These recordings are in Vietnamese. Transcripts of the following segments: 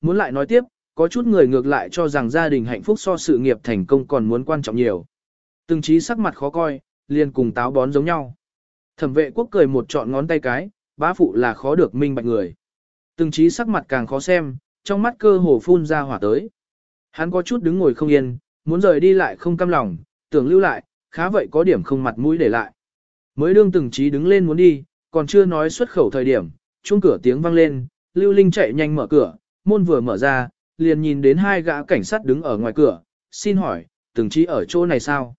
muốn lại nói tiếp, có chút người ngược lại cho rằng gia đình hạnh phúc so sự nghiệp thành công còn muốn quan trọng nhiều. Từng trí sắc mặt khó coi, liền cùng táo bón giống nhau. Thẩm vệ quốc cười một trọn ngón tay cái, bá phụ là khó được minh bạch người. Từng trí sắc mặt càng khó xem, trong mắt cơ hồ phun ra hỏa tới. Hắn có chút đứng ngồi không yên, muốn rời đi lại không cam lòng, tưởng lưu lại, khá vậy có điểm không mặt mũi để lại. Mới đương từng trí đứng lên muốn đi, còn chưa nói xuất khẩu thời điểm, chuông cửa tiếng vang lên, Lưu Linh chạy nhanh mở cửa, môn vừa mở ra, liền nhìn đến hai gã cảnh sát đứng ở ngoài cửa, xin hỏi, từng trí ở chỗ này sao?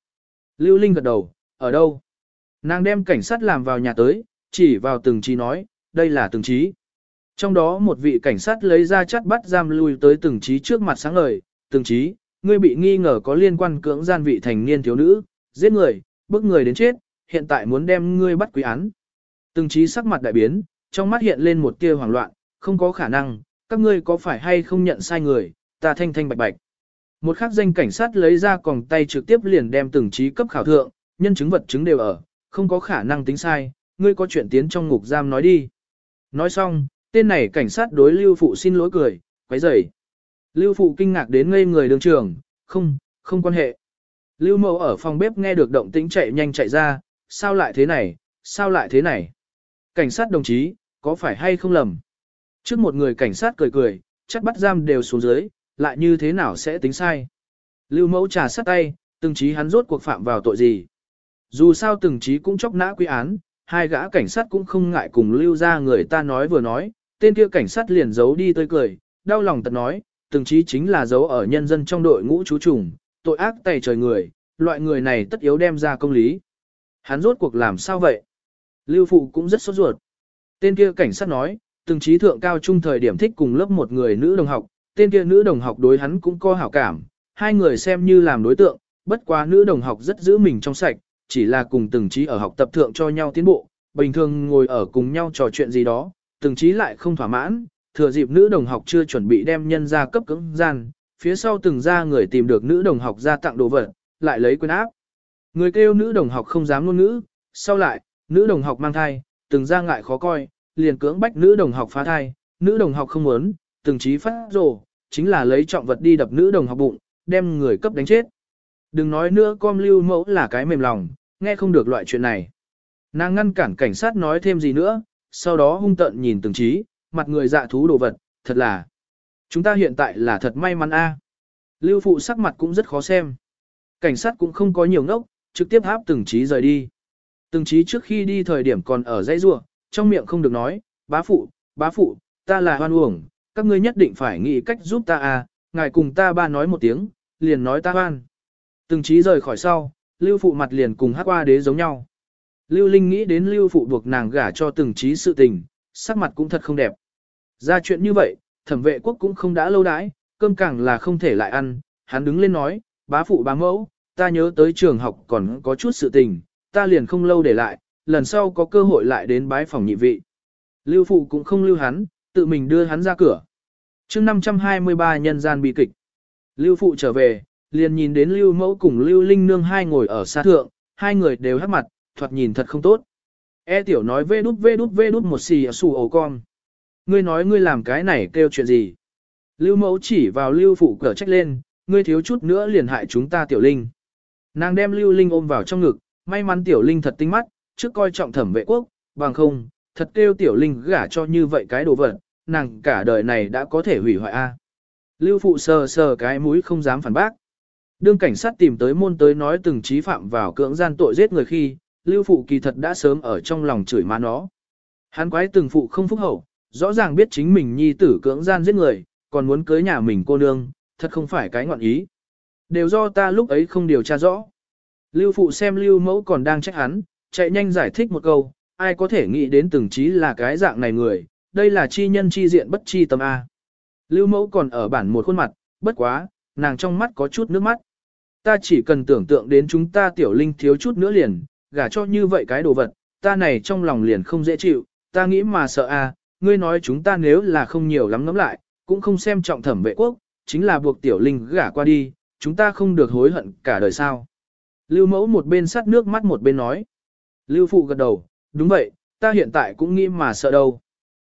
Lưu Linh gật đầu, ở đâu? Nàng đem cảnh sát làm vào nhà tới, chỉ vào từng trí nói, đây là từng trí. Trong đó một vị cảnh sát lấy ra chắt bắt giam lui tới từng trí trước mặt sáng ngời, từng trí, ngươi bị nghi ngờ có liên quan cưỡng gian vị thành niên thiếu nữ, giết người, bức người đến chết, hiện tại muốn đem ngươi bắt quý án. Từng trí sắc mặt đại biến, trong mắt hiện lên một tia hoảng loạn, không có khả năng, các ngươi có phải hay không nhận sai người, ta thanh thanh bạch bạch. Một khắc danh cảnh sát lấy ra còng tay trực tiếp liền đem từng trí cấp khảo thượng, nhân chứng vật chứng đều ở, không có khả năng tính sai, ngươi có chuyện tiến trong ngục giam nói đi. Nói xong, tên này cảnh sát đối Lưu Phụ xin lỗi cười, quấy rầy. Lưu Phụ kinh ngạc đến ngây người đường trường, không, không quan hệ. Lưu Mậu ở phòng bếp nghe được động tĩnh chạy nhanh chạy ra, sao lại thế này, sao lại thế này. Cảnh sát đồng chí, có phải hay không lầm? Trước một người cảnh sát cười cười, chắc bắt giam đều xuống dưới, lại như thế nào sẽ tính sai. Lưu mẫu trà sát tay, từng chí hắn rốt cuộc phạm vào tội gì. Dù sao từng chí cũng chóc nã quy án, hai gã cảnh sát cũng không ngại cùng lưu ra người ta nói vừa nói, tên kia cảnh sát liền giấu đi tươi cười, đau lòng tật nói, từng chí chính là giấu ở nhân dân trong đội ngũ chú trùng, tội ác tày trời người, loại người này tất yếu đem ra công lý. Hắn rốt cuộc làm sao vậy? Lưu Phụ cũng rất sốt ruột. Tên kia cảnh sát nói, từng trí thượng cao trung thời điểm thích cùng lớp một người nữ đồng học, tên kia nữ đồng học đối hắn cũng có hảo cảm, hai người xem như làm đối tượng, bất quá nữ đồng học rất giữ mình trong sạch, chỉ là cùng từng trí ở học tập thượng cho nhau tiến bộ, bình thường ngồi ở cùng nhau trò chuyện gì đó, từng trí lại không thỏa mãn, thừa dịp nữ đồng học chưa chuẩn bị đem nhân ra cấp cứng gian, phía sau từng ra người tìm được nữ đồng học ra tặng đồ vật, lại lấy quyền áp. Người kêu nữ đồng học không dám ngôn ngữ, sau lại, nữ đồng học mang thai, từng ra ngại khó coi, liền cưỡng bách nữ đồng học phá thai, nữ đồng học không muốn, từng trí phát rồ, chính là lấy trọng vật đi đập nữ đồng học bụng, đem người cấp đánh chết. Đừng nói nữa com lưu mẫu là cái mềm lòng, nghe không được loại chuyện này. Nàng ngăn cản cảnh sát nói thêm gì nữa, sau đó hung tợn nhìn từng trí, mặt người dạ thú đồ vật, thật là. Chúng ta hiện tại là thật may mắn a. Lưu phụ sắc mặt cũng rất khó xem. Cảnh sát cũng không có nhiều ngốc, trực tiếp áp từng trí rời đi. Từng trí trước khi đi thời điểm còn ở dãy rua, trong miệng không được nói, bá phụ, bá phụ, ta là hoan uổng, các ngươi nhất định phải nghĩ cách giúp ta à, ngài cùng ta ba nói một tiếng, liền nói ta hoan. Từng trí rời khỏi sau, lưu phụ mặt liền cùng hát qua đế giống nhau. Lưu Linh nghĩ đến lưu phụ buộc nàng gả cho từng trí sự tình, sắc mặt cũng thật không đẹp. Ra chuyện như vậy, thẩm vệ quốc cũng không đã lâu đãi, cơm càng là không thể lại ăn, hắn đứng lên nói, bá phụ bá mẫu, ta nhớ tới trường học còn có chút sự tình, ta liền không lâu để lại, lần sau có cơ hội lại đến bái phòng nhị vị. Lưu phụ cũng không lưu hắn, tự mình đưa hắn ra cửa. chương 523 nhân gian bi kịch. Lưu phụ trở về, liền nhìn đến lưu mẫu cùng lưu linh nương hai ngồi ở xa thượng, hai người đều hát mặt, thoạt nhìn thật không tốt. E tiểu nói vê đút vê đút vê đút một xì xù ổ con. Ngươi nói ngươi làm cái này kêu chuyện gì? Lưu mẫu chỉ vào lưu phụ cở trách lên, ngươi thiếu chút nữa liền hại chúng ta tiểu linh. Nàng đem lưu linh ôm vào trong ngực, may mắn tiểu linh thật tinh mắt, trước coi trọng thẩm vệ quốc, bằng không, thật kêu tiểu linh gả cho như vậy cái đồ vật, nàng cả đời này đã có thể hủy hoại a. Lưu phụ sờ sờ cái mũi không dám phản bác. Đương cảnh sát tìm tới môn tới nói từng trí phạm vào cưỡng gian tội giết người khi, lưu phụ kỳ thật đã sớm ở trong lòng chửi má nó. Hắn quái từng phụ không phúc hậu, rõ ràng biết chính mình nhi tử cưỡng gian giết người, còn muốn cưới nhà mình cô nương, thật không phải cái ngọn ý. Đều do ta lúc ấy không điều tra rõ. Lưu phụ xem lưu mẫu còn đang trách hắn, chạy nhanh giải thích một câu, ai có thể nghĩ đến từng trí là cái dạng này người, đây là chi nhân chi diện bất chi tâm A. Lưu mẫu còn ở bản một khuôn mặt, bất quá, nàng trong mắt có chút nước mắt. Ta chỉ cần tưởng tượng đến chúng ta tiểu linh thiếu chút nữa liền, gả cho như vậy cái đồ vật, ta này trong lòng liền không dễ chịu, ta nghĩ mà sợ a, ngươi nói chúng ta nếu là không nhiều lắm ngắm lại, cũng không xem trọng thẩm vệ quốc, chính là buộc tiểu linh gả qua đi, chúng ta không được hối hận cả đời sao. Lưu mẫu một bên sắt nước mắt một bên nói. Lưu phụ gật đầu, đúng vậy, ta hiện tại cũng nghĩ mà sợ đâu.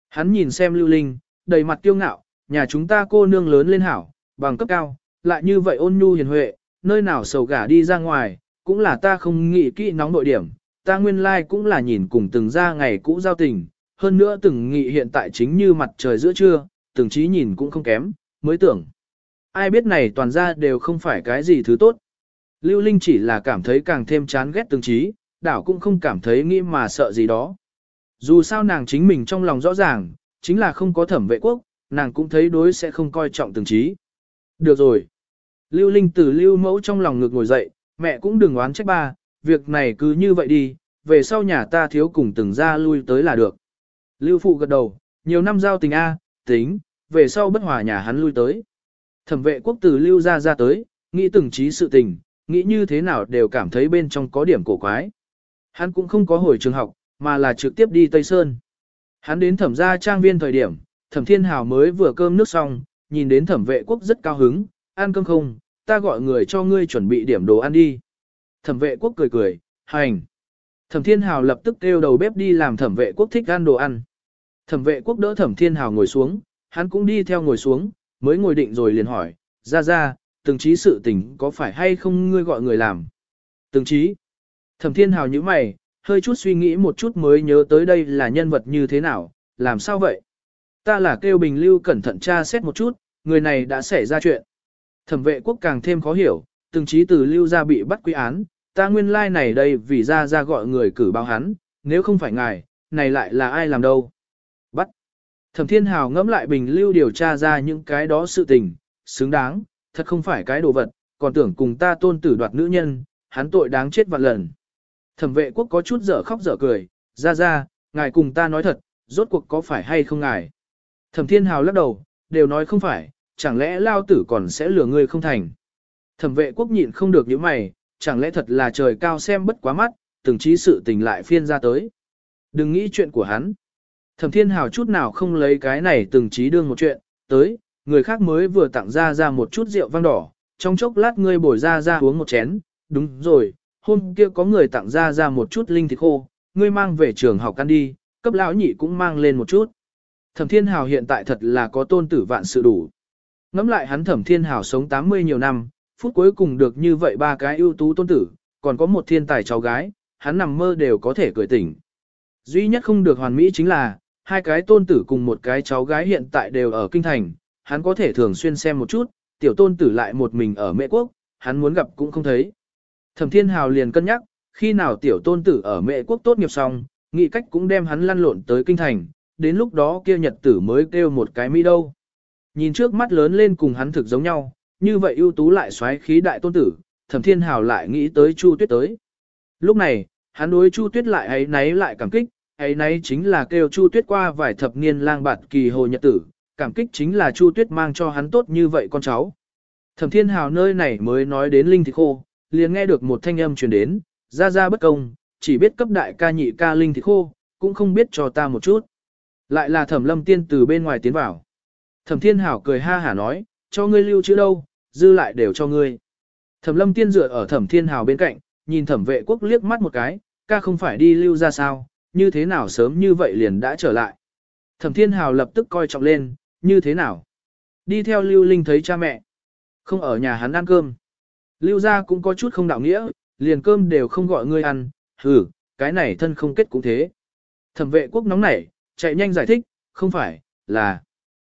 Hắn nhìn xem lưu linh, đầy mặt kiêu ngạo, nhà chúng ta cô nương lớn lên hảo, bằng cấp cao, lại như vậy ôn nhu hiền huệ, nơi nào sầu gả đi ra ngoài, cũng là ta không nghĩ kỹ nóng nội điểm, ta nguyên lai like cũng là nhìn cùng từng ra ngày cũ giao tình, hơn nữa từng nghị hiện tại chính như mặt trời giữa trưa, từng trí nhìn cũng không kém, mới tưởng. Ai biết này toàn ra đều không phải cái gì thứ tốt. Lưu Linh chỉ là cảm thấy càng thêm chán ghét từng trí, đảo cũng không cảm thấy nghĩ mà sợ gì đó. Dù sao nàng chính mình trong lòng rõ ràng, chính là không có thẩm vệ quốc, nàng cũng thấy đối sẽ không coi trọng từng trí. Được rồi. Lưu Linh từ lưu mẫu trong lòng ngược ngồi dậy, mẹ cũng đừng oán trách ba, việc này cứ như vậy đi, về sau nhà ta thiếu cùng từng ra lui tới là được. Lưu Phụ gật đầu, nhiều năm giao tình A, tính, về sau bất hòa nhà hắn lui tới. Thẩm vệ quốc từ lưu ra ra tới, nghĩ từng trí sự tình, nghĩ như thế nào đều cảm thấy bên trong có điểm cổ quái. Hắn cũng không có hồi trường học, mà là trực tiếp đi Tây Sơn. Hắn đến thẩm gia trang viên thời điểm, thẩm thiên hào mới vừa cơm nước xong, nhìn đến thẩm vệ quốc rất cao hứng, ăn cơm không, ta gọi người cho ngươi chuẩn bị điểm đồ ăn đi. Thẩm vệ quốc cười cười, hành. Thẩm thiên hào lập tức kêu đầu bếp đi làm thẩm vệ quốc thích ăn đồ ăn. Thẩm vệ quốc đỡ thẩm thiên hào ngồi xuống, hắn cũng đi theo ngồi xuống, mới ngồi định rồi liền hỏi, ra ra, từng trí sự tình có phải hay không ngươi gọi người làm? Từng trí. Thẩm thiên hào như mày, hơi chút suy nghĩ một chút mới nhớ tới đây là nhân vật như thế nào, làm sao vậy? Ta là kêu bình lưu cẩn thận tra xét một chút, người này đã xảy ra chuyện. Thẩm vệ quốc càng thêm khó hiểu, từng trí từ lưu ra bị bắt quy án, ta nguyên lai like này đây vì ra ra gọi người cử báo hắn, nếu không phải ngài, này lại là ai làm đâu? Bắt. Thẩm thiên hào ngẫm lại bình lưu điều tra ra những cái đó sự tình, xứng đáng, thật không phải cái đồ vật, còn tưởng cùng ta tôn tử đoạt nữ nhân, hắn tội đáng chết vạn lần. Thẩm vệ quốc có chút dở khóc dở cười, ra ra, ngài cùng ta nói thật, rốt cuộc có phải hay không ngài. Thẩm thiên hào lắc đầu, đều nói không phải, chẳng lẽ lao tử còn sẽ lừa ngươi không thành. Thẩm vệ quốc nhịn không được những mày, chẳng lẽ thật là trời cao xem bất quá mắt, từng trí sự tình lại phiên ra tới. Đừng nghĩ chuyện của hắn. Thẩm thiên hào chút nào không lấy cái này từng trí đương một chuyện, tới, người khác mới vừa tặng ra ra một chút rượu vang đỏ, trong chốc lát ngươi bồi ra ra uống một chén, đúng rồi, hôm kia có người tặng ra ra một chút linh thịt khô, ngươi mang về trường học ăn đi, cấp lão nhị cũng mang lên một chút. Thẩm Thiên Hào hiện tại thật là có tôn tử vạn sự đủ. Ngắm lại hắn Thẩm Thiên Hào sống 80 nhiều năm, phút cuối cùng được như vậy ba cái ưu tú tôn tử, còn có một thiên tài cháu gái, hắn nằm mơ đều có thể cười tỉnh. Duy nhất không được hoàn mỹ chính là, hai cái tôn tử cùng một cái cháu gái hiện tại đều ở kinh thành, hắn có thể thường xuyên xem một chút, tiểu tôn tử lại một mình ở mẹ quốc, hắn muốn gặp cũng không thấy. Thẩm Thiên Hào liền cân nhắc, khi nào tiểu tôn tử ở mẹ quốc tốt nghiệp xong, nghĩ cách cũng đem hắn lăn lộn tới kinh thành, đến lúc đó kia nhật tử mới kêu một cái mỹ đâu. Nhìn trước mắt lớn lên cùng hắn thực giống nhau, như vậy ưu tú lại xoáy khí đại tôn tử, Thẩm Thiên Hào lại nghĩ tới Chu Tuyết tới. Lúc này, hắn đối Chu Tuyết lại ấy náy lại cảm kích, ấy náy chính là kêu Chu Tuyết qua vài thập niên lang bạt kỳ hồ nhật tử, cảm kích chính là Chu Tuyết mang cho hắn tốt như vậy con cháu. Thẩm Thiên Hào nơi này mới nói đến linh thịt khô, liền nghe được một thanh âm truyền đến, ra ra bất công, chỉ biết cấp đại ca nhị ca linh thịt khô, cũng không biết cho ta một chút. Lại là thẩm lâm tiên từ bên ngoài tiến vào. Thẩm thiên hảo cười ha hả nói, cho ngươi lưu chữ đâu, dư lại đều cho ngươi. Thẩm lâm tiên dựa ở thẩm thiên hảo bên cạnh, nhìn thẩm vệ quốc liếc mắt một cái, ca không phải đi lưu ra sao, như thế nào sớm như vậy liền đã trở lại. Thẩm thiên hảo lập tức coi trọng lên, như thế nào? Đi theo lưu linh thấy cha mẹ. Không ở nhà hắn ăn cơm. Lưu gia cũng có chút không đạo nghĩa, liền cơm đều không gọi ngươi ăn, hừ, cái này thân không kết cũng thế. Thẩm vệ quốc nóng nảy, chạy nhanh giải thích, không phải, là.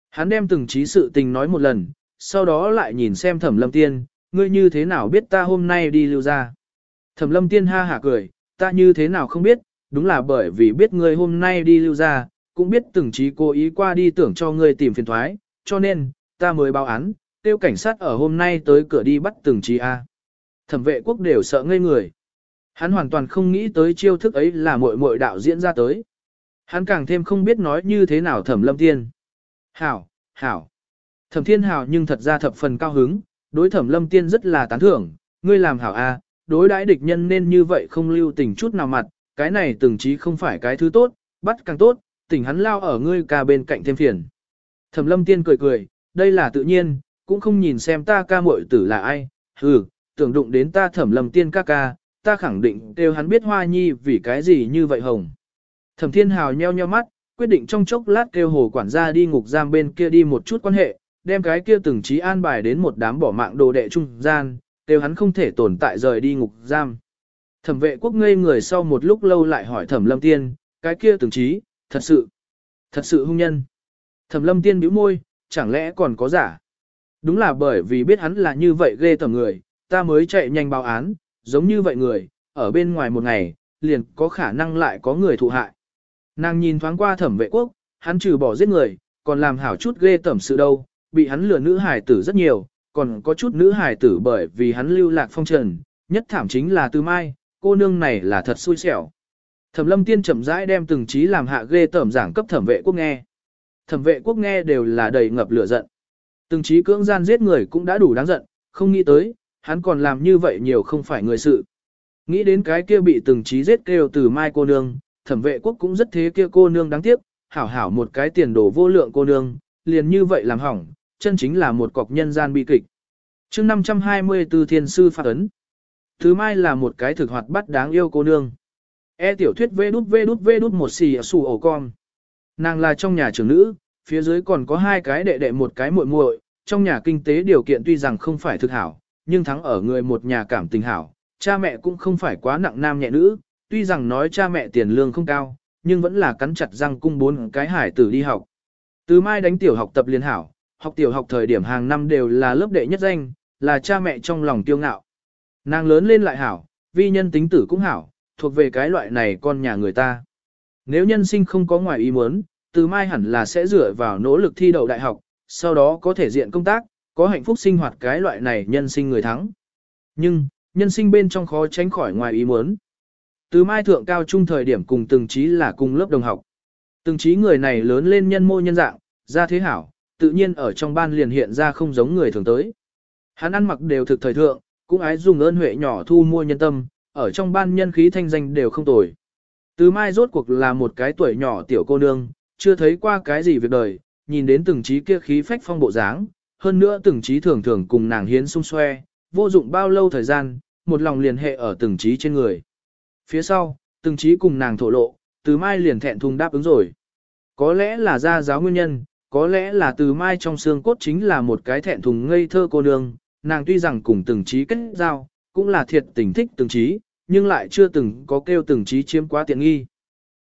Hắn đem từng trí sự tình nói một lần, sau đó lại nhìn xem thẩm lâm tiên, ngươi như thế nào biết ta hôm nay đi lưu gia. Thẩm lâm tiên ha hả cười, ta như thế nào không biết, đúng là bởi vì biết ngươi hôm nay đi lưu gia, cũng biết từng trí cố ý qua đi tưởng cho ngươi tìm phiền thoái, cho nên, ta mới báo án, tiêu cảnh sát ở hôm nay tới cửa đi bắt từng trí A. Thẩm vệ quốc đều sợ ngây người. Hắn hoàn toàn không nghĩ tới chiêu thức ấy là muội muội đạo diễn ra tới. Hắn càng thêm không biết nói như thế nào thẩm lâm tiên. Hảo, hảo. Thẩm thiên hảo nhưng thật ra thập phần cao hứng, đối thẩm lâm tiên rất là tán thưởng, ngươi làm hảo A, đối đãi địch nhân nên như vậy không lưu tình chút nào mặt, cái này từng chí không phải cái thứ tốt, bắt càng tốt, tình hắn lao ở ngươi ca bên cạnh thêm phiền. Thẩm lâm tiên cười cười, đây là tự nhiên, cũng không nhìn xem ta ca muội tử là ai, hừ, tưởng đụng đến ta thẩm lâm tiên ca ca, ta khẳng định đều hắn biết hoa nhi vì cái gì như vậy hồng. Thẩm thiên hào nheo nheo mắt, quyết định trong chốc lát kêu hồ quản gia đi ngục giam bên kia đi một chút quan hệ, đem cái kia từng trí an bài đến một đám bỏ mạng đồ đệ trung gian, đều hắn không thể tồn tại rời đi ngục giam. Thẩm vệ quốc ngây người sau một lúc lâu lại hỏi thẩm lâm tiên, cái kia từng trí, thật sự, thật sự hung nhân. Thẩm lâm tiên bĩu môi, chẳng lẽ còn có giả. Đúng là bởi vì biết hắn là như vậy ghê tởm người, ta mới chạy nhanh báo án, giống như vậy người, ở bên ngoài một ngày, liền có khả năng lại có người thụ hại. Nàng nhìn thoáng qua thẩm vệ quốc, hắn trừ bỏ giết người, còn làm hảo chút ghê tởm sự đâu, bị hắn lừa nữ hài tử rất nhiều, còn có chút nữ hài tử bởi vì hắn lưu lạc phong trần, nhất thảm chính là Tư Mai, cô nương này là thật xui xẻo. Thẩm lâm tiên chậm rãi đem từng trí làm hạ ghê tởm giảng cấp thẩm vệ quốc nghe. Thẩm vệ quốc nghe đều là đầy ngập lửa giận. Từng trí cưỡng gian giết người cũng đã đủ đáng giận, không nghĩ tới, hắn còn làm như vậy nhiều không phải người sự. Nghĩ đến cái kia bị từng trí giết kêu từ mai cô nương, thẩm vệ quốc cũng rất thế kia cô nương đáng tiếc, hảo hảo một cái tiền đồ vô lượng cô nương, liền như vậy làm hỏng, chân chính là một cọc nhân gian bi kịch. chương 524 thiên sư phạt ấn. Thứ mai là một cái thực hoạt bắt đáng yêu cô nương. E tiểu thuyết vê đút vê đút vê đút một xì xù ổ con. Nàng là trong nhà trưởng nữ, phía dưới còn có hai cái đệ đệ một cái muội muội, trong nhà kinh tế điều kiện tuy rằng không phải thực hảo, nhưng thắng ở người một nhà cảm tình hảo, cha mẹ cũng không phải quá nặng nam nhẹ nữ, tuy rằng nói cha mẹ tiền lương không cao, nhưng vẫn là cắn chặt răng cung bốn cái hải tử đi học. Từ mai đánh tiểu học tập liên hảo, học tiểu học thời điểm hàng năm đều là lớp đệ nhất danh, là cha mẹ trong lòng tiêu ngạo. Nàng lớn lên lại hảo, vi nhân tính tử cũng hảo, thuộc về cái loại này con nhà người ta. Nếu nhân sinh không có ngoài ý muốn, từ mai hẳn là sẽ dựa vào nỗ lực thi đậu đại học, sau đó có thể diện công tác, có hạnh phúc sinh hoạt cái loại này nhân sinh người thắng. Nhưng, nhân sinh bên trong khó tránh khỏi ngoài ý muốn. Từ mai thượng cao trung thời điểm cùng từng trí là cùng lớp đồng học. Từng trí người này lớn lên nhân mô nhân dạng, ra thế hảo, tự nhiên ở trong ban liền hiện ra không giống người thường tới. Hắn ăn mặc đều thực thời thượng, cũng ái dùng ơn huệ nhỏ thu mua nhân tâm, ở trong ban nhân khí thanh danh đều không tồi. Từ mai rốt cuộc là một cái tuổi nhỏ tiểu cô nương, chưa thấy qua cái gì việc đời, nhìn đến từng trí kia khí phách phong bộ dáng, hơn nữa từng trí thường thường cùng nàng hiến sung xoe, vô dụng bao lâu thời gian, một lòng liền hệ ở từng trí trên người. Phía sau, từng trí cùng nàng thổ lộ, từ mai liền thẹn thùng đáp ứng rồi. Có lẽ là gia giáo nguyên nhân, có lẽ là từ mai trong xương cốt chính là một cái thẹn thùng ngây thơ cô nương, nàng tuy rằng cùng từng trí kết giao, cũng là thiệt tình thích từng trí, nhưng lại chưa từng có kêu từng trí chiếm quá tiện nghi.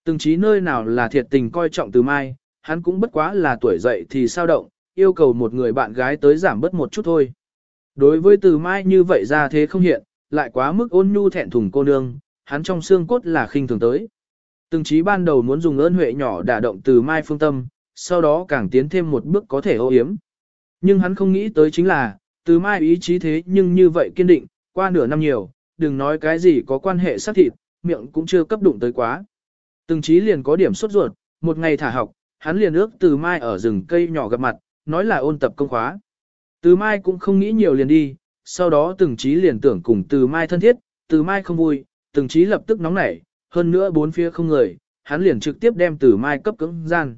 Từng trí nơi nào là thiệt tình coi trọng từ mai, hắn cũng bất quá là tuổi dậy thì sao động, yêu cầu một người bạn gái tới giảm bớt một chút thôi. Đối với từ mai như vậy ra thế không hiện, lại quá mức ôn nhu thẹn thùng cô nương, hắn trong xương cốt là khinh thường tới. Từng trí ban đầu muốn dùng ơn huệ nhỏ đả động từ mai phương tâm, sau đó càng tiến thêm một bước có thể ô hiếm. Nhưng hắn không nghĩ tới chính là, từ mai ý chí thế nhưng như vậy kiên định, qua nửa năm nhiều, đừng nói cái gì có quan hệ sát thịt, miệng cũng chưa cấp đụng tới quá. Từng trí liền có điểm sốt ruột, một ngày thả học, hắn liền ước từ mai ở rừng cây nhỏ gặp mặt, nói là ôn tập công khóa. Từ mai cũng không nghĩ nhiều liền đi, sau đó từng trí liền tưởng cùng từ mai thân thiết, từ mai không vui, từng trí lập tức nóng nảy, hơn nữa bốn phía không người, hắn liền trực tiếp đem từ mai cấp cứng gian.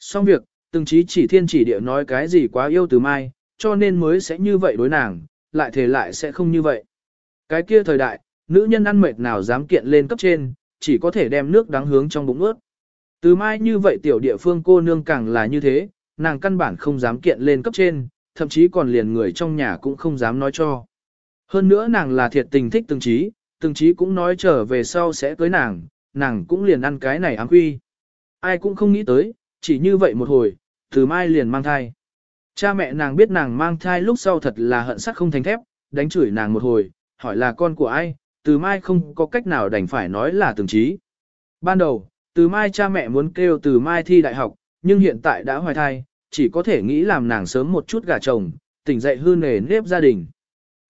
Xong việc, từng trí chỉ thiên chỉ địa nói cái gì quá yêu từ mai, cho nên mới sẽ như vậy đối nàng, lại thể lại sẽ không như vậy. Cái kia thời đại, nữ nhân ăn mệt nào dám kiện lên cấp trên, chỉ có thể đem nước đắng hướng trong bụng ướt. Từ mai như vậy tiểu địa phương cô nương càng là như thế, nàng căn bản không dám kiện lên cấp trên, thậm chí còn liền người trong nhà cũng không dám nói cho. Hơn nữa nàng là thiệt tình thích từng trí, từng trí cũng nói trở về sau sẽ cưới nàng, nàng cũng liền ăn cái này ám quy. Ai cũng không nghĩ tới, chỉ như vậy một hồi, từ mai liền mang thai. Cha mẹ nàng biết nàng mang thai lúc sau thật là hận sắc không thành thép, đánh chửi nàng một hồi, hỏi là con của ai, từ mai không có cách nào đành phải nói là từng trí. Ban đầu, từ mai cha mẹ muốn kêu từ mai thi đại học, nhưng hiện tại đã hoài thai, chỉ có thể nghĩ làm nàng sớm một chút gả chồng, tỉnh dậy hư nề nếp gia đình.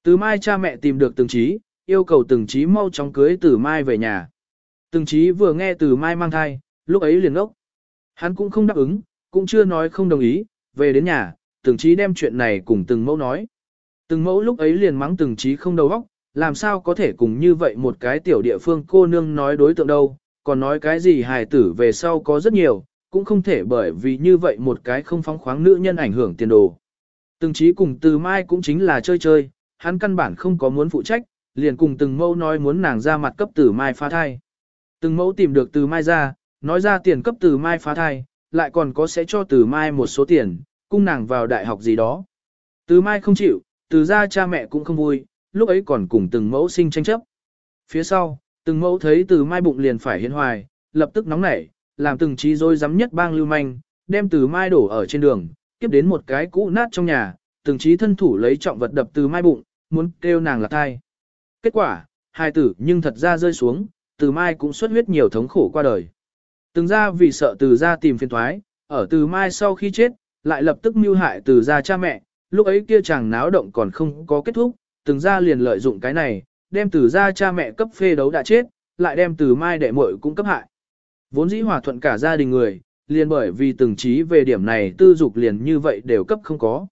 Từ mai cha mẹ tìm được từng trí, yêu cầu từng trí mau chóng cưới từ mai về nhà. Từng trí vừa nghe từ mai mang thai, lúc ấy liền ốc. Hắn cũng không đáp ứng, cũng chưa nói không đồng ý, về đến nhà, từng trí đem chuyện này cùng từng mẫu nói. Từng mẫu lúc ấy liền mắng từng trí không đầu óc, làm sao có thể cùng như vậy một cái tiểu địa phương cô nương nói đối tượng đâu, còn nói cái gì hài tử về sau có rất nhiều, cũng không thể bởi vì như vậy một cái không phóng khoáng nữ nhân ảnh hưởng tiền đồ. Từng trí cùng từ mai cũng chính là chơi chơi, hắn căn bản không có muốn phụ trách, liền cùng từng mẫu nói muốn nàng ra mặt cấp từ mai phá thai. Từng mẫu tìm được từ mai ra, nói ra tiền cấp từ mai phá thai, lại còn có sẽ cho từ mai một số tiền, cung nàng vào đại học gì đó. Từ mai không chịu, từ ra cha mẹ cũng không vui, lúc ấy còn cùng từng mẫu sinh tranh chấp. Phía sau, từng mẫu thấy từ mai bụng liền phải hiến hoài, lập tức nóng nảy, làm từng trí dối dám nhất bang lưu manh, đem từ mai đổ ở trên đường, tiếp đến một cái cũ nát trong nhà, từng trí thân thủ lấy trọng vật đập từ mai bụng, muốn kêu nàng là thai. Kết quả, hai tử nhưng thật ra rơi xuống, từ mai cũng xuất huyết nhiều thống khổ qua đời. Từng ra vì sợ từ ra tìm phiền thoái, ở từ mai sau khi chết, lại lập tức mưu hại từ ra cha mẹ, lúc ấy kia chàng náo động còn không có kết thúc, từng ra liền lợi dụng cái này, đem từ ra cha mẹ cấp phê đấu đã chết, lại đem từ mai đệ muội cũng cấp hại. Vốn dĩ hòa thuận cả gia đình người, liền bởi vì từng trí về điểm này tư dục liền như vậy đều cấp không có.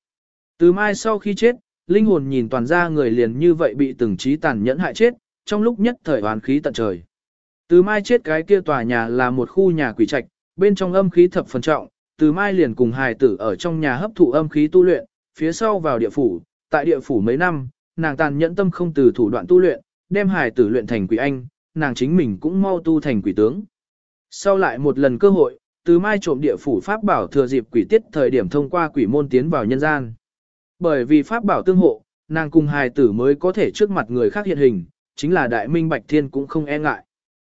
Từ mai sau khi chết, linh hồn nhìn toàn gia người liền như vậy bị từng trí tàn nhẫn hại chết, trong lúc nhất thời hoàn khí tận trời. Từ mai chết cái kia tòa nhà là một khu nhà quỷ trạch, bên trong âm khí thập phần trọng, từ mai liền cùng hài tử ở trong nhà hấp thụ âm khí tu luyện, phía sau vào địa phủ, tại địa phủ mấy năm, nàng tàn nhẫn tâm không từ thủ đoạn tu luyện, đem hài tử luyện thành quỷ anh, nàng chính mình cũng mau tu thành quỷ tướng. Sau lại một lần cơ hội, từ mai trộm địa phủ pháp bảo thừa dịp quỷ tiết thời điểm thông qua quỷ môn tiến vào nhân gian. Bởi vì pháp bảo tương hộ, nàng cùng hài tử mới có thể trước mặt người khác hiện hình, chính là đại minh bạch thiên cũng không e ngại.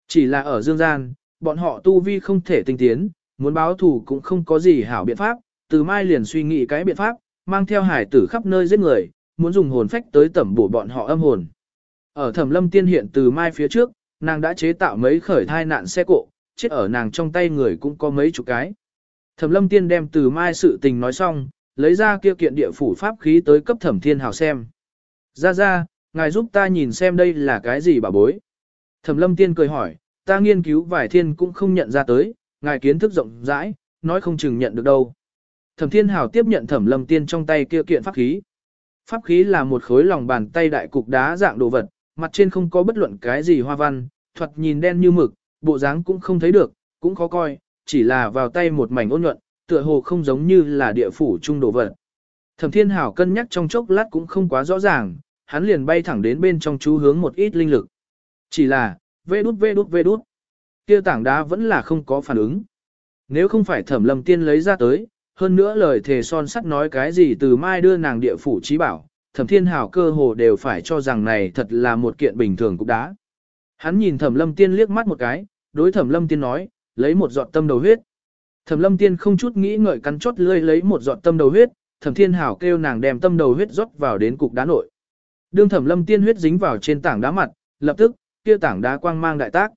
Chỉ là ở dương gian, bọn họ tu vi không thể tinh tiến, muốn báo thù cũng không có gì hảo biện pháp, từ mai liền suy nghĩ cái biện pháp, mang theo hải tử khắp nơi giết người, muốn dùng hồn phách tới tẩm bổ bọn họ âm hồn. Ở thẩm lâm tiên hiện từ mai phía trước, nàng đã chế tạo mấy khởi thai nạn xe cộ, chết ở nàng trong tay người cũng có mấy chục cái. Thẩm lâm tiên đem từ mai sự tình nói xong, lấy ra kia kiện địa phủ pháp khí tới cấp thẩm thiên hào xem. Ra ra, ngài giúp ta nhìn xem đây là cái gì bà bối. Thẩm lâm tiên cười hỏi, ta nghiên cứu vài thiên cũng không nhận ra tới, ngài kiến thức rộng rãi, nói không chừng nhận được đâu. Thẩm thiên hào tiếp nhận thẩm lâm tiên trong tay kia kiện pháp khí. Pháp khí là một khối lòng bàn tay đại cục đá dạng đồ vật, mặt trên không có bất luận cái gì hoa văn, thuật nhìn đen như mực, bộ dáng cũng không thấy được, cũng khó coi, chỉ là vào tay một mảnh ôn nhuận, tựa hồ không giống như là địa phủ trung đồ vật. Thẩm Thiên Hảo cân nhắc trong chốc lát cũng không quá rõ ràng, hắn liền bay thẳng đến bên trong chú hướng một ít linh lực. Chỉ là, vê đút vê đút vê đút, kia tảng đá vẫn là không có phản ứng. Nếu không phải Thẩm Lâm Tiên lấy ra tới, hơn nữa lời thề son sắt nói cái gì từ mai đưa nàng địa phủ trí bảo, Thẩm Thiên Hảo cơ hồ đều phải cho rằng này thật là một kiện bình thường cục đá. Hắn nhìn Thẩm Lâm Tiên liếc mắt một cái, đối Thẩm Lâm Tiên nói, lấy một giọt tâm đầu huyết. Thẩm Lâm Tiên không chút nghĩ ngợi cắn chốt lưỡi lấy một giọt tâm đầu huyết, Thẩm Thiên Hảo kêu nàng đem tâm đầu huyết rót vào đến cục đá nội. Đương Thẩm Lâm Tiên huyết dính vào trên tảng đá mặt, lập tức, kia tảng đá quang mang đại tác.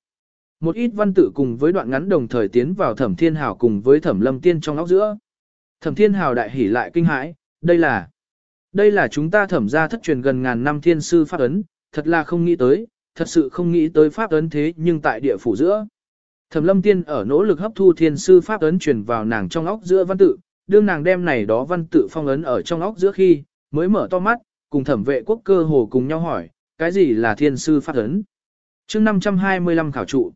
Một ít văn tự cùng với đoạn ngắn đồng thời tiến vào Thẩm Thiên Hảo cùng với Thẩm Lâm Tiên trong óc giữa. Thẩm Thiên Hào đại hỉ lại kinh hãi, đây là đây là chúng ta thẩm gia thất truyền gần ngàn năm thiên sư pháp ấn, thật là không nghĩ tới, thật sự không nghĩ tới pháp ấn thế nhưng tại địa phủ giữa. Thẩm lâm tiên ở nỗ lực hấp thu thiên sư pháp ấn truyền vào nàng trong óc giữa văn tự, đương nàng đem này đó văn tự phong ấn ở trong óc giữa khi, mới mở to mắt, cùng thẩm vệ quốc cơ hồ cùng nhau hỏi, cái gì là thiên sư pháp ấn? chương 525 khảo trụ,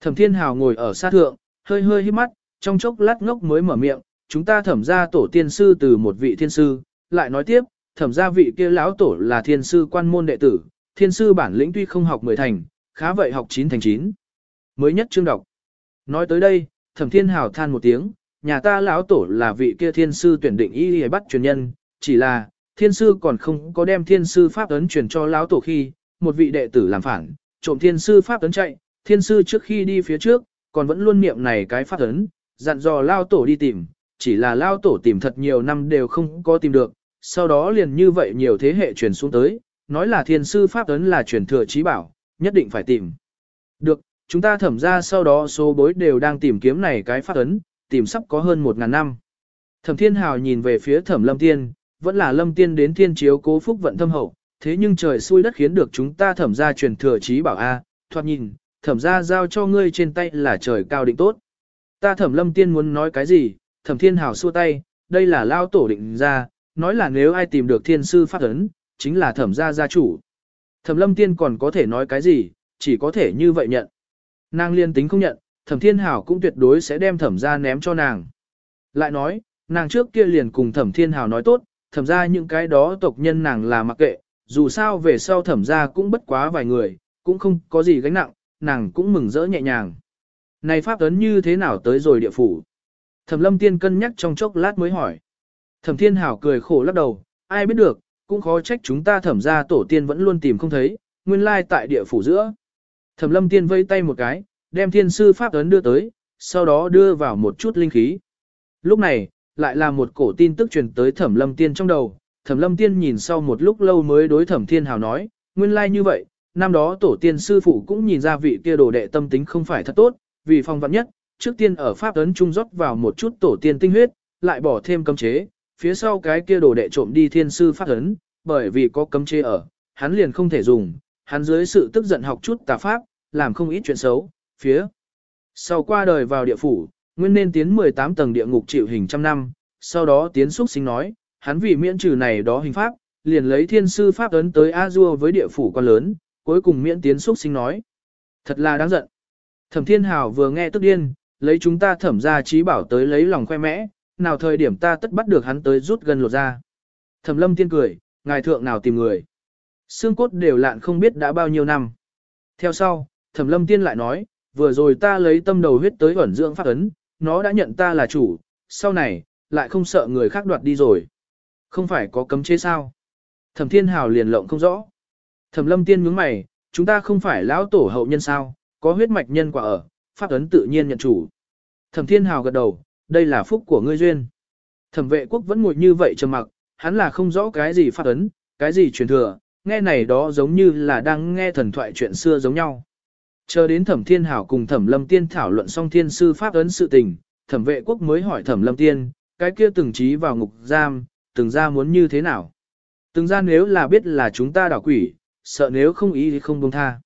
thẩm thiên hào ngồi ở sát thượng, hơi hơi hít mắt, trong chốc lát ngốc mới mở miệng, chúng ta thẩm ra tổ tiên sư từ một vị thiên sư, lại nói tiếp, thẩm gia vị kia lão tổ là thiên sư quan môn đệ tử, thiên sư bản lĩnh tuy không học 10 thành, khá vậy học chín thành chín Mới nhất chương đọc. Nói tới đây, thẩm thiên hào than một tiếng, nhà ta lão tổ là vị kia thiên sư tuyển định y y bắt truyền nhân, chỉ là, thiên sư còn không có đem thiên sư pháp ấn truyền cho lão tổ khi, một vị đệ tử làm phản, trộm thiên sư pháp ấn chạy, thiên sư trước khi đi phía trước, còn vẫn luôn niệm này cái pháp ấn, dặn dò lão tổ đi tìm, chỉ là lao tổ tìm thật nhiều năm đều không có tìm được, sau đó liền như vậy nhiều thế hệ truyền xuống tới, nói là thiên sư pháp ấn là truyền thừa trí bảo, nhất định phải tìm. Được, chúng ta thẩm ra sau đó số bối đều đang tìm kiếm này cái pháp ấn, tìm sắp có hơn một ngàn năm. Thẩm thiên hào nhìn về phía thẩm lâm tiên, vẫn là lâm tiên đến thiên chiếu cố phúc vận thâm hậu, thế nhưng trời xui đất khiến được chúng ta thẩm ra truyền thừa trí bảo A, thoạt nhìn, thẩm ra giao cho ngươi trên tay là trời cao định tốt. Ta thẩm lâm tiên muốn nói cái gì, thẩm thiên hào xua tay, đây là lao tổ định ra, nói là nếu ai tìm được thiên sư pháp ấn, chính là thẩm gia gia chủ. Thẩm lâm tiên còn có thể nói cái gì, chỉ có thể như vậy nhận. Nàng liên tính không nhận, thẩm thiên hảo cũng tuyệt đối sẽ đem thẩm gia ném cho nàng. Lại nói, nàng trước kia liền cùng thẩm thiên hảo nói tốt, thẩm gia những cái đó tộc nhân nàng là mặc kệ, dù sao về sau thẩm gia cũng bất quá vài người, cũng không có gì gánh nặng, nàng cũng mừng rỡ nhẹ nhàng. Này pháp ấn như thế nào tới rồi địa phủ? Thẩm lâm tiên cân nhắc trong chốc lát mới hỏi. Thẩm thiên hảo cười khổ lắc đầu, ai biết được, cũng khó trách chúng ta thẩm ra tổ tiên vẫn luôn tìm không thấy, nguyên lai tại địa phủ giữa. Thẩm lâm tiên vây tay một cái, đem thiên sư pháp ấn đưa tới, sau đó đưa vào một chút linh khí. Lúc này, lại là một cổ tin tức truyền tới thẩm lâm tiên trong đầu. Thẩm lâm tiên nhìn sau một lúc lâu mới đối thẩm thiên hào nói, nguyên lai like như vậy, năm đó tổ tiên sư phụ cũng nhìn ra vị kia đồ đệ tâm tính không phải thật tốt, vì phong vạn nhất, trước tiên ở pháp ấn trung rót vào một chút tổ tiên tinh huyết, lại bỏ thêm cấm chế, phía sau cái kia đồ đệ trộm đi thiên sư pháp ấn, bởi vì có cấm chế ở, hắn liền không thể dùng, hắn dưới sự tức giận học chút tà pháp, làm không ít chuyện xấu, phía sau qua đời vào địa phủ, nguyên nên tiến 18 tầng địa ngục chịu hình trăm năm, sau đó tiến xúc sinh nói, hắn vì miễn trừ này đó hình pháp, liền lấy thiên sư pháp ấn tới A-dua với địa phủ quan lớn, cuối cùng miễn tiến xúc sinh nói. Thật là đáng giận. Thẩm thiên hào vừa nghe tức điên, lấy chúng ta thẩm ra trí bảo tới lấy lòng khoe mẽ, nào thời điểm ta tất bắt được hắn tới rút gần lột ra. Thẩm lâm tiên cười, ngài thượng nào tìm người. Xương cốt đều lạn không biết đã bao nhiêu năm. Theo sau, thẩm lâm tiên lại nói, vừa rồi ta lấy tâm đầu huyết tới ẩn dưỡng pháp ấn, nó đã nhận ta là chủ, sau này, lại không sợ người khác đoạt đi rồi. Không phải có cấm chế sao? Thẩm thiên hào liền lộng không rõ. Thẩm lâm tiên nhướng mày, chúng ta không phải lão tổ hậu nhân sao, có huyết mạch nhân quả ở, pháp ấn tự nhiên nhận chủ. Thẩm thiên hào gật đầu, đây là phúc của ngươi duyên. Thẩm vệ quốc vẫn ngồi như vậy trầm mặc, hắn là không rõ cái gì pháp ấn, cái gì truyền thừa, nghe này đó giống như là đang nghe thần thoại chuyện xưa giống nhau. Chờ đến thẩm thiên hảo cùng thẩm lâm tiên thảo luận xong thiên sư pháp ấn sự tình, thẩm vệ quốc mới hỏi thẩm lâm tiên, cái kia từng trí vào ngục giam, từng ra muốn như thế nào. Từng ra nếu là biết là chúng ta đảo quỷ, sợ nếu không ý thì không buông tha.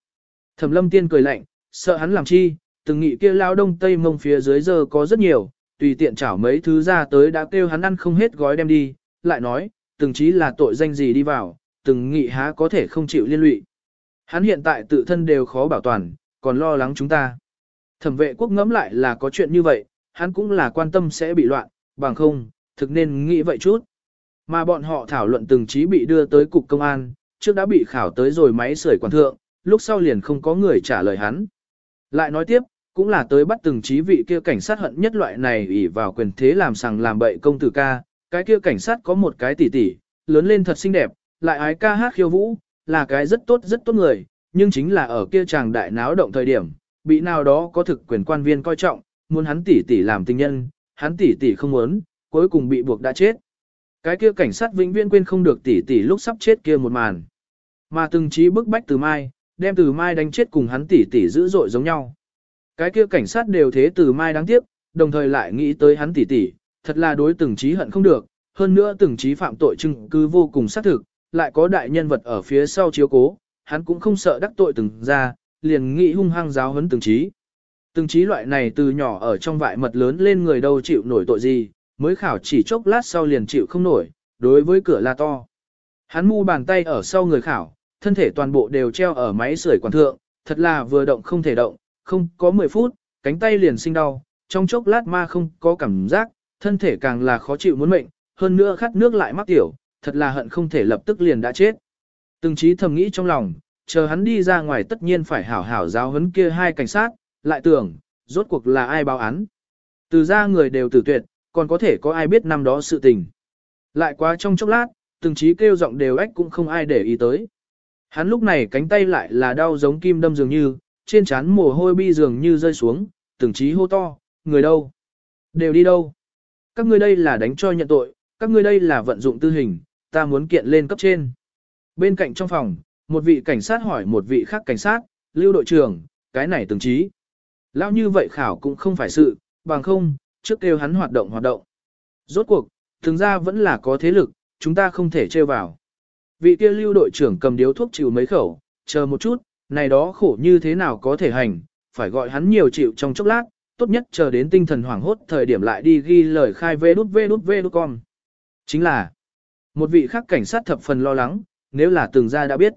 Thẩm lâm tiên cười lạnh, sợ hắn làm chi, từng nghị kia lao đông tây mông phía dưới giờ có rất nhiều, tùy tiện chảo mấy thứ ra tới đã kêu hắn ăn không hết gói đem đi, lại nói, từng chí là tội danh gì đi vào, từng nghị há có thể không chịu liên lụy. Hắn hiện tại tự thân đều khó bảo toàn, còn lo lắng chúng ta. Thẩm vệ quốc ngẫm lại là có chuyện như vậy, hắn cũng là quan tâm sẽ bị loạn, bằng không, thực nên nghĩ vậy chút. Mà bọn họ thảo luận từng chí bị đưa tới cục công an, trước đã bị khảo tới rồi máy sưởi quản thượng, lúc sau liền không có người trả lời hắn. Lại nói tiếp, cũng là tới bắt từng trí vị kia cảnh sát hận nhất loại này ỷ vào quyền thế làm sằng làm bậy công tử ca, cái kia cảnh sát có một cái tỷ tỷ, lớn lên thật xinh đẹp, lại ái ca hát khiêu vũ, là cái rất tốt rất tốt người, nhưng chính là ở kia chàng đại náo động thời điểm, bị nào đó có thực quyền quan viên coi trọng, muốn hắn tỷ tỷ làm tình nhân, hắn tỷ tỷ không muốn, cuối cùng bị buộc đã chết. Cái kia cảnh sát vĩnh viễn quên không được tỷ tỷ lúc sắp chết kia một màn. Mà từng trí bức bách từ mai, đem từ mai đánh chết cùng hắn tỷ tỷ dữ dội giống nhau. Cái kia cảnh sát đều thế từ mai đáng tiếc, đồng thời lại nghĩ tới hắn tỷ tỷ, thật là đối từng trí hận không được, hơn nữa từng trí phạm tội chứng cứ vô cùng xác thực, lại có đại nhân vật ở phía sau chiếu cố, hắn cũng không sợ đắc tội từng ra, liền nghĩ hung hăng giáo huấn từng trí. Từng trí loại này từ nhỏ ở trong vại mật lớn lên người đâu chịu nổi tội gì, mới khảo chỉ chốc lát sau liền chịu không nổi, đối với cửa la to. Hắn mu bàn tay ở sau người khảo, thân thể toàn bộ đều treo ở máy sưởi quản thượng, thật là vừa động không thể động, không có 10 phút, cánh tay liền sinh đau, trong chốc lát ma không có cảm giác, thân thể càng là khó chịu muốn mệnh, hơn nữa khát nước lại mắc tiểu, thật là hận không thể lập tức liền đã chết. Từng trí thầm nghĩ trong lòng, chờ hắn đi ra ngoài tất nhiên phải hảo hảo giáo huấn kia hai cảnh sát, lại tưởng, rốt cuộc là ai báo án. Từ ra người đều tử tuyệt, còn có thể có ai biết năm đó sự tình. Lại quá trong chốc lát, từng trí kêu giọng đều ách cũng không ai để ý tới. Hắn lúc này cánh tay lại là đau giống kim đâm dường như, trên trán mồ hôi bi dường như rơi xuống, từng trí hô to, người đâu? Đều đi đâu? Các ngươi đây là đánh cho nhận tội, các ngươi đây là vận dụng tư hình, ta muốn kiện lên cấp trên. Bên cạnh trong phòng, một vị cảnh sát hỏi một vị khác cảnh sát, lưu đội trưởng, cái này từng trí. Lao như vậy khảo cũng không phải sự, bằng không, trước kêu hắn hoạt động hoạt động. Rốt cuộc, thường ra vẫn là có thế lực, chúng ta không thể trêu vào. Vị kia lưu đội trưởng cầm điếu thuốc chịu mấy khẩu, chờ một chút, này đó khổ như thế nào có thể hành, phải gọi hắn nhiều chịu trong chốc lát, tốt nhất chờ đến tinh thần hoảng hốt thời điểm lại đi ghi lời khai vê đút vê đút vê đút con. Chính là, một vị khác cảnh sát thập phần lo lắng, nếu là từng Gia đã biết.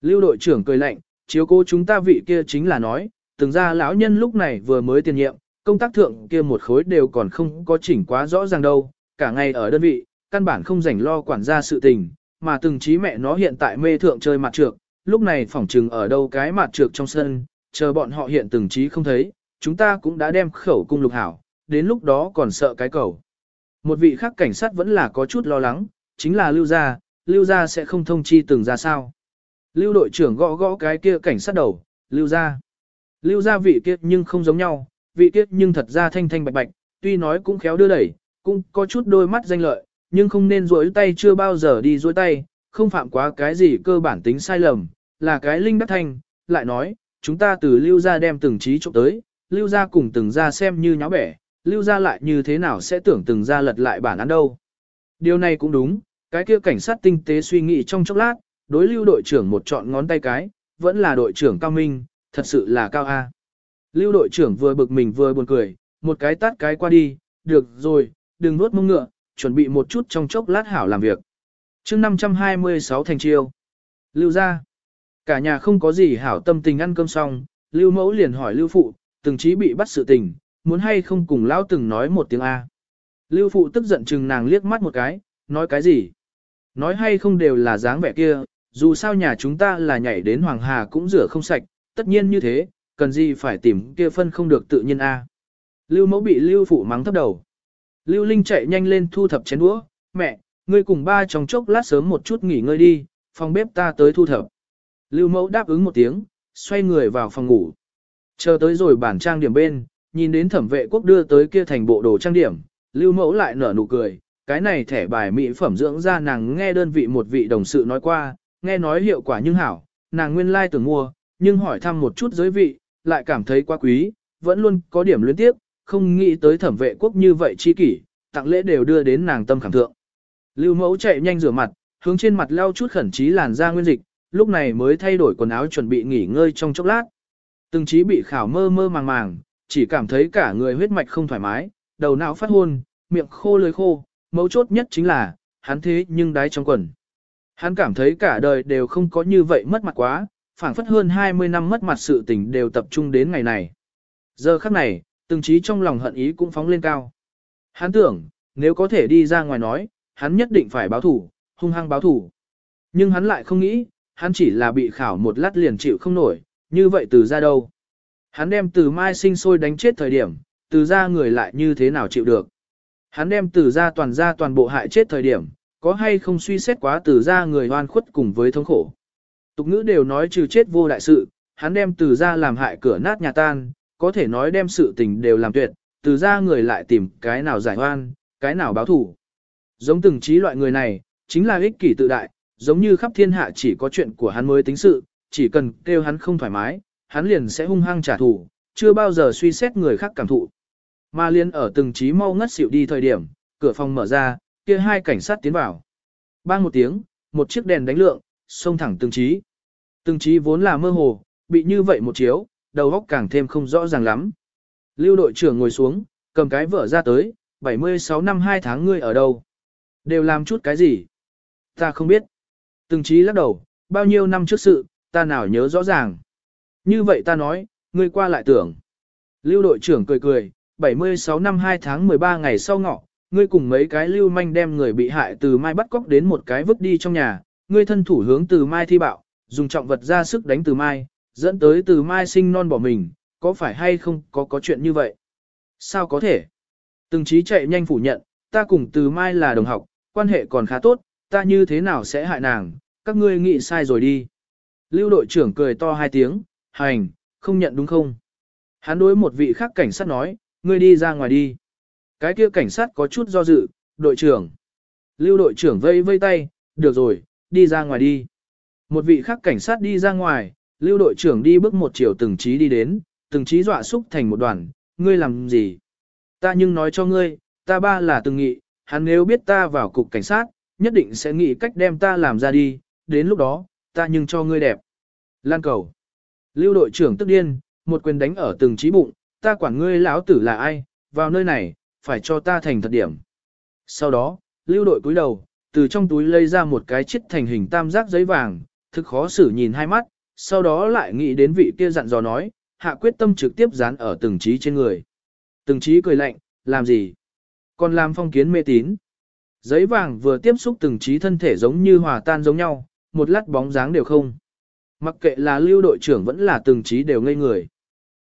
Lưu đội trưởng cười lạnh, chiếu cố chúng ta vị kia chính là nói, từng Gia lão nhân lúc này vừa mới tiền nhiệm, công tác thượng kia một khối đều còn không có chỉnh quá rõ ràng đâu, cả ngày ở đơn vị, căn bản không rảnh lo quản gia sự tình, mà từng trí mẹ nó hiện tại mê thượng chơi mặt trược, lúc này phỏng trừng ở đâu cái mặt trược trong sân, chờ bọn họ hiện từng trí không thấy, chúng ta cũng đã đem khẩu cung lục hảo, đến lúc đó còn sợ cái cầu. Một vị khác cảnh sát vẫn là có chút lo lắng, chính là lưu gia, lưu gia sẽ không thông chi từng ra sao. Lưu đội trưởng gõ gõ cái kia cảnh sát đầu, lưu gia. Lưu gia vị kia nhưng không giống nhau, vị kia nhưng thật ra thanh thanh bạch bạch, tuy nói cũng khéo đưa đẩy, cũng có chút đôi mắt danh lợi, nhưng không nên rối tay chưa bao giờ đi rối tay, không phạm quá cái gì cơ bản tính sai lầm, là cái linh đắc thanh, lại nói, chúng ta từ lưu gia đem từng trí trộm tới, lưu gia cùng từng ra xem như nháo bẻ, lưu gia lại như thế nào sẽ tưởng từng ra lật lại bản án đâu. Điều này cũng đúng, cái kia cảnh sát tinh tế suy nghĩ trong chốc lát, đối lưu đội trưởng một chọn ngón tay cái, vẫn là đội trưởng cao minh, thật sự là cao A. Lưu đội trưởng vừa bực mình vừa buồn cười, một cái tát cái qua đi, được rồi, đừng nuốt mông ngựa, chuẩn bị một chút trong chốc lát hảo làm việc. chương 526 thành chiêu. Lưu ra. Cả nhà không có gì hảo tâm tình ăn cơm xong, Lưu mẫu liền hỏi Lưu phụ, từng chí bị bắt sự tình, muốn hay không cùng lão từng nói một tiếng A. Lưu phụ tức giận chừng nàng liếc mắt một cái, nói cái gì? Nói hay không đều là dáng vẻ kia, dù sao nhà chúng ta là nhảy đến Hoàng Hà cũng rửa không sạch, tất nhiên như thế, cần gì phải tìm kia phân không được tự nhiên A. Lưu mẫu bị Lưu phụ mắng thấp đầu. Lưu Linh chạy nhanh lên thu thập chén đũa, mẹ, ngươi cùng ba trong chốc lát sớm một chút nghỉ ngơi đi, phòng bếp ta tới thu thập. Lưu mẫu đáp ứng một tiếng, xoay người vào phòng ngủ. Chờ tới rồi bản trang điểm bên, nhìn đến thẩm vệ quốc đưa tới kia thành bộ đồ trang điểm, lưu mẫu lại nở nụ cười, cái này thẻ bài mỹ phẩm dưỡng da nàng nghe đơn vị một vị đồng sự nói qua, nghe nói hiệu quả nhưng hảo, nàng nguyên lai like tưởng mua, nhưng hỏi thăm một chút giới vị, lại cảm thấy quá quý, vẫn luôn có điểm luyến tiếp, không nghĩ tới thẩm vệ quốc như vậy chi kỷ, tặng lễ đều đưa đến nàng tâm cảm thượng. Lưu mẫu chạy nhanh rửa mặt, hướng trên mặt leo chút khẩn trí làn da nguyên dịch, lúc này mới thay đổi quần áo chuẩn bị nghỉ ngơi trong chốc lát. Từng trí bị khảo mơ mơ màng màng, chỉ cảm thấy cả người huyết mạch không thoải mái, đầu não phát hôn, miệng khô lưỡi khô, mấu chốt nhất chính là, hắn thế nhưng đái trong quần. Hắn cảm thấy cả đời đều không có như vậy mất mặt quá, phảng phất hơn 20 năm mất mặt sự tình đều tập trung đến ngày này. Giờ khắc này, từng trí trong lòng hận ý cũng phóng lên cao. Hắn tưởng, nếu có thể đi ra ngoài nói, hắn nhất định phải báo thủ, hung hăng báo thủ. Nhưng hắn lại không nghĩ, hắn chỉ là bị khảo một lát liền chịu không nổi, như vậy từ ra đâu. Hắn đem từ mai sinh sôi đánh chết thời điểm, từ ra người lại như thế nào chịu được. Hắn đem từ ra toàn ra toàn bộ hại chết thời điểm, có hay không suy xét quá từ ra người hoan khuất cùng với thống khổ. Tục ngữ đều nói trừ chết vô đại sự, hắn đem từ ra làm hại cửa nát nhà tan, có thể nói đem sự tình đều làm tuyệt, từ ra người lại tìm cái nào giải hoan, cái nào báo thủ. Giống từng trí loại người này, chính là ích kỷ tự đại, giống như khắp thiên hạ chỉ có chuyện của hắn mới tính sự, chỉ cần kêu hắn không thoải mái, hắn liền sẽ hung hăng trả thù, chưa bao giờ suy xét người khác cảm thụ. Mà liên ở từng trí mau ngất xỉu đi thời điểm, cửa phòng mở ra, kia hai cảnh sát tiến vào. Bang một tiếng, một chiếc đèn đánh lượng, xông thẳng từng trí. Từng trí vốn là mơ hồ, bị như vậy một chiếu, đầu óc càng thêm không rõ ràng lắm. Lưu đội trưởng ngồi xuống, cầm cái vở ra tới, 76 năm 2 tháng ngươi ở đâu? Đều làm chút cái gì? Ta không biết. Từng trí lắc đầu, bao nhiêu năm trước sự, ta nào nhớ rõ ràng. Như vậy ta nói, ngươi qua lại tưởng. Lưu đội trưởng cười cười, 76 năm 2 tháng 13 ngày sau ngọ, ngươi cùng mấy cái lưu manh đem người bị hại từ mai bắt cóc đến một cái vứt đi trong nhà, ngươi thân thủ hướng từ mai thi bạo, dùng trọng vật ra sức đánh từ mai, dẫn tới từ mai sinh non bỏ mình, có phải hay không có có chuyện như vậy? Sao có thể? Từng trí chạy nhanh phủ nhận, ta cùng từ mai là đồng học, quan hệ còn khá tốt, ta như thế nào sẽ hại nàng, các ngươi nghĩ sai rồi đi. Lưu đội trưởng cười to hai tiếng, hành, không nhận đúng không? Hắn đối một vị khác cảnh sát nói, ngươi đi ra ngoài đi. Cái kia cảnh sát có chút do dự, đội trưởng. Lưu đội trưởng vây vây tay, được rồi, đi ra ngoài đi. Một vị khác cảnh sát đi ra ngoài, lưu đội trưởng đi bước một chiều từng trí đi đến, từng trí dọa xúc thành một đoàn, ngươi làm gì? Ta nhưng nói cho ngươi, ta ba là từng nghị, hắn nếu biết ta vào cục cảnh sát, nhất định sẽ nghĩ cách đem ta làm ra đi, đến lúc đó, ta nhưng cho ngươi đẹp. Lan cầu. Lưu đội trưởng tức điên, một quyền đánh ở từng trí bụng, ta quản ngươi lão tử là ai, vào nơi này, phải cho ta thành thật điểm. Sau đó, lưu đội cúi đầu, từ trong túi lấy ra một cái chiếc thành hình tam giác giấy vàng, thực khó xử nhìn hai mắt, sau đó lại nghĩ đến vị kia dặn dò nói, hạ quyết tâm trực tiếp dán ở từng trí trên người. Từng trí cười lạnh, làm gì? Còn làm phong kiến mê tín. Giấy vàng vừa tiếp xúc từng trí thân thể giống như hòa tan giống nhau, một lát bóng dáng đều không. Mặc kệ là lưu đội trưởng vẫn là từng trí đều ngây người.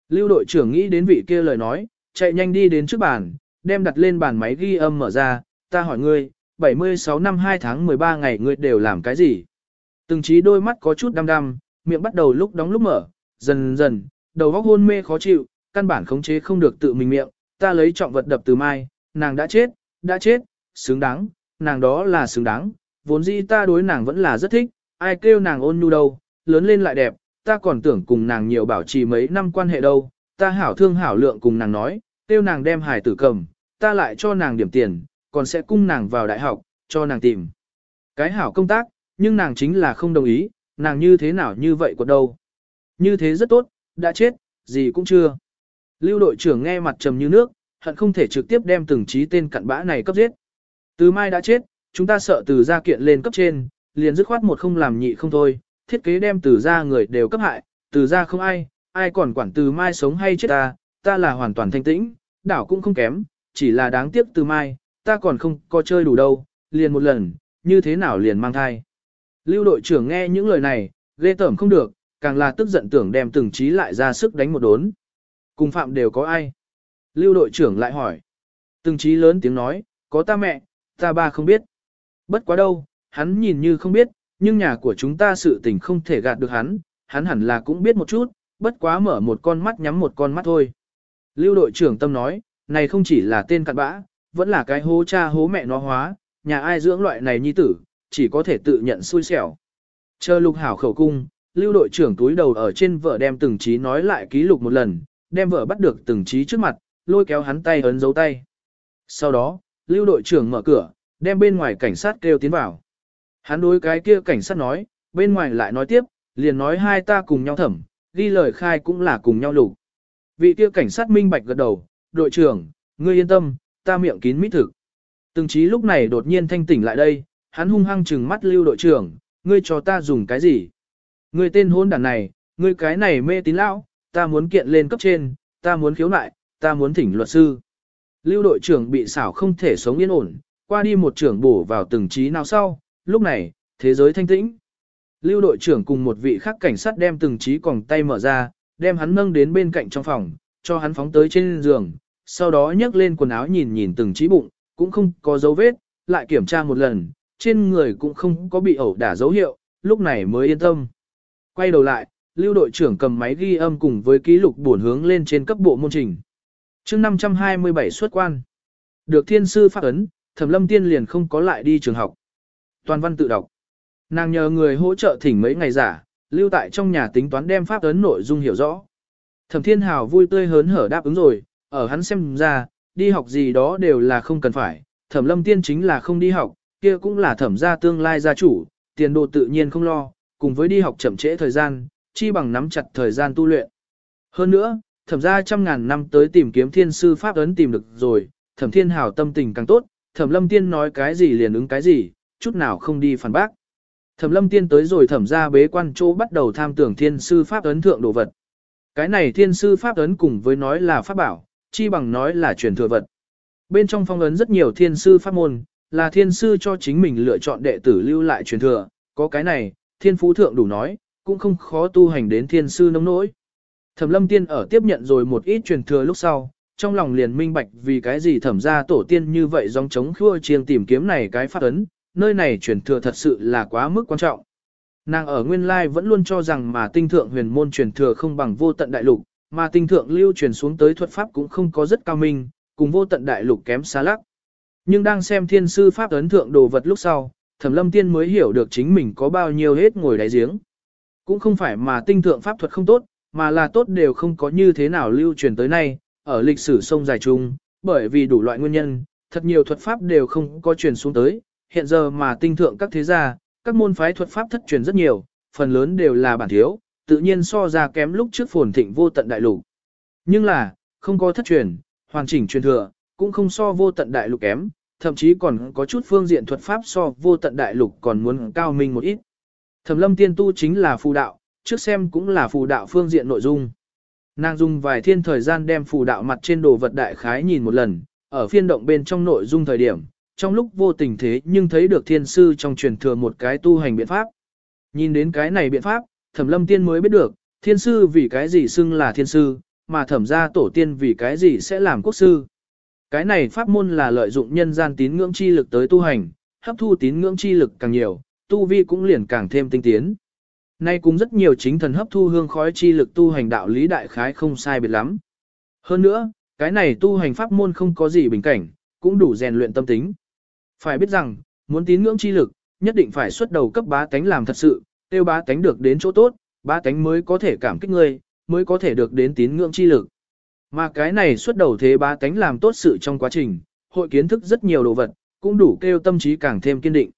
Lưu đội trưởng nghĩ đến vị kia lời nói, chạy nhanh đi đến trước bàn, đem đặt lên bàn máy ghi âm mở ra, ta hỏi ngươi, 76 năm 2 tháng 13 ngày ngươi đều làm cái gì? Từng trí đôi mắt có chút đăm đăm, miệng bắt đầu lúc đóng lúc mở, dần dần, đầu óc hôn mê khó chịu, căn bản khống chế không được tự mình miệng, ta lấy trọng vật đập từ mai, nàng đã chết, đã chết, xứng đáng, nàng đó là xứng đáng, vốn dĩ ta đối nàng vẫn là rất thích, ai kêu nàng ôn nhu đâu, lớn lên lại đẹp, ta còn tưởng cùng nàng nhiều bảo trì mấy năm quan hệ đâu, ta hảo thương hảo lượng cùng nàng nói, kêu nàng đem hài tử cầm, ta lại cho nàng điểm tiền, còn sẽ cung nàng vào đại học, cho nàng tìm. Cái hảo công tác, nhưng nàng chính là không đồng ý, nàng như thế nào như vậy của đâu. Như thế rất tốt, đã chết, gì cũng chưa. Lưu đội trưởng nghe mặt trầm như nước, hận không thể trực tiếp đem từng trí tên cặn bã này cấp giết. Từ mai đã chết, chúng ta sợ từ gia kiện lên cấp trên, liền dứt khoát một không làm nhị không thôi, thiết kế đem từ gia người đều cấp hại, từ gia không ai, ai còn quản từ mai sống hay chết ta, ta là hoàn toàn thanh tĩnh, đảo cũng không kém, chỉ là đáng tiếc từ mai, ta còn không có chơi đủ đâu, liền một lần, như thế nào liền mang thai. Lưu đội trưởng nghe những lời này, ghê tởm không được, càng là tức giận tưởng đem từng trí lại ra sức đánh một đốn. Cùng phạm đều có ai? Lưu đội trưởng lại hỏi. Từng trí lớn tiếng nói, có ta mẹ, ta ba không biết. Bất quá đâu, hắn nhìn như không biết, nhưng nhà của chúng ta sự tình không thể gạt được hắn, hắn hẳn là cũng biết một chút, bất quá mở một con mắt nhắm một con mắt thôi. Lưu đội trưởng tâm nói, này không chỉ là tên cặn bã, vẫn là cái hố cha hố mẹ nó hóa, nhà ai dưỡng loại này nhi tử, chỉ có thể tự nhận xui xẻo. Chờ lục hảo khẩu cung, lưu đội trưởng túi đầu ở trên vợ đem từng trí nói lại ký lục một lần, đem vợ bắt được từng trí trước mặt, lôi kéo hắn tay ấn dấu tay. Sau đó, lưu đội trưởng mở cửa, đem bên ngoài cảnh sát kêu tiến vào. Hắn đối cái kia cảnh sát nói, bên ngoài lại nói tiếp, liền nói hai ta cùng nhau thẩm, ghi lời khai cũng là cùng nhau lục. Vị kia cảnh sát minh bạch gật đầu, đội trưởng, ngươi yên tâm, ta miệng kín mít thực. Từng trí lúc này đột nhiên thanh tỉnh lại đây, hắn hung hăng trừng mắt lưu đội trưởng, ngươi cho ta dùng cái gì? Ngươi tên hôn đàn này, ngươi cái này mê tín lão, ta muốn kiện lên cấp trên, ta muốn khiếu nại, ta muốn thỉnh luật sư. Lưu đội trưởng bị xảo không thể sống yên ổn, qua đi một trưởng bổ vào từng trí nào sau, lúc này, thế giới thanh tĩnh. Lưu đội trưởng cùng một vị khác cảnh sát đem từng trí còng tay mở ra, đem hắn nâng đến bên cạnh trong phòng, cho hắn phóng tới trên giường, sau đó nhấc lên quần áo nhìn nhìn từng trí bụng, cũng không có dấu vết, lại kiểm tra một lần, trên người cũng không có bị ẩu đả dấu hiệu, lúc này mới yên tâm. Quay đầu lại, lưu đội trưởng cầm máy ghi âm cùng với ký lục buồn hướng lên trên cấp bộ môn trình chương 527 xuất quan. Được thiên sư phát ấn, thẩm lâm tiên liền không có lại đi trường học. Toàn văn tự đọc. Nàng nhờ người hỗ trợ thỉnh mấy ngày giả, lưu tại trong nhà tính toán đem pháp ấn nội dung hiểu rõ. Thẩm thiên hào vui tươi hớn hở đáp ứng rồi, ở hắn xem ra, đi học gì đó đều là không cần phải, thẩm lâm tiên chính là không đi học, kia cũng là thẩm gia tương lai gia chủ, tiền đồ tự nhiên không lo, cùng với đi học chậm trễ thời gian, chi bằng nắm chặt thời gian tu luyện. Hơn nữa, thẩm gia trăm ngàn năm tới tìm kiếm thiên sư pháp ấn tìm được rồi, thẩm thiên hào tâm tình càng tốt, thẩm lâm tiên nói cái gì liền ứng cái gì, chút nào không đi phản bác. Thẩm lâm tiên tới rồi thẩm gia bế quan chỗ bắt đầu tham tưởng thiên sư pháp ấn thượng đồ vật. Cái này thiên sư pháp ấn cùng với nói là pháp bảo, chi bằng nói là truyền thừa vật. Bên trong phong ấn rất nhiều thiên sư pháp môn, là thiên sư cho chính mình lựa chọn đệ tử lưu lại truyền thừa, có cái này, thiên phú thượng đủ nói, cũng không khó tu hành đến thiên sư nông nỗi. Thẩm lâm tiên ở tiếp nhận rồi một ít truyền thừa lúc sau, trong lòng liền minh bạch vì cái gì thẩm ra tổ tiên như vậy dòng chống khua chiêng tìm kiếm này cái pháp ấn, nơi này truyền thừa thật sự là quá mức quan trọng. Nàng ở nguyên lai vẫn luôn cho rằng mà tinh thượng huyền môn truyền thừa không bằng vô tận đại lục, mà tinh thượng lưu truyền xuống tới thuật pháp cũng không có rất cao minh, cùng vô tận đại lục kém xa lắc. Nhưng đang xem thiên sư pháp ấn thượng đồ vật lúc sau, thẩm lâm tiên mới hiểu được chính mình có bao nhiêu hết ngồi đáy giếng. Cũng không phải mà tinh thượng pháp thuật không tốt, mà là tốt đều không có như thế nào lưu truyền tới nay, ở lịch sử sông dài chung, bởi vì đủ loại nguyên nhân, thật nhiều thuật pháp đều không có truyền xuống tới, hiện giờ mà tinh thượng các thế gia, các môn phái thuật pháp thất truyền rất nhiều, phần lớn đều là bản thiếu, tự nhiên so ra kém lúc trước phồn thịnh vô tận đại lục. Nhưng là, không có thất truyền, hoàn chỉnh truyền thừa, cũng không so vô tận đại lục kém, thậm chí còn có chút phương diện thuật pháp so vô tận đại lục còn muốn cao minh một ít. Thẩm lâm tiên tu chính là phù đạo, trước xem cũng là phù đạo phương diện nội dung. Nàng dùng vài thiên thời gian đem phù đạo mặt trên đồ vật đại khái nhìn một lần, ở phiên động bên trong nội dung thời điểm, trong lúc vô tình thế nhưng thấy được thiên sư trong truyền thừa một cái tu hành biện pháp. Nhìn đến cái này biện pháp, thẩm lâm tiên mới biết được, thiên sư vì cái gì xưng là thiên sư, mà thẩm gia tổ tiên vì cái gì sẽ làm quốc sư. Cái này pháp môn là lợi dụng nhân gian tín ngưỡng chi lực tới tu hành, hấp thu tín ngưỡng chi lực càng nhiều, tu vi cũng liền càng thêm tinh tiến. Nay cũng rất nhiều chính thần hấp thu hương khói chi lực tu hành đạo lý đại khái không sai biệt lắm. Hơn nữa, cái này tu hành pháp môn không có gì bình cảnh, cũng đủ rèn luyện tâm tính. Phải biết rằng, muốn tín ngưỡng chi lực, nhất định phải xuất đầu cấp bá tánh làm thật sự, tiêu bá tánh được đến chỗ tốt, bá tánh mới có thể cảm kích ngươi, mới có thể được đến tín ngưỡng chi lực. Mà cái này xuất đầu thế bá tánh làm tốt sự trong quá trình, hội kiến thức rất nhiều đồ vật, cũng đủ kêu tâm trí càng thêm kiên định.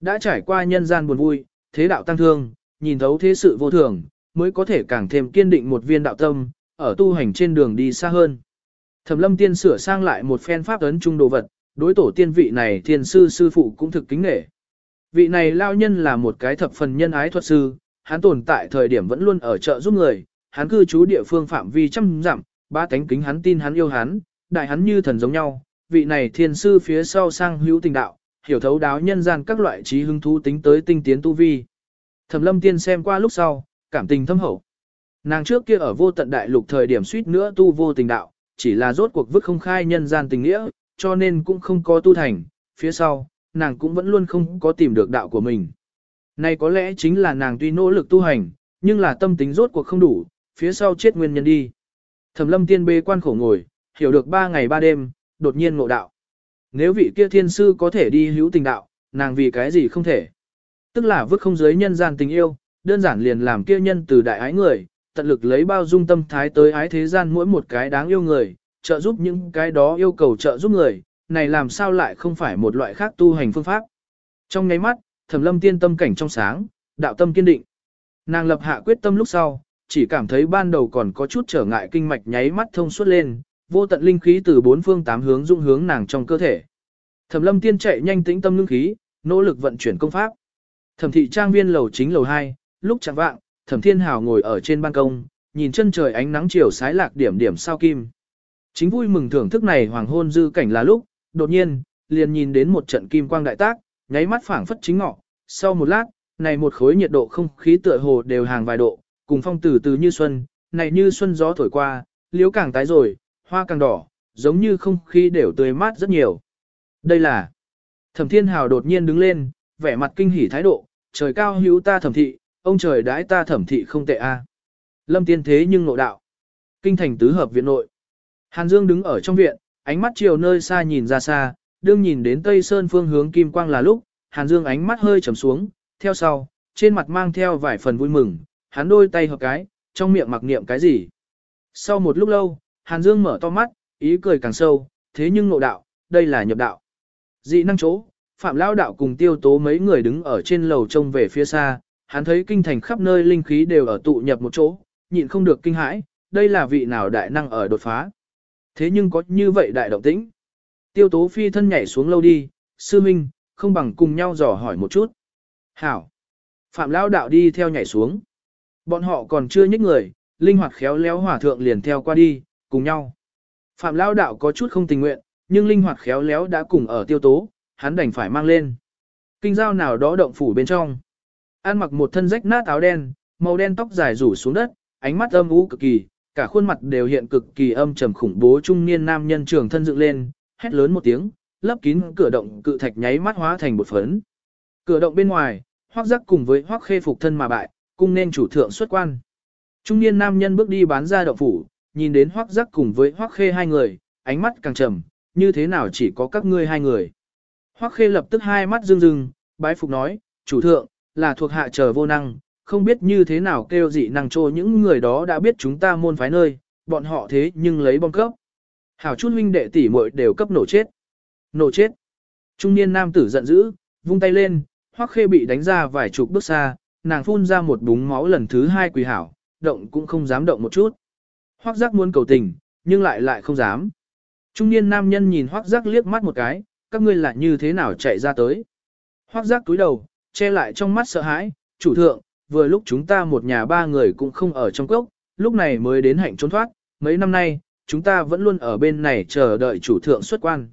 Đã trải qua nhân gian buồn vui, thế đạo tăng thương, nhìn thấu thế sự vô thường, mới có thể càng thêm kiên định một viên đạo tâm, ở tu hành trên đường đi xa hơn. Thẩm lâm tiên sửa sang lại một phen pháp ấn trung đồ vật, đối tổ tiên vị này thiên sư sư phụ cũng thực kính nghệ. Vị này lao nhân là một cái thập phần nhân ái thuật sư, hắn tồn tại thời điểm vẫn luôn ở chợ giúp người, hắn cư trú địa phương phạm vi trăm dặm, ba tánh kính hắn tin hắn yêu hắn, đại hắn như thần giống nhau, vị này thiên sư phía sau sang hữu tình đạo, hiểu thấu đáo nhân gian các loại trí hứng thú tính tới tinh tiến tu vi. Thẩm lâm tiên xem qua lúc sau, cảm tình thâm hậu. Nàng trước kia ở vô tận đại lục thời điểm suýt nữa tu vô tình đạo, chỉ là rốt cuộc vứt không khai nhân gian tình nghĩa, cho nên cũng không có tu thành, phía sau, nàng cũng vẫn luôn không có tìm được đạo của mình. Này có lẽ chính là nàng tuy nỗ lực tu hành, nhưng là tâm tính rốt cuộc không đủ, phía sau chết nguyên nhân đi. Thẩm lâm tiên bê quan khổ ngồi, hiểu được ba ngày ba đêm, đột nhiên ngộ đạo. Nếu vị kia thiên sư có thể đi hữu tình đạo, nàng vì cái gì không thể. Tức là vứt không giới nhân gian tình yêu, đơn giản liền làm kia nhân từ đại ái người, tận lực lấy bao dung tâm thái tới ái thế gian mỗi một cái đáng yêu người, trợ giúp những cái đó yêu cầu trợ giúp người, này làm sao lại không phải một loại khác tu hành phương pháp. Trong nháy mắt, thẩm lâm tiên tâm cảnh trong sáng, đạo tâm kiên định. Nàng lập hạ quyết tâm lúc sau, chỉ cảm thấy ban đầu còn có chút trở ngại kinh mạch nháy mắt thông suốt lên, vô tận linh khí từ bốn phương tám hướng dung hướng nàng trong cơ thể. Thẩm lâm tiên chạy nhanh tĩnh tâm ngưng khí, nỗ lực vận chuyển công pháp. Thẩm thị trang viên lầu chính lầu 2, lúc chẳng vạng, thẩm thiên hào ngồi ở trên ban công, nhìn chân trời ánh nắng chiều sái lạc điểm điểm sao kim. Chính vui mừng thưởng thức này hoàng hôn dư cảnh là lúc, đột nhiên, liền nhìn đến một trận kim quang đại tác, nháy mắt phảng phất chính ngọ. Sau một lát, này một khối nhiệt độ không khí tựa hồ đều hàng vài độ, cùng phong từ từ như xuân, này như xuân gió thổi qua, liễu càng tái rồi, hoa càng đỏ, giống như không khí đều tươi mát rất nhiều. Đây là Thẩm Thiên Hào đột nhiên đứng lên, vẻ mặt kinh hỉ thái độ, trời cao hữu ta thẩm thị, ông trời đãi ta thẩm thị không tệ a. Lâm tiên thế nhưng nội đạo. Kinh thành tứ hợp viện nội. Hàn Dương đứng ở trong viện, ánh mắt chiều nơi xa nhìn ra xa, đương nhìn đến Tây Sơn phương hướng kim quang là lúc, Hàn Dương ánh mắt hơi trầm xuống, theo sau, trên mặt mang theo vài phần vui mừng, hắn đôi tay hợp cái, trong miệng mặc niệm cái gì. Sau một lúc lâu, Hàn Dương mở to mắt, ý cười càng sâu, thế nhưng ngộ đạo, đây là nhập đạo. Dị năng chỗ, Phạm Lao Đạo cùng tiêu tố mấy người đứng ở trên lầu trông về phía xa, hắn thấy kinh thành khắp nơi linh khí đều ở tụ nhập một chỗ, nhịn không được kinh hãi, đây là vị nào đại năng ở đột phá. Thế nhưng có như vậy đại động tĩnh. Tiêu tố phi thân nhảy xuống lâu đi, sư minh, không bằng cùng nhau dò hỏi một chút. Hảo. Phạm Lao Đạo đi theo nhảy xuống. Bọn họ còn chưa nhích người, linh hoạt khéo léo hỏa thượng liền theo qua đi, cùng nhau. Phạm Lao Đạo có chút không tình nguyện, nhưng linh hoạt khéo léo đã cùng ở tiêu tố, hắn đành phải mang lên. Kinh giao nào đó động phủ bên trong. An mặc một thân rách nát áo đen, màu đen tóc dài rủ xuống đất, ánh mắt âm u cực kỳ, cả khuôn mặt đều hiện cực kỳ âm trầm khủng bố trung niên nam nhân trường thân dựng lên, hét lớn một tiếng, lấp kín cửa động cự thạch nháy mắt hóa thành một phấn. Cửa động bên ngoài, hoắc giác cùng với hoắc khê phục thân mà bại, cung nên chủ thượng xuất quan. Trung niên nam nhân bước đi bán ra động phủ, nhìn đến hoắc giác cùng với hoắc khê hai người, ánh mắt càng trầm, như thế nào chỉ có các ngươi hai người. Hoắc khê lập tức hai mắt rưng rưng, bái phục nói, chủ thượng, là thuộc hạ chờ vô năng, không biết như thế nào kêu dị năng trô những người đó đã biết chúng ta môn phái nơi, bọn họ thế nhưng lấy bom cấp. Hảo chút huynh đệ tỷ muội đều cấp nổ chết. Nổ chết. Trung niên nam tử giận dữ, vung tay lên, hoắc khê bị đánh ra vài chục bước xa, nàng phun ra một búng máu lần thứ hai quỳ hảo, động cũng không dám động một chút. Hoắc giác muốn cầu tình, nhưng lại lại không dám. Trung niên nam nhân nhìn hoắc giác liếc mắt một cái, các ngươi là như thế nào chạy ra tới. Hoắc giác túi đầu, che lại trong mắt sợ hãi, chủ thượng, vừa lúc chúng ta một nhà ba người cũng không ở trong cốc, lúc này mới đến hạnh trốn thoát, mấy năm nay, chúng ta vẫn luôn ở bên này chờ đợi chủ thượng xuất quan.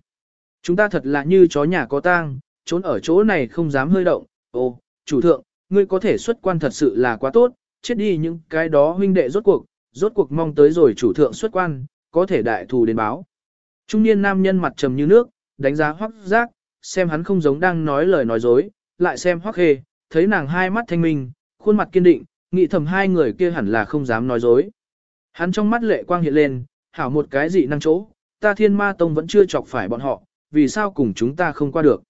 Chúng ta thật là như chó nhà có tang, trốn ở chỗ này không dám hơi động, ô, chủ thượng, ngươi có thể xuất quan thật sự là quá tốt, chết đi những cái đó huynh đệ rốt cuộc, rốt cuộc mong tới rồi chủ thượng xuất quan, có thể đại thù đến báo. Trung niên nam nhân mặt trầm như nước, đánh giá hoắc giác, xem hắn không giống đang nói lời nói dối, lại xem hoắc khê, thấy nàng hai mắt thanh minh, khuôn mặt kiên định, nghĩ thầm hai người kia hẳn là không dám nói dối. Hắn trong mắt lệ quang hiện lên, hảo một cái dị năng chỗ, ta thiên ma tông vẫn chưa chọc phải bọn họ, vì sao cùng chúng ta không qua được.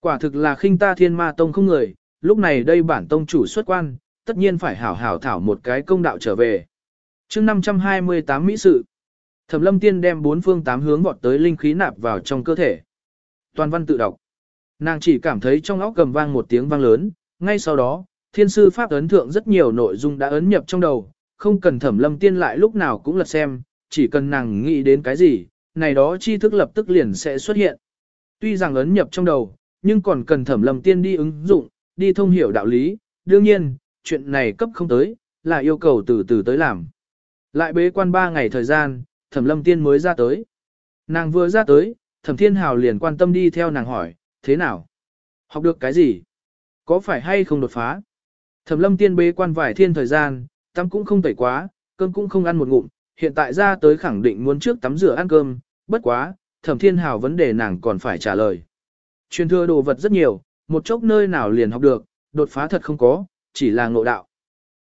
Quả thực là khinh ta thiên ma tông không người, lúc này đây bản tông chủ xuất quan, tất nhiên phải hảo hảo thảo một cái công đạo trở về. chương 528 Mỹ sự, Thẩm lâm tiên đem bốn phương tám hướng vọt tới linh khí nạp vào trong cơ thể. Toàn văn tự đọc. Nàng chỉ cảm thấy trong óc cầm vang một tiếng vang lớn, ngay sau đó, thiên sư pháp ấn thượng rất nhiều nội dung đã ấn nhập trong đầu, không cần thẩm lâm tiên lại lúc nào cũng lật xem, chỉ cần nàng nghĩ đến cái gì, này đó tri thức lập tức liền sẽ xuất hiện. Tuy rằng ấn nhập trong đầu, nhưng còn cần thẩm lâm tiên đi ứng dụng, đi thông hiểu đạo lý, đương nhiên, chuyện này cấp không tới, là yêu cầu từ từ tới làm. Lại bế quan 3 ngày thời gian, thẩm lâm tiên mới ra tới. Nàng vừa ra tới, thẩm thiên hào liền quan tâm đi theo nàng hỏi, thế nào? Học được cái gì? Có phải hay không đột phá? Thẩm lâm tiên bế quan vài thiên thời gian, tắm cũng không tẩy quá, cơm cũng không ăn một ngụm, hiện tại ra tới khẳng định muốn trước tắm rửa ăn cơm, bất quá, thẩm thiên hào vấn đề nàng còn phải trả lời. Truyền thừa đồ vật rất nhiều, một chốc nơi nào liền học được, đột phá thật không có, chỉ là ngộ đạo.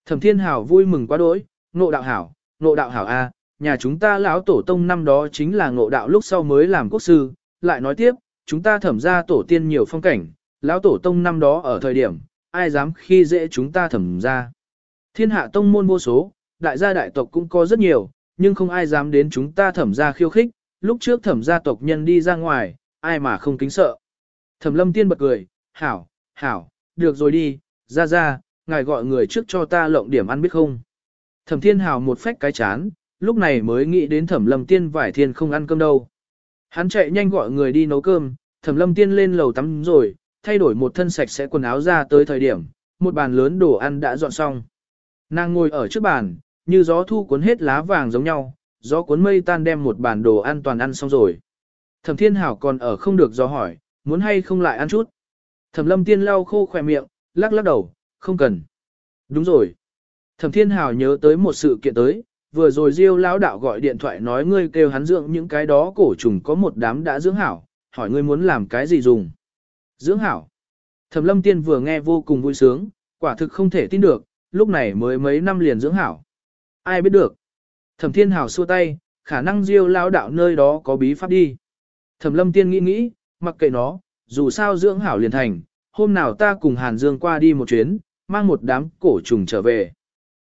Thẩm thiên hào vui mừng quá đỗi, ngộ đạo hảo, ngộ đạo hảo A, nhà chúng ta lão tổ tông năm đó chính là ngộ đạo lúc sau mới làm quốc sư, lại nói tiếp, chúng ta thẩm ra tổ tiên nhiều phong cảnh, lão tổ tông năm đó ở thời điểm, ai dám khi dễ chúng ta thẩm ra. Thiên hạ tông môn vô số, đại gia đại tộc cũng có rất nhiều, nhưng không ai dám đến chúng ta thẩm ra khiêu khích, lúc trước thẩm gia tộc nhân đi ra ngoài, ai mà không kính sợ. Thẩm lâm tiên bật cười, hảo, hảo, được rồi đi, ra ra, ngài gọi người trước cho ta lộng điểm ăn biết không. Thẩm thiên hào một phách cái chán, lúc này mới nghĩ đến thẩm lâm tiên vải thiên không ăn cơm đâu. Hắn chạy nhanh gọi người đi nấu cơm, thẩm lâm tiên lên lầu tắm rồi, thay đổi một thân sạch sẽ quần áo ra tới thời điểm, một bàn lớn đồ ăn đã dọn xong. Nàng ngồi ở trước bàn, như gió thu cuốn hết lá vàng giống nhau, gió cuốn mây tan đem một bàn đồ ăn toàn ăn xong rồi. Thẩm thiên hảo còn ở không được do hỏi, muốn hay không lại ăn chút. Thẩm lâm tiên lau khô khỏe miệng, lắc lắc đầu, không cần. Đúng rồi. Thẩm thiên hảo nhớ tới một sự kiện tới, vừa rồi Diêu lão đạo gọi điện thoại nói ngươi kêu hắn dưỡng những cái đó cổ trùng có một đám đã dưỡng hảo, hỏi ngươi muốn làm cái gì dùng. Dưỡng hảo. Thẩm lâm tiên vừa nghe vô cùng vui sướng, quả thực không thể tin được, lúc này mới mấy năm liền dưỡng hảo. Ai biết được. Thẩm thiên hảo xua tay, khả năng Diêu lão đạo nơi đó có bí pháp đi. Thẩm lâm tiên nghĩ nghĩ, mặc kệ nó, dù sao dưỡng hảo liền thành, hôm nào ta cùng Hàn Dương qua đi một chuyến, mang một đám cổ trùng trở về.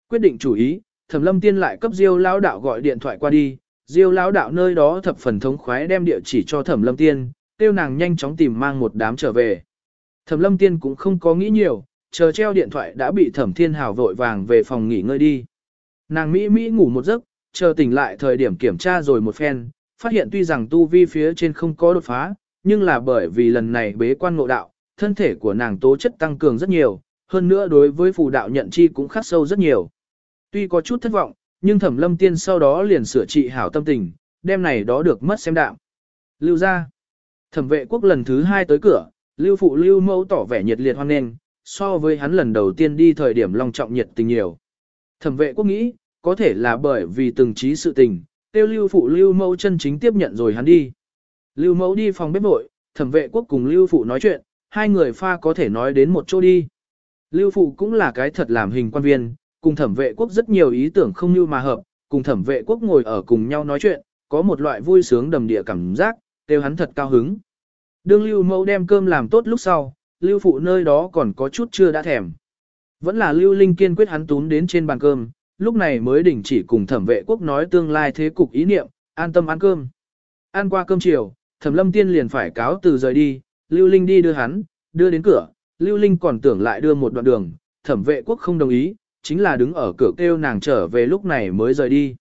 Quyết định chủ ý, Thẩm Lâm Tiên lại cấp Diêu lão đạo gọi điện thoại qua đi, Diêu lão đạo nơi đó thập phần thống khoái đem địa chỉ cho Thẩm Lâm Tiên, tiêu nàng nhanh chóng tìm mang một đám trở về. Thẩm Lâm Tiên cũng không có nghĩ nhiều, chờ treo điện thoại đã bị Thẩm Thiên Hào vội vàng về phòng nghỉ ngơi đi. Nàng Mỹ Mỹ ngủ một giấc, chờ tỉnh lại thời điểm kiểm tra rồi một phen, phát hiện tuy rằng tu vi phía trên không có đột phá, nhưng là bởi vì lần này bế quan ngộ đạo, thân thể của nàng tố chất tăng cường rất nhiều, hơn nữa đối với phù đạo nhận chi cũng khắc sâu rất nhiều. Tuy có chút thất vọng, nhưng thẩm lâm tiên sau đó liền sửa trị hảo tâm tình, đêm này đó được mất xem đạm. Lưu ra. Thẩm vệ quốc lần thứ hai tới cửa, lưu phụ lưu mẫu tỏ vẻ nhiệt liệt hoan nghênh, so với hắn lần đầu tiên đi thời điểm long trọng nhiệt tình nhiều. Thẩm vệ quốc nghĩ, có thể là bởi vì từng trí sự tình, tiêu lưu phụ lưu mẫu chân chính tiếp nhận rồi hắn đi. Lưu mẫu đi phòng bếp vội, thẩm vệ quốc cùng lưu phụ nói chuyện, hai người pha có thể nói đến một chỗ đi. Lưu phụ cũng là cái thật làm hình quan viên, cùng thẩm vệ quốc rất nhiều ý tưởng không như mà hợp, cùng thẩm vệ quốc ngồi ở cùng nhau nói chuyện, có một loại vui sướng đầm địa cảm giác, đều hắn thật cao hứng. Đương lưu mẫu đem cơm làm tốt lúc sau, lưu phụ nơi đó còn có chút chưa đã thèm. Vẫn là lưu linh kiên quyết hắn tún đến trên bàn cơm, lúc này mới đình chỉ cùng thẩm vệ quốc nói tương lai thế cục ý niệm, an tâm ăn cơm. Ăn qua cơm chiều, thẩm lâm tiên liền phải cáo từ rời đi, lưu linh đi đưa hắn, đưa đến cửa, lưu linh còn tưởng lại đưa một đoạn đường, thẩm vệ quốc không đồng ý, chính là đứng ở cửa kêu nàng trở về lúc này mới rời đi.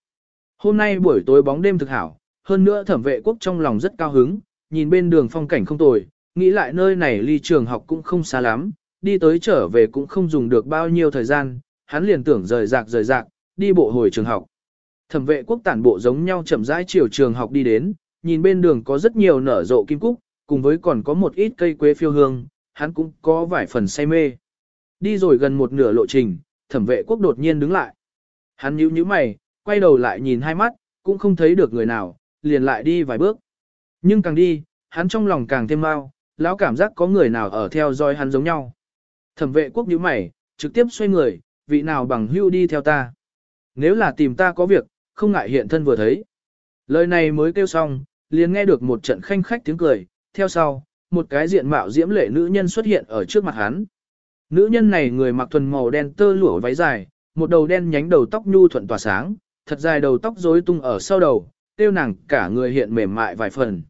Hôm nay buổi tối bóng đêm thực hảo, hơn nữa thẩm vệ quốc trong lòng rất cao hứng, nhìn bên đường phong cảnh không tồi, nghĩ lại nơi này ly trường học cũng không xa lắm, đi tới trở về cũng không dùng được bao nhiêu thời gian, hắn liền tưởng rời rạc rời rạc, đi bộ hồi trường học. Thẩm vệ quốc tản bộ giống nhau chậm rãi chiều trường học đi đến, nhìn bên đường có rất nhiều nở rộ kim cúc, cùng với còn có một ít cây quế phiêu hương, hắn cũng có vài phần say mê. Đi rồi gần một nửa lộ trình, thẩm vệ quốc đột nhiên đứng lại. Hắn nhíu nhíu mày, quay đầu lại nhìn hai mắt, cũng không thấy được người nào, liền lại đi vài bước. Nhưng càng đi, hắn trong lòng càng thêm mau, lão cảm giác có người nào ở theo dõi hắn giống nhau. Thẩm vệ quốc nhíu mày, trực tiếp xoay người, vị nào bằng hưu đi theo ta. Nếu là tìm ta có việc, không ngại hiện thân vừa thấy. Lời này mới kêu xong, liền nghe được một trận khanh khách tiếng cười, theo sau, một cái diện mạo diễm lệ nữ nhân xuất hiện ở trước mặt hắn. Nữ nhân này người mặc thuần màu đen tơ lụa váy dài, một đầu đen nhánh đầu tóc nhu thuận tỏa sáng, thật dài đầu tóc rối tung ở sau đầu, tiêu nàng cả người hiện mềm mại vài phần.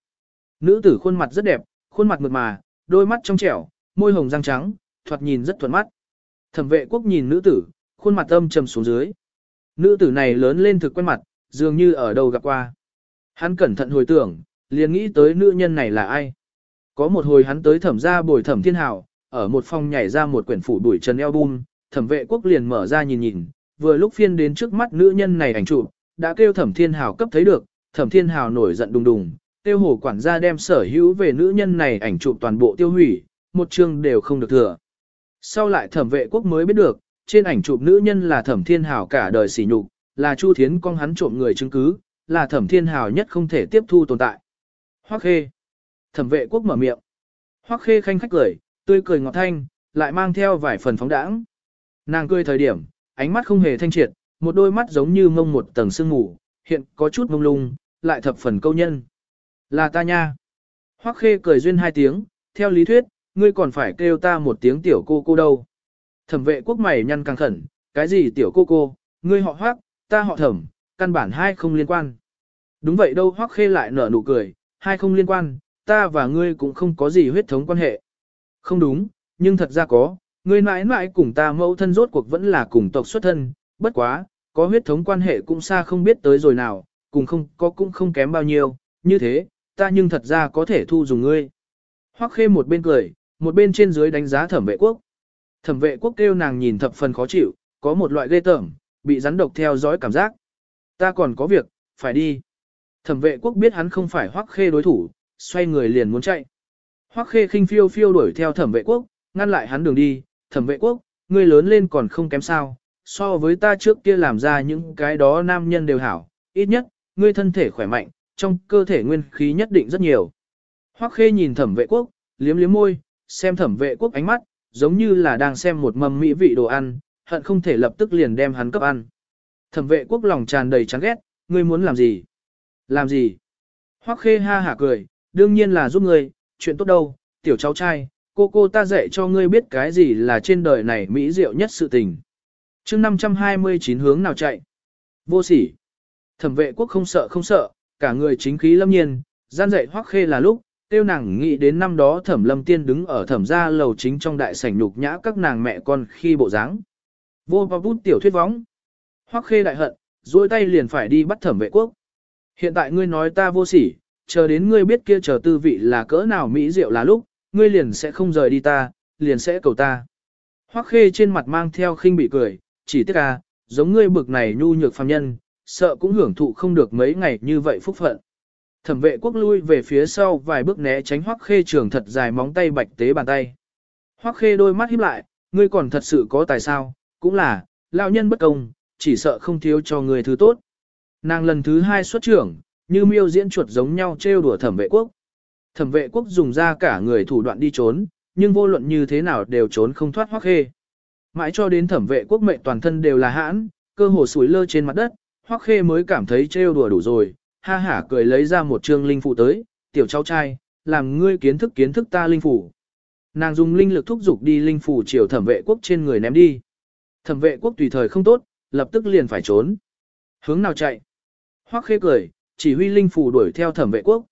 Nữ tử khuôn mặt rất đẹp, khuôn mặt mượt mà, đôi mắt trong trẻo, môi hồng răng trắng, thoạt nhìn rất thuận mắt. Thẩm vệ quốc nhìn nữ tử, khuôn mặt âm trầm xuống dưới. Nữ tử này lớn lên thực quen mặt, dường như ở đâu gặp qua. Hắn cẩn thận hồi tưởng, liền nghĩ tới nữ nhân này là ai. Có một hồi hắn tới thẩm ra bồi thẩm thiên hào, ở một phòng nhảy ra một quyển phủ đuổi trần album, thẩm vệ quốc liền mở ra nhìn nhìn, vừa lúc phiên đến trước mắt nữ nhân này ảnh chụp, đã kêu thẩm thiên hào cấp thấy được, thẩm thiên hào nổi giận đùng đùng, tiêu hồ quản gia đem sở hữu về nữ nhân này ảnh chụp toàn bộ tiêu hủy, một chương đều không được thừa. Sau lại thẩm vệ quốc mới biết được, trên ảnh chụp nữ nhân là thẩm thiên hào cả đời sỉ nhục, là Chu Thiến con hắn trộm người chứng cứ, là thẩm thiên hào nhất không thể tiếp thu tồn tại. Hoắc khê. Thẩm vệ quốc mở miệng. Hoắc khê khanh khách cười, tươi cười ngọt thanh, lại mang theo vài phần phóng đãng. Nàng cười thời điểm, ánh mắt không hề thanh triệt, một đôi mắt giống như mông một tầng sương mù, hiện có chút mông lung, lại thập phần câu nhân. Là ta nha. Hoắc khê cười duyên hai tiếng, theo lý thuyết, ngươi còn phải kêu ta một tiếng tiểu cô cô đâu. Thẩm vệ quốc mày nhăn căng khẩn, cái gì tiểu cô cô, ngươi họ Hoắc, ta họ thẩm, căn bản hai không liên quan. Đúng vậy đâu Hoắc khê lại nở nụ cười, hai không liên quan, ta và ngươi cũng không có gì huyết thống quan hệ. Không đúng, nhưng thật ra có, ngươi mãi mãi cùng ta mẫu thân rốt cuộc vẫn là cùng tộc xuất thân, bất quá, có huyết thống quan hệ cũng xa không biết tới rồi nào, cùng không có cũng không kém bao nhiêu, như thế, ta nhưng thật ra có thể thu dùng ngươi. Hoắc khê một bên cười, một bên trên dưới đánh giá thẩm vệ quốc. Thẩm vệ quốc kêu nàng nhìn thập phần khó chịu, có một loại ghê tởm, bị rắn độc theo dõi cảm giác. Ta còn có việc, phải đi. Thẩm vệ quốc biết hắn không phải hoắc khê đối thủ, xoay người liền muốn chạy. Hoắc khê khinh phiêu phiêu đuổi theo thẩm vệ quốc, ngăn lại hắn đường đi, thẩm vệ quốc, ngươi lớn lên còn không kém sao, so với ta trước kia làm ra những cái đó nam nhân đều hảo, ít nhất, ngươi thân thể khỏe mạnh, trong cơ thể nguyên khí nhất định rất nhiều. Hoắc khê nhìn thẩm vệ quốc, liếm liếm môi, xem thẩm vệ quốc ánh mắt, giống như là đang xem một mâm mỹ vị đồ ăn, hận không thể lập tức liền đem hắn cấp ăn. Thẩm vệ quốc lòng tràn đầy chán ghét, ngươi muốn làm gì? Làm gì? Hoắc khê ha hả cười, đương nhiên là giúp ngươi, chuyện tốt đâu, tiểu cháu trai, cô cô ta dạy cho ngươi biết cái gì là trên đời này mỹ diệu nhất sự tình. chương 529 hướng nào chạy? Vô sỉ. Thẩm vệ quốc không sợ không sợ, cả người chính khí lâm nhiên, gian dạy hoắc khê là lúc, tiêu nàng nghĩ đến năm đó thẩm lâm tiên đứng ở thẩm gia lầu chính trong đại sảnh nhục nhã các nàng mẹ con khi bộ dáng. Vô và bút tiểu thuyết võng. Hoắc khê đại hận, duỗi tay liền phải đi bắt thẩm vệ quốc. Hiện tại ngươi nói ta vô sỉ, chờ đến ngươi biết kia chờ tư vị là cỡ nào mỹ diệu là lúc, ngươi liền sẽ không rời đi ta, liền sẽ cầu ta. Hoắc khê trên mặt mang theo khinh bị cười, chỉ tiếc à, giống ngươi bực này nhu nhược phàm nhân, sợ cũng hưởng thụ không được mấy ngày như vậy phúc phận. Thẩm vệ quốc lui về phía sau vài bước né tránh hoắc khê trường thật dài móng tay bạch tế bàn tay. Hoắc khê đôi mắt híp lại, ngươi còn thật sự có tài sao, cũng là, lão nhân bất công, chỉ sợ không thiếu cho người thứ tốt. Nàng lần thứ hai xuất trưởng, như miêu diễn chuột giống nhau trêu đùa thẩm vệ quốc. Thẩm vệ quốc dùng ra cả người thủ đoạn đi trốn, nhưng vô luận như thế nào đều trốn không thoát hoắc khê. Mãi cho đến thẩm vệ quốc mệnh toàn thân đều là hãn, cơ hồ sủi lơ trên mặt đất, hoắc khê mới cảm thấy trêu đùa đủ rồi, ha hả cười lấy ra một trương linh phụ tới, tiểu cháu trai, làm ngươi kiến thức kiến thức ta linh phủ. Nàng dùng linh lực thúc giục đi linh phủ chiều thẩm vệ quốc trên người ném đi. Thẩm vệ quốc tùy thời không tốt, lập tức liền phải trốn. Hướng nào chạy? Hoắc khê cười, chỉ huy linh phù đuổi theo thẩm vệ quốc.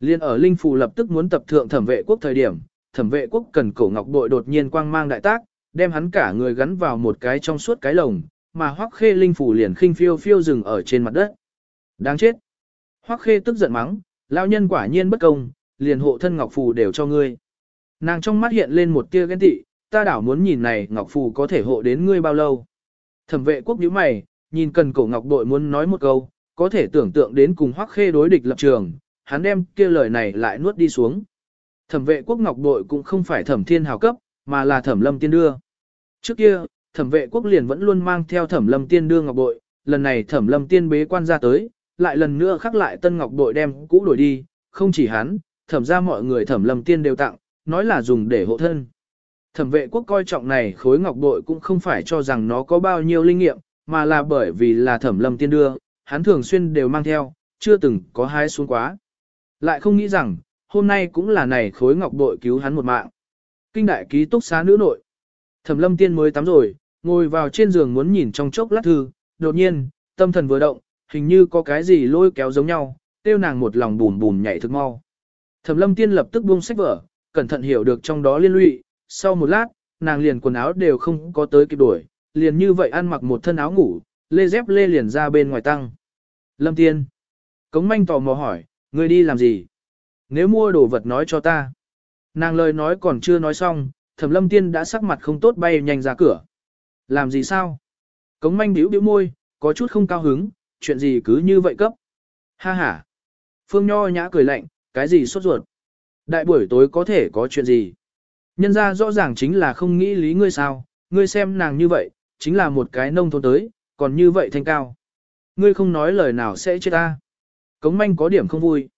Liên ở linh phù lập tức muốn tập thượng thẩm vệ quốc thời điểm, thẩm vệ quốc cần cổ ngọc bội đột nhiên quang mang đại tác, đem hắn cả người gắn vào một cái trong suốt cái lồng, mà Hoắc khê linh phù liền khinh phiêu phiêu dừng ở trên mặt đất. Đáng chết! Hoắc khê tức giận mắng, lão nhân quả nhiên bất công, liền hộ thân ngọc phù đều cho ngươi. Nàng trong mắt hiện lên một tia ghen tị, ta đảo muốn nhìn này ngọc phù có thể hộ đến ngươi bao lâu. Thẩm vệ quốc nhíu mày, nhìn cần cổ ngọc bội muốn nói một câu, có thể tưởng tượng đến cùng Hoắc khê đối địch lập trường, hắn đem kia lời này lại nuốt đi xuống. Thẩm vệ quốc ngọc bội cũng không phải thẩm thiên hào cấp, mà là thẩm lâm tiên đưa. Trước kia, thẩm vệ quốc liền vẫn luôn mang theo thẩm lâm tiên đưa ngọc bội, lần này thẩm lâm tiên bế quan ra tới, lại lần nữa khắc lại tân ngọc bội đem cũ đổi đi, không chỉ hắn, thẩm ra mọi người thẩm lâm tiên đều tặng, nói là dùng để hộ thân. Thẩm vệ quốc coi trọng này khối ngọc bội cũng không phải cho rằng nó có bao nhiêu linh nghiệm, mà là bởi vì là thẩm lâm tiên đưa, hắn thường xuyên đều mang theo, chưa từng có hai xuống quá. Lại không nghĩ rằng, hôm nay cũng là này khối ngọc bội cứu hắn một mạng. Kinh đại ký túc xá nữ nội. Thẩm lâm tiên mới tắm rồi, ngồi vào trên giường muốn nhìn trong chốc lát thư, đột nhiên, tâm thần vừa động, hình như có cái gì lôi kéo giống nhau, tiêu nàng một lòng bùn bùn nhảy thức mau. Thẩm lâm tiên lập tức buông sách vở, cẩn thận hiểu được trong đó liên lụy, sau một lát, nàng liền quần áo đều không có tới kịp đuổi, liền như vậy ăn mặc một thân áo ngủ, lê dép lê liền ra bên ngoài tăng. Lâm tiên. Cống manh tò mò hỏi, người đi làm gì? Nếu mua đồ vật nói cho ta. Nàng lời nói còn chưa nói xong, thẩm lâm tiên đã sắc mặt không tốt bay nhanh ra cửa. Làm gì sao? Cống manh biểu biểu môi, có chút không cao hứng, chuyện gì cứ như vậy cấp. Ha ha. Phương Nho nhã cười lạnh, cái gì sốt ruột? Đại buổi tối có thể có chuyện gì? Nhân ra rõ ràng chính là không nghĩ lý ngươi sao, ngươi xem nàng như vậy, chính là một cái nông thôn tới, còn như vậy thanh cao. Ngươi không nói lời nào sẽ chết ta. Cống manh có điểm không vui.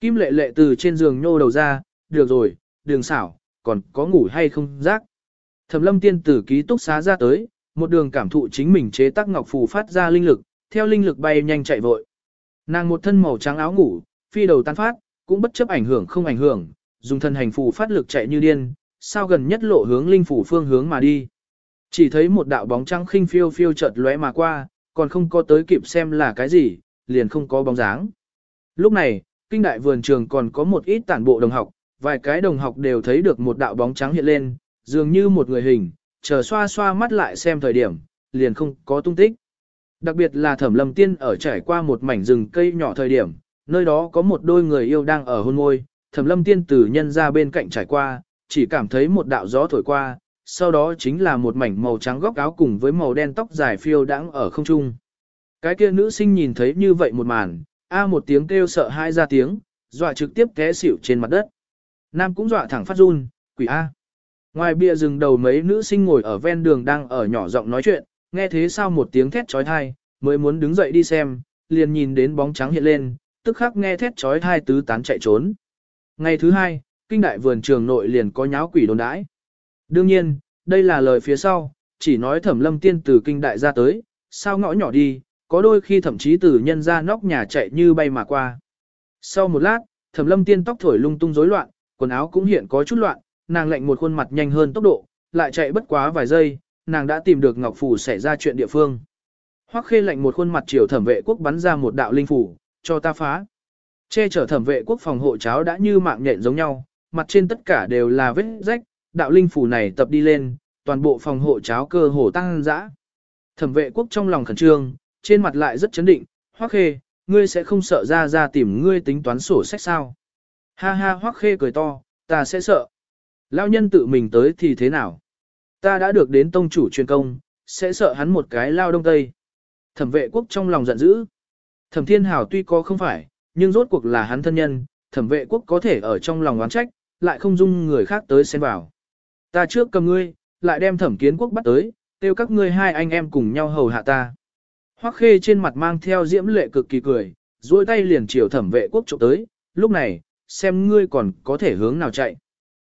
Kim lệ lệ từ trên giường nhô đầu ra, được rồi, đường xảo, còn có ngủ hay không rác. Thẩm lâm tiên tử ký túc xá ra tới, một đường cảm thụ chính mình chế tác ngọc phù phát ra linh lực, theo linh lực bay nhanh chạy vội. Nàng một thân màu trắng áo ngủ, phi đầu tan phát, cũng bất chấp ảnh hưởng không ảnh hưởng, dùng thân hành phù phát lực chạy như điên, sao gần nhất lộ hướng linh phủ phương hướng mà đi. Chỉ thấy một đạo bóng trắng khinh phiêu phiêu chợt lóe mà qua, còn không có tới kịp xem là cái gì, liền không có bóng dáng. Lúc này, kinh đại vườn trường còn có một ít tản bộ đồng học, vài cái đồng học đều thấy được một đạo bóng trắng hiện lên, dường như một người hình, chờ xoa xoa mắt lại xem thời điểm, liền không có tung tích. Đặc biệt là thẩm lâm tiên ở trải qua một mảnh rừng cây nhỏ thời điểm, nơi đó có một đôi người yêu đang ở hôn môi, thẩm lâm tiên từ nhân ra bên cạnh trải qua, chỉ cảm thấy một đạo gió thổi qua, sau đó chính là một mảnh màu trắng góc áo cùng với màu đen tóc dài phiêu đãng ở không trung. Cái kia nữ sinh nhìn thấy như vậy một màn, a một tiếng kêu sợ hai ra tiếng, dọa trực tiếp té xỉu trên mặt đất. Nam cũng dọa thẳng phát run, quỷ a. Ngoài bia rừng đầu mấy nữ sinh ngồi ở ven đường đang ở nhỏ giọng nói chuyện, nghe thế sao một tiếng thét trói thai, mới muốn đứng dậy đi xem, liền nhìn đến bóng trắng hiện lên, tức khắc nghe thét trói thai tứ tán chạy trốn. Ngày thứ hai, kinh đại vườn trường nội liền có nháo quỷ đồn đãi. Đương nhiên, đây là lời phía sau, chỉ nói thẩm lâm tiên từ kinh đại ra tới, sao ngõ nhỏ đi, có đôi khi thậm chí từ nhân ra nóc nhà chạy như bay mà qua. Sau một lát, thẩm lâm tiên tóc thổi lung tung rối loạn, quần áo cũng hiện có chút loạn, nàng lệnh một khuôn mặt nhanh hơn tốc độ, lại chạy bất quá vài giây, nàng đã tìm được Ngọc Phủ xảy ra chuyện địa phương. Hoắc khê lệnh một khuôn mặt chiều thẩm vệ quốc bắn ra một đạo linh phủ, cho ta phá. Che chở thẩm vệ quốc phòng hộ cháo đã như mạng nhện giống nhau, mặt trên tất cả đều là vết rách, đạo linh phủ này tập đi lên, toàn bộ phòng hộ cháo cơ hồ tăng dã. Thẩm vệ quốc trong lòng khẩn trương, trên mặt lại rất chấn định, hoắc khê, ngươi sẽ không sợ ra ra tìm ngươi tính toán sổ sách sao. Ha ha hoắc khê cười to, ta sẽ sợ. Lão nhân tự mình tới thì thế nào? Ta đã được đến tông chủ truyền công, sẽ sợ hắn một cái lao đông tây. Thẩm vệ quốc trong lòng giận dữ. Thẩm thiên hảo tuy có không phải, nhưng rốt cuộc là hắn thân nhân, thẩm vệ quốc có thể ở trong lòng oán trách, lại không dung người khác tới xen vào. Ta trước cầm ngươi, lại đem thẩm kiến quốc bắt tới, kêu các ngươi hai anh em cùng nhau hầu hạ ta. Hoắc khê trên mặt mang theo diễm lệ cực kỳ cười, duỗi tay liền chiều thẩm vệ quốc trộm tới, lúc này, xem ngươi còn có thể hướng nào chạy.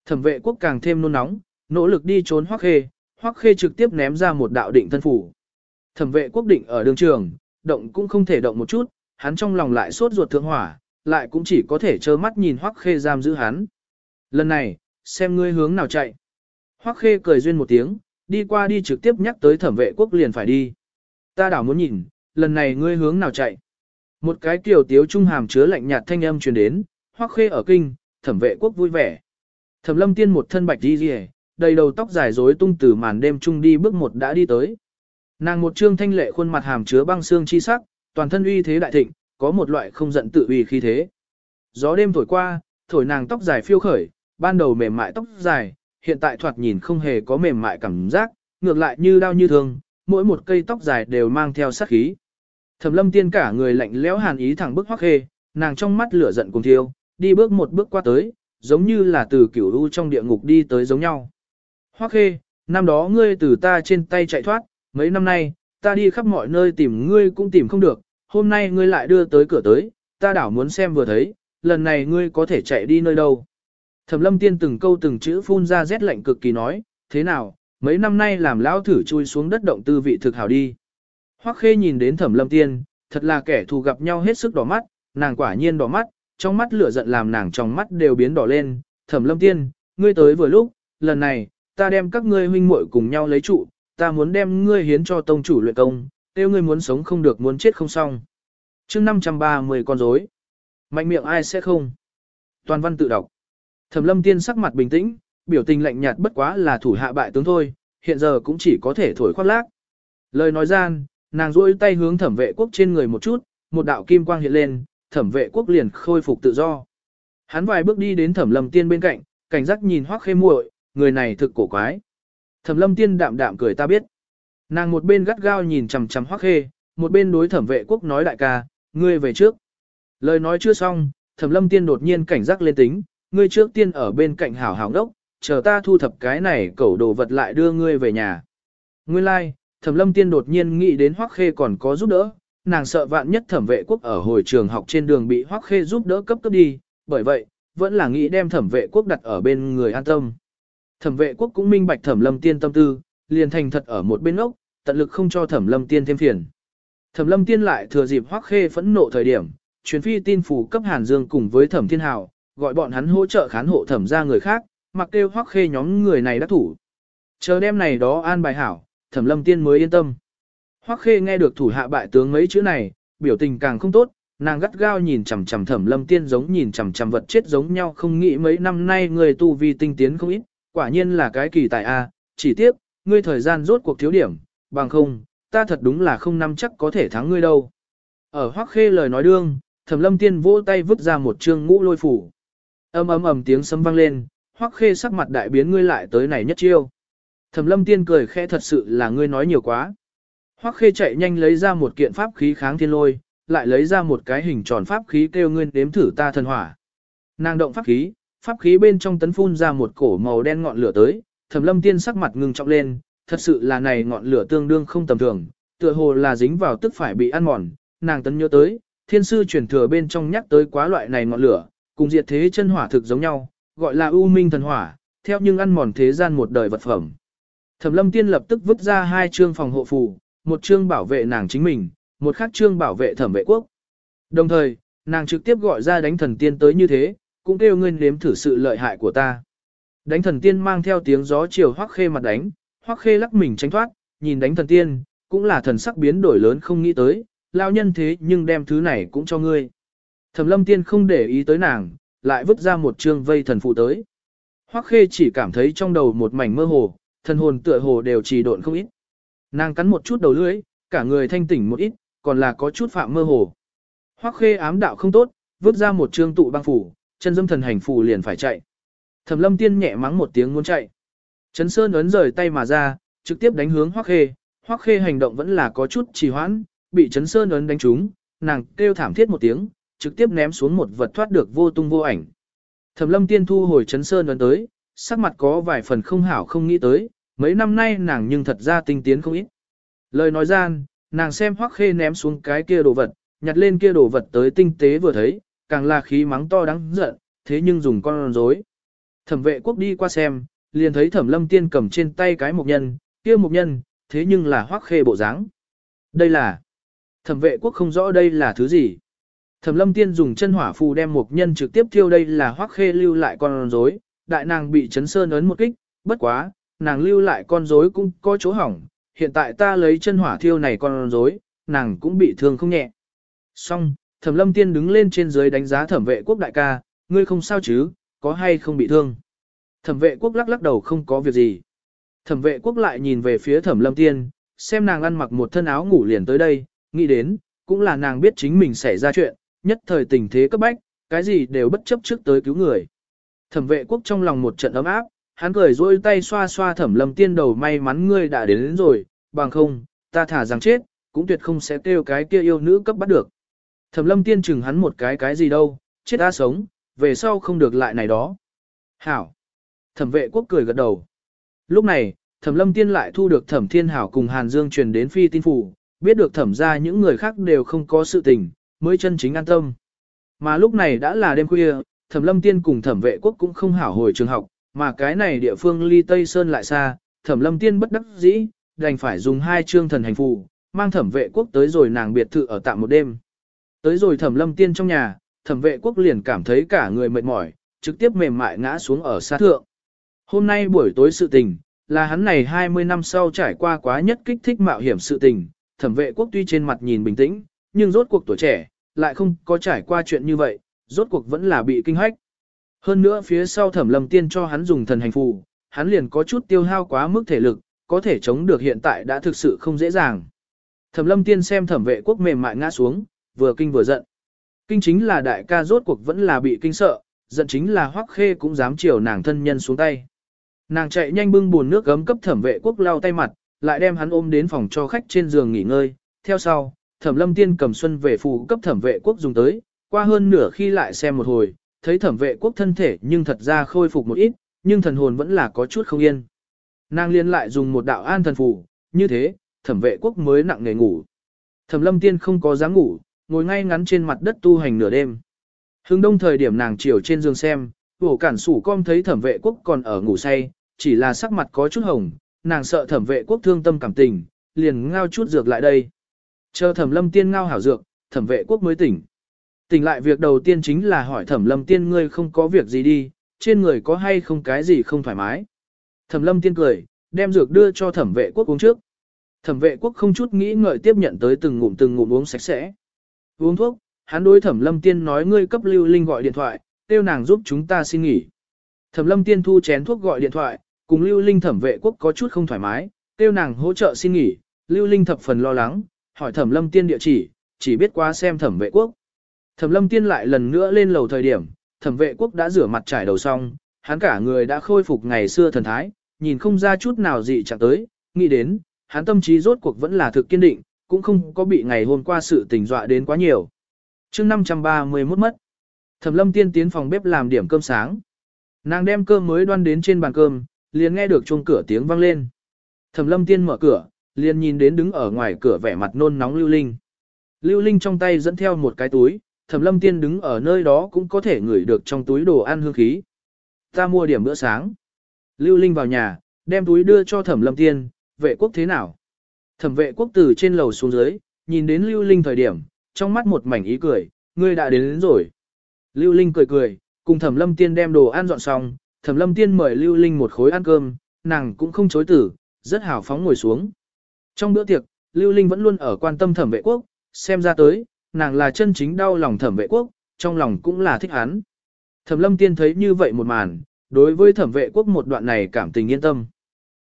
Thẩm vệ quốc càng thêm nôn nóng, nỗ lực đi trốn Hoắc khê, Hoắc khê trực tiếp ném ra một đạo định thân phủ. Thẩm vệ quốc định ở đường trường, động cũng không thể động một chút, hắn trong lòng lại sốt ruột thượng hỏa, lại cũng chỉ có thể trơ mắt nhìn Hoắc khê giam giữ hắn. Lần này, xem ngươi hướng nào chạy. Hoắc khê cười duyên một tiếng, đi qua đi trực tiếp nhắc tới thẩm vệ quốc liền phải đi. Ta đảo muốn nhìn, lần này ngươi hướng nào chạy. Một cái kiểu tiếu trung hàm chứa lạnh nhạt thanh âm truyền đến, Hoắc khê ở kinh, thẩm vệ quốc vui vẻ. Thẩm lâm tiên một thân bạch đi rìa, đầy đầu tóc dài rối tung từ màn đêm trung đi bước một đã đi tới. Nàng một trương thanh lệ khuôn mặt hàm chứa băng xương chi sắc, toàn thân uy thế đại thịnh, có một loại không giận tự uy khí thế. Gió đêm thổi qua, thổi nàng tóc dài phiêu khởi, ban đầu mềm mại tóc dài, hiện tại thoạt nhìn không hề có mềm mại cảm giác, ngược lại như đau như thương, mỗi một cây tóc dài đều mang theo sát khí. Thẩm lâm tiên cả người lạnh lẽo hàn ý thẳng bước hoắc khê, nàng trong mắt lửa giận cùng thiêu, đi bước một bước qua tới, giống như là từ kiểu u trong địa ngục đi tới giống nhau. Hoắc khê, năm đó ngươi từ ta trên tay chạy thoát, mấy năm nay, ta đi khắp mọi nơi tìm ngươi cũng tìm không được, hôm nay ngươi lại đưa tới cửa tới, ta đảo muốn xem vừa thấy, lần này ngươi có thể chạy đi nơi đâu. Thẩm lâm tiên từng câu từng chữ phun ra rét lạnh cực kỳ nói, thế nào, mấy năm nay làm lão thử chui xuống đất động tư vị thực hảo đi. Hoắc khê nhìn đến thẩm lâm tiên, thật là kẻ thù gặp nhau hết sức đỏ mắt, nàng quả nhiên đỏ mắt, trong mắt lửa giận làm nàng trong mắt đều biến đỏ lên, thẩm lâm tiên, ngươi tới vừa lúc, lần này, ta đem các ngươi huynh muội cùng nhau lấy trụ, ta muốn đem ngươi hiến cho tông chủ luyện công, tiêu ngươi muốn sống không được muốn chết không xong. chương 530 con rối mạnh miệng ai sẽ không. Toàn văn tự đọc. Thẩm lâm tiên sắc mặt bình tĩnh, biểu tình lạnh nhạt bất quá là thủ hạ bại tướng thôi, hiện giờ cũng chỉ có thể thổi khoác lác. Lời nói gian, nàng duỗi tay hướng thẩm vệ quốc trên người một chút, một đạo kim quang hiện lên, thẩm vệ quốc liền khôi phục tự do. Hắn vài bước đi đến thẩm lâm tiên bên cạnh, cảnh giác nhìn hoắc khê muội, người này thực cổ quái. Thẩm lâm tiên đạm đạm cười ta biết. Nàng một bên gắt gao nhìn chằm chằm hoắc khê, một bên đối thẩm vệ quốc nói đại ca, ngươi về trước. Lời nói chưa xong, thẩm lâm tiên đột nhiên cảnh giác lên tính, ngươi trước tiên ở bên cạnh hảo hảo đốc, chờ ta thu thập cái này cẩu đồ vật lại đưa ngươi về nhà. Nguyên lai, like, thẩm lâm tiên đột nhiên nghĩ đến hoắc khê còn có giúp đỡ, nàng sợ vạn nhất thẩm vệ quốc ở hồi trường học trên đường bị hoắc khê giúp đỡ cấp cấp đi, bởi vậy, vẫn là nghĩ đem thẩm vệ quốc đặt ở bên người an tâm. Thẩm vệ quốc cũng minh bạch thẩm lâm tiên tâm tư, liền thành thật ở một bên ốc, tận lực không cho thẩm lâm tiên thêm phiền. Thẩm lâm tiên lại thừa dịp hoắc khê phẫn nộ thời điểm, truyền phi tin phủ cấp Hàn Dương cùng với thẩm thiên hào, gọi bọn hắn hỗ trợ khán hộ thẩm ra người khác, mặc kêu hoắc khê nhóm người này đã thủ. Chờ đêm này đó an bài hảo, thẩm lâm tiên mới yên tâm. Hoắc khê nghe được thủ hạ bại tướng mấy chữ này, biểu tình càng không tốt, nàng gắt gao nhìn chằm chằm thẩm lâm tiên giống nhìn chằm chằm vật chết giống nhau không nghĩ mấy năm nay người tu vi tinh tiến không ít, quả nhiên là cái kỳ tài a. chỉ tiếc, ngươi thời gian rốt cuộc thiếu điểm, bằng không, ta thật đúng là không nắm chắc có thể thắng ngươi đâu. Ở Hoắc Khê lời nói đương, Thẩm Lâm Tiên vỗ tay vứt ra một trương ngũ lôi phủ. Ầm ầm ầm tiếng sấm vang lên, Hoắc Khê sắc mặt đại biến ngươi lại tới này nhất chiêu. Thẩm Lâm Tiên cười khẽ thật sự là ngươi nói nhiều quá. Hoắc Khê chạy nhanh lấy ra một kiện pháp khí kháng thiên lôi, lại lấy ra một cái hình tròn pháp khí kêu ngươi đếm thử ta thần hỏa. Nàng động pháp khí, pháp khí bên trong tấn phun ra một cổ màu đen ngọn lửa tới, Thẩm Lâm Tiên sắc mặt ngưng trọng lên, thật sự là này ngọn lửa tương đương không tầm thường, tựa hồ là dính vào tức phải bị ăn mòn, nàng tấn nhớ tới, thiên sư truyền thừa bên trong nhắc tới quá loại này ngọn lửa, cùng diệt thế chân hỏa thực giống nhau, gọi là u minh thần hỏa, theo nhưng ăn mòn thế gian một đời vật phẩm. Thẩm Lâm Tiên lập tức vứt ra hai chương phòng hộ phù, một chương bảo vệ nàng chính mình, một khác chương bảo vệ thẩm vệ quốc. Đồng thời, nàng trực tiếp gọi ra đánh thần tiên tới như thế, cũng kêu ngươi nếm thử sự lợi hại của ta. Đánh thần tiên mang theo tiếng gió chiều hoắc khê mặt đánh, hoắc khê lắc mình tránh thoát, nhìn đánh thần tiên, cũng là thần sắc biến đổi lớn không nghĩ tới, lao nhân thế nhưng đem thứ này cũng cho ngươi. Thẩm lâm tiên không để ý tới nàng, lại vứt ra một chương vây thần phụ tới. Hoắc khê chỉ cảm thấy trong đầu một mảnh mơ hồ, thần hồn tựa hồ đều trì độn không ít. Nàng cắn một chút đầu lưỡi, cả người thanh tỉnh một ít, còn là có chút phạm mơ hồ. Hoắc khê ám đạo không tốt, vứt ra một chương tụ băng phủ, chân dâm thần hành phủ liền phải chạy. Thẩm lâm tiên nhẹ mắng một tiếng muốn chạy. Trấn Sơn ấn rời tay mà ra, trực tiếp đánh hướng Hoắc khê. Hoắc khê hành động vẫn là có chút trì hoãn, bị Trấn Sơn ấn đánh trúng, nàng kêu thảm thiết một tiếng, trực tiếp ném xuống một vật thoát được vô tung vô ảnh. Thẩm lâm tiên thu hồi chấn Sơn ấn tới, sắc mặt có vài phần không hảo không nghĩ tới, mấy năm nay nàng nhưng thật ra tinh tiến không ít. Lời nói gian, nàng xem hoắc khê ném xuống cái kia đồ vật, nhặt lên kia đồ vật tới tinh tế vừa thấy, càng là khí mắng to đáng giận, thế nhưng dùng con rối. Thẩm vệ quốc đi qua xem, liền thấy thẩm lâm tiên cầm trên tay cái mục nhân, kia mục nhân, thế nhưng là hoắc khê bộ dáng. Đây là, thẩm vệ quốc không rõ đây là thứ gì. Thẩm lâm tiên dùng chân hỏa phù đem một nhân trực tiếp thiêu đây là hoắc khê lưu lại con rối, đại nàng bị chấn sơn ấn một kích, bất quá, nàng lưu lại con rối cũng có chỗ hỏng, hiện tại ta lấy chân hỏa thiêu này con rối, nàng cũng bị thương không nhẹ. Xong, thẩm lâm tiên đứng lên trên dưới đánh giá thẩm vệ quốc đại ca, ngươi không sao chứ, có hay không bị thương. Thẩm vệ quốc lắc lắc đầu không có việc gì. Thẩm vệ quốc lại nhìn về phía thẩm lâm tiên, xem nàng ăn mặc một thân áo ngủ liền tới đây, nghĩ đến, cũng là nàng biết chính mình xảy ra chuyện, nhất thời tình thế cấp bách, cái gì đều bất chấp trước tới cứu người. Thẩm vệ quốc trong lòng một trận ấm áp, hắn cười rôi tay xoa xoa thẩm lâm tiên đầu may mắn ngươi đã đến, đến rồi, bằng không, ta thả rằng chết, cũng tuyệt không sẽ kêu cái kia yêu nữ cấp bắt được. Thẩm lâm tiên chừng hắn một cái cái gì đâu, chết ta sống, về sau không được lại này đó. Hảo. Thẩm vệ quốc cười gật đầu. Lúc này, Thẩm Lâm Tiên lại thu được Thẩm Thiên Hảo cùng Hàn Dương truyền đến phi tin phủ, biết được thẩm ra những người khác đều không có sự tình, mới chân chính an tâm. Mà lúc này đã là đêm khuya, Thẩm Lâm Tiên cùng Thẩm Vệ Quốc cũng không hảo hồi trường học, mà cái này địa phương ly Tây Sơn lại xa, Thẩm Lâm Tiên bất đắc dĩ, đành phải dùng hai chương thần hành phù, mang Thẩm Vệ Quốc tới rồi nàng biệt thự ở tạm một đêm. Tới rồi Thẩm Lâm Tiên trong nhà, Thẩm Vệ Quốc liền cảm thấy cả người mệt mỏi, trực tiếp mềm mại ngã xuống ở xa thượng. Hôm nay buổi tối sự tình, là hắn này 20 năm sau trải qua quá nhất kích thích mạo hiểm sự tình, thẩm vệ quốc tuy trên mặt nhìn bình tĩnh, nhưng rốt cuộc tuổi trẻ, lại không có trải qua chuyện như vậy, rốt cuộc vẫn là bị kinh hách. Hơn nữa phía sau thẩm lâm tiên cho hắn dùng thần hành phù, hắn liền có chút tiêu hao quá mức thể lực, có thể chống được hiện tại đã thực sự không dễ dàng. Thẩm lâm tiên xem thẩm vệ quốc mềm mại ngã xuống, vừa kinh vừa giận. Kinh chính là đại ca rốt cuộc vẫn là bị kinh sợ, giận chính là hoắc khê cũng dám chiều nàng thân nhân xuống tay. Nàng chạy nhanh bưng buồn nước gấm cấp thẩm vệ quốc lau tay mặt, lại đem hắn ôm đến phòng cho khách trên giường nghỉ ngơi. Theo sau, thẩm lâm tiên cầm xuân về phù cấp thẩm vệ quốc dùng tới, qua hơn nửa khi lại xem một hồi, thấy thẩm vệ quốc thân thể nhưng thật ra khôi phục một ít, nhưng thần hồn vẫn là có chút không yên. Nàng liên lại dùng một đạo an thần phù, như thế, thẩm vệ quốc mới nặng nề ngủ. Thẩm lâm tiên không có dám ngủ, ngồi ngay ngắn trên mặt đất tu hành nửa đêm. Hướng đông thời điểm nàng chiều trên giường xem, vổ cản sủ com thấy thẩm vệ quốc còn ở ngủ say, chỉ là sắc mặt có chút hồng, nàng sợ thẩm vệ quốc thương tâm cảm tình, liền ngao chút dược lại đây. Chờ thẩm lâm tiên ngao hảo dược, thẩm vệ quốc mới tỉnh. Tỉnh lại việc đầu tiên chính là hỏi thẩm lâm tiên ngươi không có việc gì đi, trên người có hay không cái gì không thoải mái. Thẩm lâm tiên cười, đem dược đưa cho thẩm vệ quốc uống trước. Thẩm vệ quốc không chút nghĩ ngợi tiếp nhận tới từng ngụm từng ngụm uống sạch sẽ. Uống thuốc, hắn đối thẩm lâm tiên nói ngươi cấp lưu linh gọi điện thoại, kêu nàng giúp chúng ta xin nghỉ. Thẩm lâm tiên thu chén thuốc gọi điện thoại, cùng Lưu Linh thẩm vệ quốc có chút không thoải mái, kêu nàng hỗ trợ xin nghỉ, Lưu Linh thập phần lo lắng, hỏi thẩm lâm tiên địa chỉ, chỉ biết qua xem thẩm vệ quốc. Thẩm lâm tiên lại lần nữa lên lầu thời điểm, thẩm vệ quốc đã rửa mặt trải đầu xong, hắn cả người đã khôi phục ngày xưa thần thái, nhìn không ra chút nào gì chẳng tới, nghĩ đến, hắn tâm trí rốt cuộc vẫn là thực kiên định, cũng không có bị ngày hôm qua sự tình dọa đến quá nhiều. chương 531 mất, thẩm lâm tiên tiến phòng bếp làm điểm cơm sáng. Nàng đem cơm mới đoan đến trên bàn cơm, liền nghe được chuông cửa tiếng vang lên. Thẩm lâm tiên mở cửa, liền nhìn đến đứng ở ngoài cửa vẻ mặt nôn nóng Lưu Linh. Lưu Linh trong tay dẫn theo một cái túi, Thẩm lâm tiên đứng ở nơi đó cũng có thể ngửi được trong túi đồ ăn hương khí. Ta mua điểm bữa sáng. Lưu Linh vào nhà, đem túi đưa cho Thẩm lâm tiên, vệ quốc thế nào? Thẩm vệ quốc từ trên lầu xuống dưới, nhìn đến Lưu Linh thời điểm, trong mắt một mảnh ý cười, ngươi đã đến, đến rồi. Lưu Linh cười cười, cùng Thẩm lâm tiên đem đồ ăn dọn xong, Thẩm lâm tiên mời Lưu Linh một khối ăn cơm, nàng cũng không chối tử, rất hào phóng ngồi xuống. Trong bữa tiệc, Lưu Linh vẫn luôn ở quan tâm thẩm vệ quốc, xem ra tới, nàng là chân chính đau lòng thẩm vệ quốc, trong lòng cũng là thích hắn. Thẩm lâm tiên thấy như vậy một màn, đối với thẩm vệ quốc một đoạn này cảm tình yên tâm.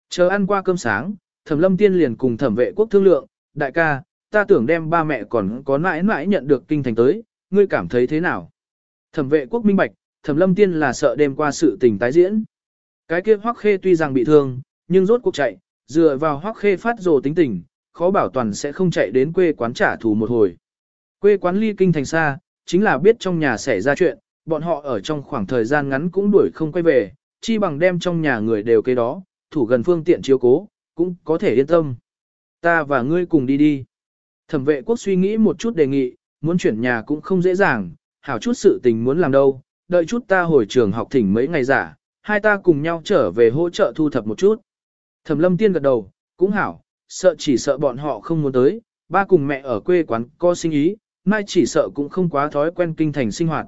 Chờ ăn qua cơm sáng, thẩm lâm tiên liền cùng thẩm vệ quốc thương lượng, đại ca, ta tưởng đem ba mẹ còn có mãi mãi nhận được kinh thành tới, ngươi cảm thấy thế nào? Thẩm vệ quốc minh bạch, thẩm lâm tiên là sợ đêm qua sự tình tái diễn. Cái kia hoắc khê tuy rằng bị thương, nhưng rốt cuộc chạy, dựa vào hoắc khê phát rồ tính tình, khó bảo toàn sẽ không chạy đến quê quán trả thù một hồi. Quê quán ly kinh thành xa, chính là biết trong nhà xảy ra chuyện, bọn họ ở trong khoảng thời gian ngắn cũng đuổi không quay về, chi bằng đem trong nhà người đều kế đó, thủ gần phương tiện chiếu cố, cũng có thể yên tâm. Ta và ngươi cùng đi đi. Thẩm vệ quốc suy nghĩ một chút đề nghị, muốn chuyển nhà cũng không dễ dàng, hảo chút sự tình muốn làm đâu, đợi chút ta hồi trường học thỉnh mấy ngày giả, hai ta cùng nhau trở về hỗ trợ thu thập một chút. Thẩm lâm tiên gật đầu, cũng hảo, sợ chỉ sợ bọn họ không muốn tới, ba cùng mẹ ở quê quán có sinh ý, mai chỉ sợ cũng không quá thói quen kinh thành sinh hoạt.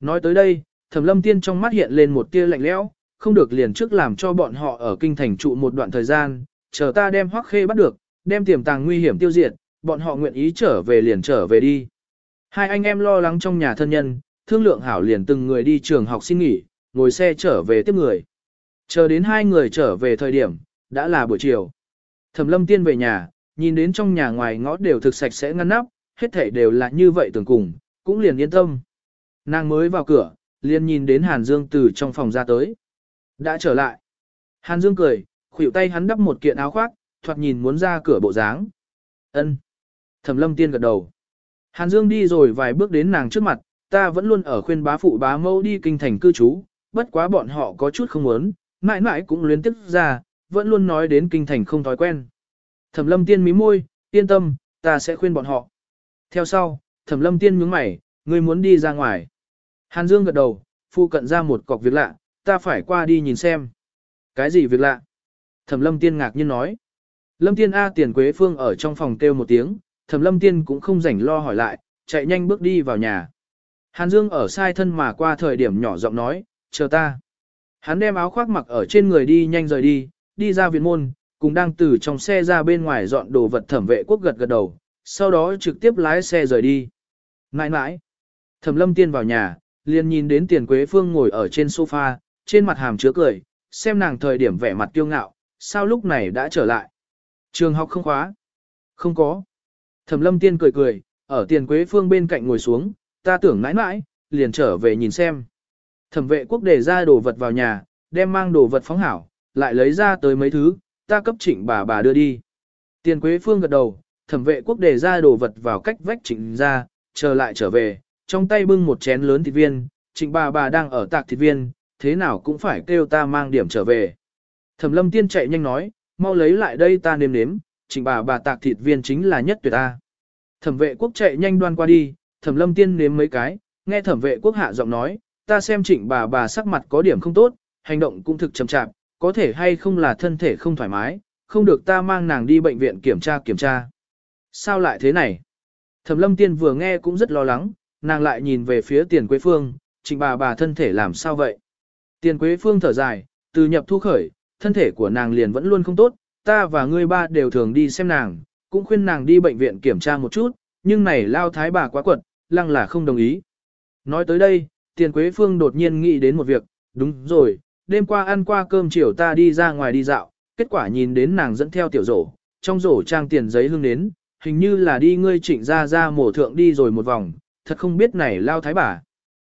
Nói tới đây, thẩm lâm tiên trong mắt hiện lên một tia lạnh lẽo, không được liền trước làm cho bọn họ ở kinh thành trụ một đoạn thời gian, chờ ta đem hoắc khê bắt được, đem tiềm tàng nguy hiểm tiêu diệt, bọn họ nguyện ý trở về liền trở về đi. Hai anh em lo lắng trong nhà thân nhân, thương lượng hảo liền từng người đi trường học xin nghỉ, ngồi xe trở về tiếp người. Chờ đến hai người trở về thời điểm, đã là buổi chiều. Thẩm lâm tiên về nhà, nhìn đến trong nhà ngoài ngõ đều thực sạch sẽ ngăn nắp, hết thảy đều là như vậy tưởng cùng, cũng liền yên tâm. Nàng mới vào cửa, liền nhìn đến Hàn Dương từ trong phòng ra tới. Đã trở lại. Hàn Dương cười, khuỷu tay hắn đắp một kiện áo khoác, thoạt nhìn muốn ra cửa bộ dáng. Ân. Thẩm lâm tiên gật đầu. Hàn Dương đi rồi vài bước đến nàng trước mặt, ta vẫn luôn ở khuyên bá phụ bá mẫu đi kinh thành cư trú, bất quá bọn họ có chút không muốn, mãi mãi cũng luyến tiếp ra, vẫn luôn nói đến kinh thành không thói quen. Thẩm lâm tiên mí môi, yên tâm, ta sẽ khuyên bọn họ. Theo sau, thẩm lâm tiên nhướng mày, ngươi muốn đi ra ngoài. Hàn Dương gật đầu, phụ cận ra một cọc việc lạ, ta phải qua đi nhìn xem. Cái gì việc lạ? Thẩm lâm tiên ngạc nhiên nói. Lâm tiên A tiền quế phương ở trong phòng kêu một tiếng, thẩm lâm tiên cũng không rảnh lo hỏi lại, chạy nhanh bước đi vào nhà. Hàn Dương ở sai thân mà qua thời điểm nhỏ giọng nói, chờ ta. Hắn đem áo khoác mặc ở trên người đi nhanh rời đi, đi ra viện môn, cùng đang từ trong xe ra bên ngoài dọn đồ vật thẩm vệ quốc gật gật đầu, sau đó trực tiếp lái xe rời đi. Nãi nãi, thẩm lâm tiên vào nhà, liền nhìn đến tiền quế phương ngồi ở trên sofa, trên mặt hàm chứa cười, xem nàng thời điểm vẻ mặt kiêu ngạo, sao lúc này đã trở lại. Trường học không khóa. Không có. Thẩm lâm tiên cười cười, ở tiền quế phương bên cạnh ngồi xuống, ta tưởng nãi nãi, liền trở về nhìn xem. Thẩm vệ quốc để ra đồ vật vào nhà, đem mang đồ vật phóng hảo, lại lấy ra tới mấy thứ, ta cấp trịnh bà bà đưa đi. Tiền Quế Phương gật đầu, thẩm vệ quốc đề ra đồ vật vào cách vách trịnh ra, chờ lại trở về, trong tay bưng một chén lớn thịt viên, trịnh bà bà đang ở tạc thịt viên, thế nào cũng phải kêu ta mang điểm trở về. Thẩm lâm tiên chạy nhanh nói, mau lấy lại đây ta nếm nếm, trịnh bà bà tạc thịt viên chính là nhất tuyệt ta. Thẩm vệ quốc chạy nhanh đoan qua đi, thẩm lâm tiên nếm mấy cái, nghe thẩm vệ quốc hạ giọng nói, ta xem trịnh bà bà sắc mặt có điểm không tốt, hành động cũng thực chậm chạp, có thể hay không là thân thể không thoải mái, không được ta mang nàng đi bệnh viện kiểm tra kiểm tra. Sao lại thế này? Thẩm lâm tiên vừa nghe cũng rất lo lắng, nàng lại nhìn về phía tiền quế phương, trịnh bà bà thân thể làm sao vậy? Tiền quế phương thở dài, từ nhập thu khởi, thân thể của nàng liền vẫn luôn không tốt, ta và ngươi ba đều thường đi xem nàng, cũng khuyên nàng đi bệnh viện kiểm tra một chút, nhưng này lao thái bà quá quật, lăng là không đồng ý. Nói tới đây, tiền quế phương đột nhiên nghĩ đến một việc, đúng rồi, đêm qua ăn qua cơm chiều ta đi ra ngoài đi dạo, kết quả nhìn đến nàng dẫn theo tiểu rổ, trong rổ trang tiền giấy hương đến, hình như là đi ngươi trịnh ra ra mổ thượng đi rồi một vòng, thật không biết này lao thái bà.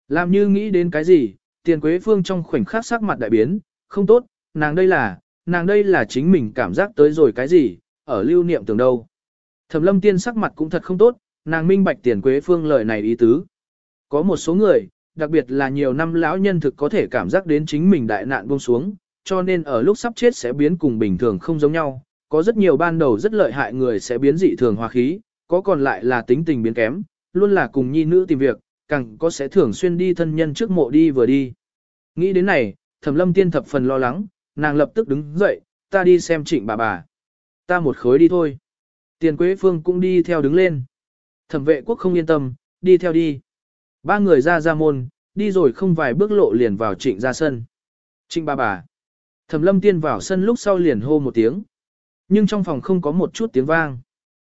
Làm như nghĩ đến cái gì, tiền quế phương trong khoảnh khắc sắc mặt đại biến, không tốt, nàng đây là, nàng đây là chính mình cảm giác tới rồi cái gì, ở lưu niệm tưởng đâu. Thẩm lâm tiên sắc mặt cũng thật không tốt, nàng minh bạch tiền quế phương lời này ý tứ. Có một số người, đặc biệt là nhiều năm lão nhân thực có thể cảm giác đến chính mình đại nạn buông xuống, cho nên ở lúc sắp chết sẽ biến cùng bình thường không giống nhau. Có rất nhiều ban đầu rất lợi hại người sẽ biến dị thường hòa khí, có còn lại là tính tình biến kém, luôn là cùng nhi nữ tìm việc, càng có sẽ thường xuyên đi thân nhân trước mộ đi vừa đi. Nghĩ đến này, thẩm lâm tiên thập phần lo lắng, nàng lập tức đứng dậy, ta đi xem trịnh bà bà. Ta một khối đi thôi. Tiền Quế Phương cũng đi theo đứng lên. Thẩm vệ quốc không yên tâm, đi theo đi. Ba người ra ra môn, đi rồi không vài bước lộ liền vào trịnh ra sân. Trịnh ba bà. Thẩm lâm tiên vào sân lúc sau liền hô một tiếng. Nhưng trong phòng không có một chút tiếng vang.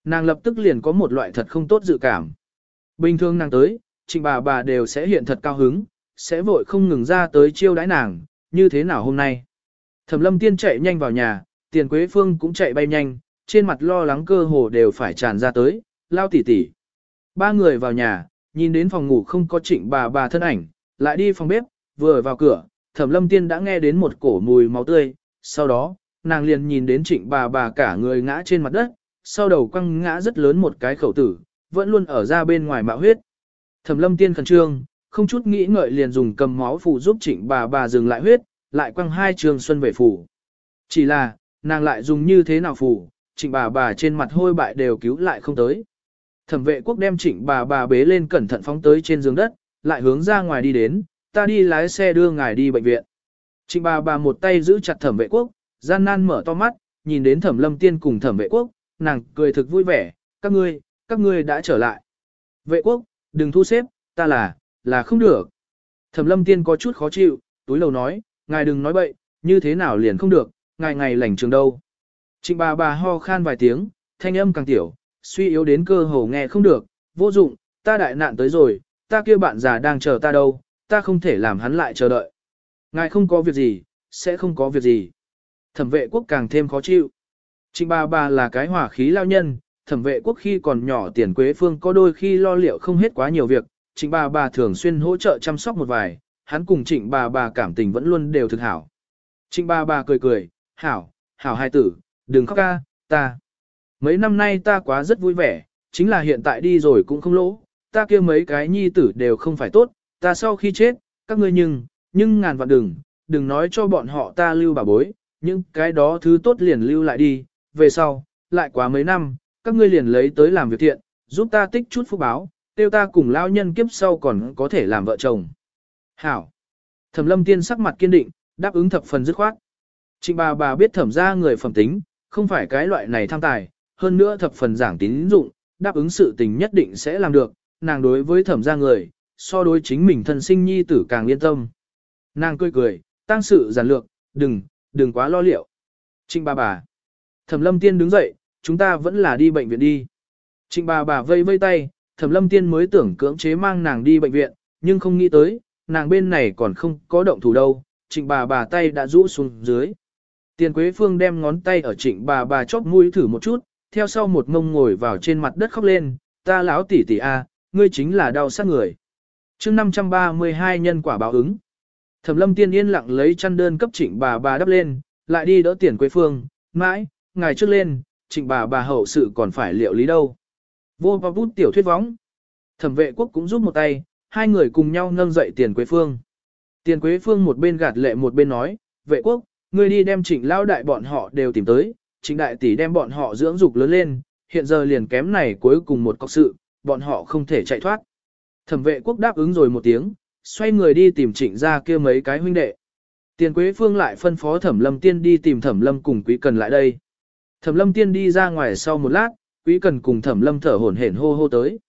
Nàng lập tức liền có một loại thật không tốt dự cảm. Bình thường nàng tới, trịnh bà bà đều sẽ hiện thật cao hứng, sẽ vội không ngừng ra tới chiêu đãi nàng, như thế nào hôm nay. Thẩm lâm tiên chạy nhanh vào nhà, tiền quế phương cũng chạy bay nhanh, trên mặt lo lắng cơ hồ đều phải tràn ra tới, lao tỉ tỉ. Ba người vào nhà, nhìn đến phòng ngủ không có trịnh bà bà thân ảnh, lại đi phòng bếp, vừa vào cửa, thẩm lâm tiên đã nghe đến một cổ mùi máu tươi, sau đó, nàng liền nhìn đến trịnh bà bà cả người ngã trên mặt đất, sau đầu quăng ngã rất lớn một cái khẩu tử, vẫn luôn ở ra bên ngoài mạo huyết. Thẩm lâm tiên khẩn trương, không chút nghĩ ngợi liền dùng cầm máu phủ giúp trịnh bà bà dừng lại huyết, lại quăng hai trường xuân về phủ. Chỉ là, nàng lại dùng như thế nào phủ, trịnh bà bà trên mặt hôi bại đều cứu lại không tới. Thẩm vệ quốc đem trịnh bà bà bế lên cẩn thận phóng tới trên giường đất, lại hướng ra ngoài đi đến, ta đi lái xe đưa ngài đi bệnh viện. Trịnh bà bà một tay giữ chặt thẩm vệ quốc, gian nan mở to mắt, nhìn đến thẩm lâm tiên cùng thẩm vệ quốc, nàng cười thực vui vẻ, các ngươi, các ngươi đã trở lại. Vệ quốc, đừng thu xếp, ta là, là không được. Thẩm lâm tiên có chút khó chịu, túi lầu nói, ngài đừng nói bậy, như thế nào liền không được, ngài ngày lành trường đâu. Trịnh bà bà ho khan vài tiếng, thanh âm càng tiểu, suy yếu đến cơ hồ nghe không được, vô dụng, ta đại nạn tới rồi, ta kia bạn già đang chờ ta đâu, ta không thể làm hắn lại chờ đợi. Ngài không có việc gì, sẽ không có việc gì. Thẩm vệ quốc càng thêm khó chịu. Trịnh bà bà là cái hỏa khí lao nhân, thẩm vệ quốc khi còn nhỏ tiền quế phương có đôi khi lo liệu không hết quá nhiều việc, trịnh bà bà thường xuyên hỗ trợ chăm sóc một vài, hắn cùng trịnh bà bà cảm tình vẫn luôn đều thực hảo. Trịnh bà bà cười cười, hảo, hảo hai tử, đừng khóc ca, ta. Mấy năm nay ta quá rất vui vẻ, chính là hiện tại đi rồi cũng không lỗ, ta kia mấy cái nhi tử đều không phải tốt, ta sau khi chết, các ngươi nhưng, nhưng ngàn vạn đừng, đừng nói cho bọn họ ta lưu bà bối, những cái đó thứ tốt liền lưu lại đi, về sau, lại quá mấy năm, các ngươi liền lấy tới làm việc thiện, giúp ta tích chút phúc báo, tiêu ta cùng lao nhân kiếp sau còn có thể làm vợ chồng. Hảo. Thẩm lâm tiên sắc mặt kiên định, đáp ứng thập phần dứt khoát. Trịnh bà bà biết thẩm ra người phẩm tính, không phải cái loại này tham tài, hơn nữa thập phần giảng tín dụng, đáp ứng sự tình nhất định sẽ làm được, nàng đối với thẩm gia người, so đối chính mình thân sinh nhi tử càng yên tâm. Nàng cười cười, tăng sự giản lược, đừng, đừng quá lo liệu. Trịnh bà bà. Thẩm lâm tiên đứng dậy, chúng ta vẫn là đi bệnh viện đi. Trịnh bà bà vây vây tay, thẩm lâm tiên mới tưởng cưỡng chế mang nàng đi bệnh viện, nhưng không nghĩ tới, nàng bên này còn không có động thủ đâu, trịnh bà bà tay đã rũ xuống dưới. Tiền Quế Phương đem ngón tay ở trịnh bà bà chóp mũi thử một chút, theo sau một ngông ngồi vào trên mặt đất khóc lên, ta lão tỷ tỷ a, ngươi chính là đau sát người. chương 532 nhân quả báo ứng. Thẩm lâm tiên yên lặng lấy chăn đơn cấp trịnh bà bà đắp lên, lại đi đỡ tiền Quế Phương, mãi, ngài trước lên, trịnh bà bà hậu sự còn phải liệu lý đâu. Vô và bút tiểu thuyết võng. Thẩm vệ quốc cũng giúp một tay, hai người cùng nhau nâng dậy tiền Quế Phương. Tiền Quế Phương một bên gạt lệ một bên nói, vệ quốc, ngươi đi đem trịnh lao đại bọn họ đều tìm tới, trịnh đại tỷ đem bọn họ dưỡng dục lớn lên, hiện giờ liền kém này cuối cùng một cọc sự, bọn họ không thể chạy thoát. Thẩm vệ quốc đáp ứng rồi một tiếng, xoay người đi tìm trịnh ra kia mấy cái huynh đệ. Tiền Quế Phương lại phân phó Thẩm Lâm Tiên đi tìm Thẩm Lâm cùng Quý Cần lại đây. Thẩm Lâm Tiên đi ra ngoài sau một lát, Quý Cần cùng Thẩm Lâm thở hổn hển hô hô tới.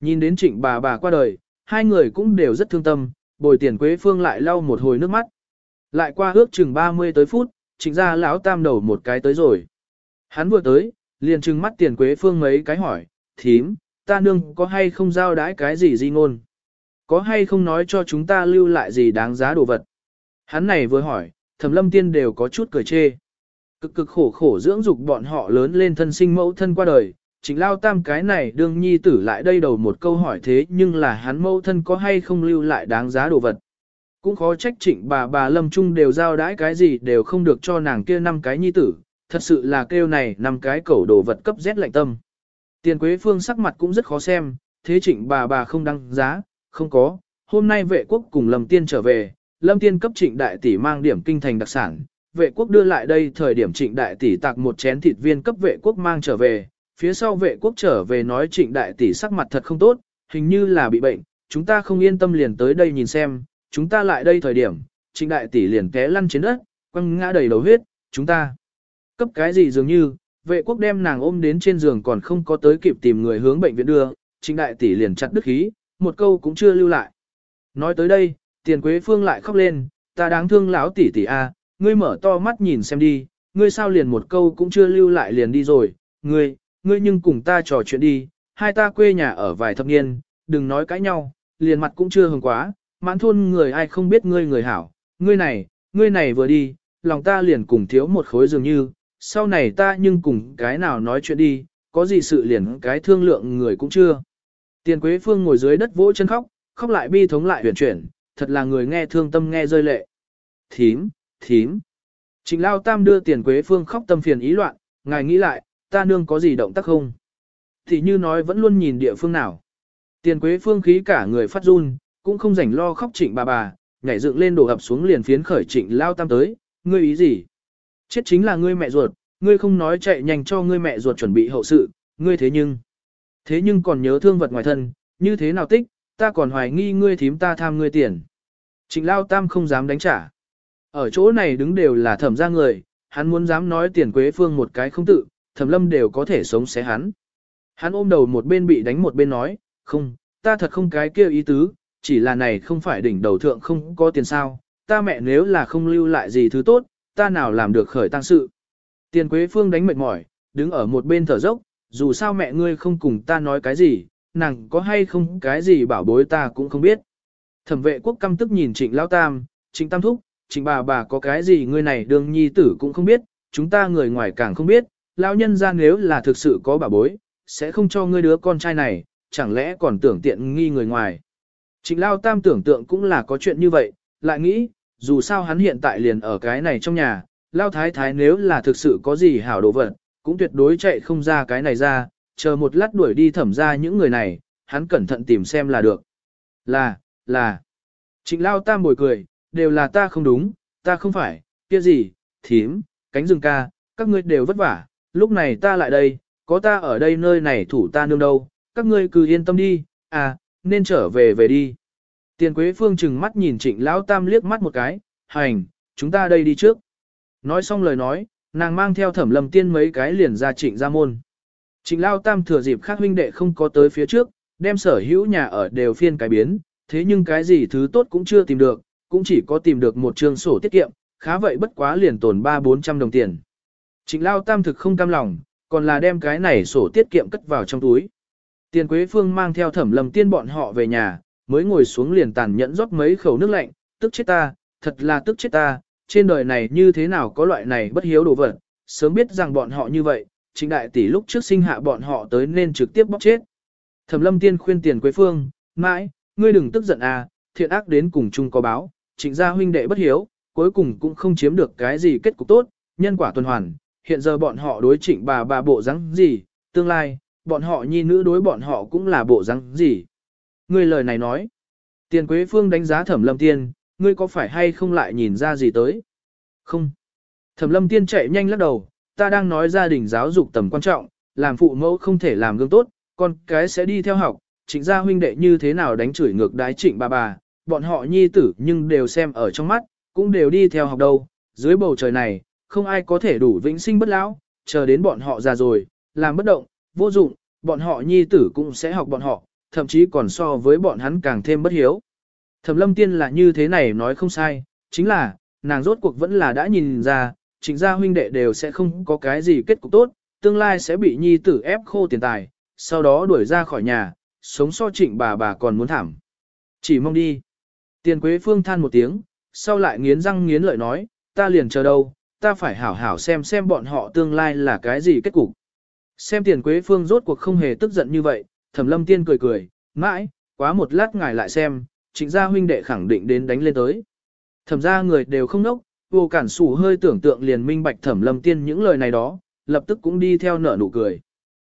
Nhìn đến Trịnh bà bà qua đời, hai người cũng đều rất thương tâm, bồi Tiền Quế Phương lại lau một hồi nước mắt. Lại qua ước chừng 30 tới phút, Trịnh gia lão tam đầu một cái tới rồi. Hắn vừa tới, liền trừng mắt Tiền Quế Phương mấy cái hỏi, "Thím, ta nương có hay không giao đãi cái gì di ngôn? Có hay không nói cho chúng ta lưu lại gì đáng giá đồ vật?" Hắn này vừa hỏi, thẩm lâm tiên đều có chút cười chê. Cực cực khổ khổ dưỡng dục bọn họ lớn lên thân sinh mẫu thân qua đời, chính lao tam cái này đương nhi tử lại đây đầu một câu hỏi thế nhưng là hắn mẫu thân có hay không lưu lại đáng giá đồ vật. Cũng khó trách trịnh bà bà lâm trung đều giao đãi cái gì đều không được cho nàng kia năm cái nhi tử, thật sự là kêu này năm cái cẩu đồ vật cấp rét lạnh tâm. Tiền Quế Phương sắc mặt cũng rất khó xem, thế trịnh bà bà không đăng giá, không có, hôm nay vệ quốc cùng lâm tiên trở về, Lâm Tiên cấp trịnh đại tỷ mang điểm kinh thành đặc sản, vệ quốc đưa lại đây thời điểm trịnh đại tỷ tạc một chén thịt viên cấp vệ quốc mang trở về, phía sau vệ quốc trở về nói trịnh đại tỷ sắc mặt thật không tốt, hình như là bị bệnh, chúng ta không yên tâm liền tới đây nhìn xem, chúng ta lại đây thời điểm, trịnh đại tỷ liền té lăn trên đất, quăng ngã đầy đầu huyết, chúng ta cấp cái gì dường như, vệ quốc đem nàng ôm đến trên giường còn không có tới kịp tìm người hướng bệnh viện đưa, trịnh đại tỷ liền chặt đứt khí, một câu cũng chưa lưu lại. Nói tới đây, Tiền Quế Phương lại khóc lên, ta đáng thương lão tỷ tỷ a, ngươi mở to mắt nhìn xem đi, ngươi sao liền một câu cũng chưa lưu lại liền đi rồi, ngươi, ngươi nhưng cùng ta trò chuyện đi, hai ta quê nhà ở vài thập niên, đừng nói cãi nhau, liền mặt cũng chưa hừng quá, mãn thôn người ai không biết ngươi người hảo, ngươi này, ngươi này vừa đi, lòng ta liền cùng thiếu một khối dường như, sau này ta nhưng cùng cái nào nói chuyện đi, có gì sự liền cái thương lượng người cũng chưa. Tiền Quế Phương ngồi dưới đất vỗ chân khóc, khóc lại bi thống lại huyền chuyển, thật là người nghe thương tâm nghe rơi lệ. Thím, thím. Trịnh Lao Tam đưa tiền Quế Phương khóc tâm phiền ý loạn, ngài nghĩ lại, ta nương có gì động tác không? Thì như nói vẫn luôn nhìn địa phương nào. Tiền Quế Phương khí cả người phát run, cũng không rảnh lo khóc trịnh bà bà, nhảy dựng lên đổ ập xuống liền phiến khởi trịnh Lao Tam tới, ngươi ý gì? Chết chính là ngươi mẹ ruột, ngươi không nói chạy nhanh cho ngươi mẹ ruột chuẩn bị hậu sự, ngươi thế nhưng. Thế nhưng còn nhớ thương vật ngoài thân, như thế nào tích, ta còn hoài nghi ngươi thím ta tham ngươi tiền. Trịnh Lao Tam không dám đánh trả. Ở chỗ này đứng đều là thẩm ra người, hắn muốn dám nói tiền quế phương một cái không tự, thẩm lâm đều có thể sống xé hắn. Hắn ôm đầu một bên bị đánh một bên nói, không, ta thật không cái kia ý tứ, chỉ là này không phải đỉnh đầu thượng không có tiền sao, ta mẹ nếu là không lưu lại gì thứ tốt, ta nào làm được khởi tăng sự. Tiền quế phương đánh mệt mỏi, đứng ở một bên thở dốc, dù sao mẹ ngươi không cùng ta nói cái gì, nàng có hay không cái gì bảo bối ta cũng không biết. Thẩm vệ quốc căm tức nhìn trịnh lao tam, trịnh tam thúc, trịnh bà bà có cái gì ngươi này đương nhi tử cũng không biết, chúng ta người ngoài càng không biết, lão nhân ra nếu là thực sự có bảo bối, sẽ không cho ngươi đứa con trai này, chẳng lẽ còn tưởng tiện nghi người ngoài. Trịnh lao tam tưởng tượng cũng là có chuyện như vậy, lại nghĩ, dù sao hắn hiện tại liền ở cái này trong nhà, lao thái thái nếu là thực sự có gì hảo đồ vật, cũng tuyệt đối chạy không ra cái này ra, chờ một lát đuổi đi thẩm ra những người này, hắn cẩn thận tìm xem là được. Là, là. Trịnh Lao Tam bồi cười, đều là ta không đúng, ta không phải, kia gì, thím, cánh rừng ca, các ngươi đều vất vả, lúc này ta lại đây, có ta ở đây nơi này thủ ta nương đâu, các ngươi cứ yên tâm đi, à, nên trở về về đi. Tiền Quế Phương chừng mắt nhìn Trịnh Lão Tam liếc mắt một cái, hành, chúng ta đây đi trước. Nói xong lời nói, nàng mang theo thẩm lầm tiên mấy cái liền ra trịnh ra môn. Trịnh Lão Tam thừa dịp khác huynh đệ không có tới phía trước, đem sở hữu nhà ở đều phiên cái biến, thế nhưng cái gì thứ tốt cũng chưa tìm được, cũng chỉ có tìm được một trường sổ tiết kiệm, khá vậy bất quá liền tồn 3-400 đồng tiền. Trịnh Lao Tam thực không cam lòng, còn là đem cái này sổ tiết kiệm cất vào trong túi. Tiền Quế Phương mang theo thẩm lầm tiên bọn họ về nhà, mới ngồi xuống liền tàn nhẫn rót mấy khẩu nước lạnh, tức chết ta, thật là tức chết ta, trên đời này như thế nào có loại này bất hiếu đồ vật, sớm biết rằng bọn họ như vậy, chính đại tỷ lúc trước sinh hạ bọn họ tới nên trực tiếp bóc chết. Thẩm lâm tiên khuyên tiền Quế Phương, mãi, ngươi đừng tức giận à, thiện ác đến cùng chung có báo, trịnh gia huynh đệ bất hiếu, cuối cùng cũng không chiếm được cái gì kết cục tốt, nhân quả tuần hoàn, hiện giờ bọn họ đối trịnh bà bà bộ rắn gì, tương lai, bọn họ nhi nữ đối bọn họ cũng là bộ rắn gì. Ngươi lời này nói, tiền quế phương đánh giá thẩm lâm tiên, ngươi có phải hay không lại nhìn ra gì tới? Không. Thẩm lâm tiên chạy nhanh lắc đầu, ta đang nói gia đình giáo dục tầm quan trọng, làm phụ mẫu không thể làm gương tốt, con cái sẽ đi theo học, trịnh gia huynh đệ như thế nào đánh chửi ngược đái trịnh bà bà, bọn họ nhi tử nhưng đều xem ở trong mắt, cũng đều đi theo học đâu, dưới bầu trời này, không ai có thể đủ vĩnh sinh bất lão, chờ đến bọn họ già rồi, làm bất động, vô dụng, bọn họ nhi tử cũng sẽ học bọn họ, thậm chí còn so với bọn hắn càng thêm bất hiếu. Thẩm lâm tiên là như thế này nói không sai, chính là, nàng rốt cuộc vẫn là đã nhìn ra, chính gia huynh đệ đều sẽ không có cái gì kết cục tốt, tương lai sẽ bị nhi tử ép khô tiền tài, sau đó đuổi ra khỏi nhà, sống so trịnh bà bà còn muốn thảm. Chỉ mong đi. Tiền Quế Phương than một tiếng, sau lại nghiến răng nghiến lợi nói, ta liền chờ đâu, ta phải hảo hảo xem xem bọn họ tương lai là cái gì kết cục. Xem tiền Quế Phương rốt cuộc không hề tức giận như vậy, Thẩm Lâm Tiên cười cười, mãi, quá một lát ngài lại xem, trịnh gia huynh đệ khẳng định đến đánh lên tới. Thẩm gia người đều không nốc, vô cản sủ hơi tưởng tượng liền minh bạch Thẩm Lâm Tiên những lời này đó, lập tức cũng đi theo nở nụ cười.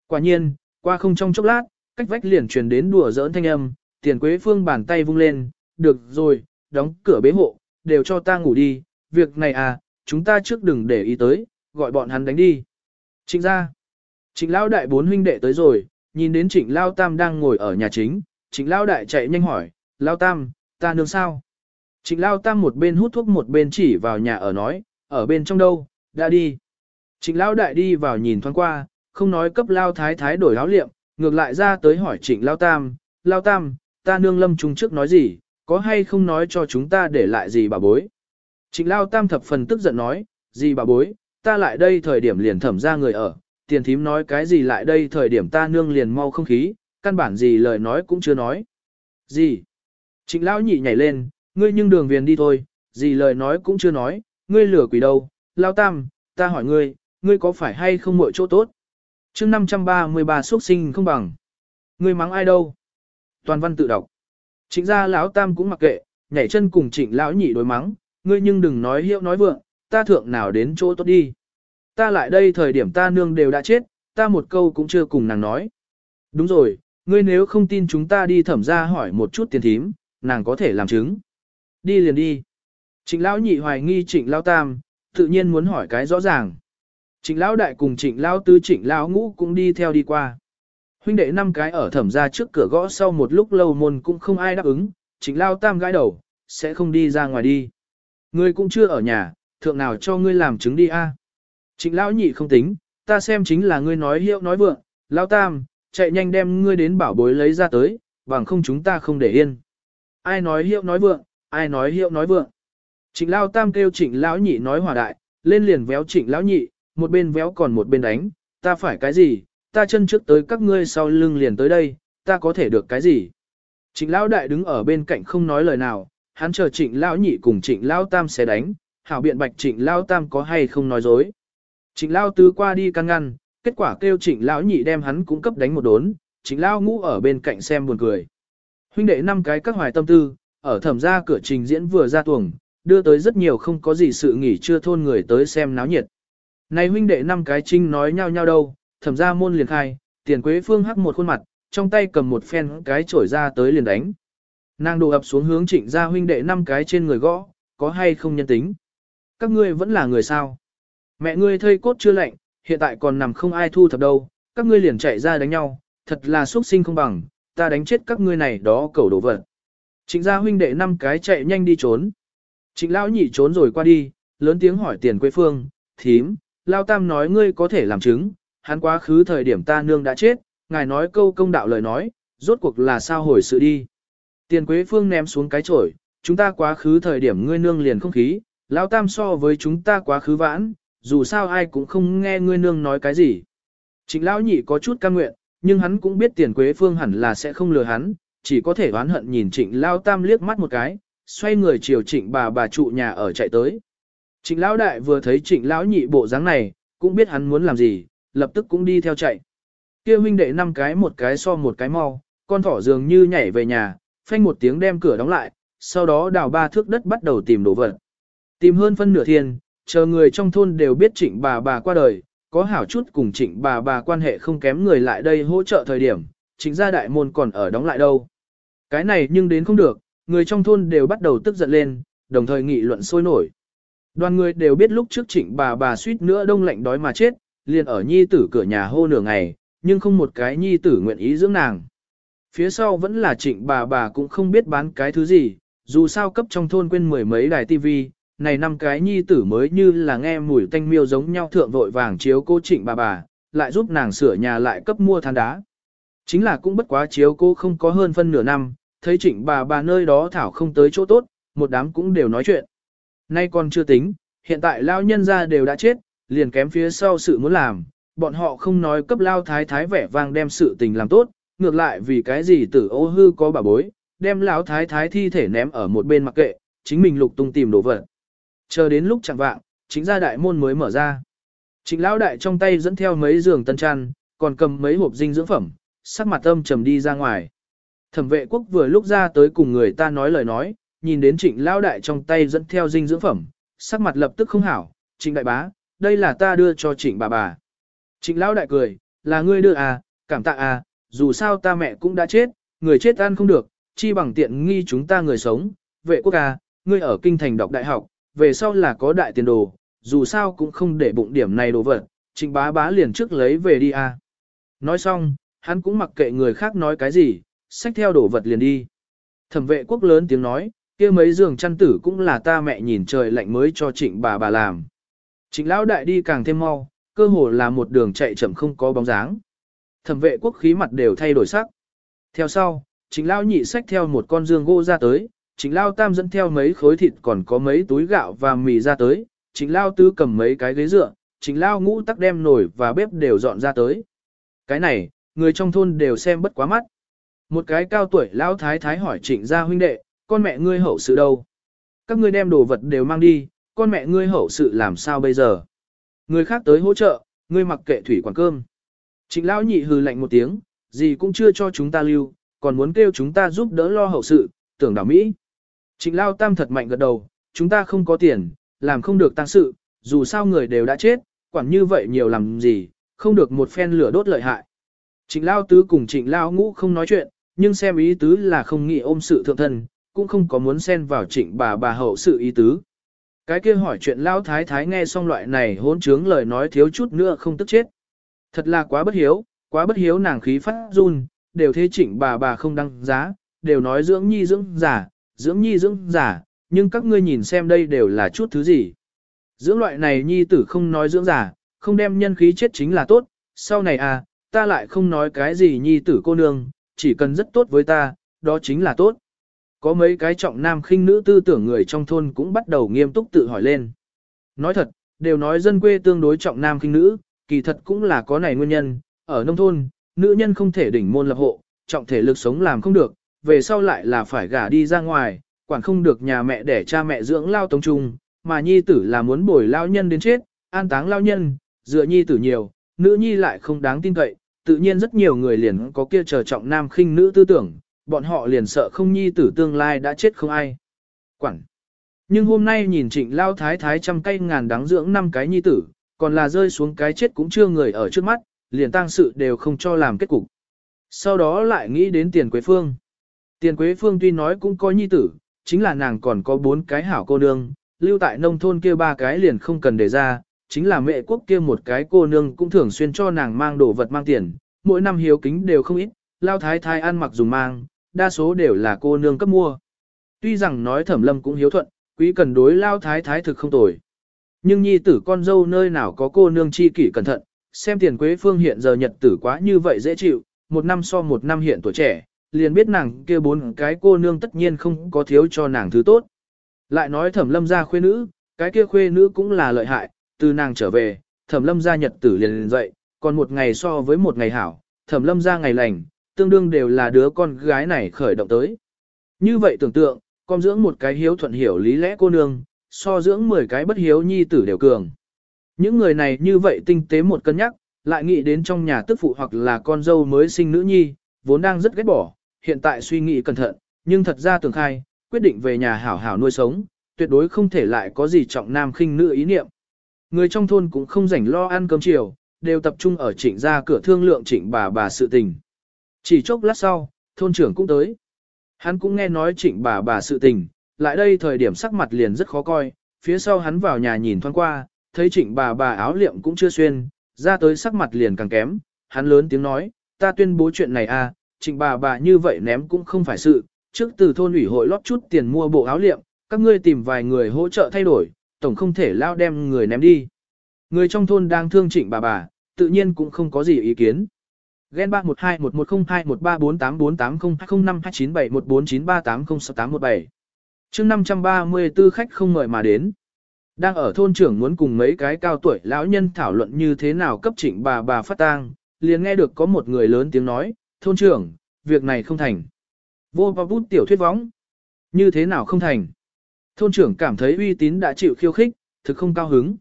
Quả nhiên, qua không trong chốc lát, cách vách liền truyền đến đùa giỡn thanh âm, tiền Quế Phương bàn tay vung lên, được rồi, đóng cửa bế hộ, đều cho ta ngủ đi, việc này à, chúng ta trước đừng để ý tới, gọi bọn hắn đánh đi. Trịnh ra, trịnh Lão đại bốn huynh đệ tới rồi, nhìn đến trịnh lao tam đang ngồi ở nhà chính, trịnh lao đại chạy nhanh hỏi, lao tam, ta nương sao? Trịnh lao tam một bên hút thuốc một bên chỉ vào nhà ở nói, ở bên trong đâu, đã đi. Trịnh lao đại đi vào nhìn thoáng qua, không nói cấp lao thái thái đổi áo liệm, ngược lại ra tới hỏi trịnh lao tam, lao tam, ta nương lâm trung trước nói gì, có hay không nói cho chúng ta để lại gì bà bối. Trịnh Lao Tam thập phần tức giận nói, gì bà bối, ta lại đây thời điểm liền thẩm ra người ở, tiền thím nói cái gì lại đây thời điểm ta nương liền mau không khí, căn bản gì lời nói cũng chưa nói. Gì? Trịnh Lão nhị nhảy lên, ngươi nhưng đường viền đi thôi, gì lời nói cũng chưa nói, ngươi lửa quỷ đâu, Lao Tam, ta hỏi ngươi, ngươi có phải hay không mọi chỗ tốt? chương 533 xuất sinh không bằng. Ngươi mắng ai đâu? Toàn văn tự đọc. Trịnh gia lão tam cũng mặc kệ, nhảy chân cùng trịnh lão nhị đối mắng, ngươi nhưng đừng nói hiệu nói vượng, ta thượng nào đến chỗ tốt đi. Ta lại đây thời điểm ta nương đều đã chết, ta một câu cũng chưa cùng nàng nói. Đúng rồi, ngươi nếu không tin chúng ta đi thẩm ra hỏi một chút tiền thím, nàng có thể làm chứng. Đi liền đi. Trịnh lão nhị hoài nghi trịnh lão tam, tự nhiên muốn hỏi cái rõ ràng. Trịnh lão đại cùng trịnh lão tứ trịnh lão ngũ cũng đi theo đi qua. Huynh đệ năm cái ở thẩm ra trước cửa gõ sau một lúc lâu môn cũng không ai đáp ứng, trịnh lao tam gãi đầu, sẽ không đi ra ngoài đi. Ngươi cũng chưa ở nhà, thượng nào cho ngươi làm chứng đi a? Trịnh lão nhị không tính, ta xem chính là ngươi nói hiệu nói vượng, Lão tam, chạy nhanh đem ngươi đến bảo bối lấy ra tới, bằng không chúng ta không để yên. Ai nói hiệu nói vượng, ai nói hiệu nói vượng. Trịnh Lão tam kêu trịnh lão nhị nói hòa đại, lên liền véo trịnh lão nhị, một bên véo còn một bên đánh, ta phải cái gì, ta chân trước tới các ngươi sau lưng liền tới đây, ta có thể được cái gì? Trịnh lão đại đứng ở bên cạnh không nói lời nào, hắn chờ trịnh lão nhị cùng trịnh lão tam sẽ đánh, hảo biện bạch trịnh lão tam có hay không nói dối. Trịnh lão tứ qua đi căn ngăn, kết quả kêu trịnh lão nhị đem hắn cũng cấp đánh một đốn, trịnh lão ngũ ở bên cạnh xem buồn cười. Huynh đệ năm cái các hoài tâm tư, ở thẩm gia cửa trình diễn vừa ra tuồng, đưa tới rất nhiều không có gì sự nghỉ chưa thôn người tới xem náo nhiệt. Này huynh đệ năm cái trinh nói nhau nhau đâu, thẩm ra môn liền khai, tiền quế phương hắc một khuôn mặt, trong tay cầm một phen cái chổi ra tới liền đánh. Nàng đổ ập xuống hướng trịnh gia huynh đệ năm cái trên người gõ, có hay không nhân tính. Các ngươi vẫn là người sao mẹ ngươi thây cốt chưa lạnh, hiện tại còn nằm không ai thu thập đâu, các ngươi liền chạy ra đánh nhau, thật là xuất sinh không bằng, ta đánh chết các ngươi này đó cầu đổ vật. Trịnh gia huynh đệ năm cái chạy nhanh đi trốn. Trịnh lão nhị trốn rồi qua đi, lớn tiếng hỏi tiền quê phương, thím, lao tam nói ngươi có thể làm chứng, hắn quá khứ thời điểm ta nương đã chết, ngài nói câu công đạo lời nói, rốt cuộc là sao hồi sự đi. Tiền quế phương ném xuống cái chổi, chúng ta quá khứ thời điểm ngươi nương liền không khí, lão tam so với chúng ta quá khứ vãn, dù sao ai cũng không nghe ngươi nương nói cái gì. Trịnh lão nhị có chút cam nguyện, nhưng hắn cũng biết tiền quế phương hẳn là sẽ không lừa hắn, chỉ có thể oán hận nhìn trịnh lao tam liếc mắt một cái, xoay người chiều trịnh bà bà trụ nhà ở chạy tới. Trịnh lão đại vừa thấy trịnh lão nhị bộ dáng này, cũng biết hắn muốn làm gì, lập tức cũng đi theo chạy. Kia huynh đệ năm cái một cái so một cái mau, con thỏ dường như nhảy về nhà, phanh một tiếng đem cửa đóng lại, sau đó đào ba thước đất bắt đầu tìm đồ vật. Tìm hơn phân nửa thiên, chờ người trong thôn đều biết trịnh bà bà qua đời, có hảo chút cùng trịnh bà bà quan hệ không kém người lại đây hỗ trợ thời điểm, trịnh gia đại môn còn ở đóng lại đâu. Cái này nhưng đến không được, người trong thôn đều bắt đầu tức giận lên, đồng thời nghị luận sôi nổi. Đoàn người đều biết lúc trước trịnh bà bà suýt nữa đông lạnh đói mà chết, liền ở nhi tử cửa nhà hô nửa ngày, nhưng không một cái nhi tử nguyện ý dưỡng nàng. Phía sau vẫn là trịnh bà bà cũng không biết bán cái thứ gì, dù sao cấp trong thôn quên mười mấy đài tivi, này năm cái nhi tử mới như là nghe mùi tanh miêu giống nhau thượng vội vàng chiếu cô trịnh bà bà, lại giúp nàng sửa nhà lại cấp mua than đá. Chính là cũng bất quá chiếu cô không có hơn phân nửa năm, thấy trịnh bà bà nơi đó thảo không tới chỗ tốt, một đám cũng đều nói chuyện. Nay còn chưa tính, hiện tại lao nhân ra đều đã chết, liền kém phía sau sự muốn làm, bọn họ không nói cấp lao thái thái vẻ vang đem sự tình làm tốt, ngược lại vì cái gì tử ô hư có bà bối, đem lão thái thái thi thể ném ở một bên mặc kệ, chính mình lục tung tìm đồ vật. Chờ đến lúc chẳng vạng, chính ra đại môn mới mở ra. Trịnh lão đại trong tay dẫn theo mấy giường tân trăn, còn cầm mấy hộp dinh dưỡng phẩm, sắc mặt âm trầm đi ra ngoài. Thẩm vệ quốc vừa lúc ra tới cùng người ta nói lời nói, nhìn đến trịnh lão đại trong tay dẫn theo dinh dưỡng phẩm, sắc mặt lập tức không hảo, trịnh đại bá, đây là ta đưa cho trịnh bà bà. Trịnh lão đại cười, là ngươi đưa à, cảm tạ à, dù sao ta mẹ cũng đã chết, người chết ăn không được, chi bằng tiện nghi chúng ta người sống, vệ quốc à, ngươi ở kinh thành đọc đại học, về sau là có đại tiền đồ, dù sao cũng không để bụng điểm này đồ vật, trịnh bá bá liền trước lấy về đi à. Nói xong, hắn cũng mặc kệ người khác nói cái gì, xách theo đồ vật liền đi. Thẩm vệ quốc lớn tiếng nói, kia mấy giường chăn tử cũng là ta mẹ nhìn trời lạnh mới cho trịnh bà bà làm. Trịnh lão đại đi càng thêm mau, cơ hồ là một đường chạy chậm không có bóng dáng. Thẩm vệ quốc khí mặt đều thay đổi sắc. Theo sau, trịnh lão nhị xách theo một con dương gỗ ra tới, trịnh lão tam dẫn theo mấy khối thịt còn có mấy túi gạo và mì ra tới, trịnh lão tứ cầm mấy cái ghế dựa, trịnh lão ngũ tắc đem nồi và bếp đều dọn ra tới. Cái này, người trong thôn đều xem bất quá mắt. Một cái cao tuổi lão thái thái hỏi trịnh gia huynh đệ, con mẹ ngươi hậu sự đâu? Các ngươi đem đồ vật đều mang đi, con mẹ ngươi hậu sự làm sao bây giờ? Người khác tới hỗ trợ, ngươi mặc kệ thủy quản cơm. Trịnh lão nhị hừ lạnh một tiếng, gì cũng chưa cho chúng ta lưu, còn muốn kêu chúng ta giúp đỡ lo hậu sự, tưởng đảo Mỹ. Trịnh lao tam thật mạnh gật đầu, chúng ta không có tiền, làm không được tăng sự, dù sao người đều đã chết, quản như vậy nhiều làm gì, không được một phen lửa đốt lợi hại. Trịnh lao tứ cùng trịnh lao ngũ không nói chuyện, nhưng xem ý tứ là không nghĩ ôm sự thượng thân, cũng không có muốn xen vào trịnh bà bà hậu sự ý tứ. Cái kia hỏi chuyện lao thái thái nghe xong loại này hỗn trướng lời nói thiếu chút nữa không tức chết. Thật là quá bất hiếu, quá bất hiếu nàng khí phát run, đều thế trịnh bà bà không đăng giá, đều nói dưỡng nhi dưỡng giả, dưỡng nhi dưỡng giả, nhưng các ngươi nhìn xem đây đều là chút thứ gì. Dưỡng loại này nhi tử không nói dưỡng giả, không đem nhân khí chết chính là tốt, sau này à, ta lại không nói cái gì nhi tử cô nương, chỉ cần rất tốt với ta, đó chính là tốt. Có mấy cái trọng nam khinh nữ tư tưởng người trong thôn cũng bắt đầu nghiêm túc tự hỏi lên. Nói thật, đều nói dân quê tương đối trọng nam khinh nữ, kỳ thật cũng là có này nguyên nhân, ở nông thôn, nữ nhân không thể đỉnh môn lập hộ, trọng thể lực sống làm không được, về sau lại là phải gả đi ra ngoài, quản không được nhà mẹ để cha mẹ dưỡng lao tông trung, mà nhi tử là muốn bồi lao nhân đến chết, an táng lao nhân, dựa nhi tử nhiều, nữ nhi lại không đáng tin cậy, tự nhiên rất nhiều người liền có kia chờ trọng nam khinh nữ tư tưởng, bọn họ liền sợ không nhi tử tương lai đã chết không ai. Quản. Nhưng hôm nay nhìn trịnh lao thái thái trăm cây ngàn đáng dưỡng năm cái nhi tử, còn là rơi xuống cái chết cũng chưa người ở trước mắt, liền tang sự đều không cho làm kết cục. Sau đó lại nghĩ đến tiền quế phương. Tiền quế phương tuy nói cũng có nhi tử, chính là nàng còn có bốn cái hảo cô nương, lưu tại nông thôn kia ba cái liền không cần để ra, chính là mẹ quốc kia một cái cô nương cũng thường xuyên cho nàng mang đồ vật mang tiền, mỗi năm hiếu kính đều không ít, lao thái thái ăn mặc dùng mang, đa số đều là cô nương cấp mua. Tuy rằng nói thẩm lâm cũng hiếu thuận, quý cần đối lao thái thái thực không tồi. Nhưng nhi tử con dâu nơi nào có cô nương chi kỷ cẩn thận, xem tiền quế phương hiện giờ nhật tử quá như vậy dễ chịu, một năm so một năm hiện tuổi trẻ, liền biết nàng kia bốn cái cô nương tất nhiên không có thiếu cho nàng thứ tốt. Lại nói thẩm lâm gia khuê nữ, cái kia khuê nữ cũng là lợi hại, từ nàng trở về, thẩm lâm gia nhật tử liền liền dậy, còn một ngày so với một ngày hảo, thẩm lâm gia ngày lành, tương đương đều là đứa con gái này khởi động tới. Như vậy tưởng tượng, con dưỡng một cái hiếu thuận hiểu lý lẽ cô nương, so dưỡng 10 cái bất hiếu nhi tử đều cường. Những người này như vậy tinh tế một cân nhắc, lại nghĩ đến trong nhà tức phụ hoặc là con dâu mới sinh nữ nhi, vốn đang rất ghét bỏ, hiện tại suy nghĩ cẩn thận, nhưng thật ra tưởng khai, quyết định về nhà hảo hảo nuôi sống, tuyệt đối không thể lại có gì trọng nam khinh nữ ý niệm. Người trong thôn cũng không rảnh lo ăn cơm chiều, đều tập trung ở trịnh ra cửa thương lượng trịnh bà bà sự tình. Chỉ chốc lát sau, thôn trưởng cũng tới. Hắn cũng nghe nói trịnh bà bà sự tình, lại đây thời điểm sắc mặt liền rất khó coi, phía sau hắn vào nhà nhìn thoáng qua, thấy trịnh bà bà áo liệm cũng chưa xuyên, ra tới sắc mặt liền càng kém, hắn lớn tiếng nói, ta tuyên bố chuyện này à, trịnh bà bà như vậy ném cũng không phải sự, trước từ thôn ủy hội lót chút tiền mua bộ áo liệm, các ngươi tìm vài người hỗ trợ thay đổi, tổng không thể lao đem người ném đi. Người trong thôn đang thương trịnh bà bà, tự nhiên cũng không có gì ý kiến. Gen 312-110-113-48-48-05-297-1493806-817 chương 534 khách không mời mà đến. Đang ở thôn trưởng muốn cùng mấy cái cao tuổi lão nhân thảo luận như thế nào cấp trịnh bà bà phát tang, liền nghe được có một người lớn tiếng nói, thôn trưởng, việc này không thành. Vô và bút tiểu thuyết võng. Như thế nào không thành? Thôn trưởng cảm thấy uy tín đã chịu khiêu khích, thực không cao hứng.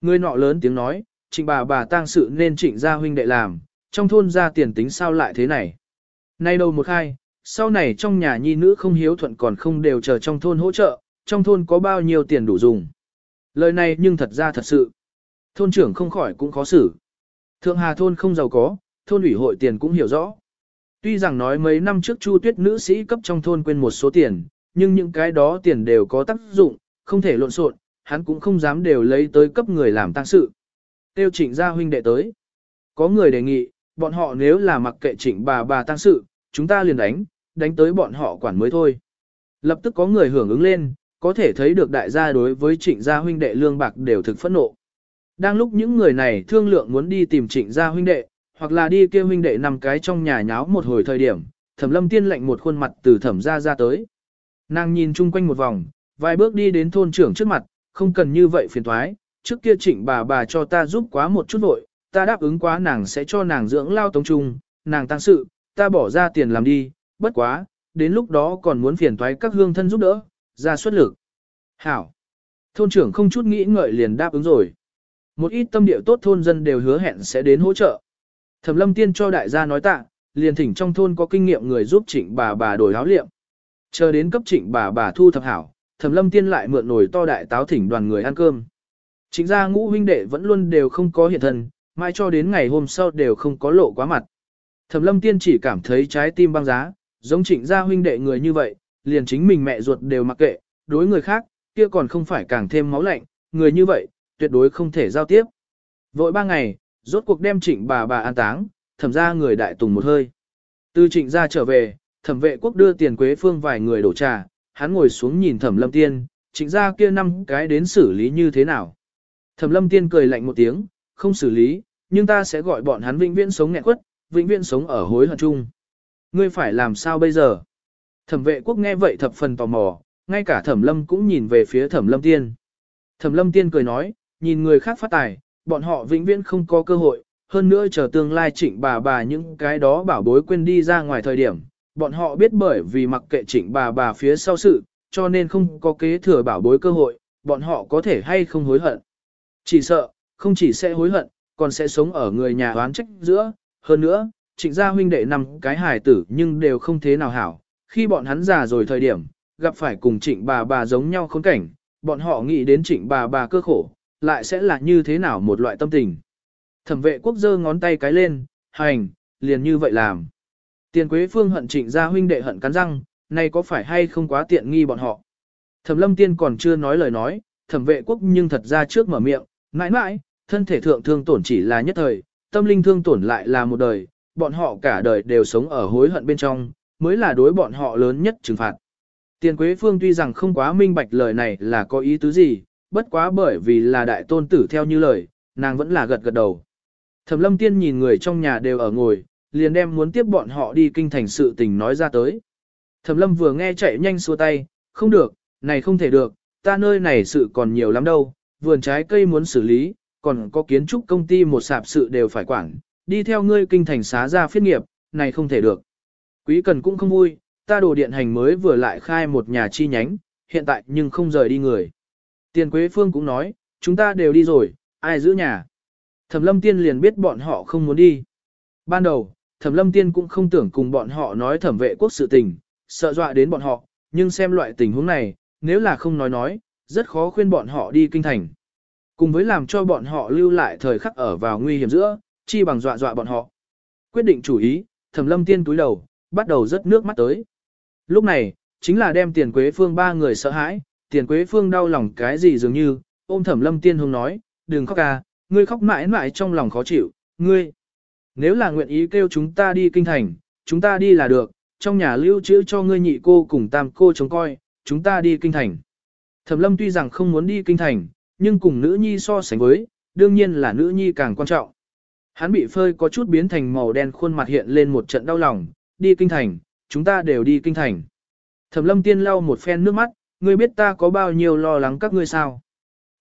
Người nọ lớn tiếng nói, trịnh bà bà tang sự nên trịnh gia huynh đệ làm, trong thôn ra tiền tính sao lại thế này. Nay đầu một hai, sau này trong nhà nhi nữ không hiếu thuận còn không đều chờ trong thôn hỗ trợ, trong thôn có bao nhiêu tiền đủ dùng. Lời này nhưng thật ra thật sự. Thôn trưởng không khỏi cũng khó xử. Thượng Hà thôn không giàu có, thôn ủy hội tiền cũng hiểu rõ. Tuy rằng nói mấy năm trước Chu Tuyết nữ sĩ cấp trong thôn quên một số tiền, nhưng những cái đó tiền đều có tác dụng, không thể lộn xộn, hắn cũng không dám đều lấy tới cấp người làm tăng sự. Tiêu trịnh gia huynh đệ tới. Có người đề nghị, bọn họ nếu là mặc kệ trịnh bà bà tăng sự, chúng ta liền đánh, đánh tới bọn họ quản mới thôi. Lập tức có người hưởng ứng lên, có thể thấy được đại gia đối với trịnh gia huynh đệ lương bạc đều thực phẫn nộ. Đang lúc những người này thương lượng muốn đi tìm trịnh gia huynh đệ, hoặc là đi kêu huynh đệ nằm cái trong nhà nháo một hồi thời điểm, thẩm lâm tiên lệnh một khuôn mặt từ thẩm gia ra tới. Nàng nhìn chung quanh một vòng, vài bước đi đến thôn trưởng trước mặt, không cần như vậy phiền thoái, trước kia trịnh bà bà cho ta giúp quá một chút vội, ta đáp ứng quá nàng sẽ cho nàng dưỡng lao tống trung, nàng tăng sự, ta bỏ ra tiền làm đi, bất quá, đến lúc đó còn muốn phiền thoái các hương thân giúp đỡ, ra xuất lực. Hảo. Thôn trưởng không chút nghĩ ngợi liền đáp ứng rồi. Một ít tâm địa tốt thôn dân đều hứa hẹn sẽ đến hỗ trợ. Thẩm lâm tiên cho đại gia nói tạ, liền thỉnh trong thôn có kinh nghiệm người giúp trịnh bà bà đổi áo liệm. Chờ đến cấp trịnh bà bà thu thập hảo, thẩm lâm tiên lại mượn nồi to đại táo thỉnh đoàn người ăn cơm. Chính ra ngũ huynh đệ vẫn luôn đều không có hiện thân, mai cho đến ngày hôm sau đều không có lộ quá mặt. Thẩm lâm tiên chỉ cảm thấy trái tim băng giá, giống trịnh gia huynh đệ người như vậy, liền chính mình mẹ ruột đều mặc kệ, đối người khác, kia còn không phải càng thêm máu lạnh, người như vậy, tuyệt đối không thể giao tiếp. Vội ba ngày, rốt cuộc đem trịnh bà bà an táng, thẩm ra người đại tùng một hơi. Từ trịnh gia trở về, thẩm vệ quốc đưa tiền quế phương vài người đổ trà, hắn ngồi xuống nhìn thẩm lâm tiên, trịnh gia kia năm cái đến xử lý như thế nào. Thẩm lâm tiên cười lạnh một tiếng, không xử lý, nhưng ta sẽ gọi bọn hắn vĩnh viễn sống nghẹn quất, vĩnh viễn sống ở hối hận chung. Ngươi phải làm sao bây giờ? Thẩm vệ quốc nghe vậy thập phần tò mò, ngay cả thẩm lâm cũng nhìn về phía thẩm lâm tiên. Thẩm lâm tiên cười nói, nhìn người khác phát tài, bọn họ vĩnh viễn không có cơ hội, hơn nữa chờ tương lai trịnh bà bà những cái đó bảo bối quên đi ra ngoài thời điểm, bọn họ biết bởi vì mặc kệ trịnh bà bà phía sau sự, cho nên không có kế thừa bảo bối cơ hội, bọn họ có thể hay không hối hận. Chỉ sợ, không chỉ sẽ hối hận, còn sẽ sống ở người nhà oán trách giữa, hơn nữa, trịnh gia huynh đệ năm cái hài tử nhưng đều không thế nào hảo, khi bọn hắn già rồi thời điểm, gặp phải cùng trịnh bà bà giống nhau khốn cảnh, bọn họ nghĩ đến trịnh bà bà cơ khổ, lại sẽ là như thế nào một loại tâm tình. Thẩm vệ quốc giơ ngón tay cái lên, hành, liền như vậy làm. Tiền quế phương hận trịnh gia huynh đệ hận cắn răng, này có phải hay không quá tiện nghi bọn họ. Thẩm lâm tiên còn chưa nói lời nói, thẩm vệ quốc nhưng thật ra trước mở miệng, mãi mãi, thân thể thượng thương tổn chỉ là nhất thời, tâm linh thương tổn lại là một đời, bọn họ cả đời đều sống ở hối hận bên trong, mới là đối bọn họ lớn nhất trừng phạt. Tiền Quế Phương tuy rằng không quá minh bạch lời này là có ý tứ gì, bất quá bởi vì là đại tôn tử theo như lời, nàng vẫn là gật gật đầu. Thẩm lâm tiên nhìn người trong nhà đều ở ngồi, liền đem muốn tiếp bọn họ đi kinh thành sự tình nói ra tới. Thẩm lâm vừa nghe chạy nhanh xua tay, không được, này không thể được, ta nơi này sự còn nhiều lắm đâu, vườn trái cây muốn xử lý, còn có kiến trúc công ty một sạp sự đều phải quản, đi theo ngươi kinh thành xá ra phiết nghiệp, này không thể được. Quý cần cũng không vui, ta đồ điện hành mới vừa lại khai một nhà chi nhánh, hiện tại nhưng không rời đi người. Tiền Quế Phương cũng nói, chúng ta đều đi rồi, ai giữ nhà. Thẩm lâm tiên liền biết bọn họ không muốn đi. Ban đầu, thẩm lâm tiên cũng không tưởng cùng bọn họ nói thẩm vệ quốc sự tình, sợ dọa đến bọn họ, nhưng xem loại tình huống này, nếu là không nói nói, rất khó khuyên bọn họ đi kinh thành. Cùng với làm cho bọn họ lưu lại thời khắc ở vào nguy hiểm giữa, chi bằng dọa dọa bọn họ. Quyết định chủ ý, thẩm lâm tiên túi đầu, bắt đầu rớt nước mắt tới. Lúc này, chính là đem tiền quế phương ba người sợ hãi, tiền quế phương đau lòng cái gì dường như, ôm thẩm lâm tiên Hương nói, đừng khóc ca, ngươi khóc mãi mãi trong lòng khó chịu, ngươi. Nếu là nguyện ý kêu chúng ta đi kinh thành, chúng ta đi là được, trong nhà lưu trữ cho ngươi nhị cô cùng tam cô chống coi, chúng ta đi kinh thành. Thẩm lâm tuy rằng không muốn đi kinh thành, nhưng cùng nữ nhi so sánh với, đương nhiên là nữ nhi càng quan trọng. Hắn bị phơi có chút biến thành màu đen khuôn mặt hiện lên một trận đau lòng, đi kinh thành, chúng ta đều đi kinh thành. Thẩm lâm tiên lau một phen nước mắt, ngươi biết ta có bao nhiêu lo lắng các ngươi sao.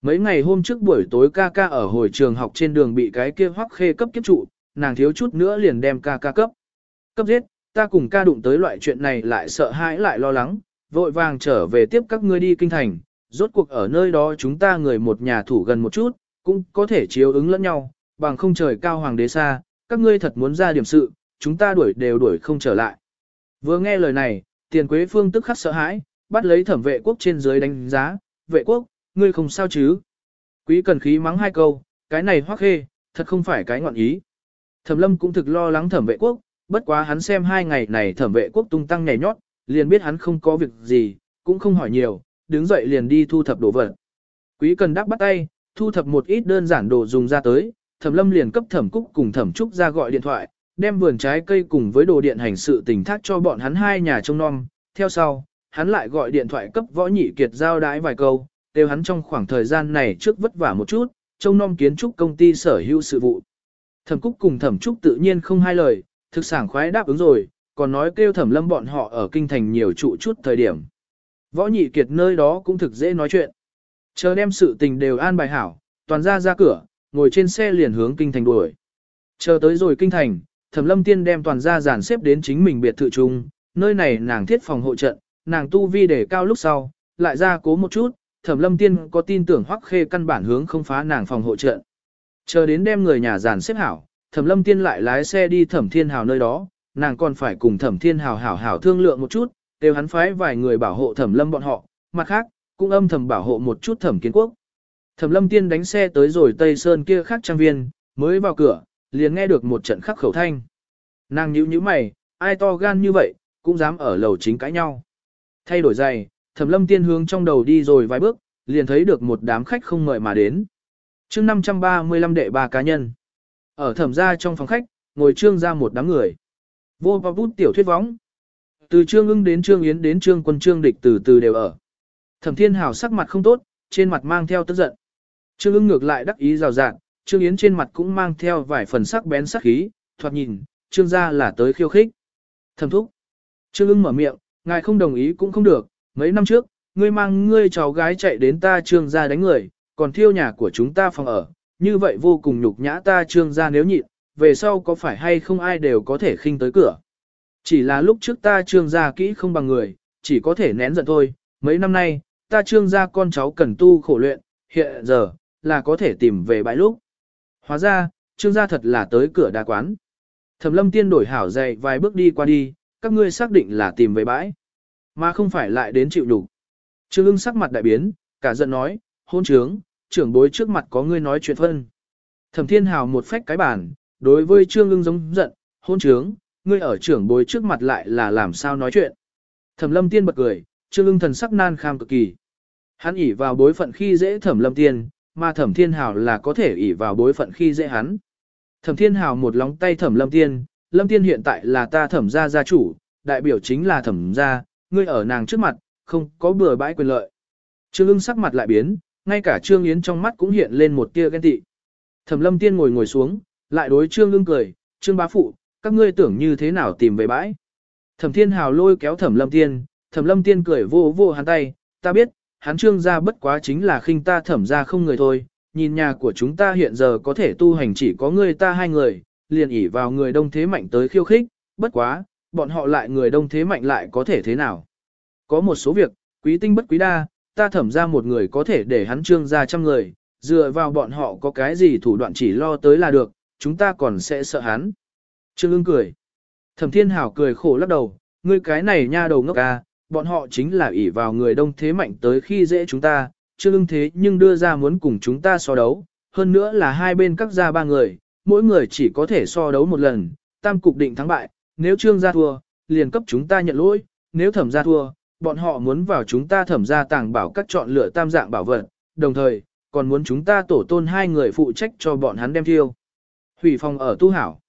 Mấy ngày hôm trước buổi tối ca ca ở hồi trường học trên đường bị cái kia hoắc khê cấp kiếp trụ, nàng thiếu chút nữa liền đem ca ca cấp. Cấp giết, ta cùng ca đụng tới loại chuyện này lại sợ hãi lại lo lắng, vội vàng trở về tiếp các ngươi đi kinh thành, rốt cuộc ở nơi đó chúng ta người một nhà thủ gần một chút, cũng có thể chiếu ứng lẫn nhau, bằng không trời cao hoàng đế xa, các ngươi thật muốn ra điểm sự, chúng ta đuổi đều đuổi không trở lại. Vừa nghe lời này, tiền quế phương tức khắc sợ hãi, bắt lấy thẩm vệ quốc trên dưới đánh giá, vệ quốc, ngươi không sao chứ. Quý cần khí mắng hai câu, cái này hoắc khê, thật không phải cái ngọn ý. Thẩm lâm cũng thực lo lắng thẩm vệ quốc, bất quá hắn xem hai ngày này thẩm vệ quốc tung tăng nhảy nhót, liền biết hắn không có việc gì, cũng không hỏi nhiều, đứng dậy liền đi thu thập đồ vật. Quý cần đắc bắt tay, thu thập một ít đơn giản đồ dùng ra tới, thẩm lâm liền cấp thẩm cúc cùng thẩm trúc ra gọi điện thoại, đem vườn trái cây cùng với đồ điện hành sự tình thác cho bọn hắn hai nhà trông non. Theo sau, hắn lại gọi điện thoại cấp võ nhị kiệt giao đái vài câu, đều hắn trong khoảng thời gian này trước vất vả một chút, trông nom kiến trúc công ty sở hữu sự vụ. Thẩm Cúc cùng Thẩm Trúc tự nhiên không hai lời, thực sản khoái đáp ứng rồi, còn nói kêu Thẩm Lâm bọn họ ở kinh thành nhiều trụ chút thời điểm. Võ nhị kiệt nơi đó cũng thực dễ nói chuyện. Chờ đem sự tình đều an bài hảo, toàn ra ra cửa, ngồi trên xe liền hướng kinh thành đuổi. Chờ tới rồi kinh thành, Thẩm Lâm Tiên đem toàn gia giàn xếp đến chính mình biệt thự chung, nơi này nàng thiết phòng hộ trận, nàng tu vi để cao lúc sau, lại ra cố một chút, Thẩm Lâm Tiên có tin tưởng Hoắc Khê căn bản hướng không phá nàng phòng hộ trợ. Chờ đến đem người nhà giàn xếp hảo, Thẩm Lâm Tiên lại lái xe đi Thẩm Thiên Hào nơi đó, nàng còn phải cùng Thẩm Thiên Hào hảo hảo thương lượng một chút, đều hắn phái vài người bảo hộ Thẩm Lâm bọn họ, mặt khác, cũng âm thầm bảo hộ một chút Thẩm Kiến Quốc. Thẩm Lâm Tiên đánh xe tới rồi Tây Sơn kia khác trang viên, mới vào cửa, liền nghe được một trận khắc khẩu thanh. Nàng nhíu nhíu mày, ai to gan như vậy, cũng dám ở lầu chính cãi nhau. Thay đổi giày, Thẩm Lâm Tiên hướng trong đầu đi rồi vài bước, liền thấy được một đám khách không mời mà đến. Chương 535 đệ ba cá nhân. Ở thẩm gia trong phòng khách, ngồi trương ra một đám người. Vô và bút tiểu thuyết võng. Từ trương ưng đến trương yến đến trương quân trương địch từ từ đều ở. Thẩm thiên hào sắc mặt không tốt, trên mặt mang theo tức giận. Trương ưng ngược lại đắc ý rào rạt, trương yến trên mặt cũng mang theo vài phần sắc bén sắc khí, thoạt nhìn, trương gia là tới khiêu khích. Thẩm thúc. Trương ưng mở miệng, ngài không đồng ý cũng không được, mấy năm trước, ngươi mang ngươi cháu gái chạy đến ta trương gia đánh người, còn thiêu nhà của chúng ta phòng ở, như vậy vô cùng nhục nhã ta trương gia nếu nhịn, về sau có phải hay không ai đều có thể khinh tới cửa. Chỉ là lúc trước ta trương gia kỹ không bằng người, chỉ có thể nén giận thôi, mấy năm nay, ta trương gia con cháu cần tu khổ luyện, hiện giờ, là có thể tìm về bãi lúc. Hóa ra, trương gia thật là tới cửa đa quán. Thẩm lâm tiên đổi hảo dậy vài bước đi qua đi, các ngươi xác định là tìm về bãi, mà không phải lại đến chịu đủ. Trương ưng sắc mặt đại biến, cả giận nói, hôn trướng, trưởng bối trước mặt có ngươi nói chuyện phân. Thẩm thiên hào một phách cái bàn, đối với trương ưng giống giận, hôn trướng, ngươi ở trưởng bối trước mặt lại là làm sao nói chuyện. Thẩm lâm tiên bật cười, trương ưng thần sắc nan kham cực kỳ. Hắn ỉ vào bối phận khi dễ thẩm lâm tiên, mà thẩm thiên hào là có thể ỉ vào bối phận khi dễ hắn. Thẩm thiên hào một lóng tay thẩm lâm tiên, lâm tiên hiện tại là ta thẩm gia gia chủ, đại biểu chính là thẩm gia, ngươi ở nàng trước mặt, không có bừa bãi quyền lợi. Trương ưng sắc mặt lại biến, ngay cả Trương Yến trong mắt cũng hiện lên một tia ghen tị. Thẩm lâm tiên ngồi ngồi xuống, lại đối Trương ưng cười, Trương bá phụ, các ngươi tưởng như thế nào tìm về bãi. Thẩm thiên hào lôi kéo thẩm lâm tiên, thẩm lâm tiên cười vô vô hắn tay, ta biết, hắn trương gia bất quá chính là khinh ta thẩm gia không người thôi, nhìn nhà của chúng ta hiện giờ có thể tu hành chỉ có người ta hai người, liền ỉ vào người đông thế mạnh tới khiêu khích, bất quá, bọn họ lại người đông thế mạnh lại có thể thế nào. Có một số việc, quý tinh bất quý đa, ta thẩm ra một người có thể để hắn trương ra trăm người, dựa vào bọn họ có cái gì thủ đoạn chỉ lo tới là được, chúng ta còn sẽ sợ hắn. Trương ưng cười. Thẩm thiên hảo cười khổ lắc đầu, ngươi cái này nha đầu ngốc à, bọn họ chính là ỷ vào người đông thế mạnh tới khi dễ chúng ta, chưa ưng thế nhưng đưa ra muốn cùng chúng ta so đấu, hơn nữa là hai bên các gia ba người, mỗi người chỉ có thể so đấu một lần, tam cục định thắng bại, nếu trương gia thua, liền cấp chúng ta nhận lỗi, nếu thẩm gia thua, bọn họ muốn vào chúng ta thẩm gia tàng bảo các chọn lựa tam dạng bảo vật, đồng thời, còn muốn chúng ta tổ tôn hai người phụ trách cho bọn hắn đem thiêu. Hủy phòng ở tu hảo.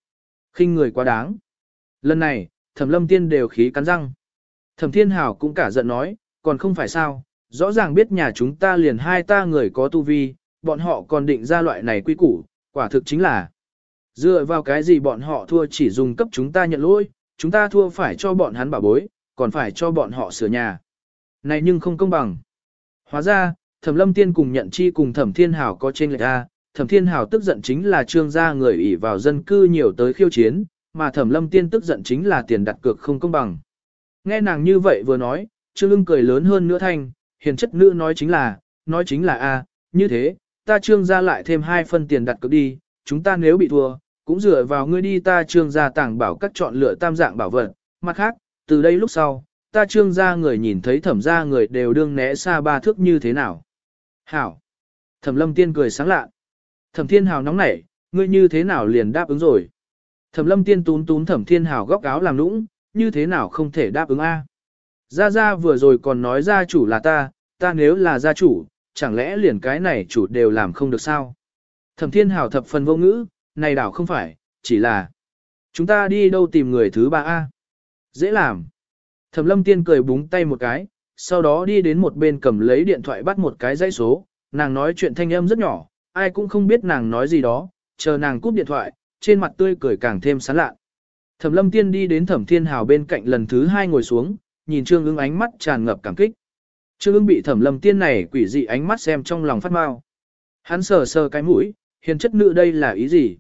khinh người quá đáng. Lần này, thẩm lâm tiên đều khí cắn răng. Thẩm thiên hảo cũng cả giận nói, còn không phải sao, rõ ràng biết nhà chúng ta liền hai ta người có tu vi, bọn họ còn định ra loại này quy củ, quả thực chính là dựa vào cái gì bọn họ thua chỉ dùng cấp chúng ta nhận lỗi, chúng ta thua phải cho bọn hắn bảo bối, còn phải cho bọn họ sửa nhà. Này nhưng không công bằng. Hóa ra, thẩm lâm tiên cùng nhận chi cùng thẩm thiên hảo có trên lệch A, thẩm thiên hảo tức giận chính là trương gia người ỷ vào dân cư nhiều tới khiêu chiến, mà thẩm lâm tiên tức giận chính là tiền đặt cược không công bằng. Nghe nàng như vậy vừa nói, trương ưng cười lớn hơn nữa thanh, hiền chất nữ nói chính là, nói chính là a, như thế, ta trương gia lại thêm hai phân tiền đặt cược đi, chúng ta nếu bị thua, cũng dựa vào ngươi đi ta trương gia tàng bảo các chọn lựa tam dạng bảo vật, mặt khác, từ đây lúc sau, ta trương gia người nhìn thấy thẩm gia người đều đương né xa ba thước như thế nào. Hảo! Thẩm lâm tiên cười sáng lạ. Thẩm thiên hào nóng nảy, ngươi như thế nào liền đáp ứng rồi. Thẩm lâm tiên tún tún thẩm thiên hào góc áo làm lũng như thế nào không thể đáp ứng A. Gia Gia vừa rồi còn nói gia chủ là ta, ta nếu là gia chủ, chẳng lẽ liền cái này chủ đều làm không được sao? Thẩm thiên hào thập phần vô ngữ, này đảo không phải, chỉ là chúng ta đi đâu tìm người thứ ba A. Dễ làm. Thẩm lâm tiên cười búng tay một cái, sau đó đi đến một bên cầm lấy điện thoại bắt một cái dãy số, nàng nói chuyện thanh âm rất nhỏ, ai cũng không biết nàng nói gì đó, chờ nàng cúp điện thoại, trên mặt tươi cười càng thêm sán lạ. Thẩm lâm tiên đi đến thẩm thiên hào bên cạnh lần thứ hai ngồi xuống, nhìn trương ứng ánh mắt tràn ngập cảm kích. Trương ứng bị thẩm lâm tiên này quỷ dị ánh mắt xem trong lòng phát mau. Hắn sờ sờ cái mũi, hiền chất nữ đây là ý gì?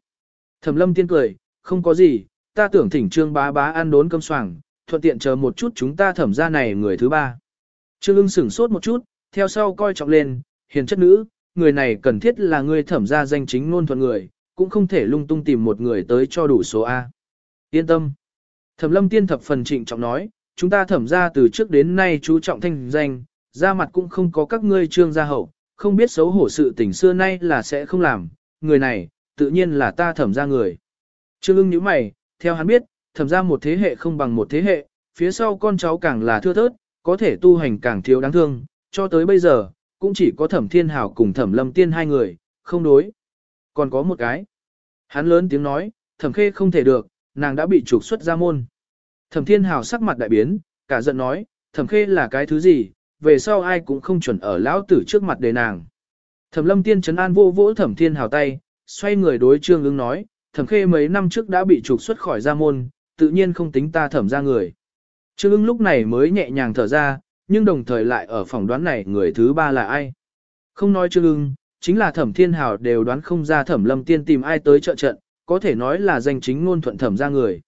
Thẩm lâm tiên cười, không có gì, ta tưởng thỉnh trương bá bá ăn đốn cơm soảng, thuận tiện chờ một chút chúng ta thẩm ra này người thứ ba. Trương ưng sửng sốt một chút, theo sau coi trọng lên, hiền chất nữ, người này cần thiết là người thẩm ra danh chính ngôn thuận người, cũng không thể lung tung tìm một người tới cho đủ số A. Yên tâm. Thẩm lâm tiên thập phần trịnh trọng nói, chúng ta thẩm ra từ trước đến nay chú trọng thanh danh, ra mặt cũng không có các ngươi trương gia hậu, không biết xấu hổ sự tình xưa nay là sẽ không làm, người này, tự nhiên là ta thẩm ra người. Trương ưng như mày, theo hắn biết, thẩm ra một thế hệ không bằng một thế hệ, phía sau con cháu càng là thưa thớt, có thể tu hành càng thiếu đáng thương, cho tới bây giờ, cũng chỉ có thẩm thiên hảo cùng thẩm lâm tiên hai người, không đối. Còn có một cái. Hắn lớn tiếng nói, thẩm khê không thể được, nàng đã bị trục xuất ra môn. Thẩm thiên hào sắc mặt đại biến, cả giận nói, thẩm khê là cái thứ gì, về sau ai cũng không chuẩn ở lão tử trước mặt để nàng. Thẩm lâm tiên trấn an vô vỗ thẩm thiên hào tay, xoay người đối trương ứng nói, thẩm khê mấy năm trước đã bị trục xuất khỏi gia môn, tự nhiên không tính ta thẩm ra người. Trương ứng lúc này mới nhẹ nhàng thở ra, nhưng đồng thời lại ở phỏng đoán này người thứ ba là ai. Không nói trương ứng, chính là thẩm thiên hào đều đoán không ra thẩm lâm tiên tìm ai tới trợ trận, có thể nói là danh chính ngôn thuận thẩm ra người.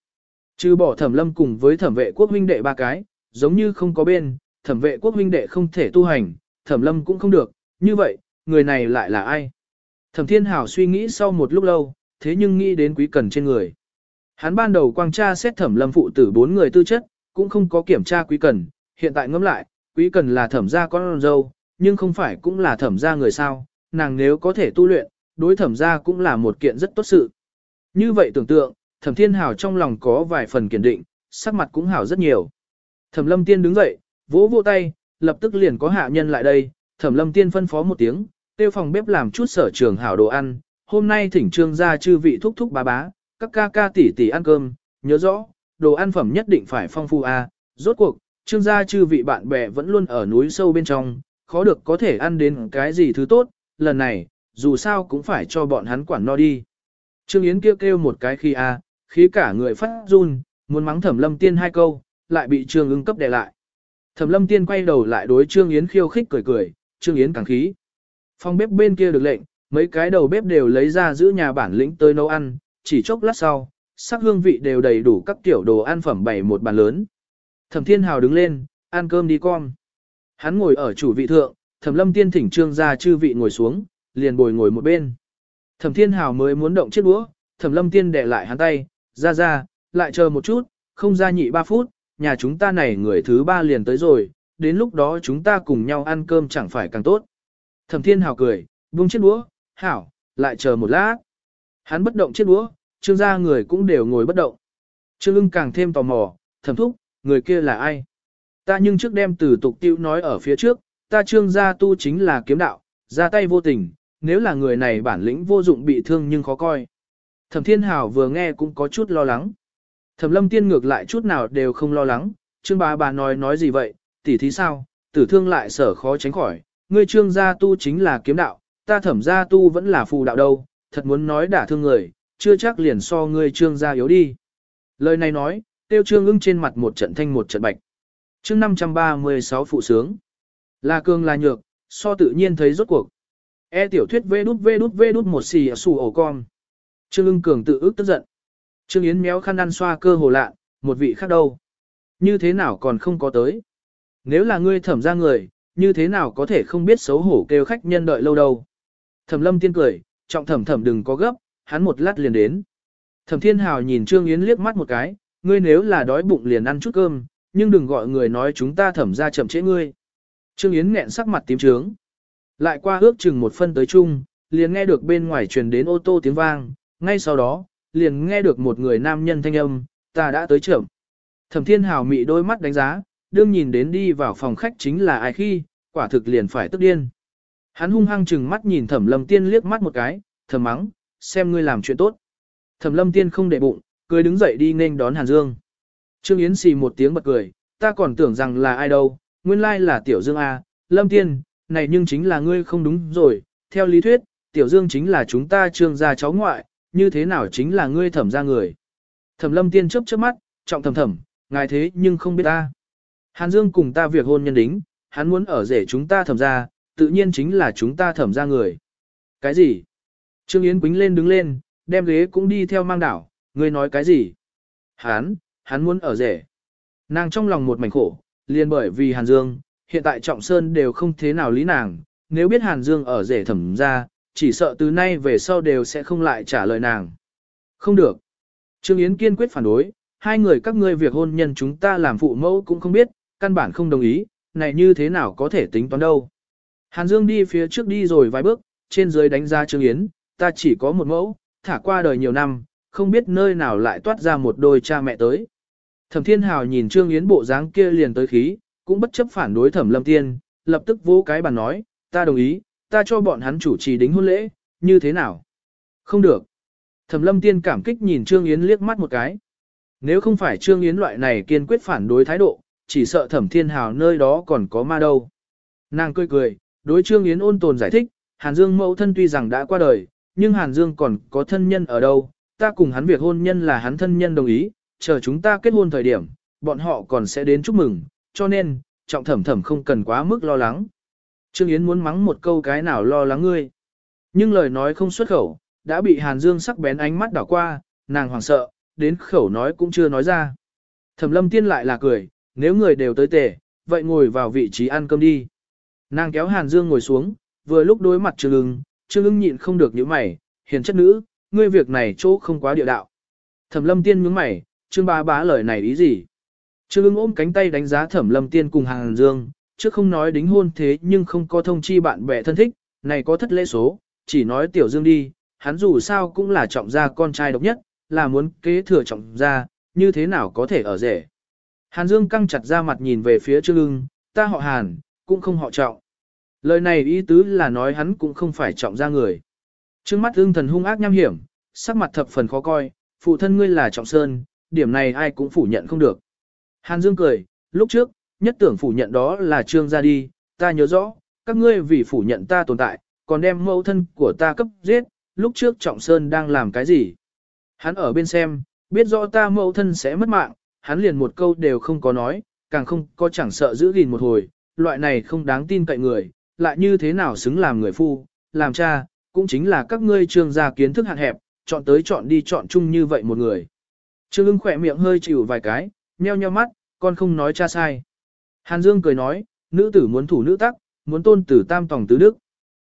Trừ bỏ thẩm lâm cùng với thẩm vệ quốc huynh đệ ba cái, giống như không có bên, thẩm vệ quốc huynh đệ không thể tu hành, thẩm lâm cũng không được, như vậy, người này lại là ai? Thẩm thiên hảo suy nghĩ sau một lúc lâu, thế nhưng nghĩ đến quý cần trên người. Hắn ban đầu quang tra xét thẩm lâm phụ tử bốn người tư chất, cũng không có kiểm tra quý cần, hiện tại ngẫm lại, quý cần là thẩm gia con dâu, nhưng không phải cũng là thẩm gia người sao, nàng nếu có thể tu luyện, đối thẩm gia cũng là một kiện rất tốt sự. Như vậy tưởng tượng, thẩm thiên hảo trong lòng có vài phần kiên định, sắc mặt cũng hảo rất nhiều. Thẩm lâm tiên đứng dậy, vỗ vỗ tay, lập tức liền có hạ nhân lại đây, thẩm lâm tiên phân phó một tiếng, tiêu phòng bếp làm chút sở trường hảo đồ ăn, hôm nay thỉnh trương gia chư vị thúc thúc bá bá, các ca ca tỷ tỷ ăn cơm, nhớ rõ, đồ ăn phẩm nhất định phải phong phú a. rốt cuộc, trương gia chư vị bạn bè vẫn luôn ở núi sâu bên trong, khó được có thể ăn đến cái gì thứ tốt, lần này, dù sao cũng phải cho bọn hắn quản no đi. Trương Yến kêu kêu một cái khi a, khí cả người phát run, muốn mắng thẩm lâm tiên hai câu, lại bị trương ưng cấp đè lại. Thẩm lâm tiên quay đầu lại đối trương Yến khiêu khích cười cười, trương Yến càng khí. Phòng bếp bên kia được lệnh, mấy cái đầu bếp đều lấy ra giữ nhà bản lĩnh tới nấu ăn, chỉ chốc lát sau, sắc hương vị đều đầy đủ các tiểu đồ ăn phẩm bày một bàn lớn. Thẩm Thiên Hào đứng lên, ăn cơm đi con. Hắn ngồi ở chủ vị thượng, Thẩm Lâm Tiên thỉnh trương ra chư vị ngồi xuống, liền bồi ngồi một bên. Thẩm Thiên Hào mới muốn động chiếc đũa, Thẩm Lâm Tiên để lại hắn tay, ra ra, lại chờ một chút, không ra nhị ba phút, nhà chúng ta này người thứ ba liền tới rồi, đến lúc đó chúng ta cùng nhau ăn cơm chẳng phải càng tốt. Thẩm Thiên Hào cười, buông chiếc đũa, hảo, lại chờ một lát. Hắn bất động chiếc đũa, trương gia người cũng đều ngồi bất động. Trương ưng càng thêm tò mò, thẩm thúc, người kia là ai? Ta nhưng trước đem từ tục tiêu nói ở phía trước, ta trương gia tu chính là kiếm đạo, ra tay vô tình, nếu là người này bản lĩnh vô dụng bị thương nhưng khó coi. Thẩm Thiên Hảo vừa nghe cũng có chút lo lắng. Thẩm Lâm Tiên ngược lại chút nào đều không lo lắng, Trương bà bà nói nói gì vậy, tỷ thí sao, tử thương lại sở khó tránh khỏi, ngươi trương gia tu chính là kiếm đạo, ta thẩm gia tu vẫn là phù đạo đâu, thật muốn nói đả thương người, chưa chắc liền so ngươi trương gia yếu đi. Lời này nói, tiêu trương ưng trên mặt một trận thanh một trận bạch. chương 536 phụ sướng. Là cường là nhược, so tự nhiên thấy rốt cuộc. E tiểu thuyết vê đút vê đút vê đút một xì ở xù ổ con. Trương ưng cường tự ước tức giận. Trương Yến méo khăn ăn xoa cơ hồ lạ, một vị khác đâu. Như thế nào còn không có tới. Nếu là ngươi thẩm ra người, như thế nào có thể không biết xấu hổ kêu khách nhân đợi lâu đâu. Thẩm lâm tiên cười, trọng thẩm thẩm đừng có gấp, hắn một lát liền đến. Thẩm thiên hào nhìn Trương Yến liếc mắt một cái, ngươi nếu là đói bụng liền ăn chút cơm, nhưng đừng gọi người nói chúng ta thẩm ra chậm trễ ngươi. Trương Yến nghẹn sắc mặt tím trướng. Lại qua ước chừng một phân tới chung, liền nghe được bên ngoài truyền đến ô tô tiếng vang, ngay sau đó, liền nghe được một người nam nhân thanh âm, ta đã tới trưởng. Thẩm thiên hào mị đôi mắt đánh giá, đương nhìn đến đi vào phòng khách chính là ai khi, quả thực liền phải tức điên. Hắn hung hăng chừng mắt nhìn thẩm lâm tiên liếc mắt một cái, thầm mắng, xem ngươi làm chuyện tốt. Thẩm lâm tiên không để bụng, cười đứng dậy đi nên đón Hàn Dương. Trương Yến xì một tiếng bật cười, ta còn tưởng rằng là ai đâu, nguyên lai là Tiểu Dương A, Lâm Tiên, này nhưng chính là ngươi không đúng rồi, theo lý thuyết, Tiểu Dương chính là chúng ta trương gia cháu ngoại, như thế nào chính là ngươi thẩm ra người. Thẩm Lâm Tiên chớp chớp mắt, trọng thầm thầm, ngài thế nhưng không biết ta. Hàn Dương cùng ta việc hôn nhân đính, hắn muốn ở rể chúng ta thẩm ra, tự nhiên chính là chúng ta thẩm ra người. Cái gì? Trương Yến Quýnh lên đứng lên, đem ghế cũng đi theo mang đảo, ngươi nói cái gì? Hắn, hắn muốn ở rể. Nàng trong lòng một mảnh khổ, liền bởi vì Hàn Dương, hiện tại Trọng Sơn đều không thế nào lý nàng, nếu biết Hàn Dương ở rể thẩm ra, chỉ sợ từ nay về sau đều sẽ không lại trả lời nàng. Không được. Trương Yến kiên quyết phản đối, hai người các ngươi việc hôn nhân chúng ta làm phụ mẫu cũng không biết, căn bản không đồng ý, này như thế nào có thể tính toán đâu. Hàn Dương đi phía trước đi rồi vài bước, trên dưới đánh giá Trương Yến, ta chỉ có một mẫu, thả qua đời nhiều năm, không biết nơi nào lại toát ra một đôi cha mẹ tới. Thẩm Thiên Hào nhìn Trương Yến bộ dáng kia liền tới khí, cũng bất chấp phản đối Thẩm Lâm Tiên, lập tức vỗ cái bàn nói, ta đồng ý, ta cho bọn hắn chủ trì đính hôn lễ, như thế nào? Không được. Thẩm Lâm Tiên cảm kích nhìn Trương Yến liếc mắt một cái. Nếu không phải Trương Yến loại này kiên quyết phản đối thái độ, chỉ sợ Thẩm Thiên Hào nơi đó còn có ma đâu. Nàng cười cười, đối Trương Yến ôn tồn giải thích, Hàn Dương mẫu thân tuy rằng đã qua đời, nhưng Hàn Dương còn có thân nhân ở đâu, ta cùng hắn việc hôn nhân là hắn thân nhân đồng ý, chờ chúng ta kết hôn thời điểm, bọn họ còn sẽ đến chúc mừng, cho nên, trọng thẩm thẩm không cần quá mức lo lắng. Trương Yến muốn mắng một câu cái nào lo lắng ngươi. Nhưng lời nói không xuất khẩu, đã bị Hàn Dương sắc bén ánh mắt đảo qua, nàng hoảng sợ, đến khẩu nói cũng chưa nói ra. Thẩm lâm tiên lại là cười, nếu người đều tới tề, vậy ngồi vào vị trí ăn cơm đi. Nàng kéo Hàn Dương ngồi xuống, vừa lúc đối mặt Trương ưng, Trương ưng nhịn không được nhíu mày, hiền chất nữ, ngươi việc này chỗ không quá địa đạo. Thẩm lâm tiên nhướng mày, Trương bá bá lời này ý gì? Trương ưng ôm cánh tay đánh giá Thẩm lâm tiên cùng Hàn Dương, chứ không nói đính hôn thế nhưng không có thông chi bạn bè thân thích, này có thất lễ số, chỉ nói Tiểu Dương đi, hắn dù sao cũng là trọng gia con trai độc nhất, là muốn kế thừa trọng gia, như thế nào có thể ở rể. Hàn Dương căng chặt ra mặt nhìn về phía Trương ưng, ta họ Hàn, cũng không họ trọng. Lời này ý tứ là nói hắn cũng không phải trọng ra người. Trước mắt ưng thần hung ác nham hiểm, sắc mặt thập phần khó coi, phụ thân ngươi là trọng sơn, điểm này ai cũng phủ nhận không được. Hàn Dương cười, lúc trước, nhất tưởng phủ nhận đó là trương gia đi, ta nhớ rõ, các ngươi vì phủ nhận ta tồn tại, còn đem mẫu thân của ta cấp giết, lúc trước trọng sơn đang làm cái gì. Hắn ở bên xem, biết rõ ta mẫu thân sẽ mất mạng, hắn liền một câu đều không có nói, càng không có chẳng sợ giữ gìn một hồi, loại này không đáng tin cậy người, lại như thế nào xứng làm người phu, làm cha, cũng chính là các ngươi trương gia kiến thức hạn hẹp, chọn tới chọn đi chọn chung như vậy một người. Trương ưng khỏe miệng hơi chịu vài cái, nheo nheo mắt, con không nói cha sai. Hàn Dương cười nói, nữ tử muốn thủ nữ tắc, muốn tôn tử tam tòng tứ đức.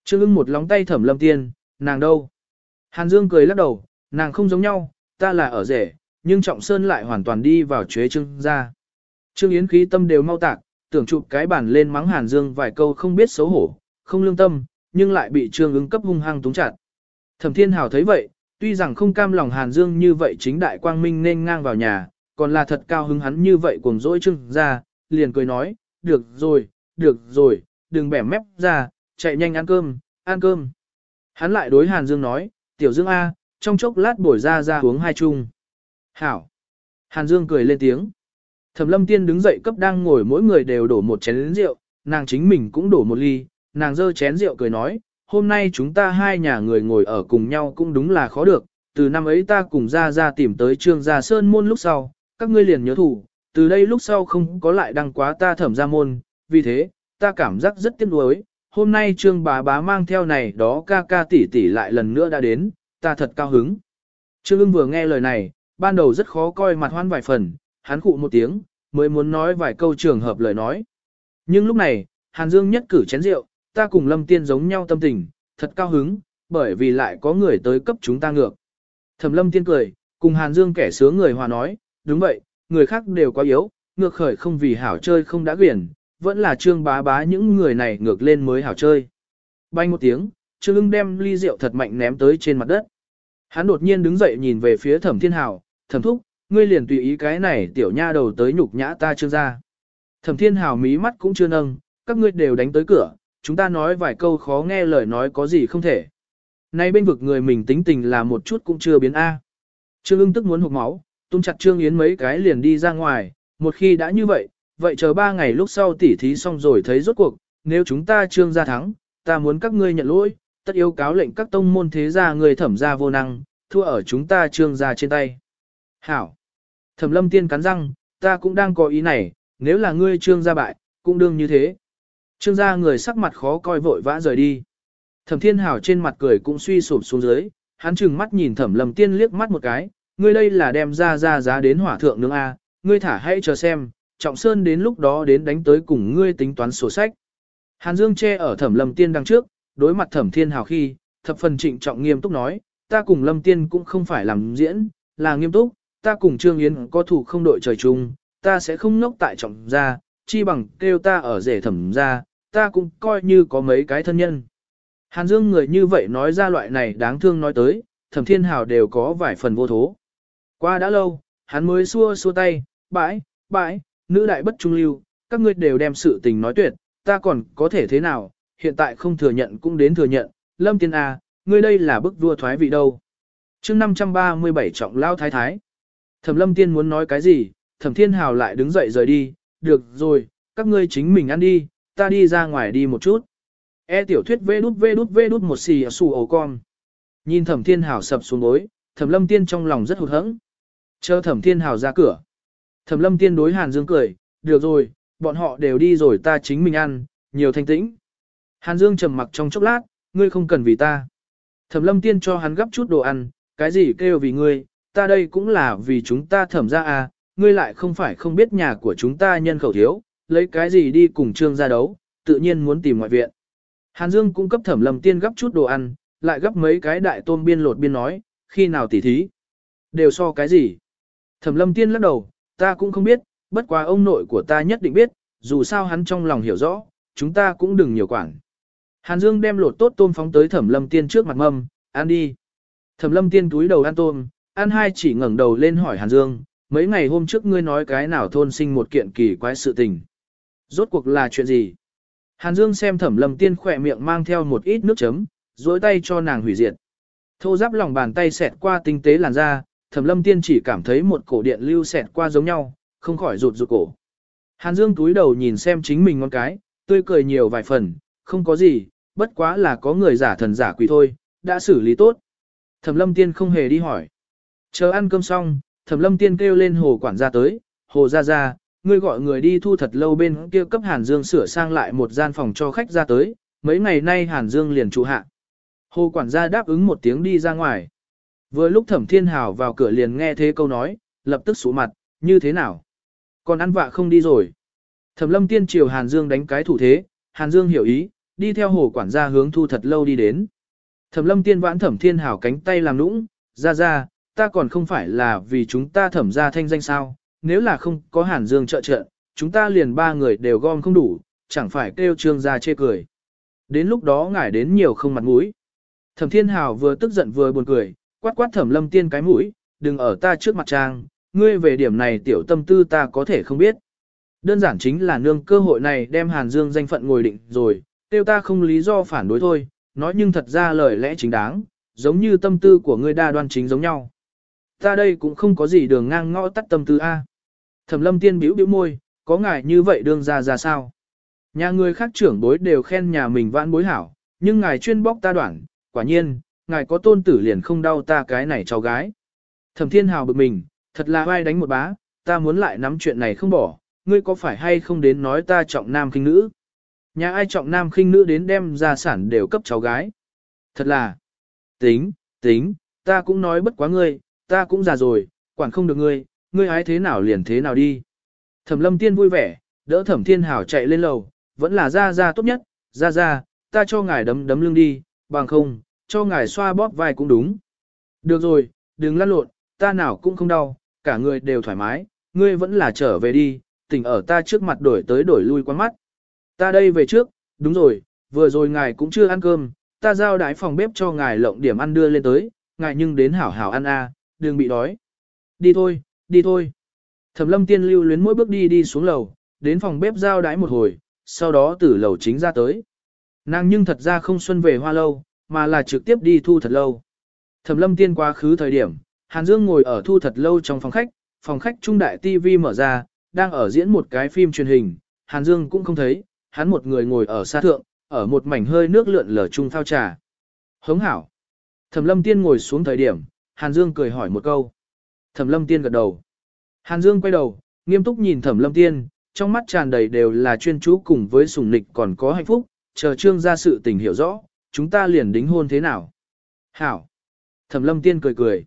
Trương ưng một lóng tay thẩm lâm tiên, nàng đâu? Hàn Dương cười lắc đầu, nàng không giống nhau, ta là ở rể, nhưng Trọng Sơn lại hoàn toàn đi vào chế trương ra. Trương Yến khí tâm đều mau tạc, tưởng chụp cái bản lên mắng Hàn Dương vài câu không biết xấu hổ, không lương tâm, nhưng lại bị Trương ứng cấp hung hăng túng chặt. Thẩm Thiên Hào thấy vậy, tuy rằng không cam lòng Hàn Dương như vậy chính đại quang minh nên ngang vào nhà, còn là thật cao hứng hắn như vậy cuồng dỗi trương ra, liền cười nói, được rồi, được rồi, đừng bẻ mép ra, chạy nhanh ăn cơm, ăn cơm. Hắn lại đối Hàn Dương nói, tiểu Dương A, trong chốc lát bổi ra ra uống hai chung. Hảo. Hàn Dương cười lên tiếng. Thẩm lâm tiên đứng dậy cấp đang ngồi mỗi người đều đổ một chén rượu, nàng chính mình cũng đổ một ly, nàng dơ chén rượu cười nói, hôm nay chúng ta hai nhà người ngồi ở cùng nhau cũng đúng là khó được, từ năm ấy ta cùng ra ra tìm tới trương gia sơn môn lúc sau, các ngươi liền nhớ thủ, từ đây lúc sau không có lại đăng quá ta thẩm ra môn, vì thế, ta cảm giác rất tiếc nuối, hôm nay trương bà bá mang theo này đó ca ca tỷ tỷ lại lần nữa đã đến, ta thật cao hứng. Trương ưng vừa nghe lời này, ban đầu rất khó coi mặt hoan vài phần, hắn cụ một tiếng, mới muốn nói vài câu trường hợp lời nói. Nhưng lúc này, Hàn Dương nhất cử chén rượu, ta cùng Lâm Tiên giống nhau tâm tình, thật cao hứng, bởi vì lại có người tới cấp chúng ta ngược. Thẩm Lâm Tiên cười, cùng Hàn Dương kẻ sướng người hòa nói, đúng vậy, người khác đều quá yếu, ngược khởi không vì hảo chơi không đã quyển, vẫn là trương bá bá những người này ngược lên mới hảo chơi. Bay một tiếng, trương ưng đem ly rượu thật mạnh ném tới trên mặt đất. Hắn đột nhiên đứng dậy nhìn về phía thẩm thiên hảo, thẩm thúc, ngươi liền tùy ý cái này tiểu nha đầu tới nhục nhã ta trương ra. Thẩm thiên hảo mí mắt cũng chưa nâng, các ngươi đều đánh tới cửa, chúng ta nói vài câu khó nghe lời nói có gì không thể. Nay bên vực người mình tính tình là một chút cũng chưa biến A. Trương ưng tức muốn hụt máu, tung chặt Trương Yến mấy cái liền đi ra ngoài, một khi đã như vậy, vậy chờ ba ngày lúc sau tỉ thí xong rồi thấy rốt cuộc, nếu chúng ta Trương gia thắng, ta muốn các ngươi nhận lỗi, tất yêu cáo lệnh các tông môn thế gia người thẩm gia vô năng, thua ở chúng ta Trương gia trên tay. Hảo! Thẩm lâm tiên cắn răng, ta cũng đang có ý này, nếu là ngươi Trương gia bại, cũng đương như thế. Trương gia người sắc mặt khó coi vội vã rời đi. Thẩm thiên hảo trên mặt cười cũng suy sụp xuống dưới, hắn chừng mắt nhìn thẩm lâm tiên liếc mắt một cái, ngươi đây là đem ra ra giá đến hỏa thượng nướng A, ngươi thả hãy chờ xem, trọng sơn đến lúc đó đến đánh tới cùng ngươi tính toán sổ sách. Hàn Dương che ở thẩm lâm tiên đằng trước, đối mặt thẩm thiên hào khi, thập phần trịnh trọng nghiêm túc nói, ta cùng lâm tiên cũng không phải làm diễn, là nghiêm túc, ta cùng Trương Yến có thủ không đội trời chung, ta sẽ không nốc tại trọng gia, chi bằng kêu ta ở rể thẩm gia, ta cũng coi như có mấy cái thân nhân. Hàn Dương người như vậy nói ra loại này đáng thương nói tới, thẩm thiên hào đều có vài phần vô thố. Qua đã lâu, hắn mới xua xua tay, bãi, bãi, nữ đại bất trung lưu, các ngươi đều đem sự tình nói tuyệt, ta còn có thể thế nào, hiện tại không thừa nhận cũng đến thừa nhận, lâm tiên A, ngươi đây là bức vua thoái vị đâu. chương 537 trọng lao thái thái. Thẩm lâm tiên muốn nói cái gì, thẩm thiên hào lại đứng dậy rời đi, được rồi, các ngươi chính mình ăn đi, ta đi ra ngoài đi một chút. E tiểu thuyết vê đút vê đút vê đút một xì ở xù ổ con. Nhìn thẩm thiên hào sập xuống gối, thẩm lâm tiên trong lòng rất hụt hẫng. Chờ thẩm thiên hào ra cửa. Thẩm lâm tiên đối Hàn Dương cười, được rồi, bọn họ đều đi rồi ta chính mình ăn, nhiều thanh tĩnh. Hàn Dương trầm mặc trong chốc lát, ngươi không cần vì ta. Thẩm lâm tiên cho hắn gấp chút đồ ăn, cái gì kêu vì ngươi, ta đây cũng là vì chúng ta thẩm ra à, ngươi lại không phải không biết nhà của chúng ta nhân khẩu thiếu, lấy cái gì đi cùng trương ra đấu, tự nhiên muốn tìm ngoại viện. Hàn Dương cũng cấp thẩm lâm tiên gấp chút đồ ăn, lại gấp mấy cái đại tôm biên lột biên nói, khi nào tỉ thí. Đều so cái gì? Thẩm lâm tiên lắc đầu, ta cũng không biết, bất quá ông nội của ta nhất định biết, dù sao hắn trong lòng hiểu rõ, chúng ta cũng đừng nhiều quản. Hàn Dương đem lột tốt tôm phóng tới thẩm lâm tiên trước mặt mâm, ăn đi. Thẩm lâm tiên túi đầu ăn tôm, An hai chỉ ngẩng đầu lên hỏi Hàn Dương, mấy ngày hôm trước ngươi nói cái nào thôn sinh một kiện kỳ quái sự tình. Rốt cuộc là chuyện gì? Hàn Dương xem thẩm lâm tiên khỏe miệng mang theo một ít nước chấm, dối tay cho nàng hủy diệt. Thô giáp lòng bàn tay xẹt qua tinh tế làn da, thẩm lâm tiên chỉ cảm thấy một cổ điện lưu xẹt qua giống nhau, không khỏi rụt rụt cổ. Hàn Dương túi đầu nhìn xem chính mình ngón cái, tươi cười nhiều vài phần, không có gì, bất quá là có người giả thần giả quỷ thôi, đã xử lý tốt. Thẩm lâm tiên không hề đi hỏi. Chờ ăn cơm xong, thẩm lâm tiên kêu lên hồ quản gia tới, hồ gia gia, ngươi gọi người đi thu thật lâu bên kia cấp Hàn Dương sửa sang lại một gian phòng cho khách ra tới, mấy ngày nay Hàn Dương liền trụ hạ. Hồ quản gia đáp ứng một tiếng đi ra ngoài. Vừa lúc thẩm thiên hào vào cửa liền nghe thế câu nói, lập tức sụ mặt, như thế nào? Còn ăn vạ không đi rồi. Thẩm lâm tiên chiều Hàn Dương đánh cái thủ thế, Hàn Dương hiểu ý, đi theo hồ quản gia hướng thu thật lâu đi đến. Thẩm lâm tiên vãn thẩm thiên hảo cánh tay làm nũng, ra ra, ta còn không phải là vì chúng ta thẩm ra thanh danh sao, nếu là không có Hàn Dương trợ trợ, chúng ta liền ba người đều gom không đủ, chẳng phải kêu trương gia chê cười. Đến lúc đó ngải đến nhiều không mặt mũi. Thẩm thiên Hào vừa tức giận vừa buồn cười, quát quát thẩm lâm tiên cái mũi, đừng ở ta trước mặt trang, ngươi về điểm này tiểu tâm tư ta có thể không biết. Đơn giản chính là nương cơ hội này đem Hàn Dương danh phận ngồi định rồi, tiêu ta không lý do phản đối thôi, nói nhưng thật ra lời lẽ chính đáng, giống như tâm tư của ngươi đa đoan chính giống nhau. Ta đây cũng không có gì đường ngang ngõ tắt tâm tư A. Thẩm lâm tiên biểu biểu môi, có ngài như vậy đương ra ra sao? Nhà người khác trưởng bối đều khen nhà mình vãn bối hảo, nhưng ngài chuyên bóc ta đoạn, quả nhiên, ngài có tôn tử liền không đau ta cái này cháu gái. Thẩm thiên hào bực mình, thật là vai đánh một bá, ta muốn lại nắm chuyện này không bỏ, ngươi có phải hay không đến nói ta trọng nam khinh nữ? Nhà ai trọng nam khinh nữ đến đem gia sản đều cấp cháu gái? Thật là, tính, tính, ta cũng nói bất quá ngươi, ta cũng già rồi, quản không được ngươi, ngươi ái thế nào liền thế nào đi. Thẩm lâm tiên vui vẻ, đỡ thẩm thiên hảo chạy lên lầu, vẫn là ra ra tốt nhất, ra ra, ta cho ngài đấm đấm lưng đi, bằng không, cho ngài xoa bóp vai cũng đúng. Được rồi, đừng lăn lộn, ta nào cũng không đau, cả người đều thoải mái, ngươi vẫn là trở về đi, tỉnh ở ta trước mặt đổi tới đổi lui quán mắt. Ta đây về trước, đúng rồi, vừa rồi ngài cũng chưa ăn cơm, ta giao đái phòng bếp cho ngài lộng điểm ăn đưa lên tới, ngài nhưng đến hảo hảo ăn a, đừng bị đói. Đi thôi, đi thôi. Thẩm lâm tiên lưu luyến mỗi bước đi đi xuống lầu, đến phòng bếp giao đái một hồi, sau đó từ lầu chính ra tới. Nàng nhưng thật ra không xuân về hoa lâu, mà là trực tiếp đi thu thật lâu. Thẩm lâm tiên quá khứ thời điểm, Hàn Dương ngồi ở thu thật lâu trong phòng khách, phòng khách trung đại TV mở ra, đang ở diễn một cái phim truyền hình, Hàn Dương cũng không thấy, hắn một người ngồi ở xa thượng, ở một mảnh hơi nước lượn lờ chung thao trà. Hống hảo. Thẩm lâm tiên ngồi xuống thời điểm, Hàn Dương cười hỏi một câu. Thẩm lâm tiên gật đầu. Hàn Dương quay đầu, nghiêm túc nhìn thẩm lâm tiên, trong mắt tràn đầy đều là chuyên chú cùng với sùng nịch còn có hạnh phúc, chờ trương ra sự tình hiểu rõ, chúng ta liền đính hôn thế nào. Hảo. Thẩm lâm tiên cười cười.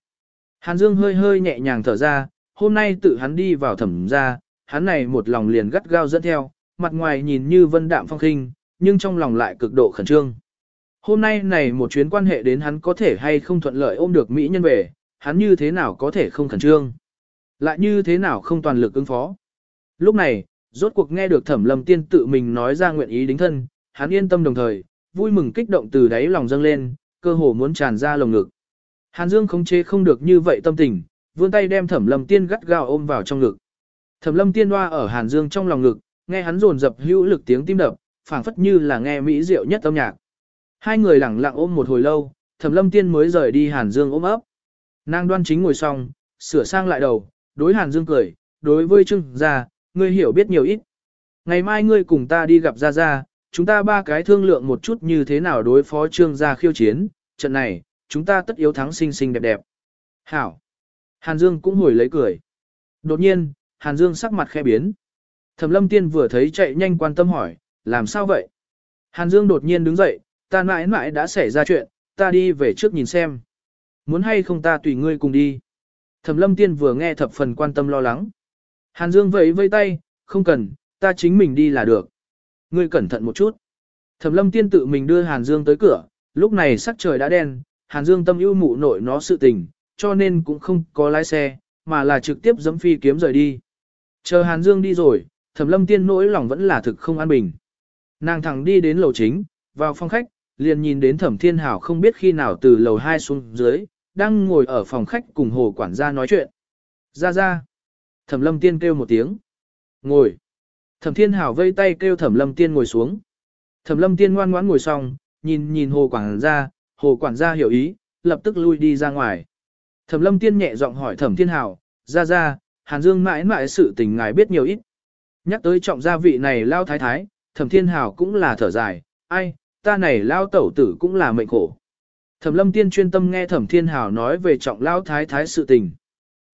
Hàn Dương hơi hơi nhẹ nhàng thở ra, hôm nay tự hắn đi vào thẩm ra, hắn này một lòng liền gắt gao dẫn theo, mặt ngoài nhìn như vân đạm phong khinh, nhưng trong lòng lại cực độ khẩn trương. Hôm nay này một chuyến quan hệ đến hắn có thể hay không thuận lợi ôm được Mỹ nhân về, hắn như thế nào có thể không khẩn trương. Lại như thế nào không toàn lực ứng phó. Lúc này, rốt cuộc nghe được thẩm lâm tiên tự mình nói ra nguyện ý đính thân, hắn yên tâm đồng thời, vui mừng kích động từ đáy lòng dâng lên, cơ hồ muốn tràn ra lồng ngực. Hàn Dương khống chế không được như vậy tâm tình, vươn tay đem thẩm lâm tiên gắt gao ôm vào trong ngực. Thẩm lâm tiên hoa ở Hàn Dương trong lòng ngực, nghe hắn rồn dập hữu lực tiếng tim đập, phảng phất như là nghe mỹ diệu nhất âm nhạc. Hai người lặng lặng ôm một hồi lâu, Thẩm lâm tiên mới rời đi Hàn Dương ôm ấp. Nàng đoan chính ngồi xong, sửa sang lại đầu, đối Hàn Dương cười, đối với Trương gia, ngươi hiểu biết nhiều ít. Ngày mai ngươi cùng ta đi gặp Gia Gia, chúng ta ba cái thương lượng một chút như thế nào đối phó Trương gia khiêu chiến, trận này, chúng ta tất yếu thắng xinh xinh đẹp đẹp. Hảo. Hàn Dương cũng hồi lấy cười. Đột nhiên, Hàn Dương sắc mặt khẽ biến. Thẩm lâm tiên vừa thấy chạy nhanh quan tâm hỏi, làm sao vậy? Hàn Dương đột nhiên đứng dậy, ta mãi mãi đã xảy ra chuyện, ta đi về trước nhìn xem. Muốn hay không ta tùy ngươi cùng đi. Thẩm lâm tiên vừa nghe thập phần quan tâm lo lắng. Hàn Dương vẫy vây tay, không cần, ta chính mình đi là được. Ngươi cẩn thận một chút. Thẩm lâm tiên tự mình đưa Hàn Dương tới cửa, lúc này sắc trời đã đen, Hàn Dương tâm ưu mụ nội nó sự tình, cho nên cũng không có lái xe, mà là trực tiếp dẫm phi kiếm rời đi. Chờ Hàn Dương đi rồi, Thẩm Lâm Tiên nỗi lòng vẫn là thực không an bình. Nàng thẳng đi đến lầu chính, vào phòng khách, liền nhìn đến Thẩm Thiên Hảo không biết khi nào từ lầu 2 xuống dưới, đang ngồi ở phòng khách cùng hồ quản gia nói chuyện. Ra ra. Thẩm Lâm Tiên kêu một tiếng. Ngồi. Thẩm Thiên Hảo vây tay kêu Thẩm Lâm Tiên ngồi xuống. Thẩm lâm tiên ngoan ngoãn ngồi xong, nhìn nhìn hồ quản gia, hồ quản gia hiểu ý, lập tức lui đi ra ngoài. Thẩm lâm tiên nhẹ giọng hỏi thẩm thiên hảo, ra ra, Hàn Dương mãi mãi sự tình ngài biết nhiều ít. Nhắc tới trọng gia vị này lao thái thái, thẩm thiên hảo cũng là thở dài, ai, ta này lao tẩu tử cũng là mệnh khổ. Thẩm lâm tiên chuyên tâm nghe thẩm thiên hào nói về trọng lao thái thái sự tình.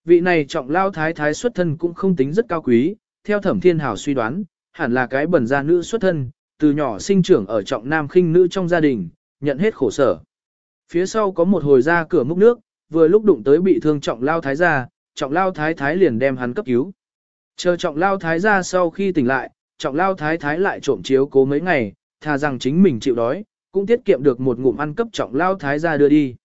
Vị này trọng lao thái thái xuất thân cũng không tính rất cao quý, theo thẩm thiên hào suy đoán, hẳn là cái bẩn gia nữ xuất thân, từ nhỏ sinh trưởng ở trọng nam khinh nữ trong gia đình, nhận hết khổ sở. Phía sau có một hồi ra cửa múc nước, vừa lúc đụng tới bị thương trọng lao thái gia, trọng lao thái thái liền đem hắn cấp cứu. Chờ trọng lao thái gia sau khi tỉnh lại, trọng lao thái thái lại trộm chiếu cố mấy ngày, thà rằng chính mình chịu đói, cũng tiết kiệm được một ngụm ăn cấp trọng lao thái gia đưa đi.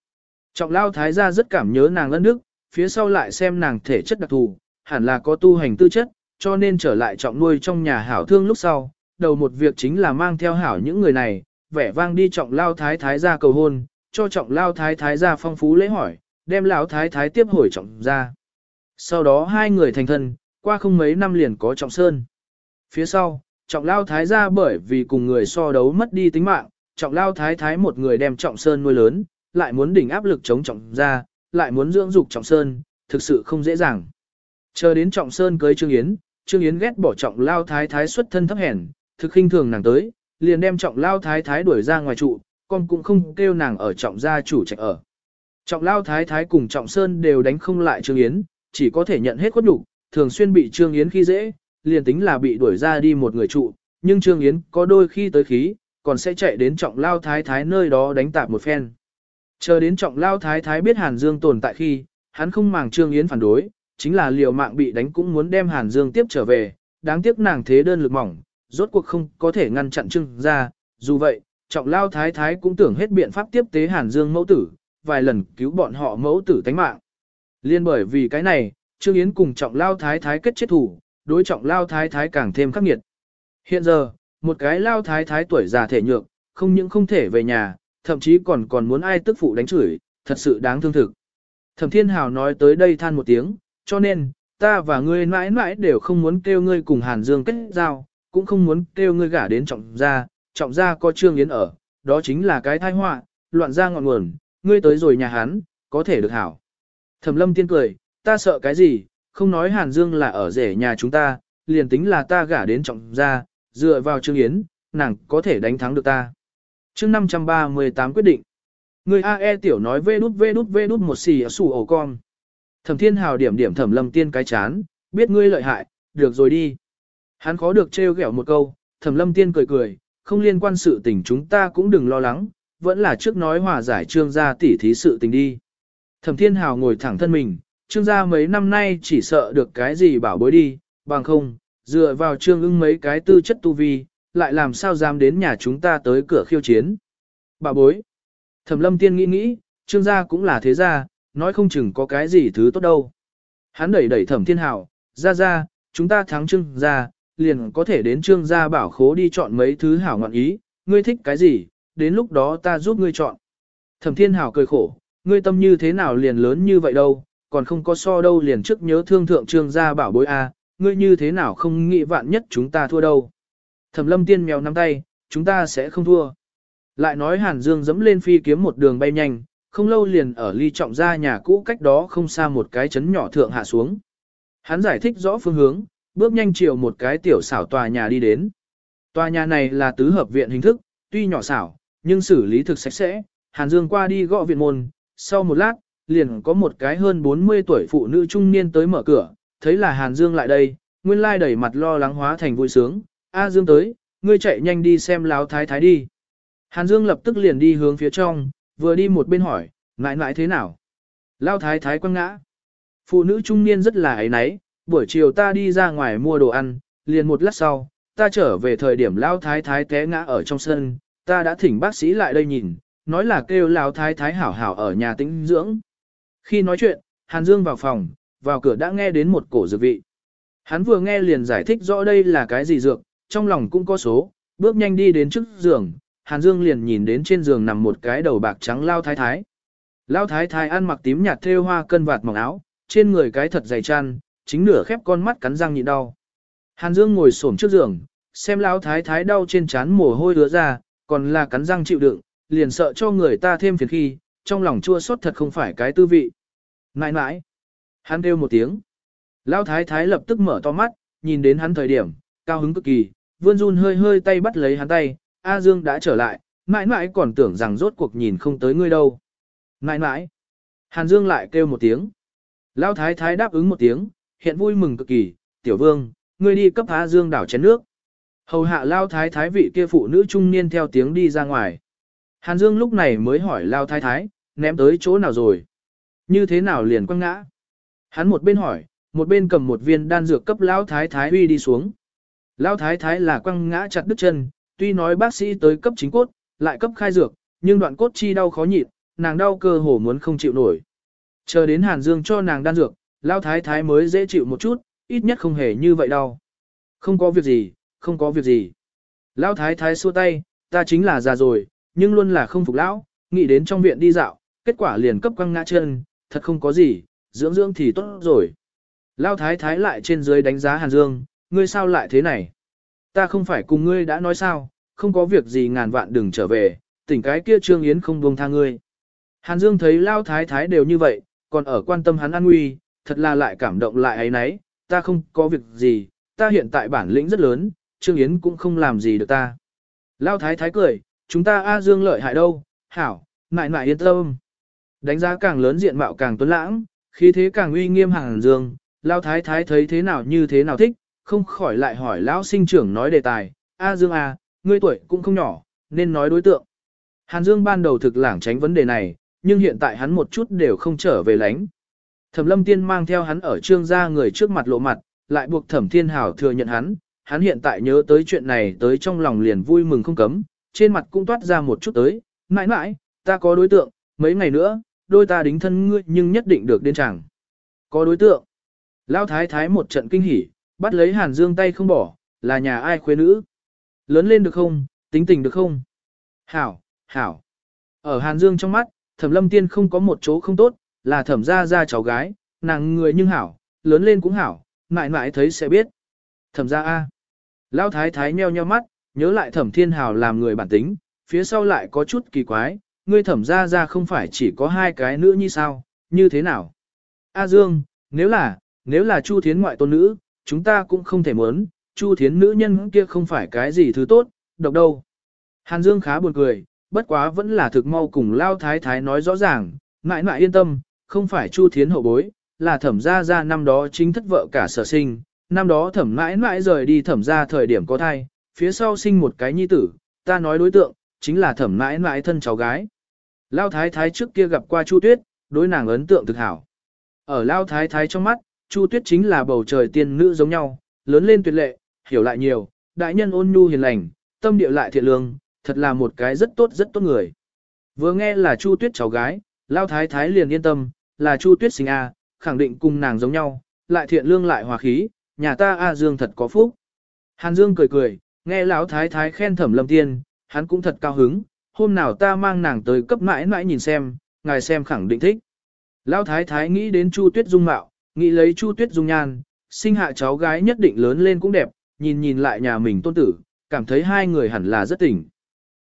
Trọng lao thái gia rất cảm nhớ nàng ân đức, phía sau lại xem nàng thể chất đặc thù, hẳn là có tu hành tư chất, cho nên trở lại trọng nuôi trong nhà hảo thương lúc sau, đầu một việc chính là mang theo hảo những người này, vẻ vang đi trọng lao thái thái gia cầu hôn, cho trọng lao thái thái gia phong phú lễ hỏi, đem lão thái thái tiếp hồi trọng gia Sau đó hai người thành thân, qua không mấy năm liền có trọng sơn. Phía sau, trọng lao thái ra bởi vì cùng người so đấu mất đi tính mạng, trọng lao thái thái một người đem trọng sơn nuôi lớn, lại muốn đỉnh áp lực chống trọng ra, lại muốn dưỡng dục trọng sơn, thực sự không dễ dàng. Chờ đến trọng sơn cưới Trương Yến, Trương Yến ghét bỏ trọng lao thái thái xuất thân thấp hèn, thực khinh thường nàng tới, liền đem trọng lao thái thái đuổi ra ngoài trụ, con cũng không kêu nàng ở trọng gia chủ trạch ở. Trọng lao thái thái cùng trọng sơn đều đánh không lại Trương Yến, chỉ có thể nhận hết khuất đủ, thường xuyên bị Trương Yến khi dễ, liền tính là bị đuổi ra đi một người trụ, nhưng Trương Yến có đôi khi tới khí, còn sẽ chạy đến trọng lao thái thái nơi đó đánh tạp một phen. Chờ đến trọng lao thái thái biết Hàn Dương tồn tại khi, hắn không màng Trương Yến phản đối, chính là liều mạng bị đánh cũng muốn đem Hàn Dương tiếp trở về, đáng tiếc nàng thế đơn lực mỏng, rốt cuộc không có thể ngăn chặn Trương ra, dù vậy, trọng lao thái thái cũng tưởng hết biện pháp tiếp tế Hàn Dương mẫu tử, vài lần cứu bọn họ mẫu tử tánh mạng. Liên bởi vì cái này, Trương Yến cùng trọng lao thái thái kết chết thủ, đối trọng lao thái thái càng thêm khắc nghiệt. Hiện giờ, một cái lao thái thái tuổi già thể nhược, không những không thể về nhà, thậm chí còn còn muốn ai tức phụ đánh chửi, thật sự đáng thương thực. Thẩm Thiên Hào nói tới đây than một tiếng, cho nên, ta và ngươi mãi mãi đều không muốn kêu ngươi cùng Hàn Dương kết giao, cũng không muốn kêu ngươi gả đến trọng gia, trọng gia có Trương Yến ở, đó chính là cái tai họa, loạn ra ngọn nguồn, ngươi tới rồi nhà hắn, có thể được hảo. Thẩm Lâm tiên cười, ta sợ cái gì, không nói Hàn Dương là ở rể nhà chúng ta, liền tính là ta gả đến trọng gia, dựa vào Trương Yến, nàng có thể đánh thắng được ta. chương 538 quyết định. Người AE tiểu nói vê đút vê đút vê đút một xì ở sủ ổ con. Thẩm thiên hào điểm điểm thẩm lâm tiên cái chán, biết ngươi lợi hại, được rồi đi. Hắn khó được trêu ghẹo một câu, thẩm lâm tiên cười cười, không liên quan sự tình chúng ta cũng đừng lo lắng, vẫn là trước nói hòa giải trương gia tỉ thí sự tình đi. Thẩm thiên hào ngồi thẳng thân mình, trương gia mấy năm nay chỉ sợ được cái gì bảo bối đi, bằng không, dựa vào trương ưng mấy cái tư chất tu vi, lại làm sao dám đến nhà chúng ta tới cửa khiêu chiến. Bảo bối. Thẩm lâm tiên nghĩ nghĩ, trương gia cũng là thế gia, nói không chừng có cái gì thứ tốt đâu. Hắn đẩy đẩy thẩm thiên Hảo, ra ra, chúng ta thắng trương gia, liền có thể đến trương gia bảo khố đi chọn mấy thứ hảo ngọn ý, ngươi thích cái gì, đến lúc đó ta giúp ngươi chọn. Thẩm thiên Hảo cười khổ, ngươi tâm như thế nào liền lớn như vậy đâu, còn không có so đâu liền trước nhớ thương thượng trương gia bảo bối a, ngươi như thế nào không nghĩ vạn nhất chúng ta thua đâu. Thẩm lâm tiên mèo nắm tay, chúng ta sẽ không thua. Lại nói Hàn Dương dẫm lên phi kiếm một đường bay nhanh, không lâu liền ở ly trọng gia nhà cũ cách đó không xa một cái chấn nhỏ thượng hạ xuống. Hắn giải thích rõ phương hướng, bước nhanh chiều một cái tiểu xảo tòa nhà đi đến. Tòa nhà này là tứ hợp viện hình thức, tuy nhỏ xảo, nhưng xử lý thực sạch sẽ. Hàn Dương qua đi gõ viện môn, sau một lát, liền có một cái hơn 40 tuổi phụ nữ trung niên tới mở cửa, thấy là Hàn Dương lại đây, nguyên lai đẩy mặt lo lắng hóa thành vui sướng. A Dương tới, ngươi chạy nhanh đi xem láo thái thái đi. Hàn Dương lập tức liền đi hướng phía trong, vừa đi một bên hỏi, ngại ngại thế nào? Lao thái thái quăng ngã. Phụ nữ trung niên rất là ấy náy, buổi chiều ta đi ra ngoài mua đồ ăn, liền một lát sau, ta trở về thời điểm Lao thái thái té ngã ở trong sân, ta đã thỉnh bác sĩ lại đây nhìn, nói là kêu Lao thái thái hảo hảo ở nhà tĩnh dưỡng. Khi nói chuyện, Hàn Dương vào phòng, vào cửa đã nghe đến một cổ dược vị. Hắn vừa nghe liền giải thích rõ đây là cái gì dược, trong lòng cũng có số, bước nhanh đi đến trước giường, Hàn Dương liền nhìn đến trên giường nằm một cái đầu bạc trắng lao thái thái. Lao thái thái ăn mặc tím nhạt thêu hoa cân vạt mỏng áo, trên người cái thật dày chăn, chính nửa khép con mắt cắn răng nhịn đau. Hàn Dương ngồi xổm trước giường, xem lão thái thái đau trên trán mồ hôi đứa ra, còn là cắn răng chịu đựng, liền sợ cho người ta thêm phiền khi, trong lòng chua xót thật không phải cái tư vị. Nãi nãi, hắn kêu một tiếng. Lão thái thái lập tức mở to mắt, nhìn đến hắn thời điểm, cao hứng cực kỳ, vươn run hơi hơi tay bắt lấy hắn tay, A Dương đã trở lại, mãi mãi còn tưởng rằng rốt cuộc nhìn không tới ngươi đâu. Mãi mãi, Hàn Dương lại kêu một tiếng. Lão thái thái đáp ứng một tiếng, hiện vui mừng cực kỳ, tiểu vương, ngươi đi cấp A Dương đảo chén nước. Hầu hạ Lao thái thái vị kia phụ nữ trung niên theo tiếng đi ra ngoài. Hàn Dương lúc này mới hỏi Lao thái thái, ném tới chỗ nào rồi? Như thế nào liền quăng ngã? Hắn một bên hỏi, một bên cầm một viên đan dược cấp Lão thái thái huy đi xuống. Lão thái thái là quăng ngã chặt đứt chân, tuy nói bác sĩ tới cấp chính cốt, lại cấp khai dược, nhưng đoạn cốt chi đau khó nhịn, nàng đau cơ hồ muốn không chịu nổi. Chờ đến Hàn Dương cho nàng đan dược, Lão thái thái mới dễ chịu một chút, ít nhất không hề như vậy đau. Không có việc gì, không có việc gì. Lão thái thái xua tay, ta chính là già rồi, nhưng luôn là không phục lão, nghĩ đến trong viện đi dạo, kết quả liền cấp quăng ngã chân, thật không có gì, dưỡng dưỡng thì tốt rồi. Lão thái thái lại trên dưới đánh giá Hàn Dương, ngươi sao lại thế này? Ta không phải cùng ngươi đã nói sao, không có việc gì ngàn vạn đừng trở về, tỉnh cái kia Trương Yến không buông tha ngươi. Hàn Dương thấy Lão thái thái đều như vậy, còn ở quan tâm hắn an nguy, thật là lại cảm động lại ấy nấy, ta không có việc gì, ta hiện tại bản lĩnh rất lớn, Trương Yến cũng không làm gì được ta. Lao thái thái cười, chúng ta A Dương lợi hại đâu, hảo, mãi mãi yên tâm. Đánh giá càng lớn diện mạo càng tuấn lãng, khí thế càng uy nghiêm hàng Dương, Lao thái thái thấy thế nào như thế nào thích, không khỏi lại hỏi Lão sinh trưởng nói đề tài, A Dương à, ngươi tuổi cũng không nhỏ, nên nói đối tượng. Hàn Dương ban đầu thực lảng tránh vấn đề này, nhưng hiện tại hắn một chút đều không trở về lánh. Thẩm lâm tiên mang theo hắn ở trương gia người trước mặt lộ mặt, lại buộc thẩm thiên hảo thừa nhận hắn, hắn hiện tại nhớ tới chuyện này tới trong lòng liền vui mừng không cấm, trên mặt cũng toát ra một chút tới, mãi mãi, ta có đối tượng, mấy ngày nữa, đôi ta đính thân ngươi nhưng nhất định được đến chẳng. Có đối tượng. Lão thái thái một trận kinh hỉ, bắt lấy Hàn Dương tay không bỏ, là nhà ai khuê nữ. Lớn lên được không, tính tình được không? Hảo, hảo. Ở Hàn Dương trong mắt, thẩm lâm tiên không có một chỗ không tốt, là thẩm gia gia cháu gái, nàng người nhưng hảo, lớn lên cũng hảo, mãi mãi thấy sẽ biết. Thẩm gia A. Lão thái thái nheo nheo mắt, nhớ lại thẩm thiên hào làm người bản tính, phía sau lại có chút kỳ quái, ngươi thẩm ra ra không phải chỉ có hai cái nữ như sao, như thế nào? A Dương, nếu là, nếu là Chu Thiến ngoại tôn nữ, chúng ta cũng không thể muốn, Chu Thiến nữ nhân kia không phải cái gì thứ tốt, độc đâu. Hàn Dương khá buồn cười, bất quá vẫn là thực mau cùng Lao Thái Thái nói rõ ràng, ngại ngại yên tâm, không phải Chu Thiến hậu bối, là thẩm gia gia năm đó chính thất vợ cả sở sinh, năm đó thẩm mãi mãi rời đi thẩm ra thời điểm có thai, phía sau sinh một cái nhi tử, ta nói đối tượng, chính là thẩm mãi mãi thân cháu gái. Lao thái thái trước kia gặp qua Chu Tuyết, đối nàng ấn tượng thực hảo. Ở Lao thái thái trong mắt, Chu Tuyết chính là bầu trời tiên nữ giống nhau, lớn lên tuyệt lệ, hiểu lại nhiều, đại nhân ôn nhu hiền lành, tâm địa lại thiện lương, thật là một cái rất tốt rất tốt người. Vừa nghe là Chu Tuyết cháu gái, Lao thái thái liền yên tâm, là Chu Tuyết sinh a, khẳng định cùng nàng giống nhau, lại thiện lương lại hòa khí, nhà ta A Dương thật có phúc. Hàn Dương cười cười, nghe lão thái thái khen thẩm lâm tiên, hắn cũng thật cao hứng, hôm nào ta mang nàng tới cấp mãi mãi nhìn xem, ngài xem khẳng định thích. Lão thái thái nghĩ đến Chu Tuyết dung mạo, nghĩ lấy Chu Tuyết dung nhan, sinh hạ cháu gái nhất định lớn lên cũng đẹp, nhìn nhìn lại nhà mình tôn tử, cảm thấy hai người hẳn là rất tỉnh.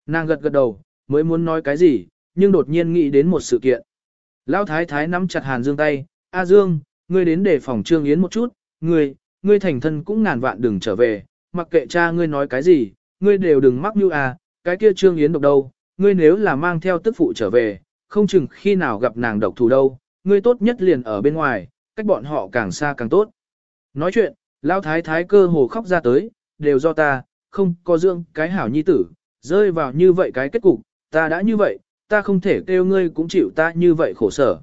Nàng gật gật đầu, mới muốn nói cái gì, nhưng đột nhiên nghĩ đến một sự kiện. Lão thái thái nắm chặt Hàn Dương tay, A Dương, ngươi đến để phòng Trương Yến một chút, ngươi, ngươi thành thân cũng ngàn vạn đừng trở về, mặc kệ cha ngươi nói cái gì, ngươi đều đừng mắc như à, cái kia Trương Yến độc đâu, ngươi nếu là mang theo tức phụ trở về, không chừng khi nào gặp nàng độc thủ đâu, ngươi tốt nhất liền ở bên ngoài, cách bọn họ càng xa càng tốt. Nói chuyện, Lão Thái Thái cơ hồ khóc ra tới, đều do ta, không có dưỡng cái hảo nhi tử, rơi vào như vậy cái kết cục, ta đã như vậy, ta không thể kêu ngươi cũng chịu ta như vậy khổ sở.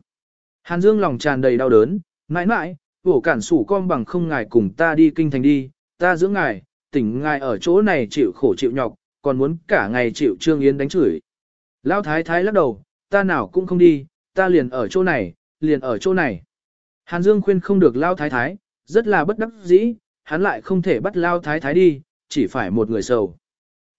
Hàn Dương lòng tràn đầy đau đớn, mãi mãi, vổ cản sủ con bằng không ngài cùng ta đi kinh thành đi, ta dưỡng ngài, tỉnh ngài ở chỗ này chịu khổ chịu nhọc, còn muốn cả ngày chịu Trương Yến đánh chửi. Lão thái thái lắc đầu, ta nào cũng không đi, ta liền ở chỗ này, liền ở chỗ này. Hàn Dương khuyên không được Lão thái thái, rất là bất đắc dĩ, hắn lại không thể bắt Lão thái thái đi, chỉ phải một người sầu.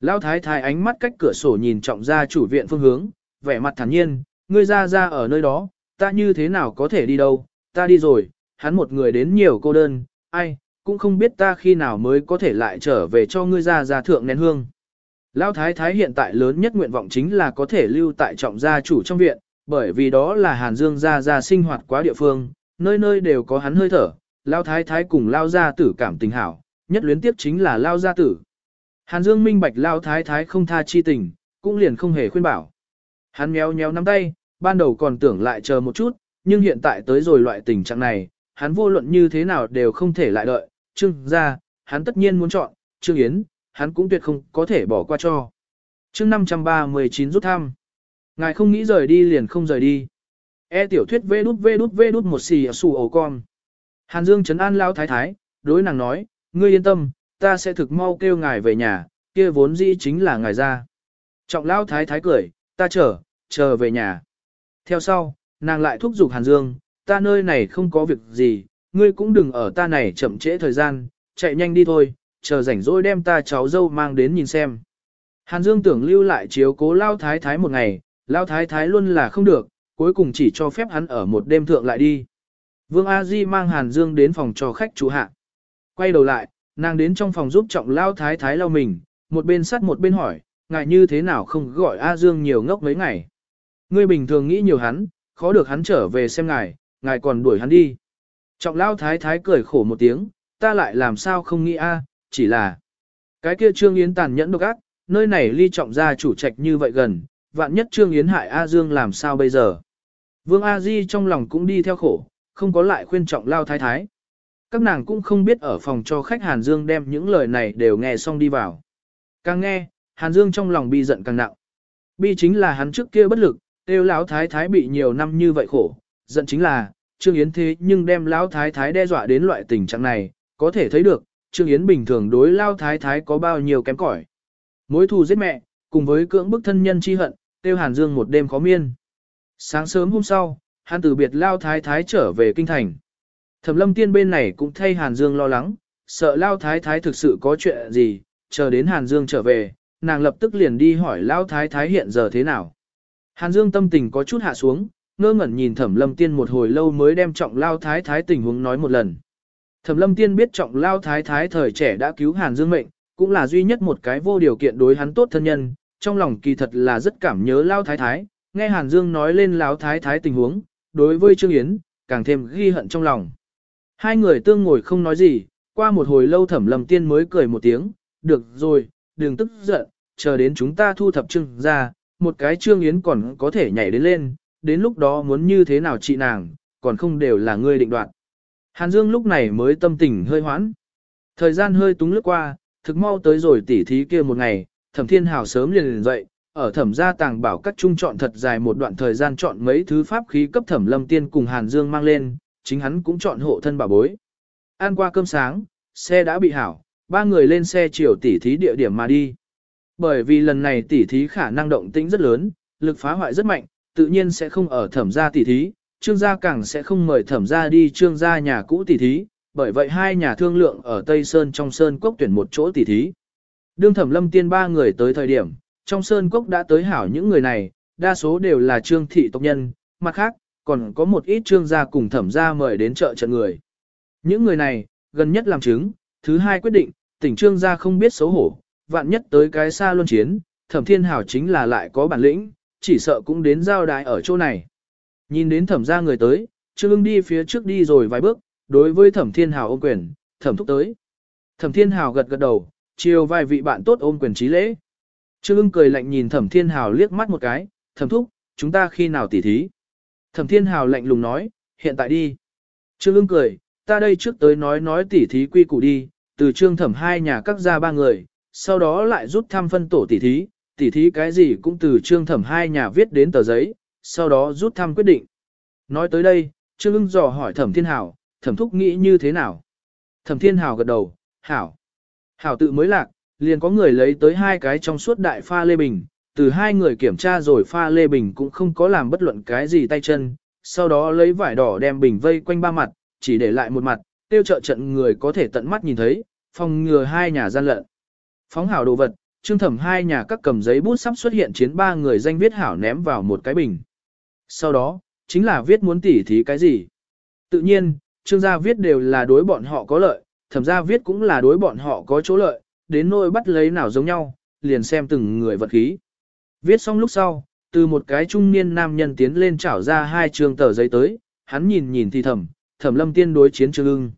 Lão thái thái ánh mắt cách cửa sổ nhìn trọng ra chủ viện phương hướng, vẻ mặt thản nhiên, ngươi ra ra ở nơi đó, ta như thế nào có thể đi đâu, ta đi rồi, hắn một người đến nhiều cô đơn, ai, cũng không biết ta khi nào mới có thể lại trở về cho ngươi ra ra thượng nén hương. Lão thái thái hiện tại lớn nhất nguyện vọng chính là có thể lưu tại trọng gia chủ trong viện, bởi vì đó là Hàn Dương gia gia sinh hoạt quá địa phương, nơi nơi đều có hắn hơi thở, Lão thái thái cùng Lão gia tử cảm tình hảo, nhất luyến tiếp chính là Lão gia tử. Hàn Dương minh bạch Lão thái thái không tha chi tình, cũng liền không hề khuyên bảo. Hắn méo méo nắm tay, ban đầu còn tưởng lại chờ một chút, nhưng hiện tại tới rồi loại tình trạng này, hắn vô luận như thế nào đều không thể lại đợi, Trương gia, hắn tất nhiên muốn chọn, Trương Yến, hắn cũng tuyệt không có thể bỏ qua cho. chương 539 rút thăm. Ngài không nghĩ rời đi liền không rời đi. E tiểu thuyết vê đút vê đút vê đút một xì sù ổ con. Hàn Dương trấn an lao thái thái, đối nàng nói, ngươi yên tâm, ta sẽ thực mau kêu ngài về nhà, kia vốn dĩ chính là ngài ra. Trọng lao thái thái cười, ta chờ, chờ về nhà. Theo sau, nàng lại thúc giục Hàn Dương, ta nơi này không có việc gì, ngươi cũng đừng ở ta này chậm trễ thời gian, chạy nhanh đi thôi, chờ rảnh rỗi đem ta cháu dâu mang đến nhìn xem. Hàn Dương tưởng lưu lại chiếu cố lao thái thái một ngày, lao thái thái luôn là không được, cuối cùng chỉ cho phép hắn ở một đêm thượng lại đi. Vương A Di mang Hàn Dương đến phòng cho khách chủ hạ. Quay đầu lại, nàng đến trong phòng giúp trọng lao thái thái lau mình, một bên sắt một bên hỏi, ngại như thế nào không gọi A Dương nhiều ngốc mấy ngày. Ngươi bình thường nghĩ nhiều hắn, khó được hắn trở về xem ngài, ngài còn đuổi hắn đi. Trọng lao thái thái cười khổ một tiếng, ta lại làm sao không nghĩ a, chỉ là cái kia Trương Yến tàn nhẫn độc ác, nơi này ly trọng gia chủ trạch như vậy gần, vạn nhất Trương Yến hại A Dương làm sao bây giờ. Vương A Di trong lòng cũng đi theo khổ, không có lại khuyên trọng lao thái thái. Các nàng cũng không biết ở phòng cho khách Hàn Dương đem những lời này đều nghe xong đi vào. Càng nghe, Hàn Dương trong lòng bi giận càng nặng. Bi chính là hắn trước kia bất lực, tiêu lão thái thái bị nhiều năm như vậy khổ, giận chính là, Trương Yến thế nhưng đem lão thái thái đe dọa đến loại tình trạng này, có thể thấy được, Trương Yến bình thường đối lao thái thái có bao nhiêu kém cỏi. Mối thù giết mẹ, cùng với cưỡng bức thân nhân chi hận, tiêu Hàn Dương một đêm khó miên. Sáng sớm hôm sau, hắn từ biệt lao thái thái trở về kinh thành. Thẩm lâm tiên bên này cũng thay Hàn Dương lo lắng, sợ lao thái thái thực sự có chuyện gì, chờ đến Hàn Dương trở về, nàng lập tức liền đi hỏi lao thái thái hiện giờ thế nào. Hàn Dương tâm tình có chút hạ xuống, ngơ ngẩn nhìn thẩm lâm tiên một hồi lâu mới đem trọng lao thái thái tình huống nói một lần. Thẩm lâm tiên biết trọng lao thái thái thời trẻ đã cứu Hàn Dương mệnh, cũng là duy nhất một cái vô điều kiện đối hắn tốt thân nhân, trong lòng kỳ thật là rất cảm nhớ lao thái thái, nghe Hàn Dương nói lên lao thái thái tình huống, đối với Trương Yến, càng thêm ghi hận trong lòng. Hai người tương ngồi không nói gì, qua một hồi lâu thẩm lâm tiên mới cười một tiếng, được rồi, đừng tức giận, chờ đến chúng ta thu thập trương ra, một cái Trương Yến còn có thể nhảy đến lên, đến lúc đó muốn như thế nào trị nàng, còn không đều là ngươi định đoạt. Hàn Dương lúc này mới tâm tình hơi hoãn. Thời gian hơi túng lướt qua, thực mau tới rồi tỉ thí kia một ngày, thẩm thiên hào sớm liền liền dậy, ở thẩm gia tàng bảo các trung chọn thật dài một đoạn thời gian chọn mấy thứ pháp khí cấp thẩm lâm tiên cùng Hàn Dương mang lên, chính hắn cũng chọn hộ thân bảo bối. Ăn qua cơm sáng, xe đã bị hảo, ba người lên xe chiều tỉ thí địa điểm mà đi. Bởi vì lần này tỉ thí khả năng động tĩnh rất lớn, lực phá hoại rất mạnh, tự nhiên sẽ không ở thẩm gia tỉ thí, trương gia càng sẽ không mời thẩm gia đi trương gia nhà cũ tỷ thí, bởi vậy hai nhà thương lượng ở Tây Sơn trong Sơn Cốc tuyển một chỗ tỷ thí. Đương thẩm lâm tiên ba người tới thời điểm, trong Sơn Cốc đã tới hảo những người này, đa số đều là trương thị tộc nhân, mặt khác, còn có một ít trương gia cùng thẩm gia mời đến chợ trận người. Những người này, gần nhất làm chứng, thứ hai quyết định, tỉnh trương gia không biết xấu hổ, vạn nhất tới cái xa luân chiến, thẩm thiên hảo chính là lại có bản lĩnh, chỉ sợ cũng đến giao đại ở chỗ này. Nhìn đến thẩm ra người tới, Trương ưng đi phía trước đi rồi vài bước, đối với thẩm thiên hào ôm quyền, thẩm thúc tới. Thẩm thiên hào gật gật đầu, chiều vài vị bạn tốt ôm quyền trí lễ. Trương ưng cười lạnh nhìn thẩm thiên hào liếc mắt một cái, thẩm thúc, chúng ta khi nào tỉ thí. Thẩm thiên hào lạnh lùng nói, hiện tại đi. Trương ưng cười, ta đây trước tới nói nói tỉ thí quy củ đi, từ trương thẩm hai nhà các ra ba người, sau đó lại rút thăm phân tổ tỉ thí, tỉ thí cái gì cũng từ trương thẩm hai nhà viết đến tờ giấy, sau đó rút thăm quyết định. Nói tới đây, trương ưng dò hỏi thẩm thiên hảo, thẩm thúc nghĩ như thế nào? Thẩm thiên hảo gật đầu, hảo. Hảo tự mới lạc, liền có người lấy tới hai cái trong suốt đại pha lê bình, từ hai người kiểm tra rồi pha lê bình cũng không có làm bất luận cái gì tay chân, sau đó lấy vải đỏ đem bình vây quanh ba mặt, chỉ để lại một mặt, tiêu trợ trận người có thể tận mắt nhìn thấy, phòng ngừa hai nhà gian lận. Phóng hảo đồ vật, trương thẩm hai nhà các cầm giấy bút sắp xuất hiện chiến ba người danh viết hảo ném vào một cái bình. Sau đó, chính là viết muốn tỉ thí cái gì. Tự nhiên, trương gia viết đều là đối bọn họ có lợi, thẩm gia viết cũng là đối bọn họ có chỗ lợi, đến nỗi bắt lấy nào giống nhau, liền xem từng người vật khí. Viết xong lúc sau, từ một cái trung niên nam nhân tiến lên chảo ra hai trường tờ giấy tới, hắn nhìn nhìn thì thầm, thẩm lâm tiên đối chiến trương ưng.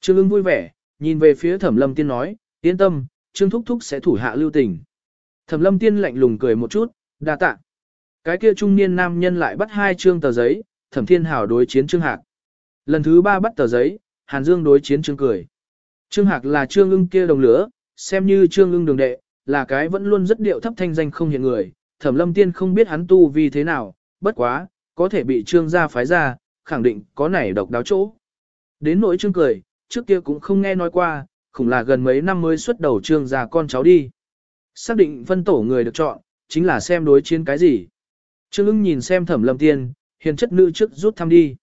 Trương ưng vui vẻ, nhìn về phía thẩm lâm tiên nói, yên tâm, trương thúc thúc sẽ thủ hạ lưu tình. Thẩm lâm tiên lạnh lùng cười một chút, đa tạ. Cái kia trung niên nam nhân lại bắt hai trương tờ giấy, thẩm thiên hảo đối chiến trương hạc. Lần thứ ba bắt tờ giấy, hàn dương đối chiến trương cười. Trương hạc là trương ưng kia đồng lửa, xem như trương ưng đường đệ, là cái vẫn luôn rất điệu thấp thanh danh không hiện người. Thẩm lâm tiên không biết hắn tu vì thế nào, bất quá, có thể bị trương gia phái ra, khẳng định có nảy độc đáo chỗ. Đến nỗi trương cười, trước kia cũng không nghe nói qua, khủng là gần mấy năm mới xuất đầu trương gia con cháu đi. Xác định phân tổ người được chọn, chính là xem đối chiến cái gì. Trương ưng nhìn xem thẩm lâm tiên, hiền chất nữ trước rút thăm đi.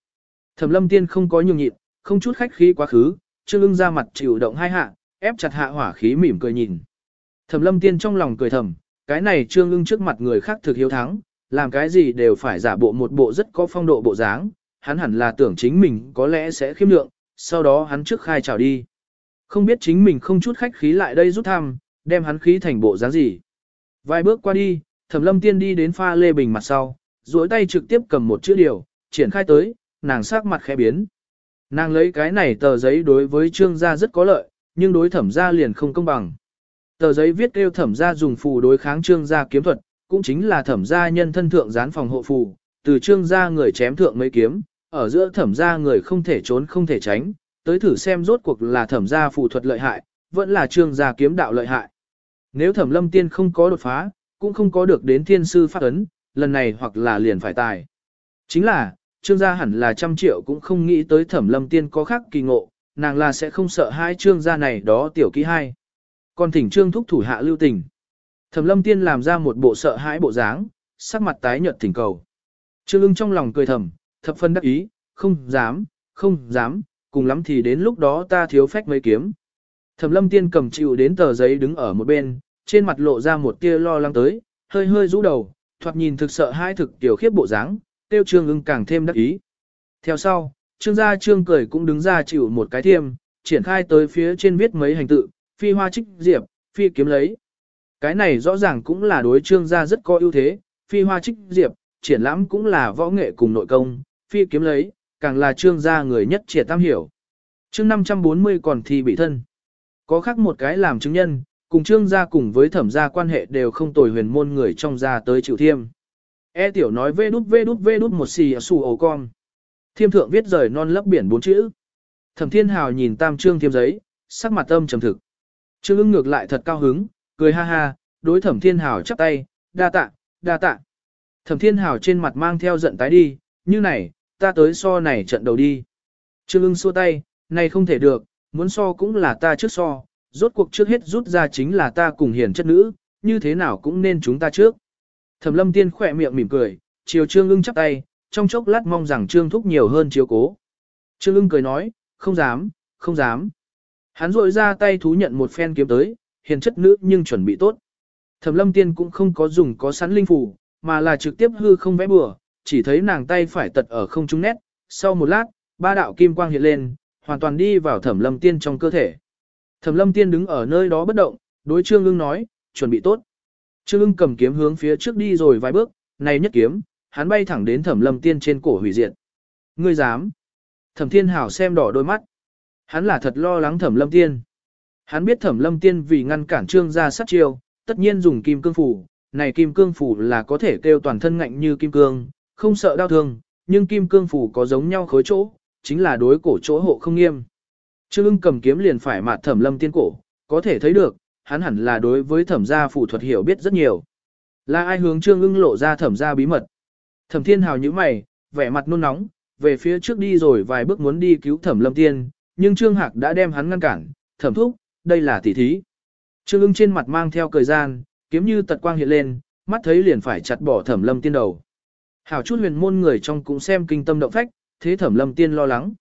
Thẩm lâm tiên không có nhường nhịn, không chút khách khí quá khứ, trương ưng ra mặt chịu động hai hạ, ép chặt hạ hỏa khí mỉm cười nhìn. Thẩm lâm tiên trong lòng cười thầm, cái này trương ưng trước mặt người khác thực hiếu thắng, làm cái gì đều phải giả bộ một bộ rất có phong độ bộ dáng, hắn hẳn là tưởng chính mình có lẽ sẽ khiêm lượng, sau đó hắn trước khai chào đi. Không biết chính mình không chút khách khí lại đây rút thăm, đem hắn khí thành bộ dáng gì. Vài bước qua đi, thẩm lâm tiên đi đến pha lê bình mặt sau, duỗi tay trực tiếp cầm một chữ điều, triển khai tới, nàng sắc mặt khẽ biến. Nàng lấy cái này tờ giấy đối với trương gia rất có lợi, nhưng đối thẩm gia liền không công bằng. Tờ giấy viết kêu thẩm gia dùng phù đối kháng trương gia kiếm thuật, cũng chính là thẩm gia nhân thân thượng gián phòng hộ phù, từ trương gia người chém thượng mấy kiếm, ở giữa thẩm gia người không thể trốn không thể tránh, tới thử xem rốt cuộc là thẩm gia phù thuật lợi hại, vẫn là trương gia kiếm đạo lợi hại. Nếu thẩm lâm tiên không có đột phá, cũng không có được đến thiên sư phát ấn, lần này hoặc là liền phải tài. Chính là, trương gia hẳn là trăm triệu cũng không nghĩ tới thẩm lâm tiên có khác kỳ ngộ, nàng là sẽ không sợ hai trương gia này đó tiểu ký hai. Còn thỉnh trương thúc thủ hạ lưu tình. Thẩm lâm tiên làm ra một bộ sợ hãi bộ dáng, sắc mặt tái nhợt thỉnh cầu. Trương ưng trong lòng cười thầm, thập phân đắc ý, không dám, không dám, cùng lắm thì đến lúc đó ta thiếu phách mấy kiếm. Thẩm lâm tiên cầm chịu đến tờ giấy đứng ở một bên, trên mặt lộ ra một tia lo lắng tới, hơi hơi rũ đầu, thoạt nhìn thực sợ hai thực tiểu khiếp bộ dáng, tiêu trương ưng càng thêm đắc ý. Theo sau, trương gia trương cười cũng đứng ra chịu một cái thiêm, triển khai tới phía trên viết mấy hành tự, phi hoa trích diệp, phi kiếm lấy. Cái này rõ ràng cũng là đối trương gia rất có ưu thế, phi hoa trích diệp, triển lãm cũng là võ nghệ cùng nội công, phi kiếm lấy, càng là trương gia người nhất triệt tam hiểu. chương 540 còn thì bị thân. Có khác một cái làm chứng nhân, cùng trương gia cùng với thẩm gia quan hệ đều không tồi huyền môn người trong gia tới chịu thiêm. E tiểu nói vê đút vê đút vê đút một xì xù ổ con. Thiêm thượng viết rời non lấp biển bốn chữ. Thẩm thiên hào nhìn tam trương thiêm giấy, sắc mặt âm trầm thực. Trương ưng ngược lại thật cao hứng, cười ha ha, đối thẩm thiên hào chắp tay, đa tạ, đa tạ. Thẩm thiên hào trên mặt mang theo giận tái đi, như này, ta tới so này trận đầu đi. Trương ưng xua tay, này không thể được, muốn so cũng là ta trước so, rốt cuộc trước hết rút ra chính là ta cùng hiền chất nữ, như thế nào cũng nên chúng ta trước. Thẩm lâm tiên khỏe miệng mỉm cười, chiều trương ưng chắp tay, trong chốc lát mong rằng trương thúc nhiều hơn chiếu cố. Trương ưng cười nói, không dám, không dám. Hắn rội ra tay thú nhận một phen kiếm tới, hiền chất nữ nhưng chuẩn bị tốt. Thẩm lâm tiên cũng không có dùng có sẵn linh phủ, mà là trực tiếp hư không vẽ bừa, chỉ thấy nàng tay phải tật ở không trung nét, sau một lát, ba đạo kim quang hiện lên, hoàn toàn đi vào thẩm lâm tiên trong cơ thể. Thẩm lâm tiên đứng ở nơi đó bất động, đối trương ưng nói, chuẩn bị tốt. Trương ưng cầm kiếm hướng phía trước đi rồi vài bước, này nhất kiếm, hắn bay thẳng đến thẩm lâm tiên trên cổ hủy diệt. Ngươi dám. Thẩm thiên hảo xem đỏ đôi mắt. Hắn là thật lo lắng thẩm lâm tiên. Hắn biết thẩm lâm tiên vì ngăn cản trương ra sát chiêu, tất nhiên dùng kim cương phủ. Này kim cương phủ là có thể kêu toàn thân ngạnh như kim cương, không sợ đau thương, nhưng kim cương phủ có giống nhau khối chỗ, chính là đối cổ chỗ hộ không nghiêm. Trương ưng cầm kiếm liền phải mạt thẩm lâm tiên cổ, có thể thấy được, hắn hẳn là đối với thẩm gia phủ thuật hiểu biết rất nhiều. Là ai hướng trương ưng lộ ra thẩm gia bí mật. Thẩm thiên hào như mày, vẻ mặt nôn nóng, về phía trước đi rồi vài bước muốn đi cứu thẩm lâm tiên, nhưng trương hạc đã đem hắn ngăn cản, thẩm thúc, đây là tỷ thí. Trương ưng trên mặt mang theo cười gian, kiếm như tật quang hiện lên, mắt thấy liền phải chặt bỏ thẩm lâm tiên đầu. Hảo chút huyền môn người trong cũng xem kinh tâm động phách, thế thẩm lâm tiên lo lắng.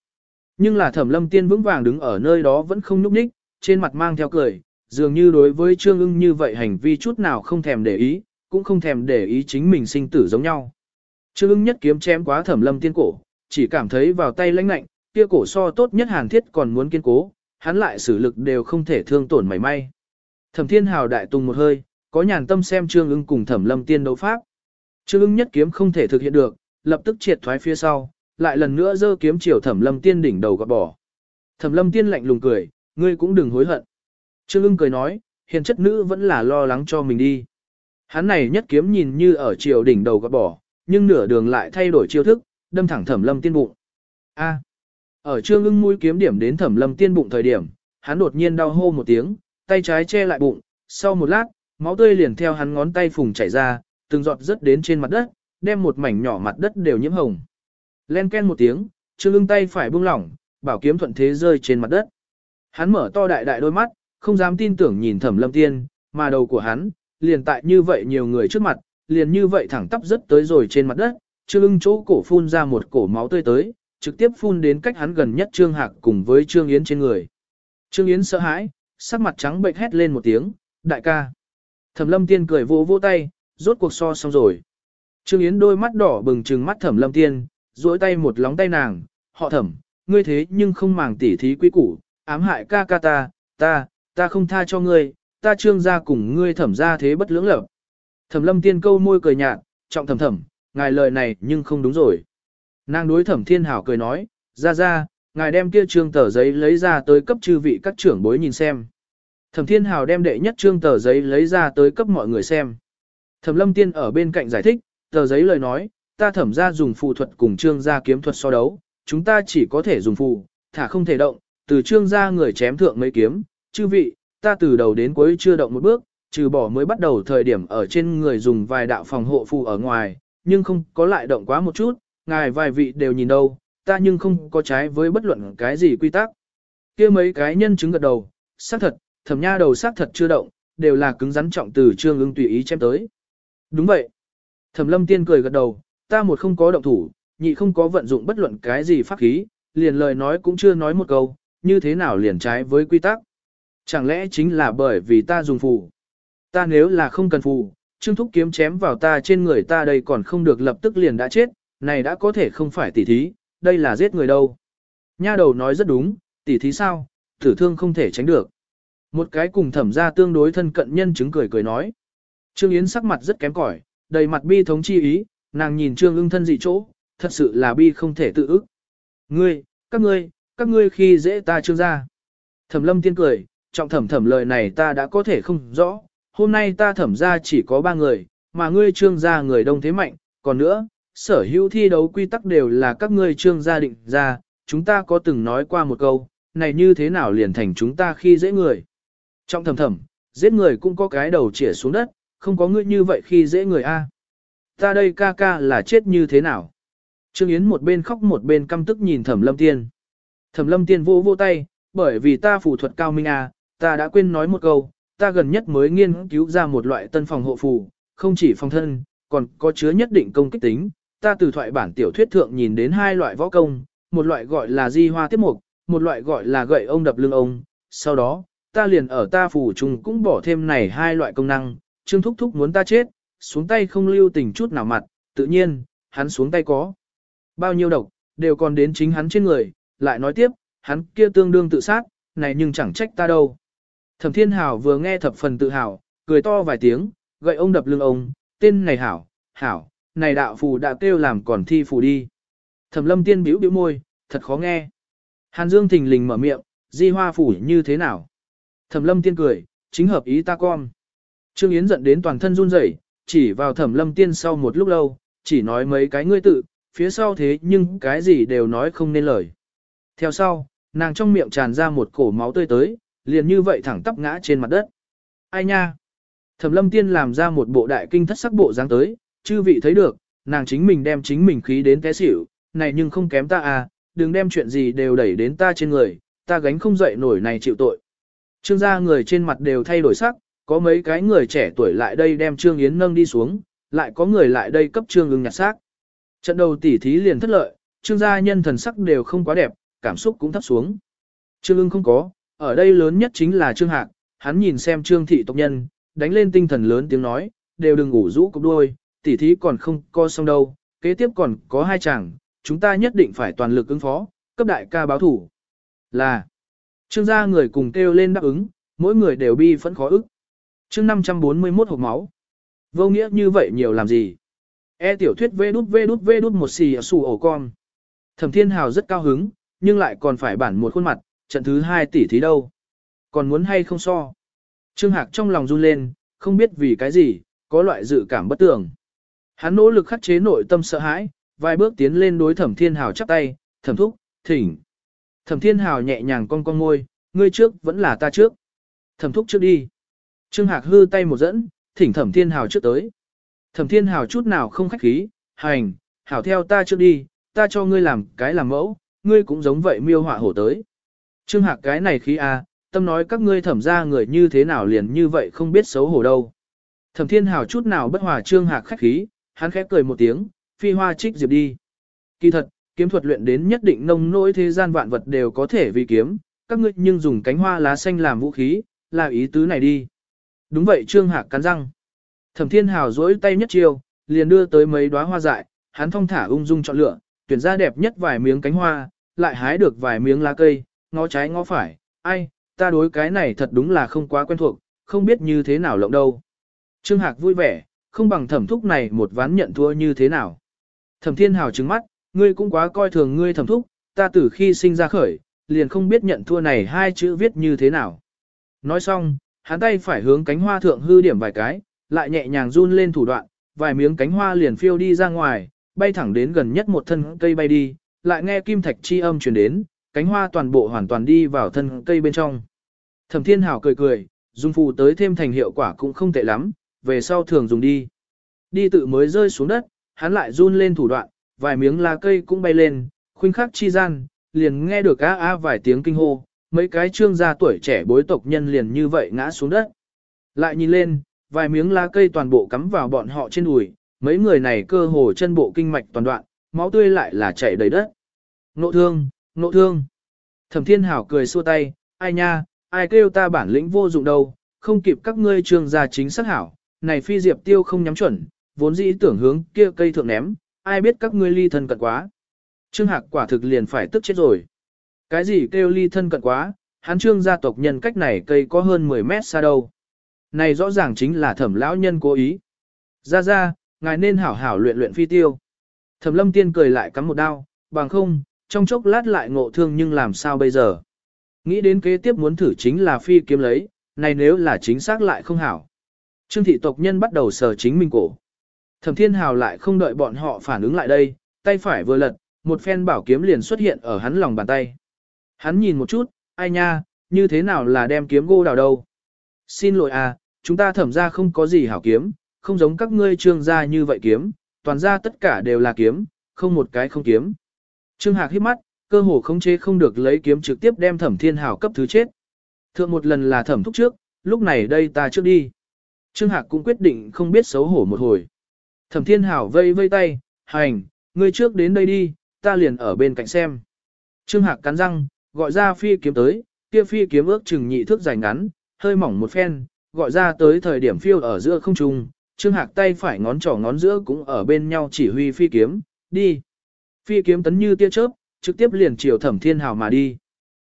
Nhưng là thẩm lâm tiên vững vàng đứng ở nơi đó vẫn không nhúc nhích, trên mặt mang theo cười, dường như đối với trương ưng như vậy hành vi chút nào không thèm để ý, cũng không thèm để ý chính mình sinh tử giống nhau. Trương ưng nhất kiếm chém quá thẩm lâm tiên cổ, chỉ cảm thấy vào tay lãnh lạnh, kia cổ so tốt nhất hàn thiết còn muốn kiên cố, hắn lại sử lực đều không thể thương tổn mảy may. Thẩm Thiên Hào đại tung một hơi, có nhàn tâm xem Trương ưng cùng Thẩm Lâm Tiên đấu pháp. Trương ưng nhất kiếm không thể thực hiện được, lập tức triệt thoái phía sau, lại lần nữa giơ kiếm chiều Thẩm Lâm Tiên đỉnh đầu gọt bỏ. Thẩm Lâm Tiên lạnh lùng cười, ngươi cũng đừng hối hận. Trương ưng cười nói, hiền chất nữ vẫn là lo lắng cho mình đi. Hắn này nhất kiếm nhìn như ở chiều đỉnh đầu gọt bỏ, nhưng nửa đường lại thay đổi chiêu thức, đâm thẳng Thẩm Lâm Tiên bụng. A. Ở Trương ưng mũi kiếm điểm đến Thẩm Lâm Tiên bụng thời điểm, hắn đột nhiên đau hô một tiếng, tay trái che lại bụng, sau một lát, máu tươi liền theo hắn ngón tay phùng chảy ra, từng giọt rớt đến trên mặt đất, đem một mảnh nhỏ mặt đất đều nhiễm hồng. Len ken một tiếng, Trương Ưng tay phải buông lỏng, bảo kiếm thuận thế rơi trên mặt đất. Hắn mở to đại đại đôi mắt, không dám tin tưởng nhìn Thẩm Lâm Tiên, mà đầu của hắn, liền tại như vậy nhiều người trước mặt, liền như vậy thẳng tắp rất tới rồi trên mặt đất, Trương Ưng chỗ cổ phun ra một cổ máu tươi tới, trực tiếp phun đến cách hắn gần nhất Trương Hạc cùng với Trương Yến trên người. Trương Yến sợ hãi, sắc mặt trắng bệnh hét lên một tiếng, đại ca. Thẩm lâm tiên cười vỗ vỗ tay, rốt cuộc so xong rồi. Trương Yến đôi mắt đỏ bừng trừng mắt thẩm lâm tiên, duỗi tay một lóng tay nàng, họ thẩm, ngươi thế nhưng không màng tỉ thí quý củ, ám hại ca ca ta, ta, ta không tha cho ngươi, ta trương ra cùng ngươi thẩm ra thế bất lưỡng lập. Thẩm lâm tiên câu môi cười nhạt, trọng thẩm thẩm, ngài lời này nhưng không đúng rồi. Nàng đối thẩm thiên hảo cười nói, ra ra, ngài đem kia trương tờ giấy lấy ra tới cấp chư vị các trưởng bối nhìn xem. Thẩm Thiên Hào đem đệ nhất trương tờ giấy lấy ra tới cấp mọi người xem. Thẩm Lâm Tiên ở bên cạnh giải thích, tờ giấy lời nói, ta thẩm ra dùng phù thuật cùng trương gia kiếm thuật so đấu, chúng ta chỉ có thể dùng phù, thả không thể động, từ trương gia người chém thượng mấy kiếm, chư vị, ta từ đầu đến cuối chưa động một bước, trừ bỏ mới bắt đầu thời điểm ở trên người dùng vài đạo phòng hộ phù ở ngoài, nhưng không có lại động quá một chút, ngài vài vị đều nhìn đâu, ta nhưng không có trái với bất luận cái gì quy tắc. kia mấy cái nhân chứng gật đầu, xác thật, thẩm nha đầu xác thật chưa động, đều là cứng rắn trọng từ trương ưng tùy ý chém tới. Đúng vậy. Thẩm lâm tiên cười gật đầu, ta một không có động thủ, nhị không có vận dụng bất luận cái gì pháp khí, liền lời nói cũng chưa nói một câu, như thế nào liền trái với quy tắc. Chẳng lẽ chính là bởi vì ta dùng phù. Ta nếu là không cần phù, trương thúc kiếm chém vào ta trên người ta đây còn không được lập tức liền đã chết, này đã có thể không phải tỉ thí, đây là giết người đâu. Nha đầu nói rất đúng, tỉ thí sao, tử thương không thể tránh được. Một cái cùng thẩm ra tương đối thân cận nhân chứng cười cười nói. Trương Yến sắc mặt rất kém cỏi, đầy mặt bi thống chi ý, nàng nhìn Trương ưng thân dị chỗ, thật sự là bi không thể tự ức. Ngươi, các ngươi, các ngươi khi dễ ta trương ra. Thẩm lâm tiên cười, trọng thẩm thẩm lời này ta đã có thể không rõ, hôm nay ta thẩm ra chỉ có ba người, mà ngươi trương gia người đông thế mạnh, còn nữa, sở hữu thi đấu quy tắc đều là các ngươi trương gia định ra, chúng ta có từng nói qua một câu, này như thế nào liền thành chúng ta khi dễ người. trọng thầm thầm, giết người cũng có cái đầu chĩa xuống đất, không có ngươi như vậy khi dễ người a. Ta đây ca ca là chết như thế nào? Trương Yến một bên khóc một bên căm tức nhìn Thẩm Lâm Tiên. Thẩm Lâm Tiên vô vô tay, bởi vì ta phù thuật cao minh à, ta đã quên nói một câu, ta gần nhất mới nghiên cứu ra một loại tân phòng hộ phù, không chỉ phòng thân, còn có chứa nhất định công kích tính. Ta từ thoại bản tiểu thuyết thượng nhìn đến hai loại võ công, một loại gọi là di hoa tiếp mục, một loại gọi là gậy ông đập lưng ông. Sau đó, ta liền ở ta phủ trùng cũng bỏ thêm này hai loại công năng, Trương Thúc Thúc muốn ta chết, xuống tay không lưu tình chút nào mặt, tự nhiên, hắn xuống tay có. Bao nhiêu độc, đều còn đến chính hắn trên người, lại nói tiếp, hắn kia tương đương tự sát, này nhưng chẳng trách ta đâu. Thẩm Thiên Hảo vừa nghe thập phần tự hào, cười to vài tiếng, gậy ông đập lưng ông, tên này Hảo, Hảo, này đạo phù đã kêu làm còn thi phù đi. Thẩm Lâm Tiên bĩu bĩu môi, thật khó nghe. Hàn Dương thình lình mở miệng, di hoa phủ như thế nào? Thẩm lâm tiên cười, chính hợp ý ta con. Trương Yến giận đến toàn thân run rẩy, chỉ vào thẩm lâm tiên sau một lúc lâu, chỉ nói mấy cái ngươi tự, phía sau thế nhưng cái gì đều nói không nên lời. Theo sau, nàng trong miệng tràn ra một cổ máu tươi tới, liền như vậy thẳng tắp ngã trên mặt đất. Ai nha? Thẩm lâm tiên làm ra một bộ đại kinh thất sắc bộ dáng tới, chư vị thấy được, nàng chính mình đem chính mình khí đến té xỉu, này nhưng không kém ta à, đừng đem chuyện gì đều đẩy đến ta trên người, ta gánh không dậy nổi này chịu tội. Trương gia người trên mặt đều thay đổi sắc, có mấy cái người trẻ tuổi lại đây đem Trương Yến nâng đi xuống, lại có người lại đây cấp Trương ưng nhặt xác. Trận đầu tỉ thí liền thất lợi, Trương gia nhân thần sắc đều không quá đẹp, cảm xúc cũng thấp xuống. Trương ưng không có, ở đây lớn nhất chính là Trương Hạc, hắn nhìn xem Trương thị tộc nhân, đánh lên tinh thần lớn tiếng nói, đều đừng ngủ rũ cục đuôi, tỉ thí còn không co xong đâu, kế tiếp còn có hai chàng, chúng ta nhất định phải toàn lực ứng phó, cấp đại ca báo thủ. Là Trương gia người cùng kêu lên đáp ứng, mỗi người đều bi phẫn khó ức chương 541 hộp máu. Vô nghĩa như vậy nhiều làm gì? E tiểu thuyết vê đút vê đút vê đút một xì xù ổ con. Thẩm thiên hào rất cao hứng, nhưng lại còn phải bản một khuôn mặt, trận thứ hai tỷ thí đâu. Còn muốn hay không so? Trương Hạc trong lòng run lên, không biết vì cái gì, có loại dự cảm bất tường. Hắn nỗ lực khắc chế nội tâm sợ hãi, vài bước tiến lên đối thẩm thiên hào chắp tay, thẩm thúc, thỉnh. Thẩm thiên hào nhẹ nhàng cong cong môi, ngươi trước vẫn là ta trước. Thẩm thúc trước đi. Trương Hạc hư tay một dẫn, thỉnh thẩm thiên hào trước tới. Thẩm thiên hào chút nào không khách khí, hành, hảo theo ta trước đi, ta cho ngươi làm cái làm mẫu, ngươi cũng giống vậy miêu họa hổ tới. Trương Hạc cái này khí a, tâm nói các ngươi thẩm ra người như thế nào liền như vậy không biết xấu hổ đâu. Thẩm thiên hào chút nào bất hòa Trương Hạc khách khí, hắn khẽ cười một tiếng, phi hoa trích diệp đi. Kỳ thật, kiếm thuật luyện đến nhất định nông nỗi thế gian vạn vật đều có thể vì kiếm, các ngươi nhưng dùng cánh hoa lá xanh làm vũ khí, là ý tứ này đi. Đúng vậy Trương Hạc cắn răng. Thẩm Thiên Hào duỗi tay nhất chiêu, liền đưa tới mấy đóa hoa dại, hắn thong thả ung dung chọn lựa, tuyển ra đẹp nhất vài miếng cánh hoa, lại hái được vài miếng lá cây, ngó trái ngó phải, ai, ta đối cái này thật đúng là không quá quen thuộc, không biết như thế nào lộng đâu. Trương Hạc vui vẻ, không bằng thẩm thúc này một ván nhận thua như thế nào. Thẩm Thiên Hào trừng mắt, ngươi cũng quá coi thường ngươi thẩm thúc, ta từ khi sinh ra khởi, liền không biết nhận thua này hai chữ viết như thế nào. Nói xong, hắn tay phải hướng cánh hoa thượng hư điểm vài cái, lại nhẹ nhàng run lên thủ đoạn, vài miếng cánh hoa liền phiêu đi ra ngoài, bay thẳng đến gần nhất một thân cây bay đi, lại nghe kim thạch chi âm truyền đến, cánh hoa toàn bộ hoàn toàn đi vào thân cây bên trong. Thẩm Thiên Hảo cười cười, dùng phù tới thêm thành hiệu quả cũng không tệ lắm, về sau thường dùng đi. Đi tự mới rơi xuống đất, hắn lại run lên thủ đoạn, vài miếng lá cây cũng bay lên, khuynh khắc chi gian, liền nghe được a a vài tiếng kinh hô, mấy cái trương gia tuổi trẻ bối tộc nhân liền như vậy ngã xuống đất. Lại nhìn lên, vài miếng lá cây toàn bộ cắm vào bọn họ trên đùi, mấy người này cơ hồ chân bộ kinh mạch toàn đoạn, máu tươi lại là chảy đầy đất. Nộ thương, nộ thương. Thẩm thiên hảo cười xua tay, ai nha, ai kêu ta bản lĩnh vô dụng đâu, không kịp các ngươi trương gia chính xác hảo, này phi diệp tiêu không nhắm chuẩn, vốn dĩ tưởng hướng kia cây thượng ném, ai biết các ngươi ly thân cận quá. Trương Hạc quả thực liền phải tức chết rồi. Cái gì kêu ly thân cận quá, hắn trương gia tộc nhân cách này cây có hơn 10 mét xa đâu. Này rõ ràng chính là thẩm lão nhân cố ý. Ra ra, ngài nên hảo hảo luyện luyện phi tiêu. Thẩm lâm tiên cười lại cắm một đao, bằng không, trong chốc lát lại ngộ thương nhưng làm sao bây giờ. Nghĩ đến kế tiếp muốn thử chính là phi kiếm lấy, này nếu là chính xác lại không hảo. Trương thị tộc nhân bắt đầu sờ chính mình cổ. Thẩm thiên hào lại không đợi bọn họ phản ứng lại đây, tay phải vừa lật, một phen bảo kiếm liền xuất hiện ở hắn lòng bàn tay. Hắn nhìn một chút, ai nha, như thế nào là đem kiếm gô đào đâu. Xin lỗi à, chúng ta thẩm ra không có gì hảo kiếm, không giống các ngươi trương gia như vậy kiếm, toàn ra tất cả đều là kiếm, không một cái không kiếm. Trương Hạc hít mắt, cơ hồ không chế không được lấy kiếm trực tiếp đem thẩm thiên hảo cấp thứ chết. Thượng một lần là thẩm thúc trước, lúc này đây ta trước đi. Trương Hạc cũng quyết định không biết xấu hổ một hồi. Thẩm thiên hảo vây vây tay, hành, ngươi trước đến đây đi, ta liền ở bên cạnh xem. Trương Hạc cắn răng, gọi ra phi kiếm tới, kia phi kiếm ước chừng nhị thước dài ngắn, hơi mỏng một phen, gọi ra tới thời điểm phiêu ở giữa không trung, Trương Hạc tay phải ngón trỏ ngón giữa cũng ở bên nhau chỉ huy phi kiếm, đi. Phi kiếm tấn như tia chớp, trực tiếp liền chiều Thẩm Thiên Hào mà đi.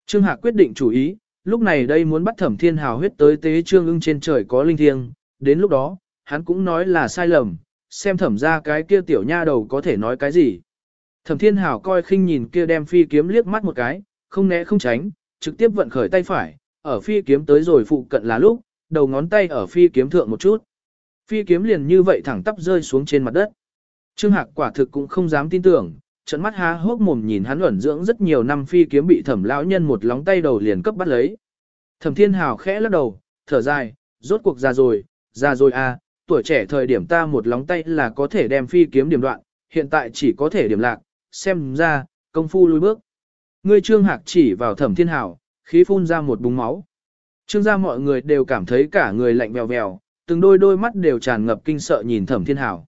Trương Hạc quyết định chủ ý, lúc này đây muốn bắt Thẩm Thiên Hào huyết tới tế trương ưng trên trời có linh thiêng, đến lúc đó, hắn cũng nói là sai lầm, xem thẩm ra cái kia tiểu nha đầu có thể nói cái gì. Thẩm Thiên Hào coi khinh nhìn kia đem phi kiếm liếc mắt một cái, không né không tránh, trực tiếp vận khởi tay phải, ở phi kiếm tới rồi phụ cận là lúc, đầu ngón tay ở phi kiếm thượng một chút. Phi kiếm liền như vậy thẳng tắp rơi xuống trên mặt đất. Trương Hạc quả thực cũng không dám tin tưởng, trận mắt há hốc mồm nhìn hắn ẩn dưỡng rất nhiều năm phi kiếm bị thẩm lão nhân một lóng tay đầu liền cấp bắt lấy. Thẩm Thiên Hào khẽ lắc đầu, thở dài, rốt cuộc ra rồi, ra rồi à, tuổi trẻ thời điểm ta một lóng tay là có thể đem phi kiếm điểm đoạn, hiện tại chỉ có thể điểm lạc, xem ra, công phu lùi bước. Ngươi Trương Hạc chỉ vào Thẩm Thiên hảo, khí phun ra một búng máu. Trương gia mọi người đều cảm thấy cả người lạnh bèo bèo, từng đôi đôi mắt đều tràn ngập kinh sợ nhìn Thẩm Thiên Hảo.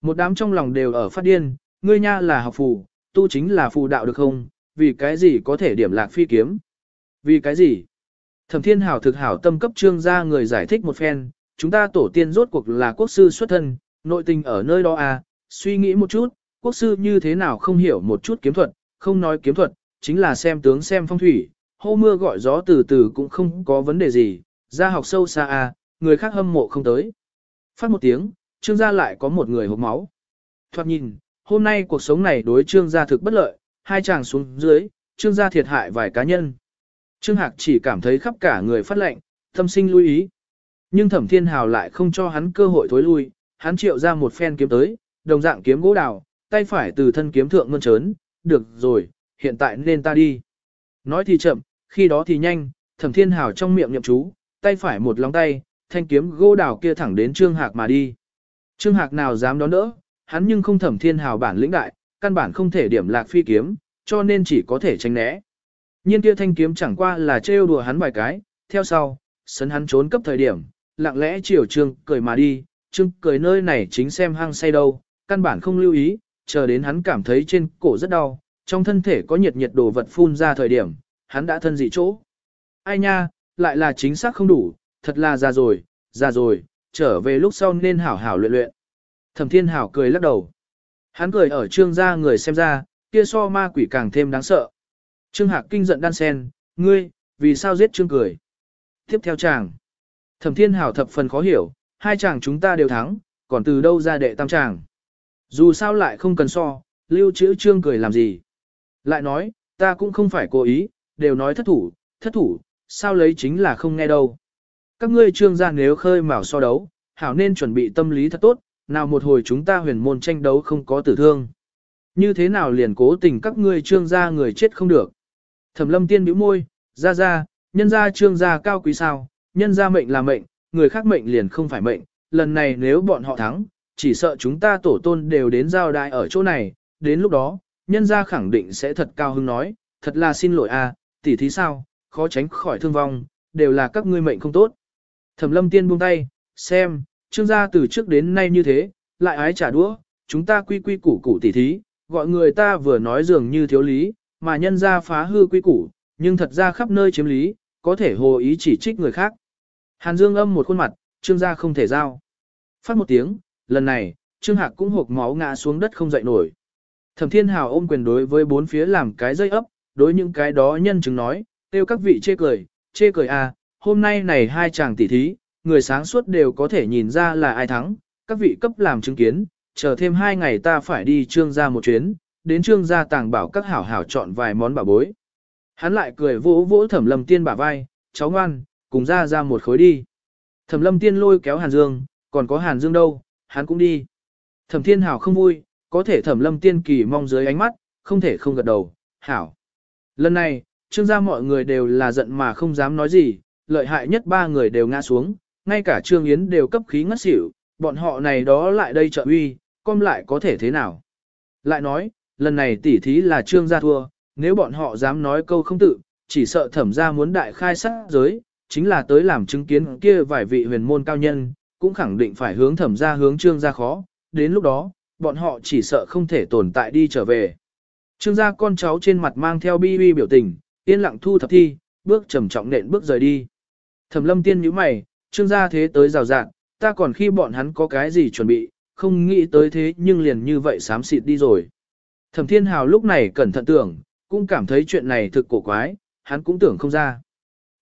Một đám trong lòng đều ở phát điên, ngươi nha là học phù, tu chính là phù đạo được không, vì cái gì có thể điểm lạc phi kiếm? Vì cái gì? Thẩm Thiên Hảo thực hảo tâm cấp trương gia người giải thích một phen, chúng ta tổ tiên rốt cuộc là quốc sư xuất thân, nội tình ở nơi đó à, suy nghĩ một chút, quốc sư như thế nào không hiểu một chút kiếm thuật, không nói kiếm thuật, chính là xem tướng xem phong thủy, hô mưa gọi gió từ từ cũng không có vấn đề gì, ra học sâu xa à, người khác hâm mộ không tới. Phát một tiếng, trương gia lại có một người hộp máu. Thoạt nhìn, hôm nay cuộc sống này đối trương gia thực bất lợi, hai chàng xuống dưới, trương gia thiệt hại vài cá nhân. Trương Hạc chỉ cảm thấy khắp cả người phát lệnh, tâm sinh lưu ý. Nhưng thẩm thiên hào lại không cho hắn cơ hội thối lui, hắn triệu ra một phen kiếm tới, đồng dạng kiếm gỗ đào, tay phải từ thân kiếm thượng ngân trớn, được rồi, hiện tại nên ta đi. Nói thì chậm, khi đó thì nhanh, thẩm thiên hào trong miệng nhậm chú, tay phải một lòng tay, thanh kiếm gỗ đào kia thẳng đến Trương Hạc mà đi. Trương Hạc nào dám đón đỡ, hắn nhưng không thẩm thiên hào bản lĩnh đại, căn bản không thể điểm lạc phi kiếm, cho nên chỉ có thể tránh né. Nhiên kia thanh kiếm chẳng qua là trêu đùa hắn vài cái, theo sau, sấn hắn trốn cấp thời điểm, lặng lẽ chiều Trương cười mà đi, Trương cười nơi này chính xem hang say đâu, căn bản không lưu ý, chờ đến hắn cảm thấy trên cổ rất đau, trong thân thể có nhiệt nhiệt đồ vật phun ra thời điểm, hắn đã thân dị chỗ. Ai nha, lại là chính xác không đủ, thật là già rồi, già rồi, trở về lúc sau nên hảo hảo luyện luyện. Thẩm thiên hảo cười lắc đầu. Hắn cười ở trương gia người xem ra, kia so ma quỷ càng thêm đáng sợ. Trương Hạc kinh giận đan sen, ngươi, vì sao giết trương cười? Tiếp theo chàng. Thẩm thiên hảo thập phần khó hiểu, hai chàng chúng ta đều thắng, còn từ đâu ra đệ tam chàng? Dù sao lại không cần so, lưu trữ trương cười làm gì? Lại nói, ta cũng không phải cố ý, đều nói thất thủ, thất thủ, sao lấy chính là không nghe đâu. Các ngươi trương gia nếu khơi mào so đấu, hảo nên chuẩn bị tâm lý thật tốt, nào một hồi chúng ta huyền môn tranh đấu không có tử thương. Như thế nào liền cố tình các ngươi trương gia người chết không được. Thẩm lâm tiên bĩu môi, ra ra, nhân gia trương gia cao quý sao, nhân gia mệnh là mệnh, người khác mệnh liền không phải mệnh, lần này nếu bọn họ thắng, chỉ sợ chúng ta tổ tôn đều đến giao đại ở chỗ này, đến lúc đó, nhân gia khẳng định sẽ thật cao hứng nói, thật là xin lỗi à, a, tỷ thí sao, khó tránh khỏi thương vong, đều là các ngươi mệnh không tốt. Thẩm lâm tiên buông tay, xem, trương gia từ trước đến nay như thế, lại ái trả đũa, chúng ta quy quy củ củ tỷ thí, gọi người ta vừa nói dường như thiếu lý, mà nhân gia phá hư quy củ, nhưng thật ra khắp nơi chiếm lý, có thể hồ ý chỉ trích người khác. Hàn Dương âm một khuôn mặt, trương gia không thể giao. Phát một tiếng, lần này, trương hạc cũng hộp máu ngã xuống đất không dậy nổi. Thẩm thiên hào ôm quyền đối với bốn phía làm cái dây ấp, đối những cái đó nhân chứng nói, tiêu các vị chê cười, chê cười à, hôm nay này hai chàng tỷ thí, người sáng suốt đều có thể nhìn ra là ai thắng, các vị cấp làm chứng kiến, chờ thêm hai ngày ta phải đi trương gia một chuyến, đến trương gia tàng bảo các hảo hảo chọn vài món bảo bối. Hắn lại cười vỗ vỗ thẩm lâm tiên bả vai, cháu ngoan, cùng ra ra một khối đi. Thẩm lâm tiên lôi kéo Hàn Dương, còn có Hàn Dương đâu, hắn cũng đi. Thẩm thiên hảo không vui, có thể thẩm lâm tiên kỳ mong dưới ánh mắt, không thể không gật đầu, hảo. Lần này, trương gia mọi người đều là giận mà không dám nói gì, lợi hại nhất ba người đều ngã xuống, ngay cả trương yến đều cấp khí ngất xỉu, bọn họ này đó lại đây trợ uy, com lại có thể thế nào. Lại nói, lần này tỉ thí là trương gia thua, nếu bọn họ dám nói câu không tự, chỉ sợ thẩm gia muốn đại khai sát giới, chính là tới làm chứng kiến kia vài vị huyền môn cao nhân, cũng khẳng định phải hướng thẩm gia hướng trương gia khó, đến lúc đó, bọn họ chỉ sợ không thể tồn tại đi trở về. Trương gia con cháu trên mặt mang theo bi bi biểu tình, yên lặng thu thập thi, bước trầm trọng nện bước rời đi. Thẩm lâm tiên nhíu mày, trương gia thế tới rào rạng, ta còn khi bọn hắn có cái gì chuẩn bị, không nghĩ tới thế nhưng liền như vậy xám xịt đi rồi. Thẩm thiên hào lúc này cẩn thận tưởng, cũng cảm thấy chuyện này thực cổ quái, hắn cũng tưởng không ra.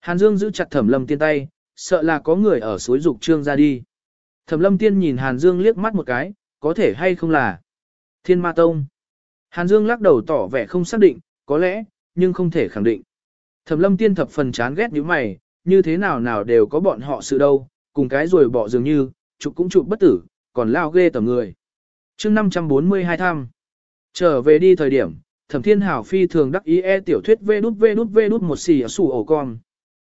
Hàn Dương giữ chặt thẩm lâm tiên tay, sợ là có người ở suối dục trương ra đi. Thẩm lâm tiên nhìn Hàn Dương liếc mắt một cái, có thể hay không là thiên ma tông. Hàn Dương lắc đầu tỏ vẻ không xác định, có lẽ, nhưng không thể khẳng định. Thẩm lâm tiên thập phần chán ghét như mày, như thế nào nào đều có bọn họ sự đâu, cùng cái rồi bỏ dường như, chụp cũng chụp bất tử, còn lao ghê tầm người. chương 542 thăm. Trở về đi thời điểm, thẩm thiên hảo phi thường đắc ý e tiểu thuyết vê đút vê đút vê đút một xì ở sủ ổ con.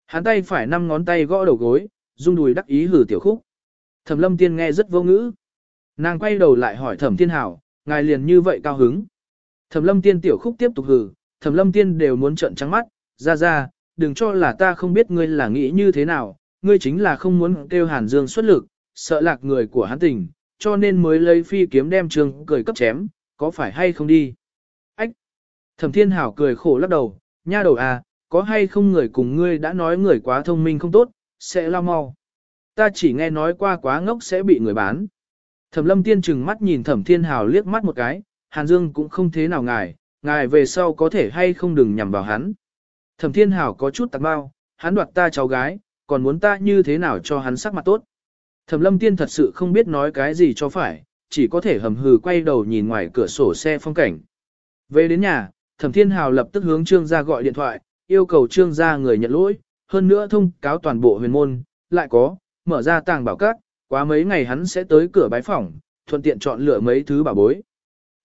Hắn tay phải năm ngón tay gõ đầu gối, rung đùi đắc ý hử tiểu khúc. Thẩm lâm tiên nghe rất vô ngữ. Nàng quay đầu lại hỏi thẩm thiên hảo, ngài liền như vậy cao hứng. Thẩm lâm tiên tiểu khúc tiếp tục hừ, thẩm lâm tiên đều muốn trợn trắng mắt, ra ra, đừng cho là ta không biết ngươi là nghĩ như thế nào, ngươi chính là không muốn kêu Hàn Dương xuất lực, sợ lạc người của hắn tình, cho nên mới lấy phi kiếm đem trường cười cấp chém, có phải hay không đi? Ách! Thẩm Thiên Hảo cười khổ lắc đầu, nha đầu à, có hay không người cùng ngươi đã nói người quá thông minh không tốt, sẽ lao mau. Ta chỉ nghe nói qua quá ngốc sẽ bị người bán. Thẩm Lâm Tiên chừng mắt nhìn Thẩm Thiên Hảo liếc mắt một cái, Hàn Dương cũng không thế nào ngài, ngài về sau có thể hay không đừng nhằm vào hắn. Thẩm Thiên Hảo có chút tạc bao, hắn đoạt ta cháu gái, còn muốn ta như thế nào cho hắn sắc mặt tốt. Thẩm Lâm Tiên thật sự không biết nói cái gì cho phải, chỉ có thể hầm hừ quay đầu nhìn ngoài cửa sổ xe phong cảnh. Về đến nhà, Thẩm Thiên Hào lập tức hướng Trương gia gọi điện thoại, yêu cầu Trương gia người nhận lỗi, hơn nữa thông cáo toàn bộ huyền môn, lại có, mở ra tàng bảo các, quá mấy ngày hắn sẽ tới cửa bái phỏng, thuận tiện chọn lựa mấy thứ bảo bối.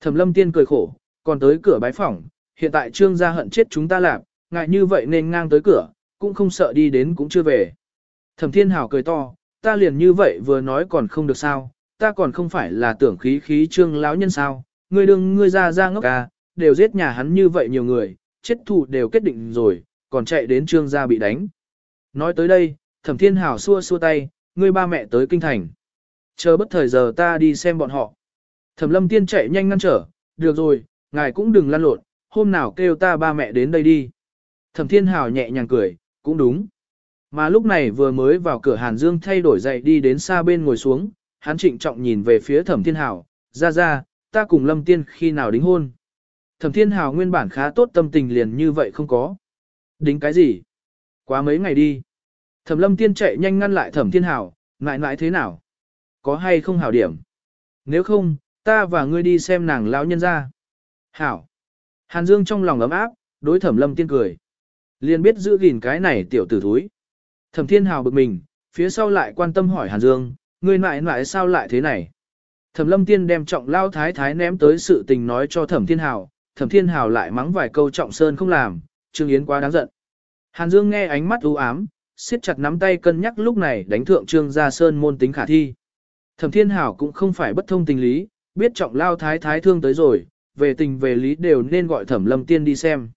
Thẩm Lâm Tiên cười khổ, còn tới cửa bái phỏng, hiện tại Trương gia hận chết chúng ta làm, ngại như vậy nên ngang tới cửa, cũng không sợ đi đến cũng chưa về. Thẩm Thiên Hào cười to, ta liền như vậy vừa nói còn không được sao, ta còn không phải là tưởng khí khí trương lão nhân sao, ngươi đừng ngươi ra ra ngốc à, đều giết nhà hắn như vậy nhiều người, chết thù đều kết định rồi, còn chạy đến trương gia bị đánh. Nói tới đây, thẩm thiên hảo xua xua tay, ngươi ba mẹ tới kinh thành. Chờ bất thời giờ ta đi xem bọn họ. Thẩm lâm tiên chạy nhanh ngăn trở, được rồi, ngài cũng đừng lăn lộn, hôm nào kêu ta ba mẹ đến đây đi. Thẩm thiên hảo nhẹ nhàng cười, cũng đúng. Mà lúc này vừa mới vào cửa Hàn Dương thay đổi dậy đi đến xa bên ngồi xuống, hắn trịnh trọng nhìn về phía thẩm thiên hảo, ra ra, ta cùng lâm tiên khi nào đính hôn. Thẩm thiên hảo nguyên bản khá tốt tâm tình liền như vậy không có. Đính cái gì? Quá mấy ngày đi. Thẩm lâm tiên chạy nhanh ngăn lại thẩm thiên hảo, ngại ngại thế nào? Có hay không hảo điểm? Nếu không, ta và ngươi đi xem nàng lão nhân ra. Hảo. Hàn Dương trong lòng ấm áp, đối thẩm lâm tiên cười. Liền biết giữ gìn cái này tiểu tử thúi. Thẩm thiên hào bực mình, phía sau lại quan tâm hỏi Hàn Dương, ngươi ngại ngại sao lại thế này? Thẩm lâm tiên đem trọng lao thái thái ném tới sự tình nói cho thẩm thiên hào, thẩm thiên hào lại mắng vài câu trọng sơn không làm, Trương Yến quá đáng giận. Hàn Dương nghe ánh mắt u ám, siết chặt nắm tay cân nhắc lúc này đánh thượng Trương Gia Sơn môn tính khả thi. Thẩm Thiên Hảo cũng không phải bất thông tình lý, biết trọng lao thái thái thương tới rồi, về tình về lý đều nên gọi Thẩm Lâm Tiên đi xem.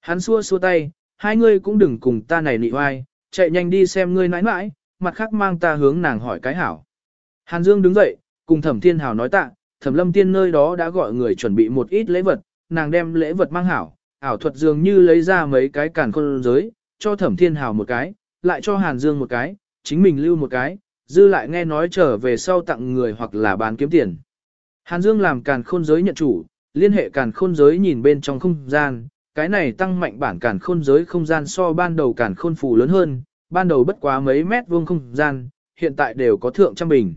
Hắn xua xua tay, hai ngươi cũng đừng cùng ta này nị oai, chạy nhanh đi xem ngươi nãi nãi, mặt khác mang ta hướng nàng hỏi cái hảo. Hàn Dương đứng dậy, cùng Thẩm Thiên Hảo nói tạ, Thẩm Lâm Tiên nơi đó đã gọi người chuẩn bị một ít lễ vật, nàng đem lễ vật mang hảo, ảo thuật dường như lấy ra mấy cái càn khôn giới, cho Thẩm Thiên Hảo một cái, lại cho Hàn Dương một cái, chính mình lưu một cái, dư lại nghe nói trở về sau tặng người hoặc là bán kiếm tiền. Hàn Dương làm càn khôn giới nhận chủ, liên hệ càn khôn giới nhìn bên trong không gian, cái này tăng mạnh bản càn khôn giới không gian so ban đầu càn khôn phù lớn hơn, ban đầu bất quá mấy mét vuông không gian, hiện tại đều có thượng trăm bình.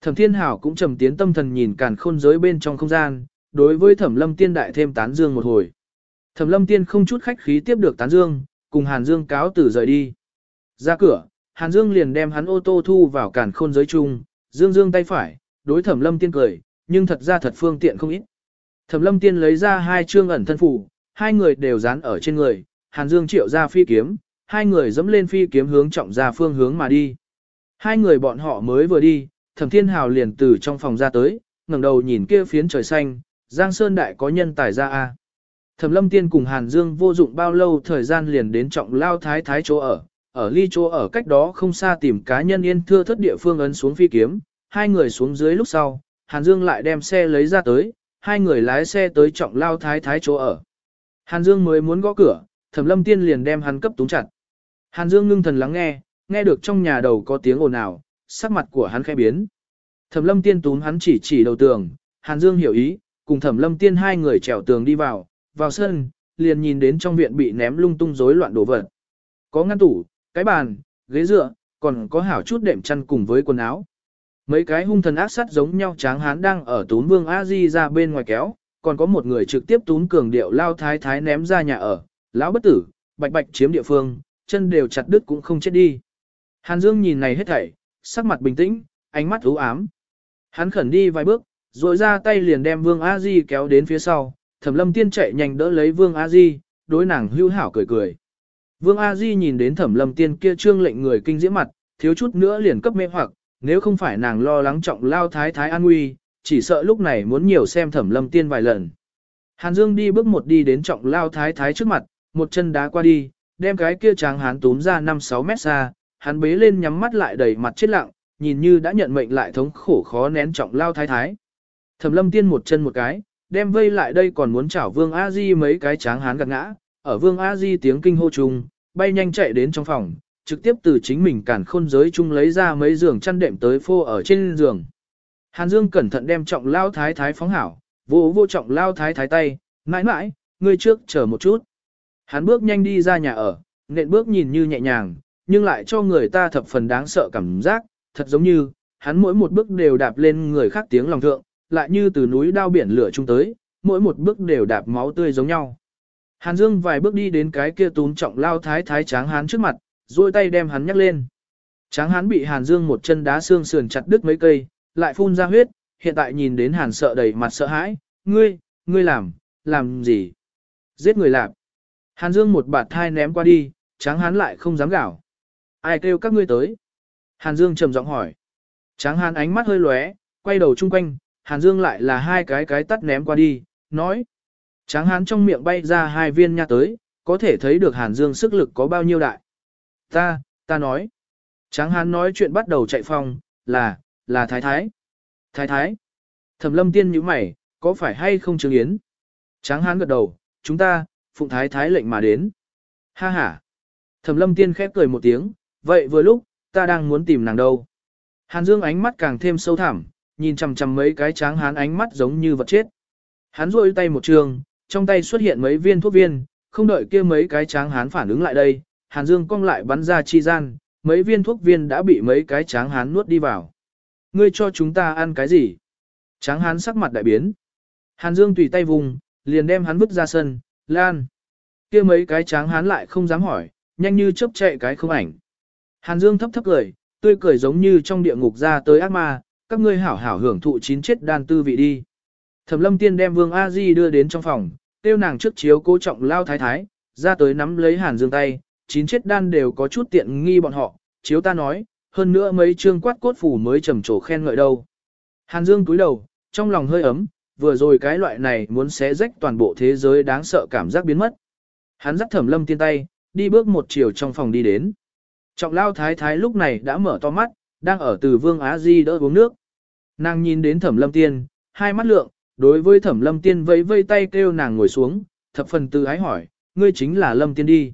Thẩm Thiên Hảo cũng trầm tiến tâm thần nhìn càn khôn giới bên trong không gian, đối với Thẩm Lâm Tiên đại thêm tán dương một hồi. Thẩm Lâm Tiên không chút khách khí tiếp được tán dương, cùng Hàn Dương cáo từ rời đi. Ra cửa, Hàn Dương liền đem hắn ô tô thu vào càn khôn giới chung, Dương Dương tay phải, đối Thẩm Lâm Tiên cười, nhưng thật ra thật phương tiện không ít. Thẩm Lâm Tiên lấy ra hai chương ẩn thân phủ, hai người đều dán ở trên người, Hàn Dương triệu ra phi kiếm, hai người dẫm lên phi kiếm hướng trọng ra phương hướng mà đi. Hai người bọn họ mới vừa đi, Thẩm Thiên Hào liền từ trong phòng ra tới, ngẩng đầu nhìn kia phiến trời xanh, Giang Sơn Đại có nhân tài ra a. Thẩm Lâm Tiên cùng Hàn Dương vô dụng bao lâu thời gian liền đến trọng lao thái thái chỗ ở, ở ly chỗ ở cách đó không xa tìm cá nhân yên thưa thất địa phương ấn xuống phi kiếm, hai người xuống dưới lúc sau, Hàn Dương lại đem xe lấy ra tới, hai người lái xe tới trọng lao thái thái chỗ ở. Hàn Dương mới muốn gõ cửa, Thẩm Lâm Tiên liền đem hắn cấp túng chặt. Hàn Dương ngưng thần lắng nghe, nghe được trong nhà đầu có tiếng ồn ào, sắc mặt của hắn khẽ biến. Thẩm Lâm Tiên túm hắn chỉ chỉ đầu tường, Hàn Dương hiểu ý, cùng Thẩm Lâm Tiên hai người trèo tường đi vào, vào sân, liền nhìn đến trong viện bị ném lung tung rối loạn đồ vật. Có ngăn tủ, cái bàn, ghế dựa, còn có hảo chút đệm chăn cùng với quần áo. Mấy cái hung thần ác sát giống nhau tráng hán đang ở túm vương a di ra bên ngoài kéo, còn có một người trực tiếp túm cường điệu lao thái thái ném ra nhà ở, lão bất tử, bạch bạch chiếm địa phương, chân đều chặt đứt cũng không chết đi. Hàn Dương nhìn này hết thảy, sắc mặt bình tĩnh, ánh mắt u ám. Hắn khẩn đi vài bước, rồi ra tay liền đem Vương A Di kéo đến phía sau, Thẩm Lâm Tiên chạy nhanh đỡ lấy Vương A Di, đối nàng hưu hảo cười cười. Vương A Di nhìn đến Thẩm Lâm Tiên kia trương lệnh người kinh diễm mặt, thiếu chút nữa liền cấp mê hoặc, nếu không phải nàng lo lắng trọng lao thái thái an nguy, chỉ sợ lúc này muốn nhiều xem Thẩm Lâm Tiên vài lần. Hàn Dương đi bước một đi đến trọng lao thái thái trước mặt, một chân đá qua đi, đem cái kia tráng hán túm ra 5-6 mét xa, hắn bế lên nhắm mắt lại đầy mặt chết lặng, nhìn như đã nhận mệnh lại thống khổ khó nén trọng lao thái thái. Thẩm lâm tiên một chân một cái, đem vây lại đây còn muốn chảo vương a di mấy cái tráng hán gạt ngã, ở vương a di tiếng kinh hô chung, bay nhanh chạy đến trong phòng, trực tiếp từ chính mình cản khôn giới chung lấy ra mấy giường chăn đệm tới phô ở trên giường. Hàn Dương cẩn thận đem trọng lao thái thái phóng hảo, vô vô trọng lao thái thái tay, mãi mãi, ngươi trước chờ một chút. Hắn bước nhanh đi ra nhà ở, nện bước nhìn như nhẹ nhàng, nhưng lại cho người ta thập phần đáng sợ cảm giác, thật giống như, hắn mỗi một bước đều đạp lên người khác tiếng lòng thượng, lại như từ núi đao biển lửa chung tới, mỗi một bước đều đạp máu tươi giống nhau. Hàn Dương vài bước đi đến cái kia túm trọng lao thái thái tráng hán trước mặt, duỗi tay đem hắn nhắc lên. Tráng hán bị Hàn Dương một chân đá xương sườn chặt đứt mấy cây, lại phun ra huyết, hiện tại nhìn đến Hàn sợ đầy mặt sợ hãi, ngươi, ngươi làm, làm gì? Giết người làm. Hàn Dương một bạt thai ném qua đi, tráng hán lại không dám gào. Ai kêu các ngươi tới? Hàn Dương trầm giọng hỏi. Tráng hán ánh mắt hơi lóe, quay đầu chung quanh, Hàn Dương lại là hai cái cái tắt ném qua đi, nói. Tráng hán trong miệng bay ra hai viên nha tới, có thể thấy được Hàn Dương sức lực có bao nhiêu đại. Ta, ta nói. Tráng hán nói chuyện bắt đầu chạy phong, là, là thái thái. Thái thái. Thẩm lâm tiên như mày, có phải hay không chứng yến? Tráng hán gật đầu, chúng ta, phụng thái thái lệnh mà đến. Ha ha. Thẩm lâm tiên khép cười một tiếng, vậy vừa lúc, ta đang muốn tìm nàng đâu. Hàn Dương ánh mắt càng thêm sâu thẳm, nhìn chằm chằm mấy cái tráng hán ánh mắt giống như vật chết. Hắn rôi tay một trường, trong tay xuất hiện mấy viên thuốc viên, không đợi kia mấy cái tráng hán phản ứng lại đây, Hàn Dương cong lại bắn ra chi gian, mấy viên thuốc viên đã bị mấy cái tráng hán nuốt đi vào. Ngươi cho chúng ta ăn cái gì? Tráng hán sắc mặt đại biến. Hàn Dương tùy tay vùng, liền đem hắn vứt ra sân, lan. kia mấy cái tráng hán lại không dám hỏi, nhanh như chớp chạy cái không ảnh. Hàn Dương thấp thấp cười, tươi cười giống như trong địa ngục ra tới ác ma, các ngươi hảo hảo hưởng thụ chín chết đan tư vị đi. Thẩm lâm tiên đem Vương A Di đưa đến trong phòng, tiêu nàng trước chiếu cố trọng lao thái thái, ra tới nắm lấy Hàn Dương tay, chín chết đan đều có chút tiện nghi bọn họ, chiếu ta nói, hơn nữa mấy chương quát cốt phủ mới trầm trồ khen ngợi đâu. Hàn Dương cúi đầu, trong lòng hơi ấm, vừa rồi cái loại này muốn xé rách toàn bộ thế giới đáng sợ cảm giác biến mất. Hắn dắt thẩm lâm tiên tay, đi bước một chiều trong phòng đi đến. Trọng lao thái thái lúc này đã mở to mắt, đang ở từ vương Á Di đỡ uống nước. Nàng nhìn đến thẩm lâm tiên, hai mắt lượng, đối với thẩm lâm tiên vẫy vây tay kêu nàng ngồi xuống, thập phần từ ái hỏi, ngươi chính là lâm tiên đi.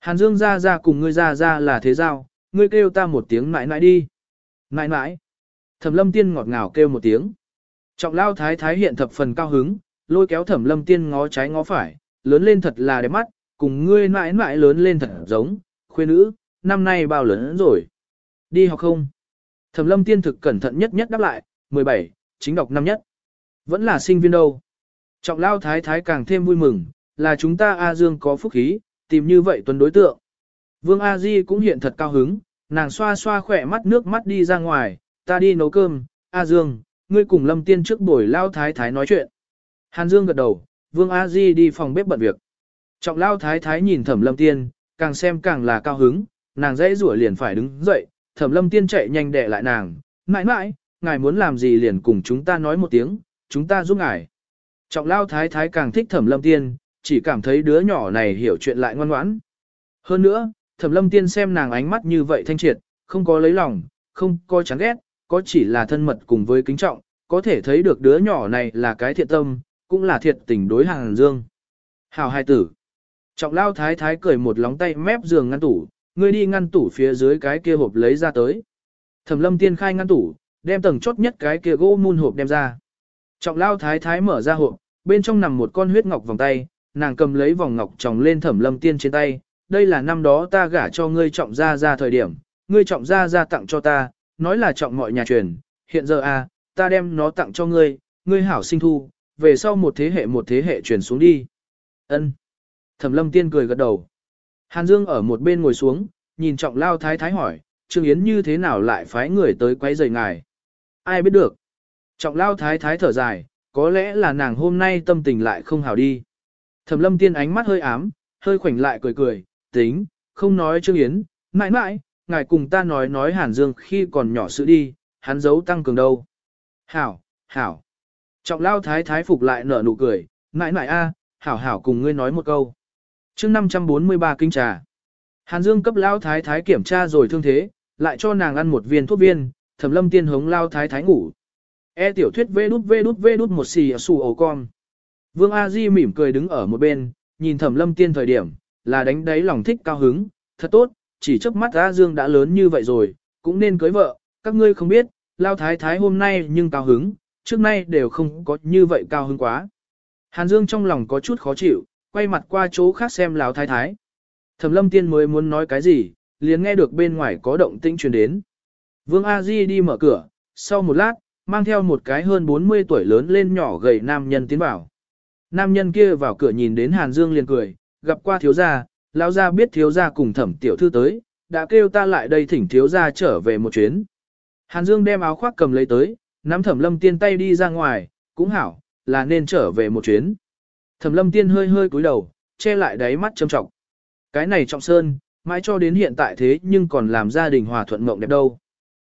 Hàn Dương ra ra cùng ngươi ra ra là thế giao, ngươi kêu ta một tiếng mãi mãi đi. Mãi mãi. Thẩm lâm tiên ngọt ngào kêu một tiếng. Trọng lao thái thái hiện thập phần cao hứng, lôi kéo thẩm lâm tiên ngó trái ngó phải, lớn lên thật là đẹp mắt, cùng ngươi mãi mãi lớn lên thật giống, khuê nữ, năm nay bao lớn rồi. Đi học không? Thẩm lâm tiên thực cẩn thận nhất nhất đáp lại, 17, chính đọc năm nhất. Vẫn là sinh viên đâu. Trọng lao thái thái càng thêm vui mừng, là chúng ta A Dương có phúc khí, tìm như vậy tuần đối tượng. Vương A Di cũng hiện thật cao hứng, nàng xoa xoa khỏe mắt nước mắt đi ra ngoài, ta đi nấu cơm, A Dương, ngươi cùng Lâm Tiên trước buổi lao thái thái nói chuyện. Hàn Dương gật đầu, Vương A Di đi phòng bếp bận việc. Trọng lao thái thái nhìn thẩm Lâm Tiên, càng xem càng là cao hứng, nàng dãy rủa liền phải đứng dậy, thẩm Lâm Tiên chạy nhanh đè lại nàng, mãi mãi, ngài muốn làm gì liền cùng chúng ta nói một tiếng, chúng ta giúp ngài. Trọng lao thái thái càng thích thẩm Lâm Tiên, chỉ cảm thấy đứa nhỏ này hiểu chuyện lại ngoan ngoãn. Hơn nữa, thẩm lâm tiên xem nàng ánh mắt như vậy thanh triệt, không có lấy lòng, không có chán ghét, có chỉ là thân mật cùng với kính trọng, có thể thấy được đứa nhỏ này là cái thiện tâm, cũng là thiệt tình đối hàng dương. Hào hai tử. Trọng lao thái thái cười một lóng tay mép giường ngăn tủ, ngươi đi ngăn tủ phía dưới cái kia hộp lấy ra tới. Thẩm lâm tiên khai ngăn tủ, đem tầng chốt nhất cái kia gỗ mun hộp đem ra. Trọng lao thái thái mở ra hộp, bên trong nằm một con huyết ngọc vòng tay, nàng cầm lấy vòng ngọc tròng lên thẩm lâm tiên trên tay, đây là năm đó ta gả cho ngươi trọng gia ra thời điểm, ngươi trọng gia ra tặng cho ta, nói là trọng mọi nhà truyền, hiện giờ à, ta đem nó tặng cho ngươi, ngươi hảo sinh thu, về sau một thế hệ một thế hệ truyền xuống đi. Ân. Thẩm lâm tiên cười gật đầu. Hàn Dương ở một bên ngồi xuống, nhìn trọng lao thái thái hỏi, Trương Yến như thế nào lại phái người tới quấy rầy ngài? Ai biết được? Trọng lao thái thái thở dài, có lẽ là nàng hôm nay tâm tình lại không hảo đi. Thẩm lâm tiên ánh mắt hơi ám, hơi khoảnh lại cười cười, tính, không nói Trương Yến, mãi mãi, ngài cùng ta nói nói Hàn Dương khi còn nhỏ sự đi, hắn giấu tăng cường đâu. Hảo, hảo. Trọng lao thái thái phục lại nở nụ cười, mãi mãi a, hảo hảo cùng ngươi nói một câu. chương 543 kinh trà. Hàn Dương cấp lao thái thái kiểm tra rồi thương thế, lại cho nàng ăn một viên thuốc viên, thẩm lâm tiên hống lao thái thái ngủ. E tiểu thuyết vê đút vê đút vê đút một xì xù ổ con. Vương A Di mỉm cười đứng ở một bên, nhìn thẩm lâm tiên thời điểm, là đánh đáy lòng thích cao hứng, thật tốt, chỉ trước mắt A Dương đã lớn như vậy rồi, cũng nên cưới vợ, các ngươi không biết, lao thái thái hôm nay nhưng cao hứng, trước nay đều không có như vậy cao hứng quá. Hàn Dương trong lòng có chút khó chịu, quay mặt qua chỗ khác xem lão thái thái. Thẩm lâm tiên mới muốn nói cái gì, liền nghe được bên ngoài có động tĩnh truyền đến. Vương A Di đi mở cửa, sau một lát, mang theo một cái hơn 40 tuổi lớn lên nhỏ gầy nam nhân tiến vào. Nam nhân kia vào cửa nhìn đến Hàn Dương liền cười, gặp qua thiếu gia, lão gia biết thiếu gia cùng thẩm tiểu thư tới, đã kêu ta lại đây thỉnh thiếu gia trở về một chuyến. Hàn Dương đem áo khoác cầm lấy tới, nắm thẩm lâm tiên tay đi ra ngoài, cũng hảo, là nên trở về một chuyến. Thẩm lâm tiên hơi hơi cúi đầu, che lại đáy mắt châm trọng. Cái này trọng sơn, mãi cho đến hiện tại thế nhưng còn làm gia đình hòa thuận mộng đẹp đâu.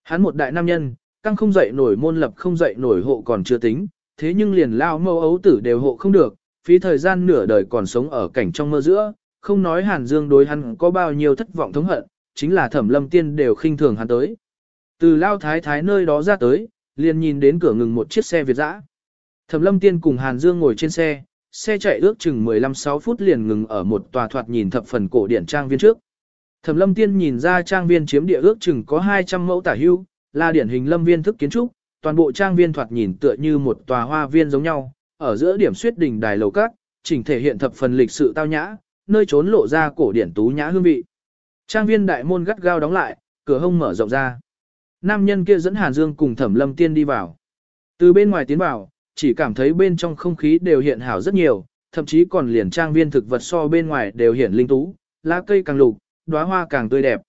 Hắn một đại nam nhân, căng không dậy nổi môn lập không dậy nổi hộ còn chưa tính, thế nhưng liền lao mâu ấu tử đều hộ không được, phí thời gian nửa đời còn sống ở cảnh trong mơ giữa, không nói Hàn Dương đối hắn có bao nhiêu thất vọng thống hận, chính là thẩm lâm tiên đều khinh thường hắn tới. Từ lao thái thái nơi đó ra tới, liền nhìn đến cửa ngừng một chiếc xe Việt dã. Thẩm lâm tiên cùng Hàn Dương ngồi trên xe, xe chạy ước chừng 15-6 phút liền ngừng ở một tòa thoạt nhìn thập phần cổ điển trang viên trước. Thẩm lâm tiên nhìn ra trang viên chiếm địa ước chừng có 200 mẫu tả hưu, là điển hình lâm viên thức kiến trúc, toàn bộ trang viên thoạt nhìn tựa như một tòa hoa viên giống nhau, ở giữa điểm suyết đỉnh đài lầu các, chỉnh thể hiện thập phần lịch sự tao nhã, nơi trốn lộ ra cổ điển tú nhã hương vị. Trang viên đại môn gắt gao đóng lại, cửa hông mở rộng ra. Nam nhân kia dẫn Hàn Dương cùng Thẩm Lâm Tiên đi vào. Từ bên ngoài tiến vào, chỉ cảm thấy bên trong không khí đều hiện hảo rất nhiều, thậm chí còn liền trang viên thực vật so bên ngoài đều hiện linh tú, lá cây càng lục, đóa hoa càng tươi đẹp.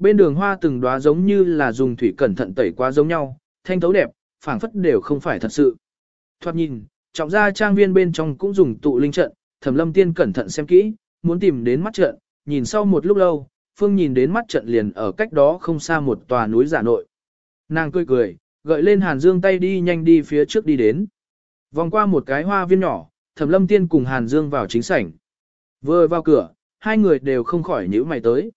Bên đường hoa từng đóa giống như là dùng thủy cẩn thận tẩy quá giống nhau, thanh thấu đẹp, phảng phất đều không phải thật sự. Thoạt nhìn, trọng gia trang viên bên trong cũng dùng tụ linh trận, Thẩm Lâm Tiên cẩn thận xem kỹ, muốn tìm đến mắt trận, nhìn sau một lúc lâu, Phương nhìn đến mắt trận liền ở cách đó không xa một tòa núi giả nội. Nàng cười cười, gợi lên Hàn Dương tay đi nhanh đi phía trước đi đến. Vòng qua một cái hoa viên nhỏ, Thẩm Lâm Tiên cùng Hàn Dương vào chính sảnh. Vừa vào cửa, hai người đều không khỏi nhíu mày tới.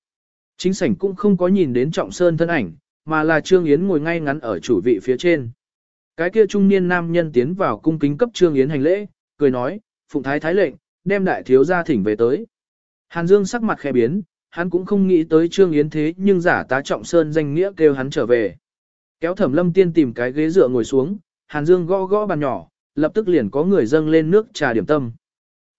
Chính sảnh cũng không có nhìn đến Trọng Sơn thân ảnh, mà là Trương Yến ngồi ngay ngắn ở chủ vị phía trên. Cái kia trung niên nam nhân tiến vào cung kính cấp Trương Yến hành lễ, cười nói, phụng thái thái lệnh, đem đại thiếu gia thỉnh về tới. Hàn Dương sắc mặt khẽ biến, hắn cũng không nghĩ tới Trương Yến thế nhưng giả tá Trọng Sơn danh nghĩa kêu hắn trở về. Kéo Thẩm Lâm Tiên tìm cái ghế dựa ngồi xuống, Hàn Dương gõ gõ bàn nhỏ, lập tức liền có người dâng lên nước trà điểm tâm.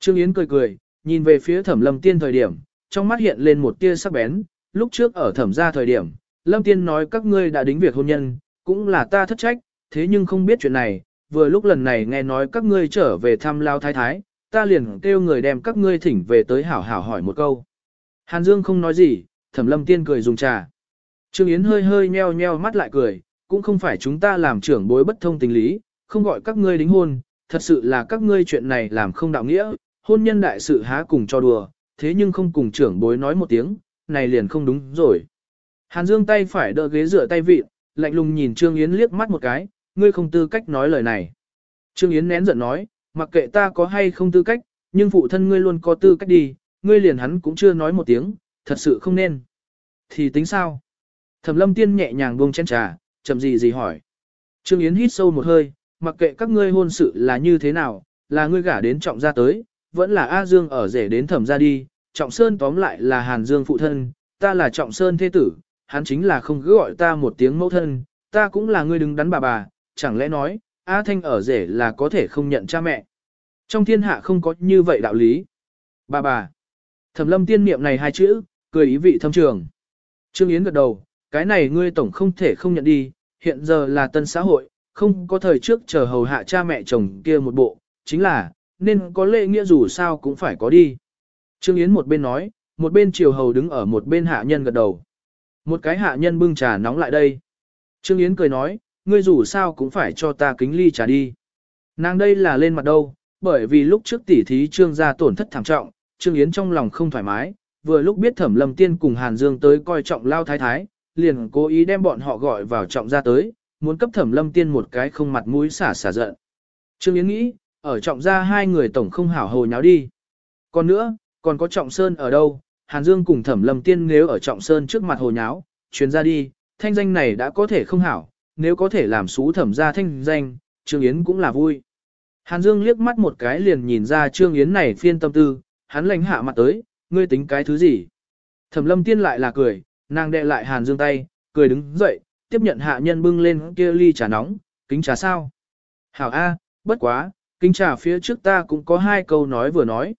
Trương Yến cười cười, nhìn về phía Thẩm Lâm Tiên thời điểm, trong mắt hiện lên một tia sắc bén, lúc trước ở thẩm gia thời điểm, Lâm Tiên nói các ngươi đã đính việc hôn nhân, cũng là ta thất trách, thế nhưng không biết chuyện này, vừa lúc lần này nghe nói các ngươi trở về thăm lao thái thái, ta liền kêu người đem các ngươi thỉnh về tới hảo hảo hỏi một câu. Hàn Dương không nói gì, thẩm lâm tiên cười dùng trà. Trương Yến hơi hơi nheo nheo mắt lại cười, cũng không phải chúng ta làm trưởng bối bất thông tình lý, không gọi các ngươi đính hôn, thật sự là các ngươi chuyện này làm không đạo nghĩa, hôn nhân đại sự há cùng cho đùa, thế nhưng không cùng trưởng bối nói một tiếng, này liền không đúng rồi. Hàn Dương tay phải đỡ ghế dựa tay vịn, lạnh lùng nhìn Trương Yến liếc mắt một cái, ngươi không tư cách nói lời này. Trương Yến nén giận nói, mặc kệ ta có hay không tư cách, nhưng phụ thân ngươi luôn có tư cách đi, ngươi liền hắn cũng chưa nói một tiếng, thật sự không nên. Thì tính sao? Thẩm lâm tiên nhẹ nhàng buông chén trà, chậm gì gì hỏi. Trương Yến hít sâu một hơi, mặc kệ các ngươi hôn sự là như thế nào, là ngươi gả đến trọng gia tới, vẫn là A Dương ở rể đến thẩm gia đi, trọng sơn tóm lại là Hàn Dương phụ thân, ta là trọng sơn thế tử, hắn chính là không cứ gọi ta một tiếng mẫu thân, ta cũng là người đứng đắn bà bà, chẳng lẽ nói, A Thanh ở rể là có thể không nhận cha mẹ. Trong thiên hạ không có như vậy đạo lý. Bà bà. Thẩm lâm tiên niệm này hai chữ, cười ý vị thâm trường. Trương Yến gật đầu, cái này ngươi tổng không thể không nhận đi, hiện giờ là tân xã hội, không có thời trước chờ hầu hạ cha mẹ chồng kia một bộ, chính là, nên có lệ nghĩa dù sao cũng phải có đi. Trương Yến một bên nói, một bên triều hầu đứng ở một bên hạ nhân gật đầu. Một cái hạ nhân bưng trà nóng lại đây. Trương Yến cười nói, ngươi dù sao cũng phải cho ta kính ly trà đi. Nàng đây là lên mặt đâu, bởi vì lúc trước tỉ thí trương gia tổn thất thảm trọng, Trương Yến trong lòng không thoải mái, vừa lúc biết thẩm lâm tiên cùng Hàn Dương tới coi trọng lao thái thái, liền cố ý đem bọn họ gọi vào trọng gia tới, muốn cấp thẩm lâm tiên một cái không mặt mũi xả xả giận. Trương Yến nghĩ, ở trọng gia hai người tổng không hảo hồ nháo đi. Còn nữa, còn có Trọng Sơn ở đâu, Hàn Dương cùng Thẩm Lâm Tiên nếu ở Trọng Sơn trước mặt hồ nháo, chuyến ra đi, thanh danh này đã có thể không hảo, nếu có thể làm xú thẩm ra thanh danh, Trương Yến cũng là vui. Hàn Dương liếc mắt một cái liền nhìn ra Trương Yến này phiên tâm tư, hắn lãnh hạ mặt tới, ngươi tính cái thứ gì? Thẩm Lâm Tiên lại là cười, nàng đệ lại Hàn Dương tay, cười đứng dậy, tiếp nhận hạ nhân bưng lên kia ly trà nóng, kính trà sao? Hảo A, bất quá, kính trà phía trước ta cũng có hai câu nói vừa nói.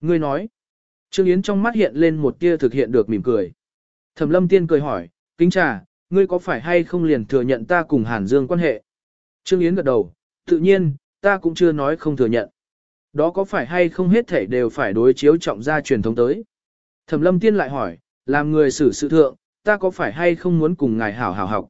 Ngươi nói. Trương Yến trong mắt hiện lên một tia thực hiện được mỉm cười. Thẩm lâm tiên cười hỏi, kính trà, ngươi có phải hay không liền thừa nhận ta cùng Hàn Dương quan hệ? Trương Yến gật đầu, tự nhiên, ta cũng chưa nói không thừa nhận. Đó có phải hay không hết thể đều phải đối chiếu trọng gia truyền thống tới? Thẩm lâm tiên lại hỏi, làm người xử sự thượng, ta có phải hay không muốn cùng ngài hảo hảo học?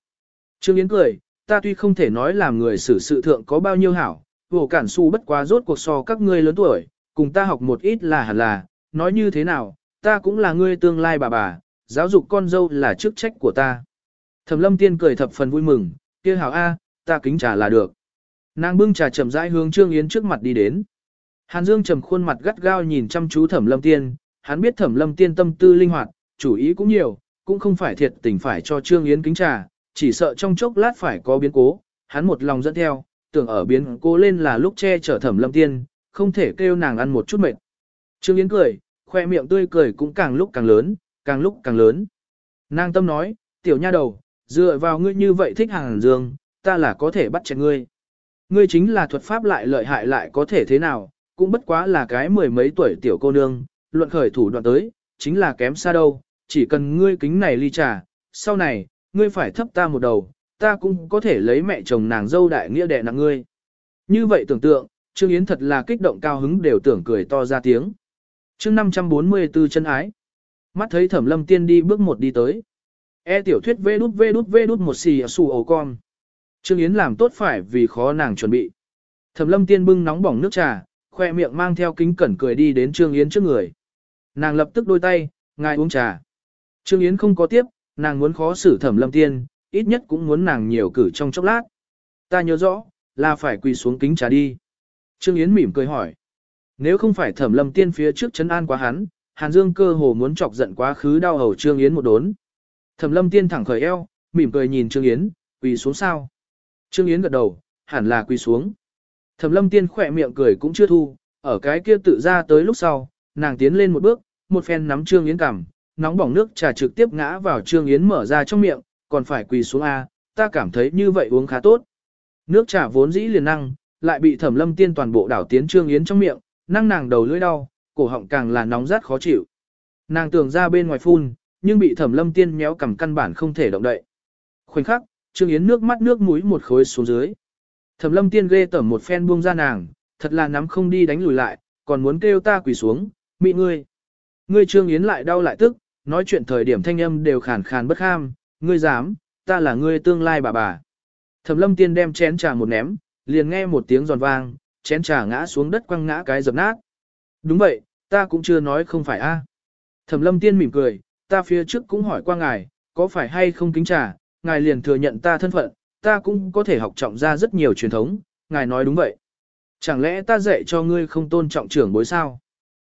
Trương Yến cười, ta tuy không thể nói làm người xử sự thượng có bao nhiêu hảo, vô cản su bất quá rốt cuộc so các ngươi lớn tuổi, cùng ta học một ít là hẳn là, nói như thế nào, ta cũng là ngươi tương lai bà bà, giáo dục con dâu là chức trách của ta. Thẩm lâm tiên cười thập phần vui mừng, kia hảo A, ta kính trà là được. Nàng bưng trà chậm rãi hướng Trương Yến trước mặt đi đến. Hàn Dương trầm khuôn mặt gắt gao nhìn chăm chú Thẩm Lâm Tiên, hắn biết Thẩm Lâm Tiên tâm tư linh hoạt, chủ ý cũng nhiều, cũng không phải thiệt tình phải cho Trương Yến kính trà, chỉ sợ trong chốc lát phải có biến cố, hắn một lòng dẫn theo, tưởng ở biến cố lên là lúc che chở Thẩm Lâm Tiên, không thể kêu nàng ăn một chút mệt. Trương Yến cười, khoe miệng tươi cười cũng càng lúc càng lớn, càng lúc càng lớn. Nàng tâm nói, tiểu nha đầu, dựa vào ngươi như vậy thích hàng dương, ta là có thể bắt chẹt ngươi. Ngươi chính là thuật pháp lại lợi hại lại có thể thế nào, cũng bất quá là cái mười mấy tuổi tiểu cô nương, luận khởi thủ đoạn tới, chính là kém xa đâu, chỉ cần ngươi kính này ly trà, sau này, ngươi phải thấp ta một đầu, ta cũng có thể lấy mẹ chồng nàng dâu đại nghĩa đẻ nặng ngươi. Như vậy tưởng tượng, Trương Yến thật là kích động cao hứng đều tưởng cười to ra tiếng chương 544 chân ái. Mắt thấy thẩm lâm tiên đi bước một đi tới. E tiểu thuyết vê đút vê đút vê đút một xì xù ổ con. Trương Yến làm tốt phải vì khó nàng chuẩn bị. Thẩm lâm tiên bưng nóng bỏng nước trà, khoe miệng mang theo kính cẩn cười đi đến Trương Yến trước người. Nàng lập tức đôi tay, ngài uống trà. Trương Yến không có tiếp, nàng muốn khó xử thẩm lâm tiên, ít nhất cũng muốn nàng nhiều cử trong chốc lát. Ta nhớ rõ, là phải quỳ xuống kính trà đi. Trương Yến mỉm cười hỏi. Nếu không phải thẩm lâm tiên phía trước chấn an quá hắn, Hàn Dương cơ hồ muốn chọc giận quá khứ đau hầu Trương Yến một đốn. Thẩm lâm tiên thẳng khởi eo, mỉm cười nhìn Trương Yến, quỳ xuống sao. Trương Yến gật đầu, hẳn là quỳ xuống. Thẩm lâm tiên khỏe miệng cười cũng chưa thu, ở cái kia tự ra tới lúc sau, nàng tiến lên một bước, một phen nắm Trương Yến cằm, nóng bỏng nước trà trực tiếp ngã vào Trương Yến mở ra trong miệng, còn phải quỳ xuống A, ta cảm thấy như vậy uống khá tốt. Nước trà vốn dĩ liền năng, lại bị thẩm lâm tiên toàn bộ đảo tiến Trương Yến trong miệng, năng nàng đầu lưỡi đau, cổ họng càng là nóng rát khó chịu. Nàng tưởng ra bên ngoài phun, nhưng bị thẩm lâm tiên méo cầm căn bản không thể động đậy. Khoảnh khắc, Trương Yến nước mắt nước mũi một khối xuống dưới. Thẩm lâm tiên ghê tởm một phen buông ra nàng, thật là nắm không đi đánh lùi lại, còn muốn kêu ta quỳ xuống, mị ngươi. Ngươi Trương Yến lại đau lại tức, nói chuyện thời điểm thanh âm đều khàn khàn bất ham, ngươi dám, ta là ngươi tương lai bà bà. Thẩm lâm tiên đem chén trà một ném, liền nghe một tiếng giòn vang, chén trà ngã xuống đất quăng ngã cái dập nát. Đúng vậy, ta cũng chưa nói không phải a. Thẩm lâm tiên mỉm cười, ta phía trước cũng hỏi qua ngài, có phải hay không kính trà, ngài liền thừa nhận ta thân phận, ta cũng có thể học trọng ra rất nhiều truyền thống, ngài nói đúng vậy. Chẳng lẽ ta dạy cho ngươi không tôn trọng trưởng bối sao?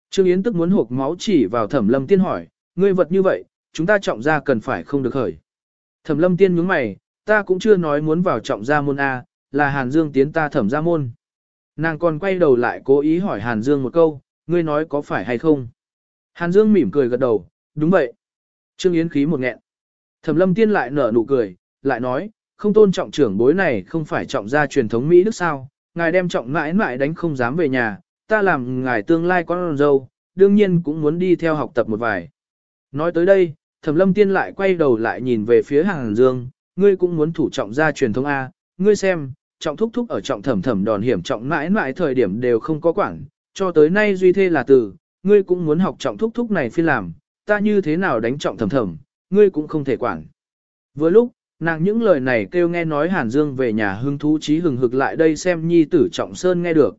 Trương Yến tức muốn hộp máu chỉ vào thẩm lâm tiên hỏi, ngươi vật như vậy, chúng ta trọng ra cần phải không được khởi. Thẩm lâm tiên nhướng mày, ta cũng chưa nói muốn vào trọng gia môn A, là Hàn Dương tiến ta thẩm gia môn. Nàng còn quay đầu lại cố ý hỏi Hàn Dương một câu, ngươi nói có phải hay không? Hàn Dương mỉm cười gật đầu, đúng vậy. Trương Yến khí một nghẹn. Thẩm lâm tiên lại nở nụ cười, lại nói, không tôn trọng trưởng bối này không phải trọng gia truyền thống Mỹ Đức sao, ngài đem trọng mãi mãi đánh không dám về nhà, ta làm ngài tương lai con dâu, đương nhiên cũng muốn đi theo học tập một vài. Nói tới đây, Thẩm lâm tiên lại quay đầu lại nhìn về phía Hàn Dương, ngươi cũng muốn thủ trọng gia truyền thống A, ngươi xem, trọng thúc thúc ở trọng thẩm thẩm đòn hiểm trọng mãi mãi thời điểm đều không có quản, cho tới nay duy thê là từ, ngươi cũng muốn học trọng thúc thúc này phi làm, ta như thế nào đánh trọng thẩm thẩm, ngươi cũng không thể quản. Vừa lúc, nàng những lời này kêu nghe nói Hàn Dương về nhà hưng thú trí hừng hực lại đây xem nhi tử trọng sơn nghe được.